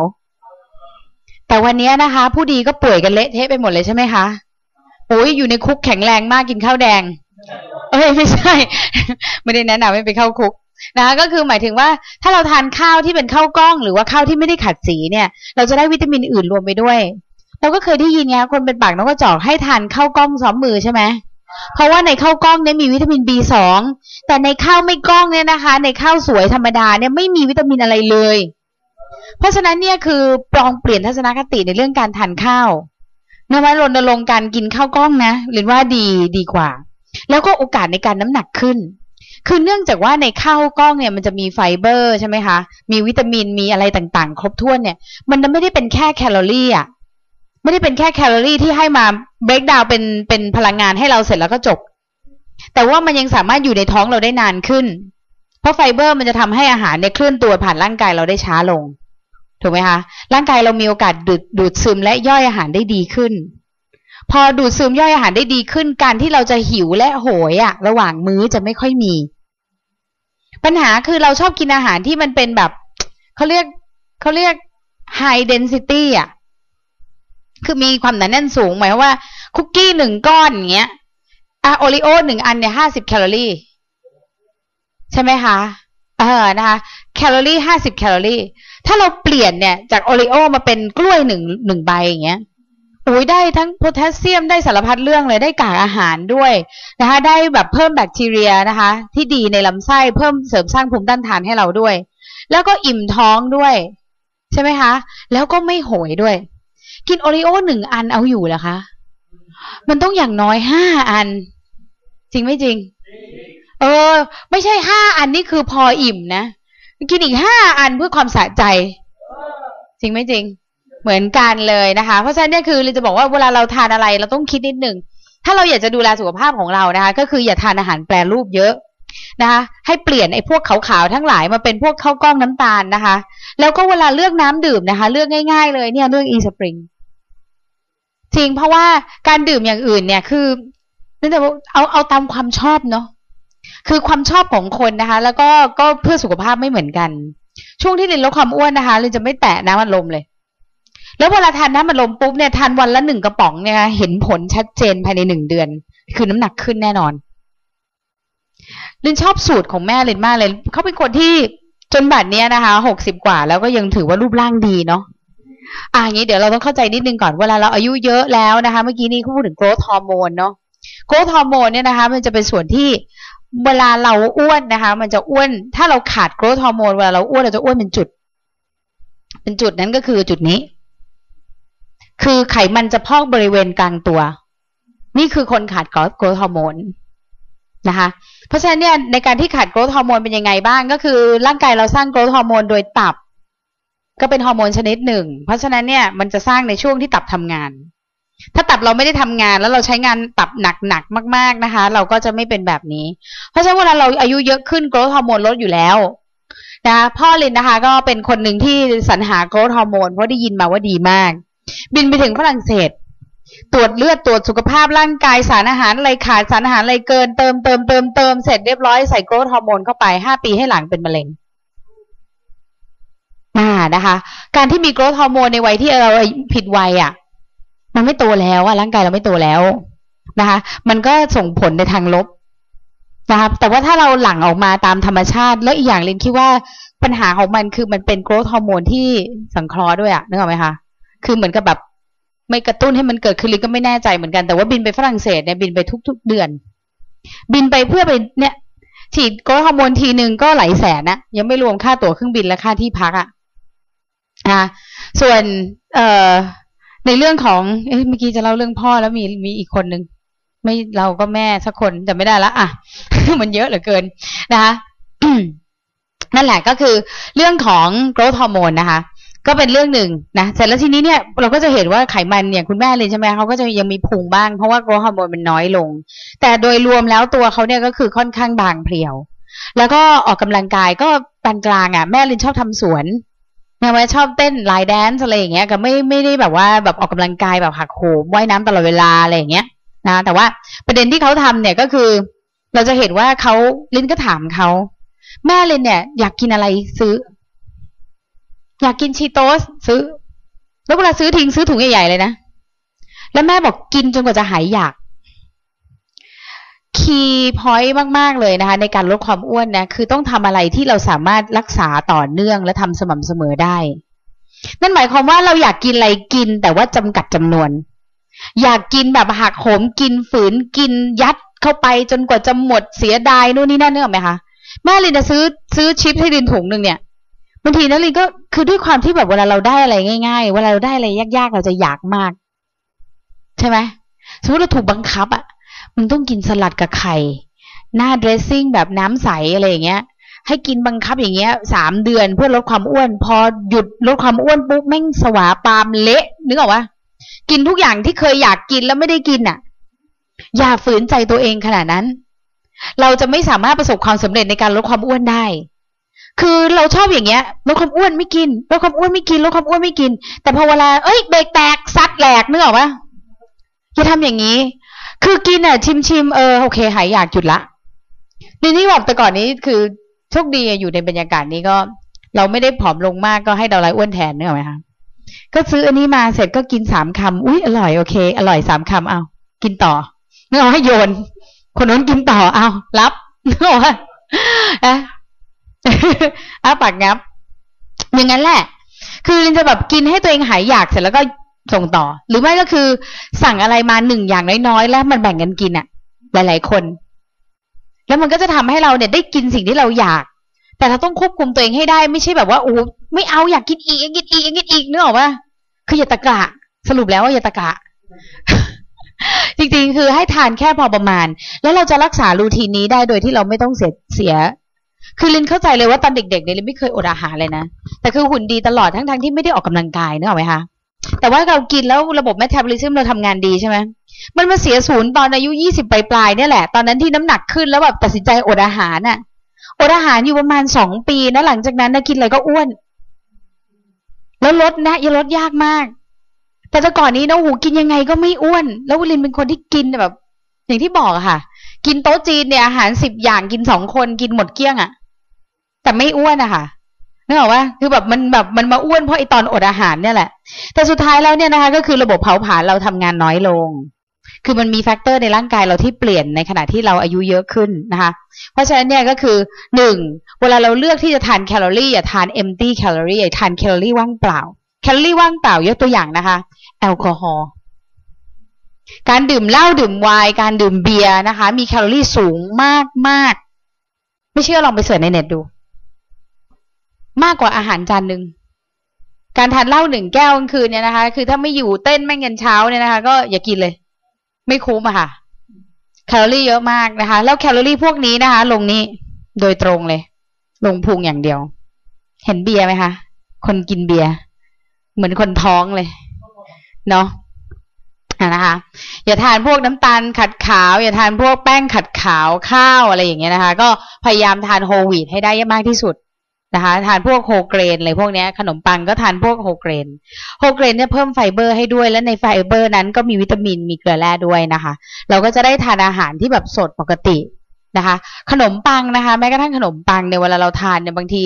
แต่วันนี้นะคะ ผู้ดีก็ป่วยกันเละเทะไปหมดเลยใช่ไหมคะโอ้ยอยู่ในคุกแข็งแรงมากกินข้าวแดง เอ้ยไม่ใช่ ไม่ได้แนะนำให้ไปเข้าคุกนะคะก็คือหมายถึงว่าถ้าเราทานข้าวที่เป็นข้าวกล้อง หรือว่าข้าวที่ไม่ได้ขัดสีเนี่ย เราจะได้วิตามินอื่นรวมไปด้วย เราก็เคยได้ยินไงคนเป็นปากนกกระจอกให้ทานข้าวกล้องซ้อมมือใช่ไหมเพราะว่าในข้าวกล้องเนี่ยมีวิตามิน B2 แต่ในข้าวไม่กล้องเนี่ยนะคะ ในข้าวสวยธรรมดาเนี่ยไม่มีวิตามินอะไรเลย เพราะฉะนั้นเนี่ยคือปลองเปลี่ยนทัศนคติในเรื่องการทานข้าวนวัตรณรงค์การกินข้าวกล้องนะหรือว่าดีดีกว่า แล้วก็โอกาสในการน้ำหนักขึ้น คือเนื่องจากว่าในข้าวกล้องเนี่ยมันจะมีไฟเบอร์ใช่ไหมคะ มีวิตามินมีอะไรต่างๆ ครบถ้วนเนี่ย มันไม่ได้เป็นแค่แคลอรี่อะ ไม่ได้เป็นแค่แคลอรี่ที่ให้มาเบรกดาวเป็นเป็นพลังงานให้เราเสร็จแล้วก็จบ แต่ว่ามันยังสามารถอยู่ในท้องเราได้นานขึ้น เพราะไฟเบอร์มันจะทำให้อาหารเนี่ยเคลื่อนตัวผ่านร่างกายเราได้ช้าลง ถูกไหมคะ ร่างกายเรามีโอกาสดูดดดซึมและย่อยอาหารได้ดีขึ้น พอดูดซึมย่อยอาหารได้ดีขึ้น การที่เราจะหิวและโหยอะระหว่างมื้อจะไม่ค่อยมี ปัญหาคือเราชอบกินอาหารที่มันเป็นแบบเขาเรียกเขาเรียก high density อะ คือมีความหนาแน่นสูงหมายว่า คุกกี้หนึ่งก้อนอย่างเงี้ยอะ Oreo หนึ่งอันเนี่ยห้าสิบแคลอรี่ ใช่ไหมคะเออนะคะแคลอรี่ห้าสิบแคลอรี่ ถ้าเราเปลี่ยนเนี่ย จาก Oreo มาเป็นกล้วยหนึ่งหนึ่งใบอย่างเงี้ยโอ้ยได้ทั้งโพแทสเซียมได้สารพัดเรื่องเลยได้กากอาหารด้วยนะคะ ได้แบบเพิ่มแบคทีเรียนะคะ ที่ดีในลำไส้เพิ่มเสริมสร้างภูมิต้านทานให้เราด้วย แล้วก็อิ่มท้องด้วย ใช่ไหมคะ แล้วก็ไม่โหยด้วย กินโอริโอหนึ่งอันเอาอยู่เหรอคะ มันต้องอย่างน้อยห้าอัน จริงไม่จริง เออ ไม่ใช่ห้าอันนี่คือพออิ่มนะกินอีกห้าอันเพื่อความสะใจ จริงไม่จริง เหมือนกันเลยนะคะ เพราะฉะนั้นเนี่ยคือเราจะบอกว่าเวลาเราทานอะไรเราต้องคิดนิดหนึ่งถ้าเราอยากจะดูแลสุขภาพของเรานะคะ ก็คืออย่าทานอาหารแปรรูปเยอะ นะคะให้เปลี่ยนไอ้พวกขาวๆทั้งหลายมาเป็นพวกข้าวกล้องน้ำตาลนะคะ แล้วก็เวลาเลือกน้ำดื่มนะคะ เลือกง่าย ๆ เลยเนี่ยเลือกอีสปริงจริงเพราะว่าการดื่มอย่างอื่นเนี่ยคือนั่นแต่เอาเอาตามความชอบเนาะคือความชอบของคนนะคะ แล้วก็ก็เพื่อสุขภาพไม่เหมือนกัน ช่วงที่เรียนลดความอ้วนนะคะเราจะไม่แตะน้ำมันลมเลย แล้วเวลาทานน้ำมันลมปุ๊บเนี่ยทานวันละหนึ่งกระป๋องเนี่ยเห็นผลชัดเจนภายในหนึ่งเดือน คือน้ำหนักขึ้นแน่นอน ลินชอบสูตรของแม่ลินมากเลยเขาเป็นคนที่จนบัดเนี้ยนะคะหกสิบกว่าแล้วก็ยังถือว่ารูปร่างดีเนาะอ่าอย่างนี้เดี๋ยวเราต้องเข้าใจนิดนึงก่อนเวลาเราอายุเยอะแล้วนะคะ เมื่อกี้นี้เขาพูดถึงโกรทฮอร์โมนเนาะโกรทฮอร์โมนเนี่ยนะคะ มันจะเป็นส่วนที่เวลาเราอ้วนนะคะ มันจะอ้วน ถ้าเราขาดโกรทฮอร์โมนเวลาเราอ้วนเราจะอ้วนเป็นจุด เป็นจุดนั้นก็คือจุดนี้ คือไขมันจะพอกบริเวณกลางตัว นี่คือคนขาด growth hormone นะคะ เพราะฉะนั้นเนี่ยในการที่ขาด growth hormone เป็นยังไงบ้างก็คือ ร่างกายเราสร้าง growth hormone โดยตับ ก็เป็นฮอร์โมนชนิดหนึ่ง เพราะฉะนั้นเนี่ยมันจะสร้างในช่วงที่ตับทำงาน ถ้าตับเราไม่ได้ทำงาน แล้วเราใช้งานตับหนักๆมาก ๆนะคะ เราก็จะไม่เป็นแบบนี้ เพราะฉะนั้นเวลาเราอายุเยอะขึ้น growth hormone ลดอยู่แล้วนะพ่อลินนะคะ ก็เป็นคนหนึ่งที่สรรหาโกรทฮอร์โมนเพราะได้ยินมาว่าดีมาก บินไปถึงฝรั่งเศส ตรวจเลือดตรวจสุขภาพร่างกายสารอาหารอะไรขาดสารอาหารอะไรเกินเติมเติมเติมเติมเสร็จเรียบร้อยใส่โกรทฮอร์โมนเข้าไปห้าปีให้หลังเป็นมะเร็งอ่านะคะ การที่มีโกรทฮอร์โมนในวัยที่เราผิดวัยอะ มันไม่โตแล้วอะร่างกายเราไม่โตแล้วนะคะ มันก็ส่งผลในทางลบนะคะแต่ว่าถ้าเราหลั่งออกมาตามธรรมชาติ แล้วอีกอย่างลินคิดว่าปัญหาของมันคือมันเป็นโกรทฮอร์โมนที่สังเคราะห์ด้วยอะนึกออกไหมคะคือเหมือนกับแบบ ไม่กระตุ้นให้มันเกิดขึ้นลินก็ไม่แน่ใจเหมือนกันแต่ว่าบินไปฝรั่งเศสเนี่ยบินไปทุก ๆ เดือน บินไปเพื่อไปเนี่ย ฉีดโกรทฮอร์โมนทีหนึ่งก็หลายแสนนะยังไม่รวมค่าตั๋วเครื่องบินและค่าที่พักอะอ่าส่วนเอ่อในเรื่องของเเมื่อกี้จะเล่าเรื่องพ่อแล้วมีมีอีกคนหนึ่งไม่เราก็แม่สักคนจะไม่ได้ละอะมันเยอะเหลือเกินนะคะนั่นแหละก็คือเรื่องของ growth hormone นะคะ ก็เป็นเรื่องหนึ่งนะเสร็จแล้วทีนี้เนี่ยเราก็จะเห็นว่าไขมันเนี่ยคุณแม่เลยใช่ไหมเขาก็จะยังมีพุงบ้าง เพราะว่า growth hormone มันน้อยลง แต่โดยรวมแล้วตัวเขาเนี่ยก็คือค่อนข้างบางเพรียว แล้วก็ออกกำลังกายก็ปานกลางอะแม่ลินชอบทำสวนแม่ว่าชอบเต้น line dance อะไรอย่างเงี้ยก็ไม่ไม่ได้แบบว่าแบบออกกำลังกายแบบหักโหมว่ายน้ำตลอดเวลาอะไรอย่างเงี้ยนะแต่ว่าประเด็นที่เขาทำเนี่ยก็คือ เราจะเห็นว่าเขาลินก็ถามเขาแม่ลินเนี่ย อยากกินอะไรซื้อ อยากกินชีโตสซื้อ แล้วเวลาซื้อทิ้งซื้อถุงใหญ่ๆเลยนะ แล้วแม่บอกกินจนกว่าจะหายอยากคีย์พอยต์มาก ๆ เลยนะคะ ในการลดความอ้วนนะ คือต้องทำอะไรที่เราสามารถรักษาต่อเนื่องและทำสม่ำเสมอได้ นั่นหมายความว่าเราอยากกินอะไรกินแต่ว่าจำกัดจำนวน อยากกินแบบหักโหมกินฝืนกินยัดเข้าไปจนกว่าจะหมดเสียดายนู่นนี่นั่นเนื้อไหมคะแม่ลินจะซื้อซื้อชิปให้ลินถุงหนึ่งเนี่ย บางทีนะลินก็คือด้วยความที่แบบเวลาเราได้อะไรง่าย ๆ เวลาเราได้อะไรยากๆ เราจะอยากมาก ใช่ไหมสมมติเราถูกบังคับอะมึงต้องกินสลัดกับไข่หน้าเดรสซิ่งแบบน้ำใสอะไรอย่างเงี้ย ให้กินบังคับอย่างเงี้ยสามเดือนเพื่อลดความอ้วน พอหยุดลดความอ้วนปุ๊บแม่งสวาปามเละนึกออกปะกินทุกอย่างที่เคยอยากกินแล้วไม่ได้กินอะ อย่าฝืนใจตัวเองขนาดนั้น เราจะไม่สามารถประสบความสำเร็จในการลดความอ้วนได้ คือเราชอบอย่างเงี้ยลดความอ้วนไม่กินลดความอ้วนไม่กินลดความอ้วนไม่กิน แต่พอเวลาเอ้ยเบรกแตกซัดแหลกนึกออกปะอย่าทำอย่างนี้ คือกินอะ ชิมชิมเออโอเคหายอยากหยุดละนี่นี่บอกแต่ก่อนนี้คือโชคดีอยู่ในบรรยากาศนี้ก็ เราไม่ได้ผอมลงมากก็ให้ดาวไลอ้วนแทนนึกออกไหมคะก็ซื้ออันนี้มาเสร็จก็กินสามคำอุ้ยอร่อยโอเค อร่อยสามคำเอากินต่อนึกออกให้โยน คนนั้นกินต่อเอารับนึกออกว่าอะ อ้าปากงับ อย่างนั้นแหละ คือลินจะแบบกินให้ตัวเองหายอยากเสร็จแล้วก็ส่งต่อ หรือไม่ก็คือ สั่งอะไรมาหนึ่งอย่างน้อยๆแล้วมันแบ่งกันกินอะหลายๆคน แล้วมันก็จะทำให้เราเนี่ยได้กินสิ่งที่เราอยาก แต่เราต้องควบคุมตัวเองให้ได้ไม่ใช่แบบว่าโอ้ไม่เอาอยากกินอีกอยากกินอีกอยากกินอีกนึกออกปะคืออย่าตะกะสรุปแล้วว่าอย่าตะกะจริงๆ คือให้ทานแค่พอประมาณ แล้วเราจะรักษารูทีนนี้ได้โดยที่เราไม่ต้องเสียเสีย คือลินเข้าใจเลยว่าตอนเด็กๆเนี่ยลินไม่เคยอดอาหารเลยนะแต่คือหุ่นดีตลอดทั้งๆที่ไม่ได้ออกกำลังกายนึกออกไหมคะแต่ว่าเรากินแล้วระบบแมทาบอลิซึมเราทำงานดีใช่ไหมมันมาเสียศูนย์ตอนอายุยี่สิบปลายๆเนี่ยแหละ ตอนนั้นที่น้ำหนักขึ้นแล้วแบบตัดสินใจอดอาหารน่ะอดอาหารอยู่ประมาณสองปีนะหลังจากนั้นนะกินอะไรก็อ้วน แล้วลดนะยังลดยากมาก แต่แต่ก่อนนี้นะหูกินยังไงก็ไม่อ้วน แล้ววลินเป็นคนที่กินแบบ อย่างที่บอกอะค่ะ กินโต๊ะจีนเนี่ยอาหารสิบอย่างกินสองคนกินหมดเกลี้ยงอะแต่ไม่อ้วนอะค่ะนึกออกว่าคือแบบมันแบบมันมาอ้วนเพราะไอตอนอดอาหารเนี่ยแหละ แต่สุดท้ายแล้วเนี่ยนะคะ ก็คือระบบเผาผลาญเราทำงานน้อยลง คือมันมี factor ในร่างกายเราที่เปลี่ยนในขณะที่เราอายุเยอะขึ้นนะคะ เพราะฉะนั้นเนี่ยก็คือหนึ่งเวลาเราเลือกที่จะทานแคลอรี่อย่าทาน empty calorie อย่าทานแคลอรี่ว่างเปล่า แคลอรี่ว่างเปล่ายกตัวอย่างนะคะ แอลกอฮอล์ การดื่มเหล้าดื่มไวน์การดื่มเบียร์นะคะ มีแคลอรี่สูงมากมากไม่เชื่อลองไป search ในเน็ตดู มากกว่าอาหารจานหนึ่งการทานเหล้าหนึ่งแก้วกลางคืนเนี่ยนะคะ คือถ้าไม่อยู่เต้นแม่งยันเช้าเนี่ยนะคะ ก็อย่ากินเลย ไม่คุ้มอะค่ะ แคลอรี่เยอะมากนะคะ แล้วแคลอรี่พวกนี้นะคะ ลงนี้โดยตรงเลย ลงพุงอย่างเดียว เห็นเบียร์ไหมคะ คนกินเบียร์เหมือนคนท้องเลย เนาะ นะคะอย่าทานพวกน้ำตาลขัดขาว อย่าทานพวกแป้งขัดขาวข้าวอะไรอย่างเงี้ยนะคะ ก็พยายามทาน whole wheat ให้ได้มากที่สุดนะคะ ทานพวก whole grain อะไรพวกเนี้ยขนมปังก็ทานพวก whole grain whole grain เนี่ยเพิ่มไฟเบอร์ให้ด้วยและในไฟเบอร์นั้นก็มีวิตามินมีเกลือแร่ด้วยนะคะ เราก็จะได้ทานอาหารที่แบบสดปกตินะคะ ขนมปังนะคะ แม้กระทั่งขนมปังเนี่ยเวลาเราทานเนี่ยบางที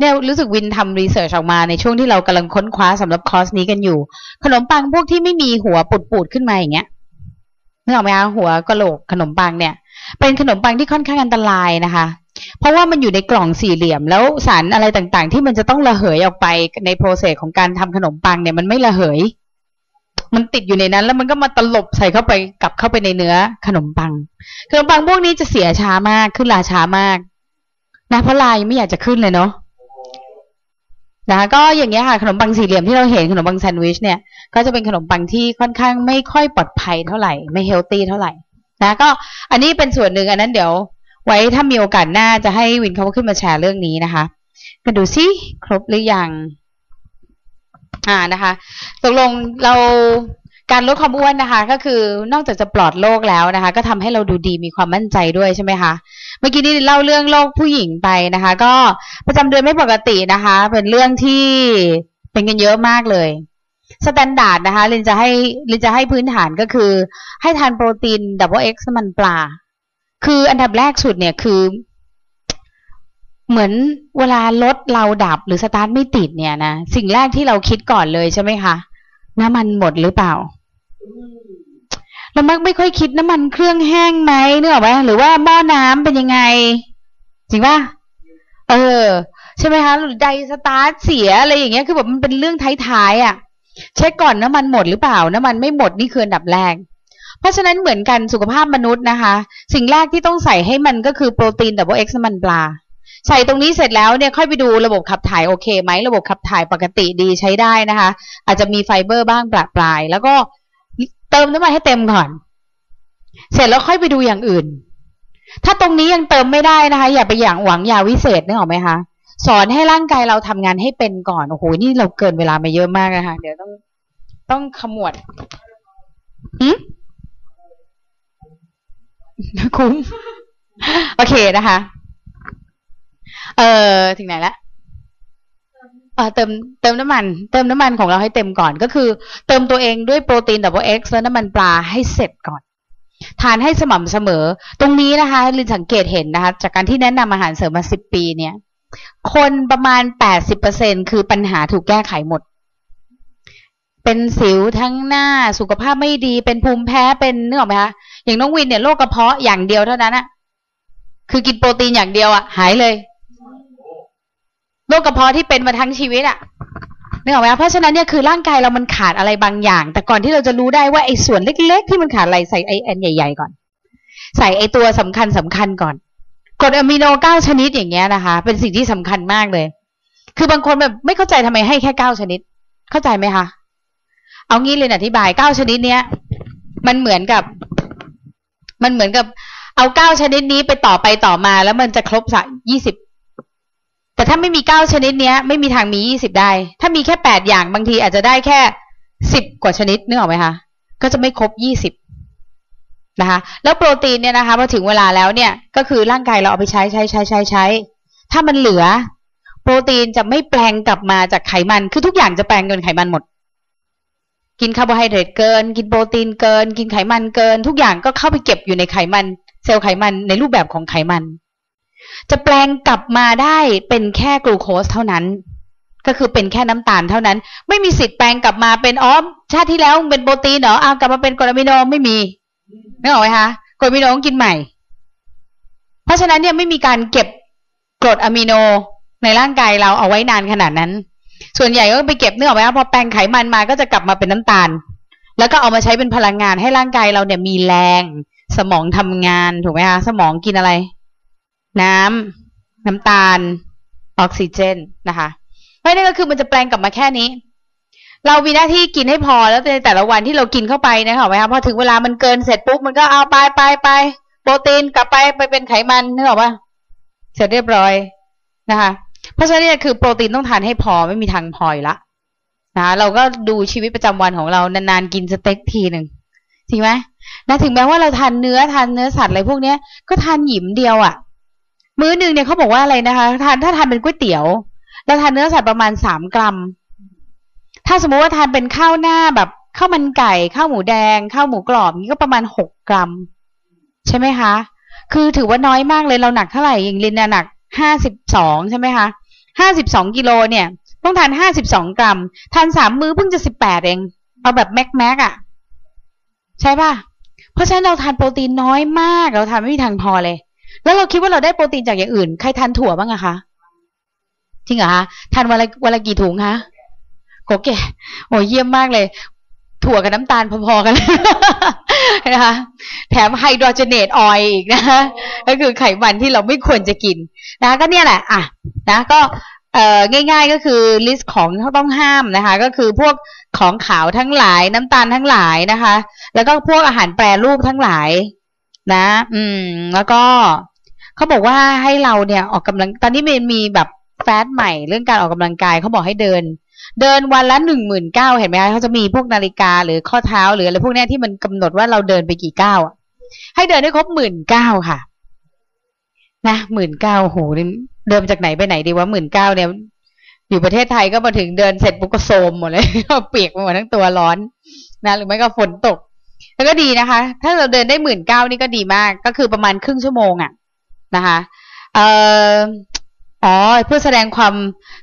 เนี่ยรู้สึกวินทำ research ออกมาในช่วงที่เรากำลังค้นคว้าสำหรับคอร์สนี้กันอยู่ ขนมปังพวกที่ไม่มีหัวปูดๆขึ้นมาอย่างเงี้ยนึกออกไหมคะหัวกะโหลกขนมปังเนี่ย เป็นขนมปังที่ค่อนข้างอันตรายนะคะ เพราะว่ามันอยู่ในกล่องสี่เหลี่ยม แล้วสารอะไรต่างๆ ที่มันจะต้องระเหยออกไปในโปรเซสของการทำขนมปังเนี่ยมันไม่ระเหย มันติดอยู่ในนั้น แล้วมันก็มาตลบใส่เข้าไปกลับเข้าไปในเนื้อขนมปัง ขนมปังพวกนี้จะเสียช้ามากขึ้นราช้ามากนะเพราะลายไม่อยากจะขึ้นเลยเนาะ นะคะก็อย่างเงี้ยค่ะขนมปังสี่เหลี่ยมที่เราเห็นขนมปังแซนด์วิชเนี่ยก็จะเป็นขนมปังที่ค่อนข้างไม่ค่อยปลอดภัยเท่าไหร่ไม่เฮลตี้เท่าไหร่นะก็อันนี้เป็นส่วนหนึ่งอันนั้นเดี๋ยว ไว้ถ้ามีโอกาสหน้าจะให้วินเขาขึ้นมาแชร์เรื่องนี้นะคะมาดูซิครบหรือยังอ่านะคะ ตกลงเรา การลดความอ้วนนะคะ ก็คือนอกจากจะปลอดโรคแล้วนะคะ ก็ทำให้เราดูดีมีความมั่นใจด้วยใช่ไหมคะเมื่อกี้นี้เล่าเรื่องโรคผู้หญิงไปนะคะ ก็ประจำเดือนไม่ปกตินะคะ เป็นเรื่องที่เป็นกันเยอะมากเลย standard นะคะลินจะให้ลินจะให้พื้นฐานก็คือ ให้ทานโปรตีน Double X น้ำมันปลา คืออันดับแรกสุดเนี่ยคือ เหมือนเวลารถเราดับหรือสตาร์ทไม่ติดเนี่ยนะ สิ่งแรกที่เราคิดก่อนเลยใช่ไหมคะน้ำมันหมดหรือเปล่า เรามักไม่ค่อยคิดน้ำมันเครื่องแห้งไหมนึกออกไหมหรือว่าหม้อน้ำเป็นยังไง จริงป่ะเออ ใช่ไหมคะหรือไดสตาร์ทเสียอะไรอย่างเงี้ยคือแบบมันเป็นเรื่องท้ายๆอะ เช็คก่อนน้ำมันหมดหรือเปล่า น้ำมันไม่หมดนี่คืออันดับแรกเพราะฉะนั้นเหมือนกันสุขภาพมนุษย์นะคะ สิ่งแรกที่ต้องใส่ให้มันก็คือโปรตีน Double X น้ำมันปลา ใส่ตรงนี้เสร็จแล้วเนี่ยค่อยไปดูระบบขับถ่ายโอเคไหมระบบขับถ่ายปกติดีใช้ได้นะคะ อาจจะมีไฟเบอร์บ้างปลาปลาย แล้วก็ เติมน้ำมันให้เต็มก่อน เสร็จแล้วค่อยไปดูอย่างอื่น ถ้าตรงนี้ยังเติมไม่ได้นะคะ อย่าไปอย่างหวังยาวิเศษนึกออกไหมคะสอนให้ร่างกายเราทำงานให้เป็นก่อนโอ้โหนี่เราเกินเวลามาเยอะมากนะคะเดี๋ยวต้องต้องขมวดหืมคุ้ม โอเคนะคะ เออถึงไหนละ เติมเติมน้ำมัน เติมน้ำมันของเราให้เต็มก่อนก็คือ เติมตัวเองด้วยโปรตีน Double X และน้ำมันปลาให้เสร็จก่อน ทานให้สม่ำเสมอ ตรงนี้นะคะลินสังเกตเห็นนะคะ จากการที่แนะนำอาหารเสริมมาสิบปีเนี่ย คนประมาณแปดสิบเปอร์เซ็นคือปัญหาถูกแก้ไขหมด เป็นสิวทั้งหน้าสุขภาพไม่ดีเป็นภูมิแพ้เป็นเนื้อออกไหมคะอย่างน้องวินเนี่ยโรคกระเพาะอย่างเดียวเท่านั้นอะคือกินโปรตีนอย่างเดียวอะหายเลย โรคกระเพาะที่เป็นมาทั้งชีวิตอะนึกออกไหมเพราะฉะนั้นเนี่ยคือร่างกายเรามันขาดอะไรบางอย่าง แต่ก่อนที่เราจะรู้ได้ว่าไอ้ส่วนเล็ก ๆ ที่มันขาดอะไรใส่ไอ้อันใหญ่ ๆ ก่อน ใส่ไอ้ตัวสำคัญสำคัญก่อนกรดอะมิโนเก้าชนิดอย่างเงี้ยนะคะ เป็นสิ่งที่สำคัญมากเลย คือบางคนแบบไม่เข้าใจทำไมให้แค่เก้าชนิด เข้าใจไหมคะเอางี้เลยอธิบายเก้าชนิดเนี้ย มันเหมือนกับ มันเหมือนกับ เอาเก้าชนิดนี้ไปต่อไปต่อมา แล้วมันจะครบสักยี่สิบ แต่ถ้าไม่มีเก้าชนิดเนี้ย ไม่มีทางมียี่สิบได้ ถ้ามีแค่แปดอย่างบางทีอาจจะได้แค่สิบกว่าชนิดนึกออกไหมคะก็จะไม่ครบยี่สิบนะคะ แล้วโปรตีนเนี่ยนะคะพอถึงเวลาแล้วเนี่ย ก็คือร่างกายเราเอาไปใช้ใช้ใช้ใช้ใช้ ถ้ามันเหลือ โปรตีนจะไม่แปลงกลับมาจากไขมัน คือทุกอย่างจะแปลงเป็นไขมันหมด กินคาร์โบไฮเดรตเกิน กินโปรตีนเกิน กินไขมันเกิน ทุกอย่างก็เข้าไปเก็บอยู่ในไขมัน เซลล์ไขมันในรูปแบบของไขมัน จะแปลงกลับมาได้เป็นแค่กลูโคสเท่านั้น ก็คือเป็นแค่น้ำตาลเท่านั้น ไม่มีสิทธิ์แปลงกลับมาเป็นอ๋อชาติที่แล้วเป็นโปรตีนเหรอเอากลับมาเป็นกรดอะมิโนไม่มีนึกออกไหมคะกรดอะมิโนต้องกินใหม่ เพราะฉะนั้นเนี่ยไม่มีการเก็บกรดอะมิโนในร่างกายเราเอาไว้นานขนาดนั้น ส่วนใหญ่ก็ไปเก็บเนื้อออกไหมคะพอแปลงไขมันมาก็จะกลับมาเป็นน้ำตาล แล้วก็เอามาใช้เป็นพลังงานให้ร่างกายเราเนี่ยมีแรง สมองทำงานถูกไหมคะสมองกินอะไร น้ำน้ำตาล ออกซิเจนนะคะเพราะนั่นก็คือมันจะแปลงกลับมาแค่นี้ เรามีหน้าที่กินให้พอแล้วในแต่ละวันที่เรากินเข้าไปนะคะไหมคะพอถึงเวลามันเกินเสร็จปุ๊บมันก็เอาไปไปไปโปรตีนกลับไปไปเป็นไขมันนึกออกปะเสร็จเรียบร้อยนะคะ เพราะฉะนั้นเนี่ยคือโปรตีนต้องทานให้พอไม่มีทางพออยู่ละนะเราก็ดูชีวิตประจำวันของเรานานๆกินสเต็กทีหนึ่งจริงไหมนะถึงแม้ว่าเราทานเนื้อทานเนื้อสัตว์อะไรพวกเนี้ยก็ทานหยิมเดียวอะ่ะ มื้อหนึ่งเนี่ยเขาบอกว่าอะไรนะคะทานถ้าทานเป็นก๋วยเตี๋ยวเราทานเนื้อสัตว์ประมาณสามกรัม ถ้าสมมติว่าทานเป็นข้าวหน้าแบบข้าวมันไก่ข้าวหมูแดงข้าวหมูกรอบนี่ก็ประมาณหกกรัม ใช่ไหมคะ คือถือว่าน้อยมากเลยเราหนักเท่าไหร่อย่างลินหนักห้าสิบสองใช่ไหมคะห้าสิบสองกิโลเนี่ย ต้องทานห้าสิบสองกรัม ทานสามมื้อเพิ่งจะสิบแปดเอง เอาแบบแม็กแม็กอะใช่ป่ะ เพราะฉะนั้นเราทานโปรตีนน้อยมาก เราทานไม่มีทางพอเลย แล้วเราคิดว่าเราได้โปรตีนจากอย่างอื่น ใครทานถั่วบ้างอะคะ จริงเหรอคะ ทานวันละวันละกี่ถุงคะโกเกโอ้เยี่ยมมากเลย ถั่วกับน้ำตาลพอๆกันนะคะ แถม hydrogenated oil อีกนะคะ ก็คือไขมันที่เราไม่ควรจะกินนะ ก็เนี่ยแหละ อะ นะ ก็เอ่อง่าย ๆ ก็คือ list ของต้องห้ามนะคะ ก็คือพวกของขาวทั้งหลายน้ำตาลทั้งหลายนะคะ แล้วก็พวกอาหารแปรรูปทั้งหลาย นะ อืม แล้วก็เขาบอกว่าให้เราเนี่ยออกกำลัง ตอนนี้มันมีแบบ fad ใหม่เรื่องการออกกำลังกายเขาบอกให้เดิน เดินวันละหนึ่งหมื่นก้าวเห็นไหมคะเขาจะมีพวกนาฬิกาหรือข้อเท้าหรืออะไรพวกนี้ที่มันกำหนดว่าเราเดินไปกี่ก้าวให้เดินให้ครบหมื่นเก้าค่ะ นะหมื่นเก้าโหเดินจากไหนไปไหนดีว่าหมื่นเก้าเนี่ย อยู่ประเทศไทยก็มาถึงเดินเสร็จปุ๊บก็โซมหมดเลยเปียกหมดทั้งตัวร้อน นะ หรือไม่ก็ฝนตก แล้วก็ดีนะคะ ถ้าเราเดินได้หมื่นเก้านี่ก็ดีมาก ก็คือประมาณครึ่งชั่วโมงอะนะคะเอ่ออ๋อเพื่อแสดงความ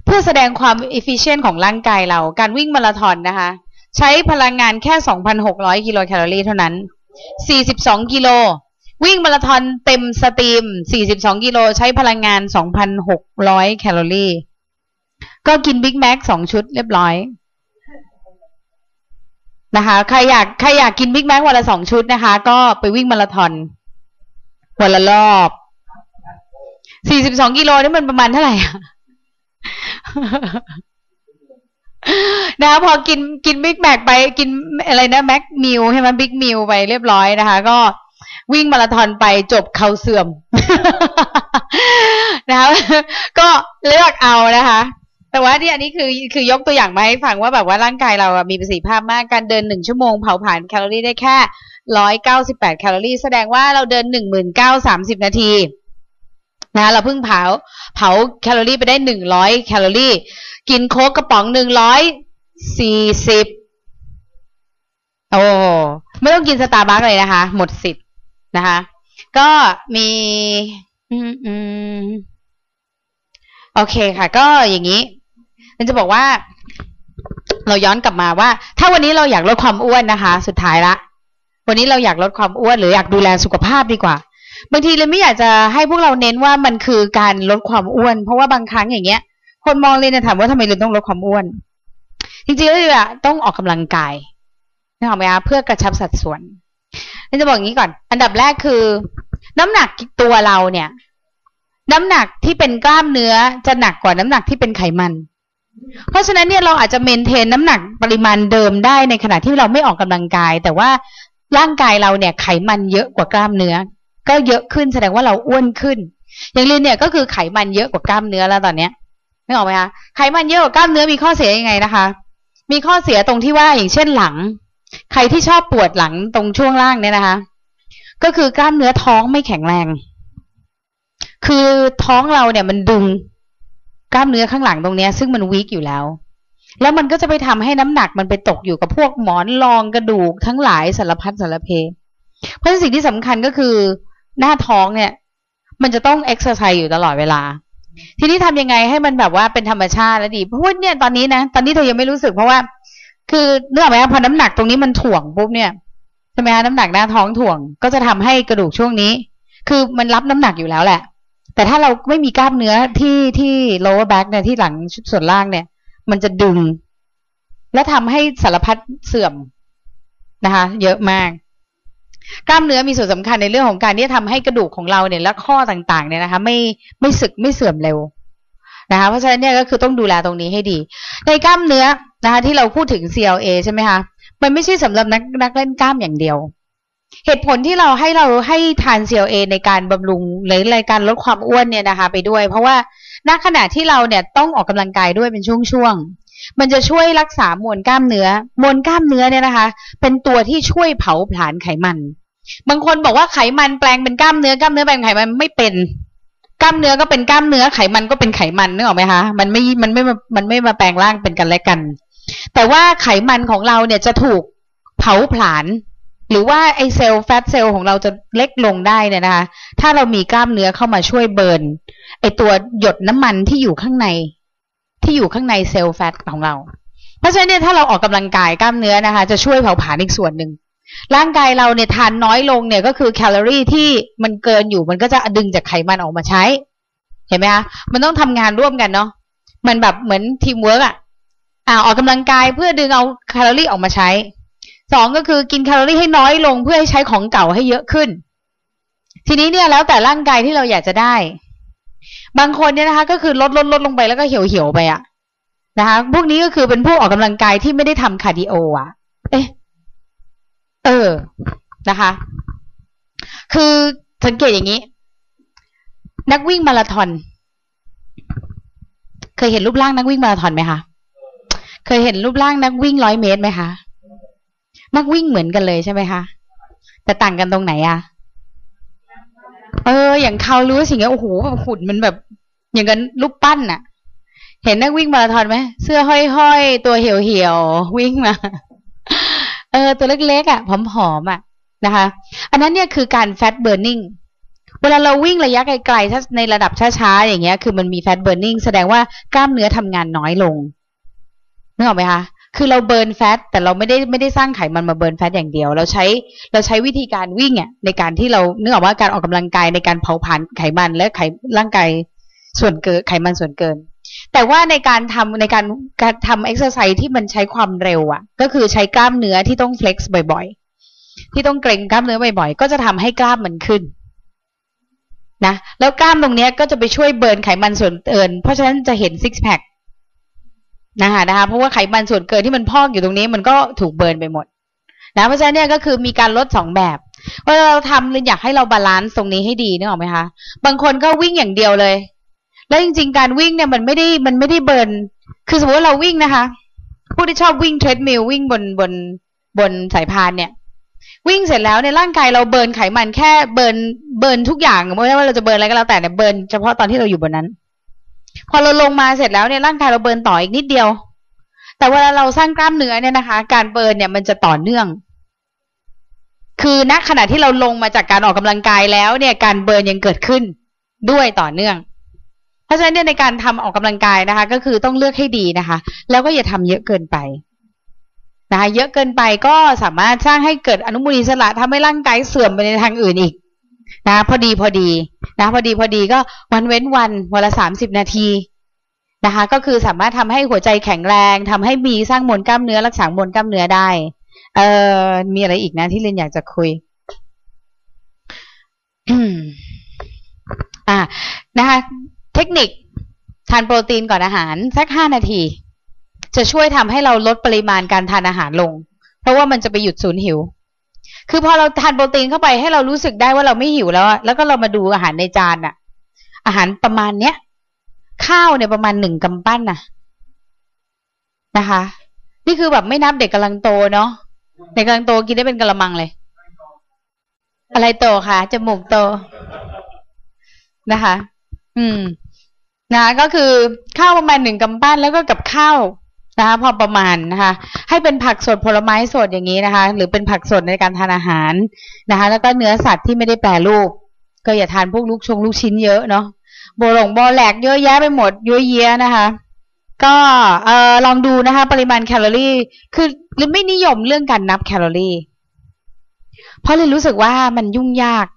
เพื่อแสดงความ efficient ของร่างกายเรา การวิ่งมาราธอนนะคะ ใช้พลังงานแค่ 2,600 กิโลแคลอรี่เท่านั้น 42 กิโล วิ่งมาราธอนเต็ม stream 42 กิโล ใช้พลังงาน 2,600 แคลอรี่ ก็กิน Big Mac สองชุดเรียบร้อย นะคะใครอยากใครอยากกิน Big Mac วันละสองชุดนะคะ ก็ไปวิ่งมาราธอนวันละรอบสี่สิบสองกิโลนี่มันประมาณเท่าไหร่อะนะคะพอกินกิน Big Mac ไปกินอะไรนะ Mac meal ใช่ไหม big meal ไปเรียบร้อยนะคะ ก็วิ่งมาราธอนไปจบเข่าเสื่อมนะคะก็เลือกเอานะคะ แต่ว่าที่อันนี้คือคือยกตัวอย่างมาให้ฟังว่าแบบว่าร่างกายเรามีประสิทธิภาพมากการเดินหนึ่งชั่วโมงเผาผลาญแคลอรี่ได้แค่ร้อยเก้าสิบแปดแคลอรี่ แสดงว่าเราเดินหนึ่งหมื่นก้าวสามสิบนาทีนะเราเพิ่งเผาเผาแคลอรี่ไปได้หนึ่งร้อยแคลอรี่ กินโค้กกระป๋องหนึ่งร้อยสี่สิบโอ้ไม่ต้องกินสตาร์บัคเลยนะคะ หมดสิทธิ์นะคะ ก็มี อืมอืม โอเคค่ะ ก็อย่างนี้ มันจะบอกว่า เราย้อนกลับมาว่า ถ้าวันนี้เราอยากลดความอ้วนนะคะ สุดท้ายละ วันนี้เราอยากลดความอ้วนหรืออยากดูแลสุขภาพดีกว่า บางทีเลยไม่อยากจะให้พวกเราเน้นว่ามันคือการลดความอ้วน เพราะว่าบางครั้งอย่างเงี้ย คนมองเลยเนี่ยถามว่าทำไมเราต้องลดความอ้วน จริงๆแล้วเนี่ยต้องออกกำลังกายนะครับไหมคะเพื่อกระชับสัดส่วนนี่จะบอกอย่างนี้ก่อน อันดับแรกคือ น้ำหนักตัวเราเนี่ย น้ำหนักที่เป็นกล้ามเนื้อจะหนักกว่าน้ำหนักที่เป็นไขมัน เพราะฉะนั้นเนี่ยเราอาจจะเมนเทนน้ำหนักปริมาณเดิมได้ในขณะที่เราไม่ออกกำลังกาย แต่ว่าร่างกายเราเนี่ยไขมันเยอะกว่ากล้ามเนื้อ ก็เยอะขึ้นแสดงว่าเราอ้วนขึ้น อย่างลินเนี่ยก็คือไขมันเยอะกว่ากล้ามเนื้อแล้วตอนเนี้ยไม่ออกไหมคะไขมันเยอะกว่ากล้ามเนื้อมีข้อเสียยังไงนะคะ มีข้อเสียตรงที่ว่าอย่างเช่นหลัง ใครที่ชอบปวดหลังตรงช่วงล่างเนี่ยนะคะ ก็คือกล้ามเนื้อท้องไม่แข็งแรง คือท้องเราเนี่ยมันดึงกล้ามเนื้อข้างหลังตรงเนี้ย ซึ่งมันวีกอยู่แล้ว แล้วมันก็จะไปทำให้น้ำหนักมันไปตกอยู่กับพวกหมอนรองกระดูกทั้งหลายสารพัดสารเพ เพราะฉะนั้นสิ่งที่สำคัญก็คือหน้าท้องเนี่ย มันจะต้องเอ็กซ์ไซส์อยู่ตลอดเวลา ทีนี้ทำยังไงให้มันแบบว่าเป็นธรรมชาติและดี เพราะว่าเนี่ยตอนนี้นะ ตอนนี้เธอยังไม่รู้สึกเพราะว่า คือเนื่องไหมพอน้ำหนักตรงนี้มันถ่วงปุ๊บเนี่ยใช่ไหมคะน้ำหนักหน้าท้องถ่วง ก็จะทำให้กระดูกช่วงนี้ คือมันรับน้ำหนักอยู่แล้วแหละ แต่ถ้าเราไม่มีกล้ามเนื้อที่ที่ lower back เนี่ยที่หลังชุดส่วนล่างเนี่ย มันจะดึง และทำให้สารพัดเสื่อมนะคะ เยอะมาก กล้ามเนื้อมีส่วนสำคัญในเรื่องของการที่ทำให้กระดูกของเราเนี่ยและข้อต่างๆเนี่ยนะคะ ไม่ไม่สึกไม่เสื่อมเร็วนะคะเพราะฉะนั้นเนี่ยก็คือต้องดูแลตรงนี้ให้ดี ในกล้ามเนื้อนะคะ ที่เราพูดถึง CLA ใช่ไหมคะมันไม่ใช่สำหรับนักนักเล่นกล้ามอย่างเดียว เหตุผลที่เราให้เราให้ทาน CLA ในการบำรุงหรือในการลดความอ้วนเนี่ยนะคะ ไปด้วย เพราะว่าณขณะที่เราเนี่ยต้องออกกำลังกายด้วยเป็นช่วงๆมันจะช่วยรักษามวลกล้ามเนื้อ มวลกล้ามเนื้อเนี่ยนะคะ เป็นตัวที่ช่วยเผาผลาญไขมัน บางคนบอกว่าไขมันแปลงเป็นกล้ามเนื้อกล้ามเนื้อแปลงไขมันไม่เป็นกล้ามเนื้อก็เป็นกล้ามเนื้อไขมันก็เป็นไขมันนึกออกไหมคะมันไม่มันไม่มันไม่มาแปลงร่างเป็นกันและกัน แต่ว่าไขมันของเราเนี่ยจะถูกเผาผลาญ หรือว่าไอเซลล์แฟตเซลล์ของเราจะเล็กลงได้เนี่ยนะคะ ถ้าเรามีกล้ามเนื้อเข้ามาช่วย burn ไอตัวหยดน้ำมันที่อยู่ข้างใน ที่อยู่ข้างในเซลล์ fat ของเรา เพราะฉะนั้นเนี่ยถ้าเราออกกำลังกายกล้ามเนื้อนะคะ จะช่วยเผาผลาญอีกส่วนหนึ่งร่างกายเราเนี่ยทานน้อยลงเนี่ยก็คือแคลอรี่ที่มันเกินอยู่มันก็จะดึงจากไขมันออกมาใช้ เห็นไหมคะมันต้องทำงานร่วมกันเนาะมันแบบเหมือนทีมเวิร์กอะอ่าออกกำลังกายเพื่อดึงเอาแคลอรี่ออกมาใช้ สองก็คือกินแคลอรี่ให้น้อยลงเพื่อให้ใช้ของเก่าให้เยอะขึ้น ทีนี้เนี่ยแล้วแต่ร่างกายที่เราอยากจะได้ บางคนเนี่ยนะคะ ก็คือลดลดลดลงไปแล้วก็เหี่ยวเหี่ยวไปอะนะคะ พวกนี้ก็คือเป็นพวกออกกำลังกายที่ไม่ได้ทำ cardio อะเอ๊ะเออนะคะ คือสังเกตอย่างนี้ นักวิ่งมาราธอน เคยเห็นรูปร่างนักวิ่งมาราธอนไหมคะ เคยเห็นรูปร่างนักวิ่งร้อยเมตรไหมคะ นักวิ่งเหมือนกันเลยใช่ไหมคะแต่ต่างกันตรงไหนอะเออ อย่างเขารู้สิ่งนี้โอ้โหแบบหุ่นมันแบบ อย่างกันลูกปั้นอะเห็นนักวิ่งมาราธอนไหมเสื้อห้อยๆตัวเหี่ยวๆวิ่งมาเออ ตัวเล็กๆอะผอมๆอะนะคะ อันนั้นเนี่ยคือการแฟตเบิร์นิ่งเวลาเราวิ่งระยะไกลๆในระดับช้าๆอย่างเงี้ย คือมันมี fat burning แสดงว่ากล้ามเนื้อทำงานน้อยลงนึกออกไหมคะ คือเรา burn fat แต่เราไม่ได้ไม่ได้สร้างไขมันมา burn fat อย่างเดียว เราใช้เราใช้วิธีการวิ่งอะในการที่เราเนื่องว่าการออกกำลังกายในการเผาผลาญไขมันและไขร่างกายส่วนเกินไขมันส่วนเกิน แต่ว่าในการทำในการการทำเอ็กซ์ไซส์ที่มันใช้ความเร็วอะ ก็คือใช้กล้ามเนื้อที่ต้อง flex บ่อย ๆ ที่ต้องเกร็งกล้ามเนื้อบ่อยๆ ก็จะทำให้กล้ามมันขึ้นนะแล้วกล้ามตรงนี้ก็จะไปช่วย burn ไขมันส่วนเกิน เพราะฉะนั้นจะเห็น six pack นะคะนะคะเพราะว่าไขมันส่วนเกินที่มันพอกอยู่ตรงนี้มันก็ถูก burn ไปหมดนะเพราะฉะนั้นเนี่ยก็คือมีการลดสองแบบว่าเราทำเลยอยากให้เรา balance ตรงนี้ให้ดีนึกออกไหมคะ บางคนก็วิ่งอย่างเดียวเลย แล้วจริง ๆ การวิ่งเนี่ยมันไม่ได้มันไม่ได้ burn คือสมมติว่าเราวิ่งนะคะ ผู้ที่ชอบวิ่ง treadmill วิ่งบนบนบนสายพานเนี่ย วิ่งเสร็จแล้วในร่างกายเรา burn ไขมันแค่ burn burn ทุกอย่างไม่ว่าเราจะ burn อะไรก็แล้วแต่เนี่ย burn เฉพาะตอนที่เราอยู่บนนั้น พอเราลงมาเสร็จแล้วเนี่ยร่างกายเรา burn ต่ออีกนิดเดียว แต่เวลาเราสร้างกล้ามเนื้อเนี่ยนะคะ การ burn เนี่ยมันจะต่อเนื่อง คือณขณะที่เราลงมาจากการออกกำลังกายแล้วเนี่ย การ burn ยังเกิดขึ้นด้วยต่อเนื่อง เพราะฉะนั้นเนี่ยในการทำออกกำลังกายนะคะ ก็คือต้องเลือกให้ดีนะคะ แล้วก็อย่าทำเยอะเกินไปนะคะเยอะเกินไปก็สามารถสร้างให้เกิดอนุมูลอิสระทำให้ร่างกายเสื่อมไปในทางอื่นอีก นะ พอดีพอดีนะ พอดีพอดีก็วันเว้นวันวันละสามสิบนาทีนะคะ ก็คือสามารถทำให้หัวใจแข็งแรงทำให้มีสร้างมวลกล้ามเนื้อรักษามวลกล้ามเนื้อได้ เอ่อมีอะไรอีกนะที่เรนอยากจะคุยอ่านะคะ เทคนิคทานโปรตีนก่อนอาหารสักห้านาที จะช่วยทำให้เราลดปริมาณการทานอาหารลง เพราะว่ามันจะไปหยุดสูญหิว คือพอเราทานโปรตีนเข้าไปให้เรารู้สึกได้ว่าเราไม่หิวแล้วแล้วก็เรามาดูอาหารในจานอะอาหารประมาณเนี้ยข้าวเนี่ยประมาณหนึ่งกำปั้นน่ะนะคะ นี่คือแบบไม่นับเด็กกำลังโตเนาะเด็กกำลังโตกินได้เป็นกะละมังเลย อะไรโตคะจมูกโตนะคะ อืมนะก็คือข้าวประมาณหนึ่งกำปั้นแล้วก็กับข้าว นะคะพอประมาณนะคะ ให้เป็นผักสดผลไม้สดอย่างนี้นะคะ หรือเป็นผักสดในการทานอาหารนะคะ แล้วก็เนื้อสัตว์ที่ไม่ได้แปรรูป ก็อย่าทานพวกลูกชงลูกชิ้นเยอะเนาะโบหลงโบแหลกเยอะแยะไปหมดเยอะแยะนะคะ ก็เออลองดูนะคะ ปริมาณแคลอรี่ คือหรือไม่นิยมเรื่องการนับแคลอรี่ เพราะเลยรู้สึกว่ามันยุ่งยาก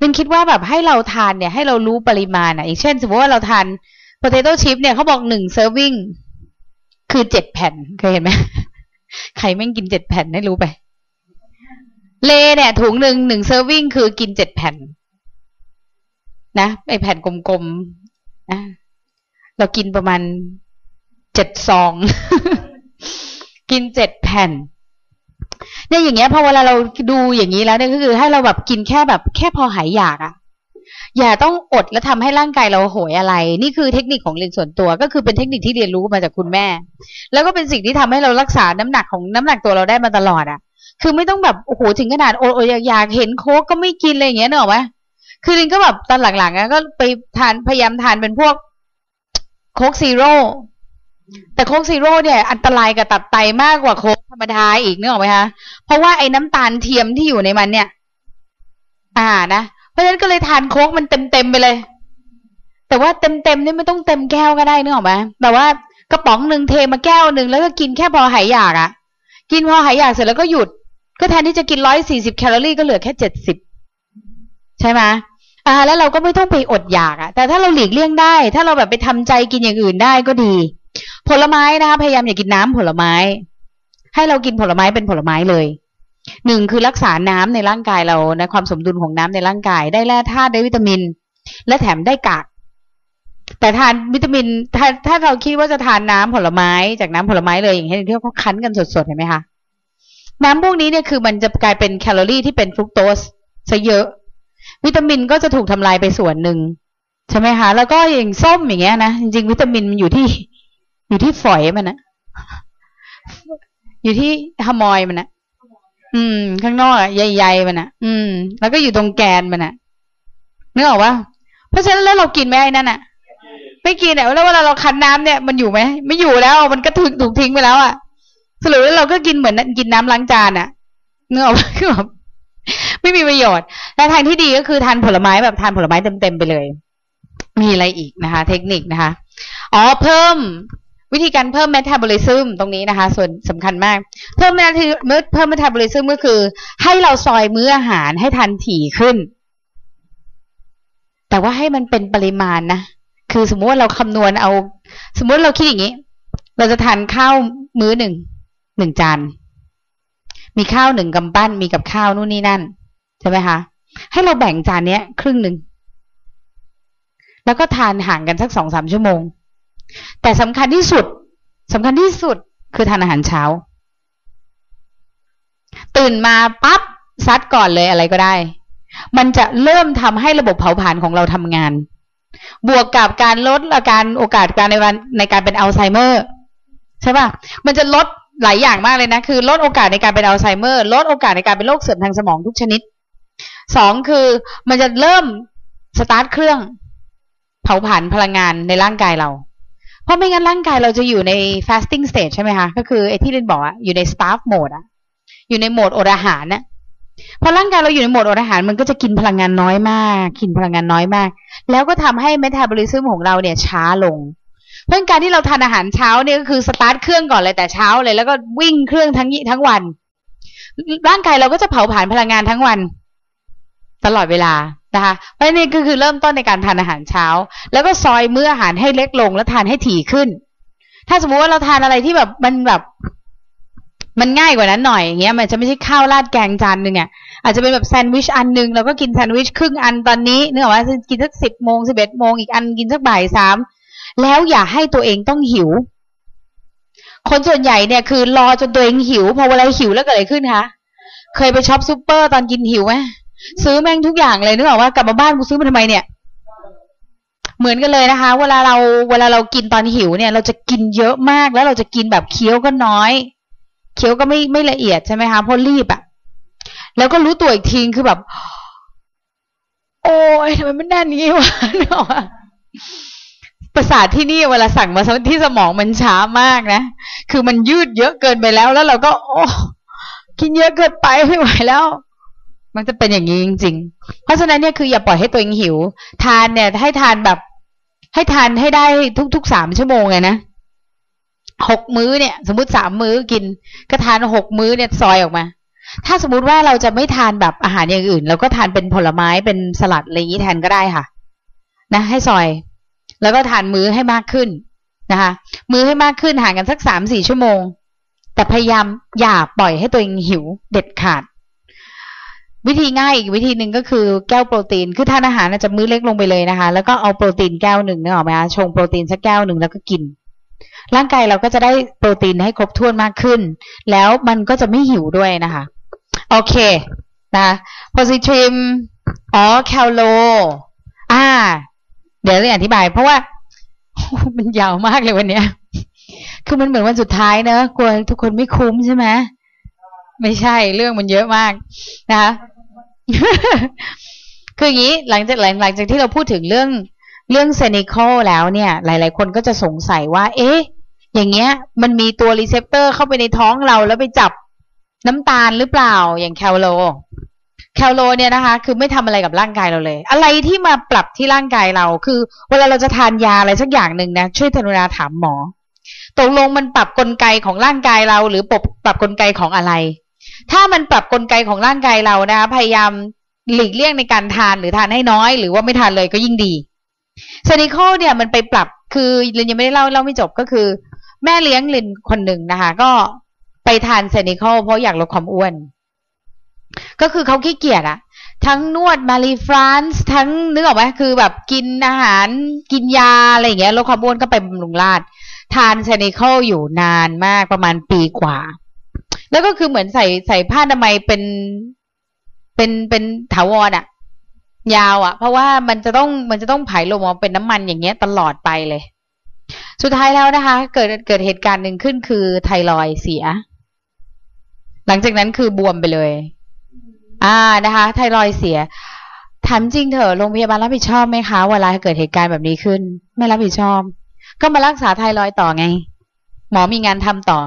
ลินคิดว่าแบบให้เราทานเนี่ยให้เรารู้ปริมาณอะอย่างเช่น สมมติว่าเราทาน potato chip เนี่ยเขาบอกหนึ่ง serving คือเจ็ดแผ่นเคยเห็นไหมใครแม่งกินเจ็ดแผ่นให้รู้ไป Lay's เนี่ย ถุงหนึ่งหนึ่ง serving คือกินเจ็ดแผ่น นะไอแผ่นกลมๆนะเรากินประมาณเจ็ดซอง กินเจ็ดแผ่นเนี่ยอย่างเงี้ยพอเวลาเราดูอย่างนี้แล้วเนี่ยก็คือ ให้เราแบบกินแค่แบบ แค่พอหายอยากอะ อย่าต้องอดแล้วทำให้ร่างกายเราโหยอะไร นี่คือเทคนิคของเรียนส่วนตัว ก็คือเป็นเทคนิคที่เรียนรู้มาจากคุณแม่ แล้วก็เป็นสิ่งที่ทำให้เรารักษาน้ำหนักของน้ำหนักตัวเราได้มาตลอดอะคือไม่ต้องแบบโอ้โหถึงขนาดโอดอยากเห็นโค้กก็ไม่กินอะไรอย่างเงี้ยเนอะไหมคือลินก็แบบตอนหลังๆก็ไปทานพยายามทานเป็นพวกโค้กซีโร่แต่ Coke Zero เนี่ยอันตรายกับตับไตมากกว่าโค้กธรรมดาอีกนึกออกไหมคะเพราะว่าไอ้น้ำตาลเทียมที่อยู่ในมันเนี่ย อ่านะ เพราะฉะนั้นก็เลยทานโค้กมันเต็มเต็มไปเลย แต่ว่าเต็มเต็มนี่ไม่ต้องเต็มแก้วก็ได้นึกออกไหมแต่ว่ากระป๋องหนึ่งเทมาแก้วหนึ่งแล้วก็กินแค่พอหายอยากอะ่ะ กินพอหายอยากเสร็จแล้วก็หยุด ก็แทนที่จะกินร้อยสี่สิบแคลอรี่ก็เหลือแค่เจ็ดสิบใช่ไหมอ่า แล้วเราก็ไม่ต้องไปอดอยากอะ่ะ แต่ถ้าเราหลีกเลี่ยงได้ ถ้าเราแบบไปทำใจกินอย่างอื่นได้ก็ดี ผลไม้นะคะพยายามอย่ากินน้ำผลไม้ ให้เรากินผลไม้เป็นผลไม้เลย หนึ่งคือรักษาน้ำในร่างกายเราในความสมดุลของน้ำในร่างกาย ได้แร่ธาตุได้วิตามิน และแถมได้กากแต่ทานวิตามินถ้าถ้าเราคิดว่าจะทานน้ำผลไม้จากน้ำผลไม้เลยอย่างเช่นที่เขาคั้นกันสดๆเห็นไหมคะน้ำพวกนี้เนี่ยคือมันจะกลายเป็นแคลอรี่ที่เป็นฟรุกโตสซะเยอะ วิตามินก็จะถูกทำลายไปส่วนหนึ่งใช่ไหมคะแล้วก็อย่างส้มอย่างเงี้ยนะจริงๆวิตามินมันอยู่ที่ อยู่ที่ฝอยมันนะอยู่ที่ฮามอยมันนะ อืม ข้างนอกอะใหญ่ๆมันนะอืม แล้วก็อยู่ตรงแกนมันนะนึกออกว่าเพราะฉะนั้นแล้วเรากินไหมไอ้นั่นอะไม่กินอะแล้วเวลาเราคั้นน้ำเนี่ยมันอยู่ไหมไม่อยู่แล้ว มันก็ถูกถูกทิ้งไปแล้วอะสรุปแล้วเราก็กินเหมือนกินน้ำล้างจานอะนึกออกว่าคือแบบไม่มีประโยชน์แต่ทางที่ดีก็คือทานผลไม้แบบทานผลไม้เต็มๆไปเลย มีอะไรอีกนะคะ เทคนิคนะคะอ๋อเพิ่ม วิธีการเพิ่มเมตาบอลิซึมตรงนี้นะคะ ส่วนสำคัญมาก เพิ่มเมตาเพิ่มเมตาบอลิซึมก็คือ ให้เราซอยมื้ออาหารให้ทันถี่ขึ้น แต่ว่าให้มันเป็นปริมาณนะคือสมมติว่าเราคำนวณเอา สมมติเราคิดอย่างนี้ เราจะทานข้าวมื้อหนึ่งหนึ่งจานมีข้าวหนึ่งกำปั้นมีกับข้าวนู่นนี่นั่นใช่ไหมคะให้เราแบ่งจานเนี้ย ครึ่งหนึ่งแล้วก็ทานห่างกันสักสองสามชั่วโมง แต่สำคัญที่สุดสำคัญที่สุดคือทานอาหารเช้า ตื่นมาปั๊บซัดก่อนเลยอะไรก็ได้ มันจะเริ่มทำให้ระบบเผาผลาญของเราทำงาน บวกกับการลดอาการโอกาสการในวันในการเป็นอัลไซเมอร์ใช่ป่ะมันจะลดหลายอย่างมากเลยนะ คือลดโอกาสในการเป็นอัลไซเมอร์ ลดโอกาสในการเป็นโรคเสื่อมทางสมองทุกชนิดสองคือมันจะเริ่มสตาร์ทเครื่อง เผาผลาญพลังงานในร่างกายเรา เพราะไม่งั้นร่างกายเราจะอยู่ใน fasting state ใช่ไหมคะ ก็คือไอ้ที่ลินบอกอะอยู่ใน starve mode อะอยู่ในโหมดอดอาหารนะพอร่างกายเราอยู่ในโหมดอดอาหารมันก็จะกินพลังงานน้อยมาก กินพลังงานน้อยมาก แล้วก็ทำให้เมตาบอลิซึมของเราเนี่ยช้าลง เพราะการที่เราทานอาหารเช้าเนี่ยก็คือสตาร์ทเครื่องก่อนเลยแต่เช้าเลย แล้วก็วิ่งเครื่องทั้งยี่ทั้งวัน ร่างกายเราก็จะเผาผลาญพลังงานทั้งวัน ตลอดเวลา นะคะเพราะนี่ก็คือเริ่มต้นในการทานอาหารเช้า แล้วก็ซอยมื้ออาหารให้เล็กลง แล้วทานให้ถี่ขึ้น ถ้าสมมุติว่าเราทานอะไรที่แบบมันแบบมันง่ายกว่านั้นหน่อยอย่างเงี้ยมันจะไม่ใช่ข้าวราดแกงจานหนึ่งอะอาจจะเป็นแบบแซนด์วิชอันหนึ่งเราก็กินแซนด์วิชครึ่งอันตอนนี้นึกออกว่ากินสักสิบโมงสิบเอ็ดโมงอีกอันกินสักบ่ายสามแล้วอย่าให้ตัวเองต้องหิว คนส่วนใหญ่เนี่ยคือรอจนตัวเองหิวพอเวลาหิวแล้วเกิดอะไรขึ้นคะเคยไปช็อปซูเปอร์ตอนกินหิวไหม ซื้อแม่งทุกอย่างเลยนึกออกป่ะกลับมาบ้านกูซื้อมาทำไมเนี่ย เหมือนกันเลยนะคะ เวลาเราเวลาเรากินตอนหิวเนี่ย เราจะกินเยอะมากแล้วเราจะกินแบบเคี้ยวก็น้อย เคี้ยวก็ไม่ไม่ละเอียดใช่ไหมคะเพราะรีบอะแล้วก็รู้ตัวอีกทีคือแบบ โอ้ยทำไมมันแน่นี้วะนึกออกประสาทที่นี่เวลาสั่งมาที่สมองมันช้ามากนะ คือมันยืดเยอะเกินไปแล้ว แล้วเราก็ โอ้กินเยอะเกินไปไม่ไหวแล้ว มันจะเป็นอย่างนี้จริง ๆ เพราะฉะนั้นเนี่ยคืออย่าปล่อยให้ตัวเองหิว ทานเนี่ย ให้ทานแบบ ให้ทานให้ได้ทุกๆสามชั่วโมงไงนะหกมื้อเนี่ย สมมติสามมื้อกิน ก็ทานหกมื้อเนี่ยซอยออกมา ถ้าสมมุติว่าเราจะไม่ทานแบบอาหารอย่างอื่นเราก็ทานเป็นผลไม้เป็นสลัดอะไรอย่างนี้แทนก็ได้ค่ะ นะ ให้ซอย แล้วก็ทานมื้อให้มากขึ้นนะคะ มื้อให้มากขึ้นห่างกันสักสามสี่ชั่วโมง แต่พยายามอย่าปล่อยให้ตัวเองหิวเด็ดขาด วิธีง่ายอีกวิธีหนึ่งก็คือแก้วโปรตีน คือทานอาหารจะมื้อเล็กลงไปเลยนะคะ แล้วก็เอาโปรตีนแก้วหนึ่งนึกออกไหมคะชงโปรตีนสักแก้วหนึ่งแล้วก็กิน ร่างกายเราก็จะได้โปรตีนให้ครบถ้วนมากขึ้น แล้วมันก็จะไม่หิวด้วยนะคะ โอเคนะโพซิทริมอ๋อแคลโล อ่า เดี๋ยวจะอธิบาย เพราะว่ามันยาวมากเลยวันเนี้ย คือมันเหมือนวันสุดท้ายเนอะกลัวทุกคนไม่คุ้มใช่ไหมไม่ใช่เรื่องมันเยอะมากนะคะ คืออย่างนี้หลังจากหลังจากที่เราพูดถึงเรื่องเรื่อง Xenical แล้วเนี่ย หลาย ๆ คนก็จะสงสัยว่า เอ๊ะ อย่างเงี้ย มันมีตัว receptor เข้าไปในท้องเราแล้วไปจับน้ำตาลหรือเปล่าอย่างแคลโล แคลโลเนี่ยนะคะ คือไม่ทำอะไรกับร่างกายเราเลย อะไรที่มาปรับที่ร่างกายเรา คือ เวลาเราจะทานยาอะไรสักอย่างหนึ่งนะช่วยกรุณาถามหมอตกลงมันปรับกลไกของร่างกายเรา หรือปรับปรับกลไกของอะไร ถ้ามันปรับกลไกของร่างกายเรานะคะพยายามหลีกเลี่ยงในการทานหรือทานให้น้อย หรือว่าไม่ทานเลยก็ยิ่งดี Xenical เนี่ยมันไปปรับคือลินยังไม่ได้เล่าเล่าไม่จบก็คือ แม่เลี้ยงลินคนหนึ่งนะคะ ก็ไปทานเซนิคอลเพราะอยากลดความอ้วน ก็คือเขาขี้เกียจอะทั้งนวด Marie France ทั้งนึกออกไหมคือแบบกินอาหารกินยาอะไรอย่างเงี้ยลดความอ้วนก็ไปบำรุงราษฎร์ทาน Xenical อยู่นานมากประมาณปีกว่า แล้วก็คือเหมือนใส่ใส่ผ้าอนามัยเป็นเป็นเป็นถาวรอะยาวอะ่ะ เพราะว่ามันจะต้องมันจะต้องผายลมออกเป็นน้ำมันอย่างเงี้ยตลอดไปเลย สุดท้ายแล้วนะคะ เกิดเกิดเหตุการณ์หนึ่งขึ้นคือไทรอยเสีย หลังจากนั้นคือบวมไปเลย อ่านะคะ ไทรอยเสียถามจริงเถอะโรงพยาบาลรับผิดชอบไหมคะเวลาเกิดเหตุการณ์แบบนี้ขึ้น ไม่รับผิดชอบ ก็มารักษาไทรอยต่อไง หมอมีงานทำต่อ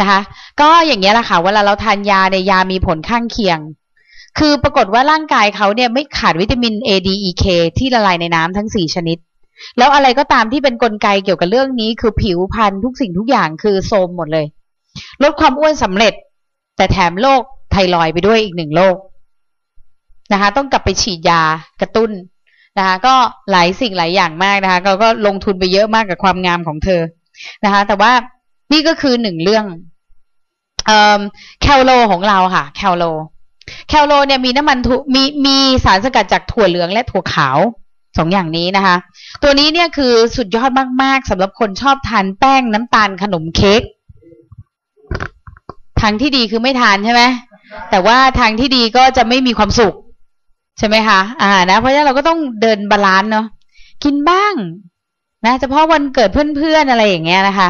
นะคะ ก็อย่างเงี้ยแหละค่ะเวลาเราทานยาในยามีผลข้างเคียง คือปรากฏว่าร่างกายเขาเนี่ยไม่ขาดวิตามิน A D E K ที่ละลายในน้ำทั้งสี่ชนิด แล้วอะไรก็ตามที่เป็นนกลไกเกี่ยวกับเรื่องนี้ คือผิวพรรณทุกสิ่งทุกอย่างคือโทมหมดเลย ลดความอ้วนสำเร็จ แต่แถมโรคไทรอยไปด้วยอีกหนึ่งโรคนะคะ ต้องกลับไปฉีดยากระตุ้นนะคะก็หลายสิ่งหลายอย่างมากนะคะเราก็ลงทุนไปเยอะมากกับความงามของเธอนะคะ แต่ว่า นี่ก็คือหนึ่งเรื่องแคลโลของเราค่ะ แคลโล แคลโรเนี่ยมีน้ำมันมีมีสารสกัดจากถั่วเหลืองและถั่วขาวสองอย่างนี้นะคะ ตัวนี้เนี่ยคือสุดยอดมาก ๆสำหรับคนชอบทานแป้งน้ำตาลขนมเค้กทางที่ดีคือไม่ทานใช่ไหมแต่ว่าทางที่ดีก็จะไม่มีความสุข ใช่ไหมคะ อ่านะเพราะฉะนั้นเราก็ต้องเดิน balance เนาะกินบ้าง นะเฉพาะวันเกิดเพื่อนๆอะไรอย่างเงี้ยนะคะ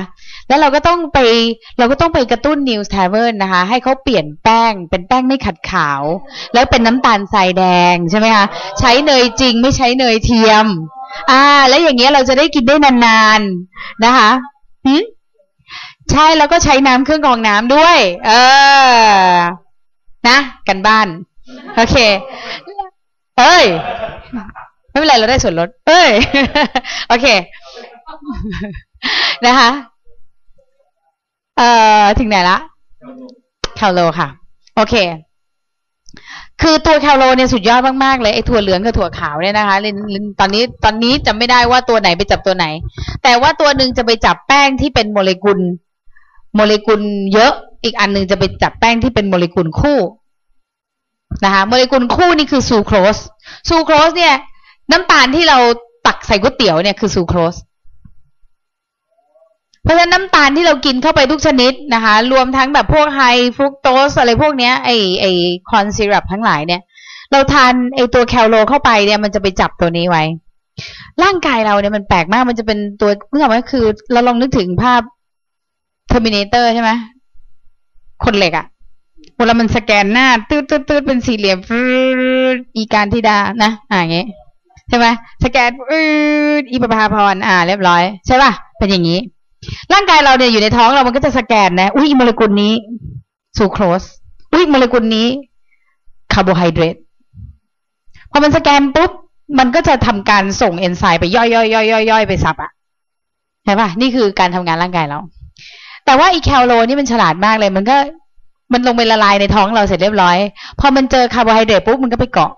แล้วเราก็ต้องไปเราก็ต้องไปกระตุ้นนิวส์ทเวอร์นะคะ ให้เขาเปลี่ยนแป้งเป็นแป้งไม่ขัดขาว แล้วเป็นน้ำตาลทรายแดงใช่ไหมคะใช้เนยจริงไม่ใช้เนยเทียม อ่า แล้วอย่างเงี้ยเราจะได้กินได้นานๆนะคะหืใช่แล้วก็ใช้น้ำเครื่องกรองน้ำด้วย เออ นะ กันบ้าน โอเค เอ้ย ไม่เป็นไรเราได้ส่วนลด เอ้ย โอเค นะคะ เอ่อถึงไหนละแคลโลค่ะ โอเค คือตัวแคลโรเนี่ยสุดยอดมากๆเลยไอ้ถั่วเหลืองกับถั่วขาวเนี่ยนะคะลินลินตอนนี้ตอนนี้จำไม่ได้ว่าตัวไหนไปจับตัวไหน แต่ว่าตัวหนึ่งจะไปจับแป้งที่เป็นโมเลกุล โมเลกุลเยอะ อีกอันหนึ่งจะไปจับแป้งที่เป็นโมเลกุลคู่นะคะโมเลกุลคู่นี่คือซูโครสซูโครสเนี่ย น้ำตาลที่เราตักใส่ก๋วยเตี๋ยวเนี่ยคือซูโครส เพราะฉะนั้นน้ำตาลที่เรากินเข้าไปทุกชนิดนะคะ รวมทั้งแบบพวก high fructose อะไรพวกเนี้ยไอไอ corn syrup ทั้งหลายเนี่ย เราทานไอตัวแคลโรเข้าไปเนี่ยมันจะไปจับตัวนี้ไว้ ร่างกายเราเนี่ยมันแปลกมากมันจะเป็นตัวเมื่อไหร่คือ เราลองนึกถึงภาพ Terminator ใช่ไหมคนเหล็กอะเวลามันสแกนหน้าตืดตืดตืดเป็นสี่เหลี่ยมอีการทิดานะอ่าอย่างเงี้ยใช่ไหมสแกนอืดอีประภาพรอ่า เรียบร้อย ใช่ป่ะเป็นอย่างนี้ ร่างกายเราเนี่ยอยู่ในท้องเรามันก็จะสแกนนะอุ้ยโมเลกุลนี้ซูโครสอุ้ยโมเลกุลนี้คาร์โบไฮเดรตพอมันสแกนปุ๊บมันก็จะทำการส่งเอนไซม์ไปย่อยย่อยย่อยย่อยย่อยไปสับอะใช่ป่ะนี่คือการทำงานร่างกายเราแต่ว่าอีแคลโรนี่มันฉลาดมากเลย มันก็มันลงไปละลายในท้องเราเสร็จเรียบร้อย พอมันเจอคาร์โบไฮเดรตปุ๊บมันก็ไปเกาะ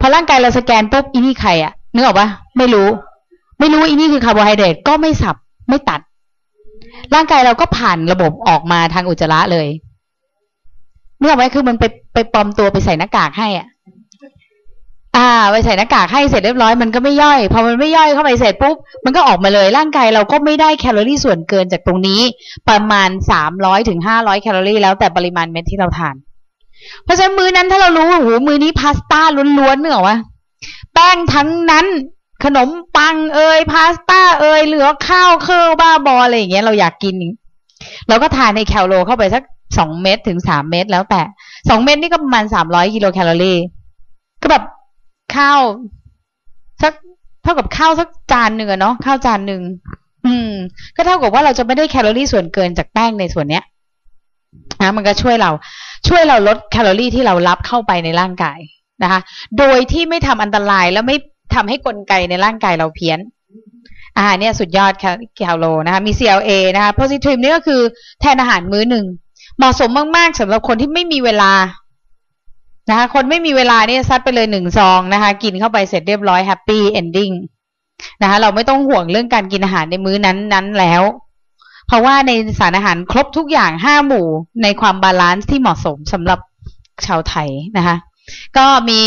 พอร่างกายเราสแกนปุ๊บอีนี่ใครอะนึกออกปะไม่รู้ ไม่รู้อีนี่คือคาร์โบไฮเดรตก็ไม่สับ ไม่ตัด ร่างกายเราก็ผ่านระบบออกมาทางอุจจาระเลยเมื่ออกไหมคือมันไปไปปลอมตัวไปใส่หน้ากากให้อะ อ่า ไปใส่หน้ากากให้เสร็จเรียบร้อยมันก็ไม่ย่อย พอมันไม่ย่อยเข้าไปเสร็จปุ๊บมันก็ออกมาเลย ร่างกายเราก็ไม่ได้แคลอรี่ส่วนเกินจากตรงนี้ ประมาณสามร้อยถึงห้าร้อยแคลอรี่แล้วแต่ปริมาณเม็ดที่เราทาน เพราะฉะนั้นมื้อนั้นถ้าเรารู้โอ้โหมื้อนี้พาสต้าล้วนๆเนอวะแป้งทั้งนั้น ขนมปังเอยพาสต้าเอยเหลือข้าวเคอบ้าบออะไรอย่างเงี้ยเราอยากกินเราก็ทานในแคลโรเข้าไปสักสองเม็ดถึงสามเม็ดแล้วแต่สองเม็ดนี่ก็ประมาณสามร้อยกิโลแคลอรี่ ก็แบบข้าวสักเท่ากับข้าวสักจานหนึ่งอะเนาะข้าวจานหนึ่งอืม ก็เท่ากับว่าเราจะไม่ได้แคลอรี่ส่วนเกินจากแป้งในส่วนเนี้ยนะมันก็ช่วยเรา ช่วยเราลดแคลอรี่ที่เรารับเข้าไปในร่างกายนะคะ โดยที่ไม่ทำอันตรายแล้วไม่ ทำให้กลไกในร่างกายเราเพี้ยนอาหารเนี่ยสุดยอดแคลโรนะคะมี CLA นะคะ positive นี่ก็คือแทนอาหารมื้อหนึ่งเหมาะสมมาก ๆสำหรับคนที่ไม่มีเวลานะคะคนไม่มีเวลาเนี่ยซัดไปเลยหนึ่งซองนะคะ กินเข้าไปเสร็จเรียบร้อย happy ending นะคะเราไม่ต้องห่วงเรื่องการกินอาหารในมื้อนั้นนั้นแล้ว เพราะว่าในสารอาหารครบทุกอย่างห้าหมู่ในความ balance ที่เหมาะสมสำหรับชาวไทยนะคะ ก็มี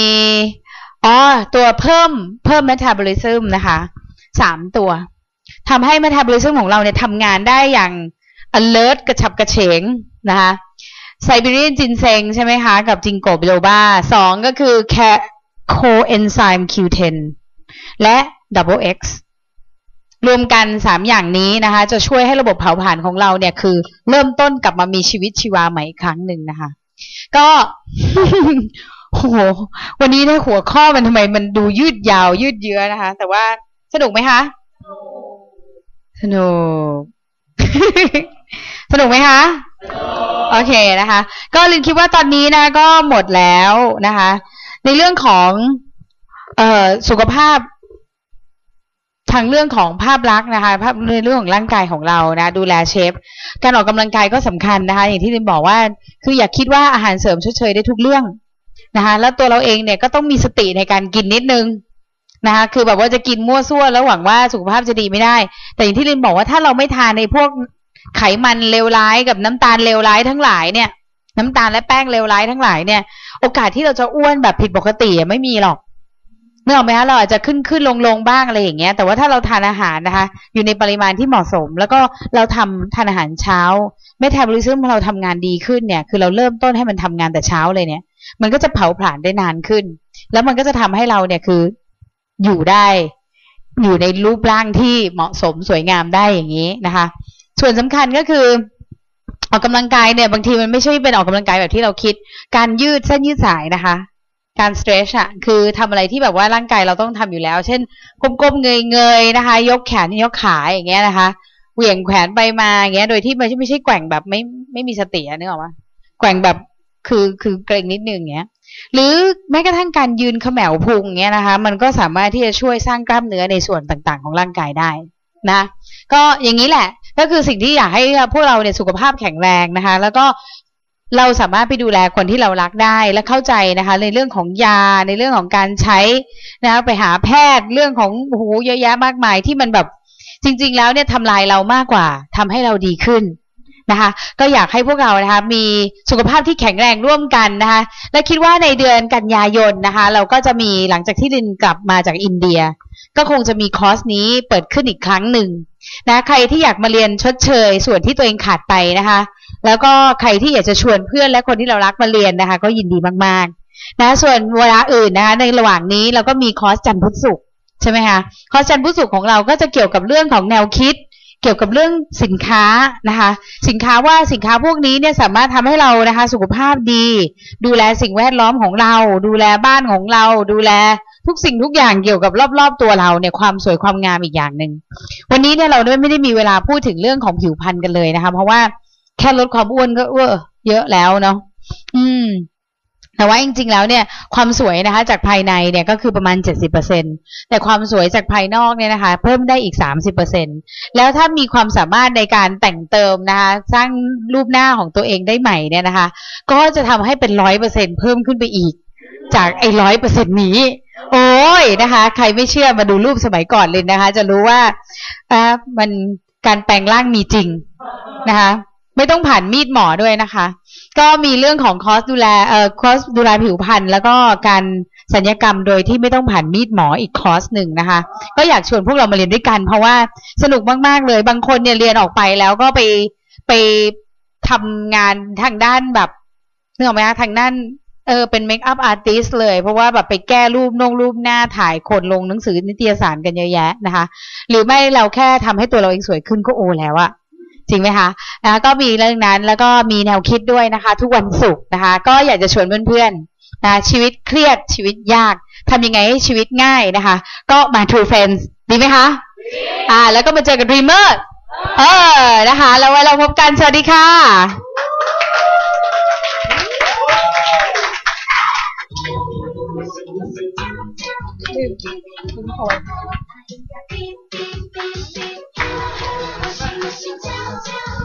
อ๋อตัวเพิ่มเพิ่ม metabolism นะคะสามตัวทำให้ metabolism ของเราเนี่ยทำงานได้อย่าง alert กระฉับกระเฉงนะคะไซบีเรียนจินเซงใช่ไหมคะ กับจิงโกบิโลบาสองก็คือ coenzyme Q10 และ double X รวมกันสามอย่างนี้นะคะ จะช่วยให้ระบบเผาผลาญของเราเนี่ยคือ เริ่มต้นกลับมามีชีวิตชีวาใหม่อีกครั้งหนึ่งนะคะ ก็ โอ้โหวันนี้เนี่ยหัวข้อมันทำไมมันดูยืดยาวยืดเยื้อนะคะ แต่ว่าสนุกไหมคะสนุก สนุกไหมคะโอเคนะคะ ก็ลินคิดว่าตอนนี้นะก็หมดแล้วนะคะ ในเรื่องของเอ่อสุขภาพ ทางเรื่องของภาพลักษณ์นะคะ ภาพในเรื่องของร่างกายของเรานะ ดูแลเชฟ การออกกำลังกายก็สำคัญนะคะ อย่างที่ลินบอกว่า คืออย่าคิดว่าอาหารเสริมชดเชยได้ทุกเรื่อง นะคะแล้วตัวเราเองเนี่ยก็ต้องมีสติในการกินนิดนึงนะคะคือแบบว่าจะกินมั่วซั่วแล้วหวังว่าสุขภาพจะดีไม่ได้ แต่อย่างที่ลินบอกว่าถ้าเราไม่ทานในพวกไขมันเลวร้ายกับน้ำตาลเลวร้ายทั้งหลายเนี่ย น้ำตาลและแป้งเลวร้ายทั้งหลายเนี่ย โอกาสที่เราจะอ้วนแบบผิดปกติไม่มีหรอกเมื่อออกไหมคะเราอาจจะขึ้นขึ้นลงลงบ้างอะไรอย่างเงี้ย แต่ว่าถ้าเราทานอาหารนะคะ อยู่ในปริมาณที่เหมาะสม แล้วก็เราทำทานอาหารเช้าเมตาบอลิซึมเราทำงานดีขึ้นเนี่ย คือเราเริ่มต้นให้มันทำงานแต่เช้าเลยเนี่ย มันก็จะเผาผลาญได้นานขึ้น แล้วมันก็จะทำให้เราเนี่ยคืออยู่ได้อยู่ในรูปร่างที่เหมาะสมสวยงามได้อย่างนี้นะคะ ส่วนสำคัญก็คือ ออกกำลังกายเนี่ย บางทีมันไม่ใช่เป็นออกกำลังกายแบบที่เราคิด การยืดเส้นยืดสายนะคะ การ stretch อะคือทำอะไรที่แบบว่าร่างกายเราต้องทำอยู่แล้ว เช่นก้มๆเงยๆนะคะ ยกแขนยกขาอย่างเงี้ยนะคะเหวี่ยงแขนไปมาอย่างเงี้ย โดยที่ไม่ใช่ไม่ใช่แกว่งแบบไม่ไม่มีสตินึกออกปะแกว่งแบบ คือคือเกรงนิดนึงเงี้ยหรือแม้กระทั่งการยืนขมวพุงเงี้ยนะคะ มันก็สามารถที่จะช่วยสร้างกล้ามเนื้อในส่วนต่างๆ ของร่างกายได้นะ ก็อย่างนี้แหละ ก็คือสิ่งที่อยากให้พวกเราเนี่ยสุขภาพแข็งแรงนะคะ แล้วก็เราสามารถไปดูแลคนที่เรารักได้และเข้าใจนะคะ ในเรื่องของยาในเรื่องของการใช้นะคะไปหาแพทย์เรื่องของโอ้โหเยอะแยะมากมายที่มันแบบจริง ๆ แล้วเนี่ยทำลายเรามากกว่าทำให้เราดีขึ้น นะคะ ก็อยากให้พวกเรานะคะ มีสุขภาพที่แข็งแรงร่วมกันนะคะ และคิดว่าในเดือนกันยายนนะคะ เราก็จะมีหลังจากที่ลินกลับมาจากอินเดีย ก็คงจะมีคอร์สนี้เปิดขึ้นอีกครั้งหนึ่งนะใครที่อยากมาเรียนชดเชย ส่วนที่ตัวเองขาดไปนะคะ แล้วก็ใครที่อยากจะชวนเพื่อนและคนที่เรารักมาเรียนนะคะ ก็ยินดีมากๆ นะ ส่วนเวลาอื่นนะคะ ในระหว่างนี้เราก็มีคอร์สจันทร์พุธศุกร์ใช่ไหมคะคอร์สจันทร์พุธศุกร์ของเราก็จะเกี่ยวกับเรื่องของแนวคิด เกี่ยวกับเรื่องสินค้านะคะ สินค้าว่าสินค้าพวกนี้เนี่ยสามารถทำให้เรานะคะ สุขภาพดี ดูแลสิ่งแวดล้อมของเรา ดูแลบ้านของเรา ดูแลทุกสิ่งทุกอย่างเกี่ยวกับรอบๆตัวเราเนี่ยความสวยความงามอีกอย่างหนึ่งวันนี้เนี่ยเราไม่ได้มีเวลาพูดถึงเรื่องของผิวพรรณกันเลยนะคะ เพราะว่าแค่ลดความอ้วนก็เออเยอะแล้วเนาะอืม แต่ว่าจริงๆแล้วเนี่ยความสวยนะคะจากภายในเนี่ยก็คือประมาณ 70%แต่ความสวยจากภายนอกเนี่ยนะคะเพิ่มได้อีก 30%แล้วถ้ามีความสามารถในการแต่งเติมนะคะสร้างรูปหน้าของตัวเองได้ใหม่เนี่ยนะคะก็จะทำให้เป็นร้อยเปอร์เซ็นเพิ่มขึ้นไปอีก จากไอ้ร้อยเปอร์เซ็นนี้ โอ้ยนะคะ ใครไม่เชื่อมาดูรูปสมัยก่อนเลยนะคะ จะรู้ว่าอ่ามันการแปลงร่างมีจริงนะคะ ไม่ต้องผ่านมีดหมอด้วยนะคะ ก็มีเรื่องของคอสดูแลเอ่อคอสดูแลผิวพรรณแล้วก็การสัญญกรรมโดยที่ไม่ต้องผ่านมีดหมออีกคอร์สหนึ่งนะคะ ก็อยากชวนพวกเรามาเรียนด้วยกัน เพราะว่าสนุกมากๆเลย บางคนเนี่ยเรียนออกไปแล้วก็ไปไปทำงานทางด้านแบบนึกออกไหมคะทางด้านเออเป็นเมคอัพอาร์ติสเลย เพราะว่าแบบไปแก้รูปนงรูปหน้าถ่ายคนลงหนังสือนิตยสารกันเยอะแยะนะคะ หรือไม่เราแค่ทำให้ตัวเราเองสวยขึ้นก็โอแล้วอะ จริงไหมคะนะก็มีเรื่องนั้นแล้วก็มีแนวคิดด้วยนะคะ ทุกวันศุกร์นะคะ ก็อยากจะชวนเพื่อนๆนะชีวิตเครียดชีวิตยากทำยังไงให้ชีวิตง่ายนะคะ ก็มา True Friends ดีไหมคะ อ่า แล้วก็มาเจอกับ Dreamer เออนะคะ แล้วไว้เราพบกันสวัสดีค่ะ Beep, beep, beep, beep. 心跳跳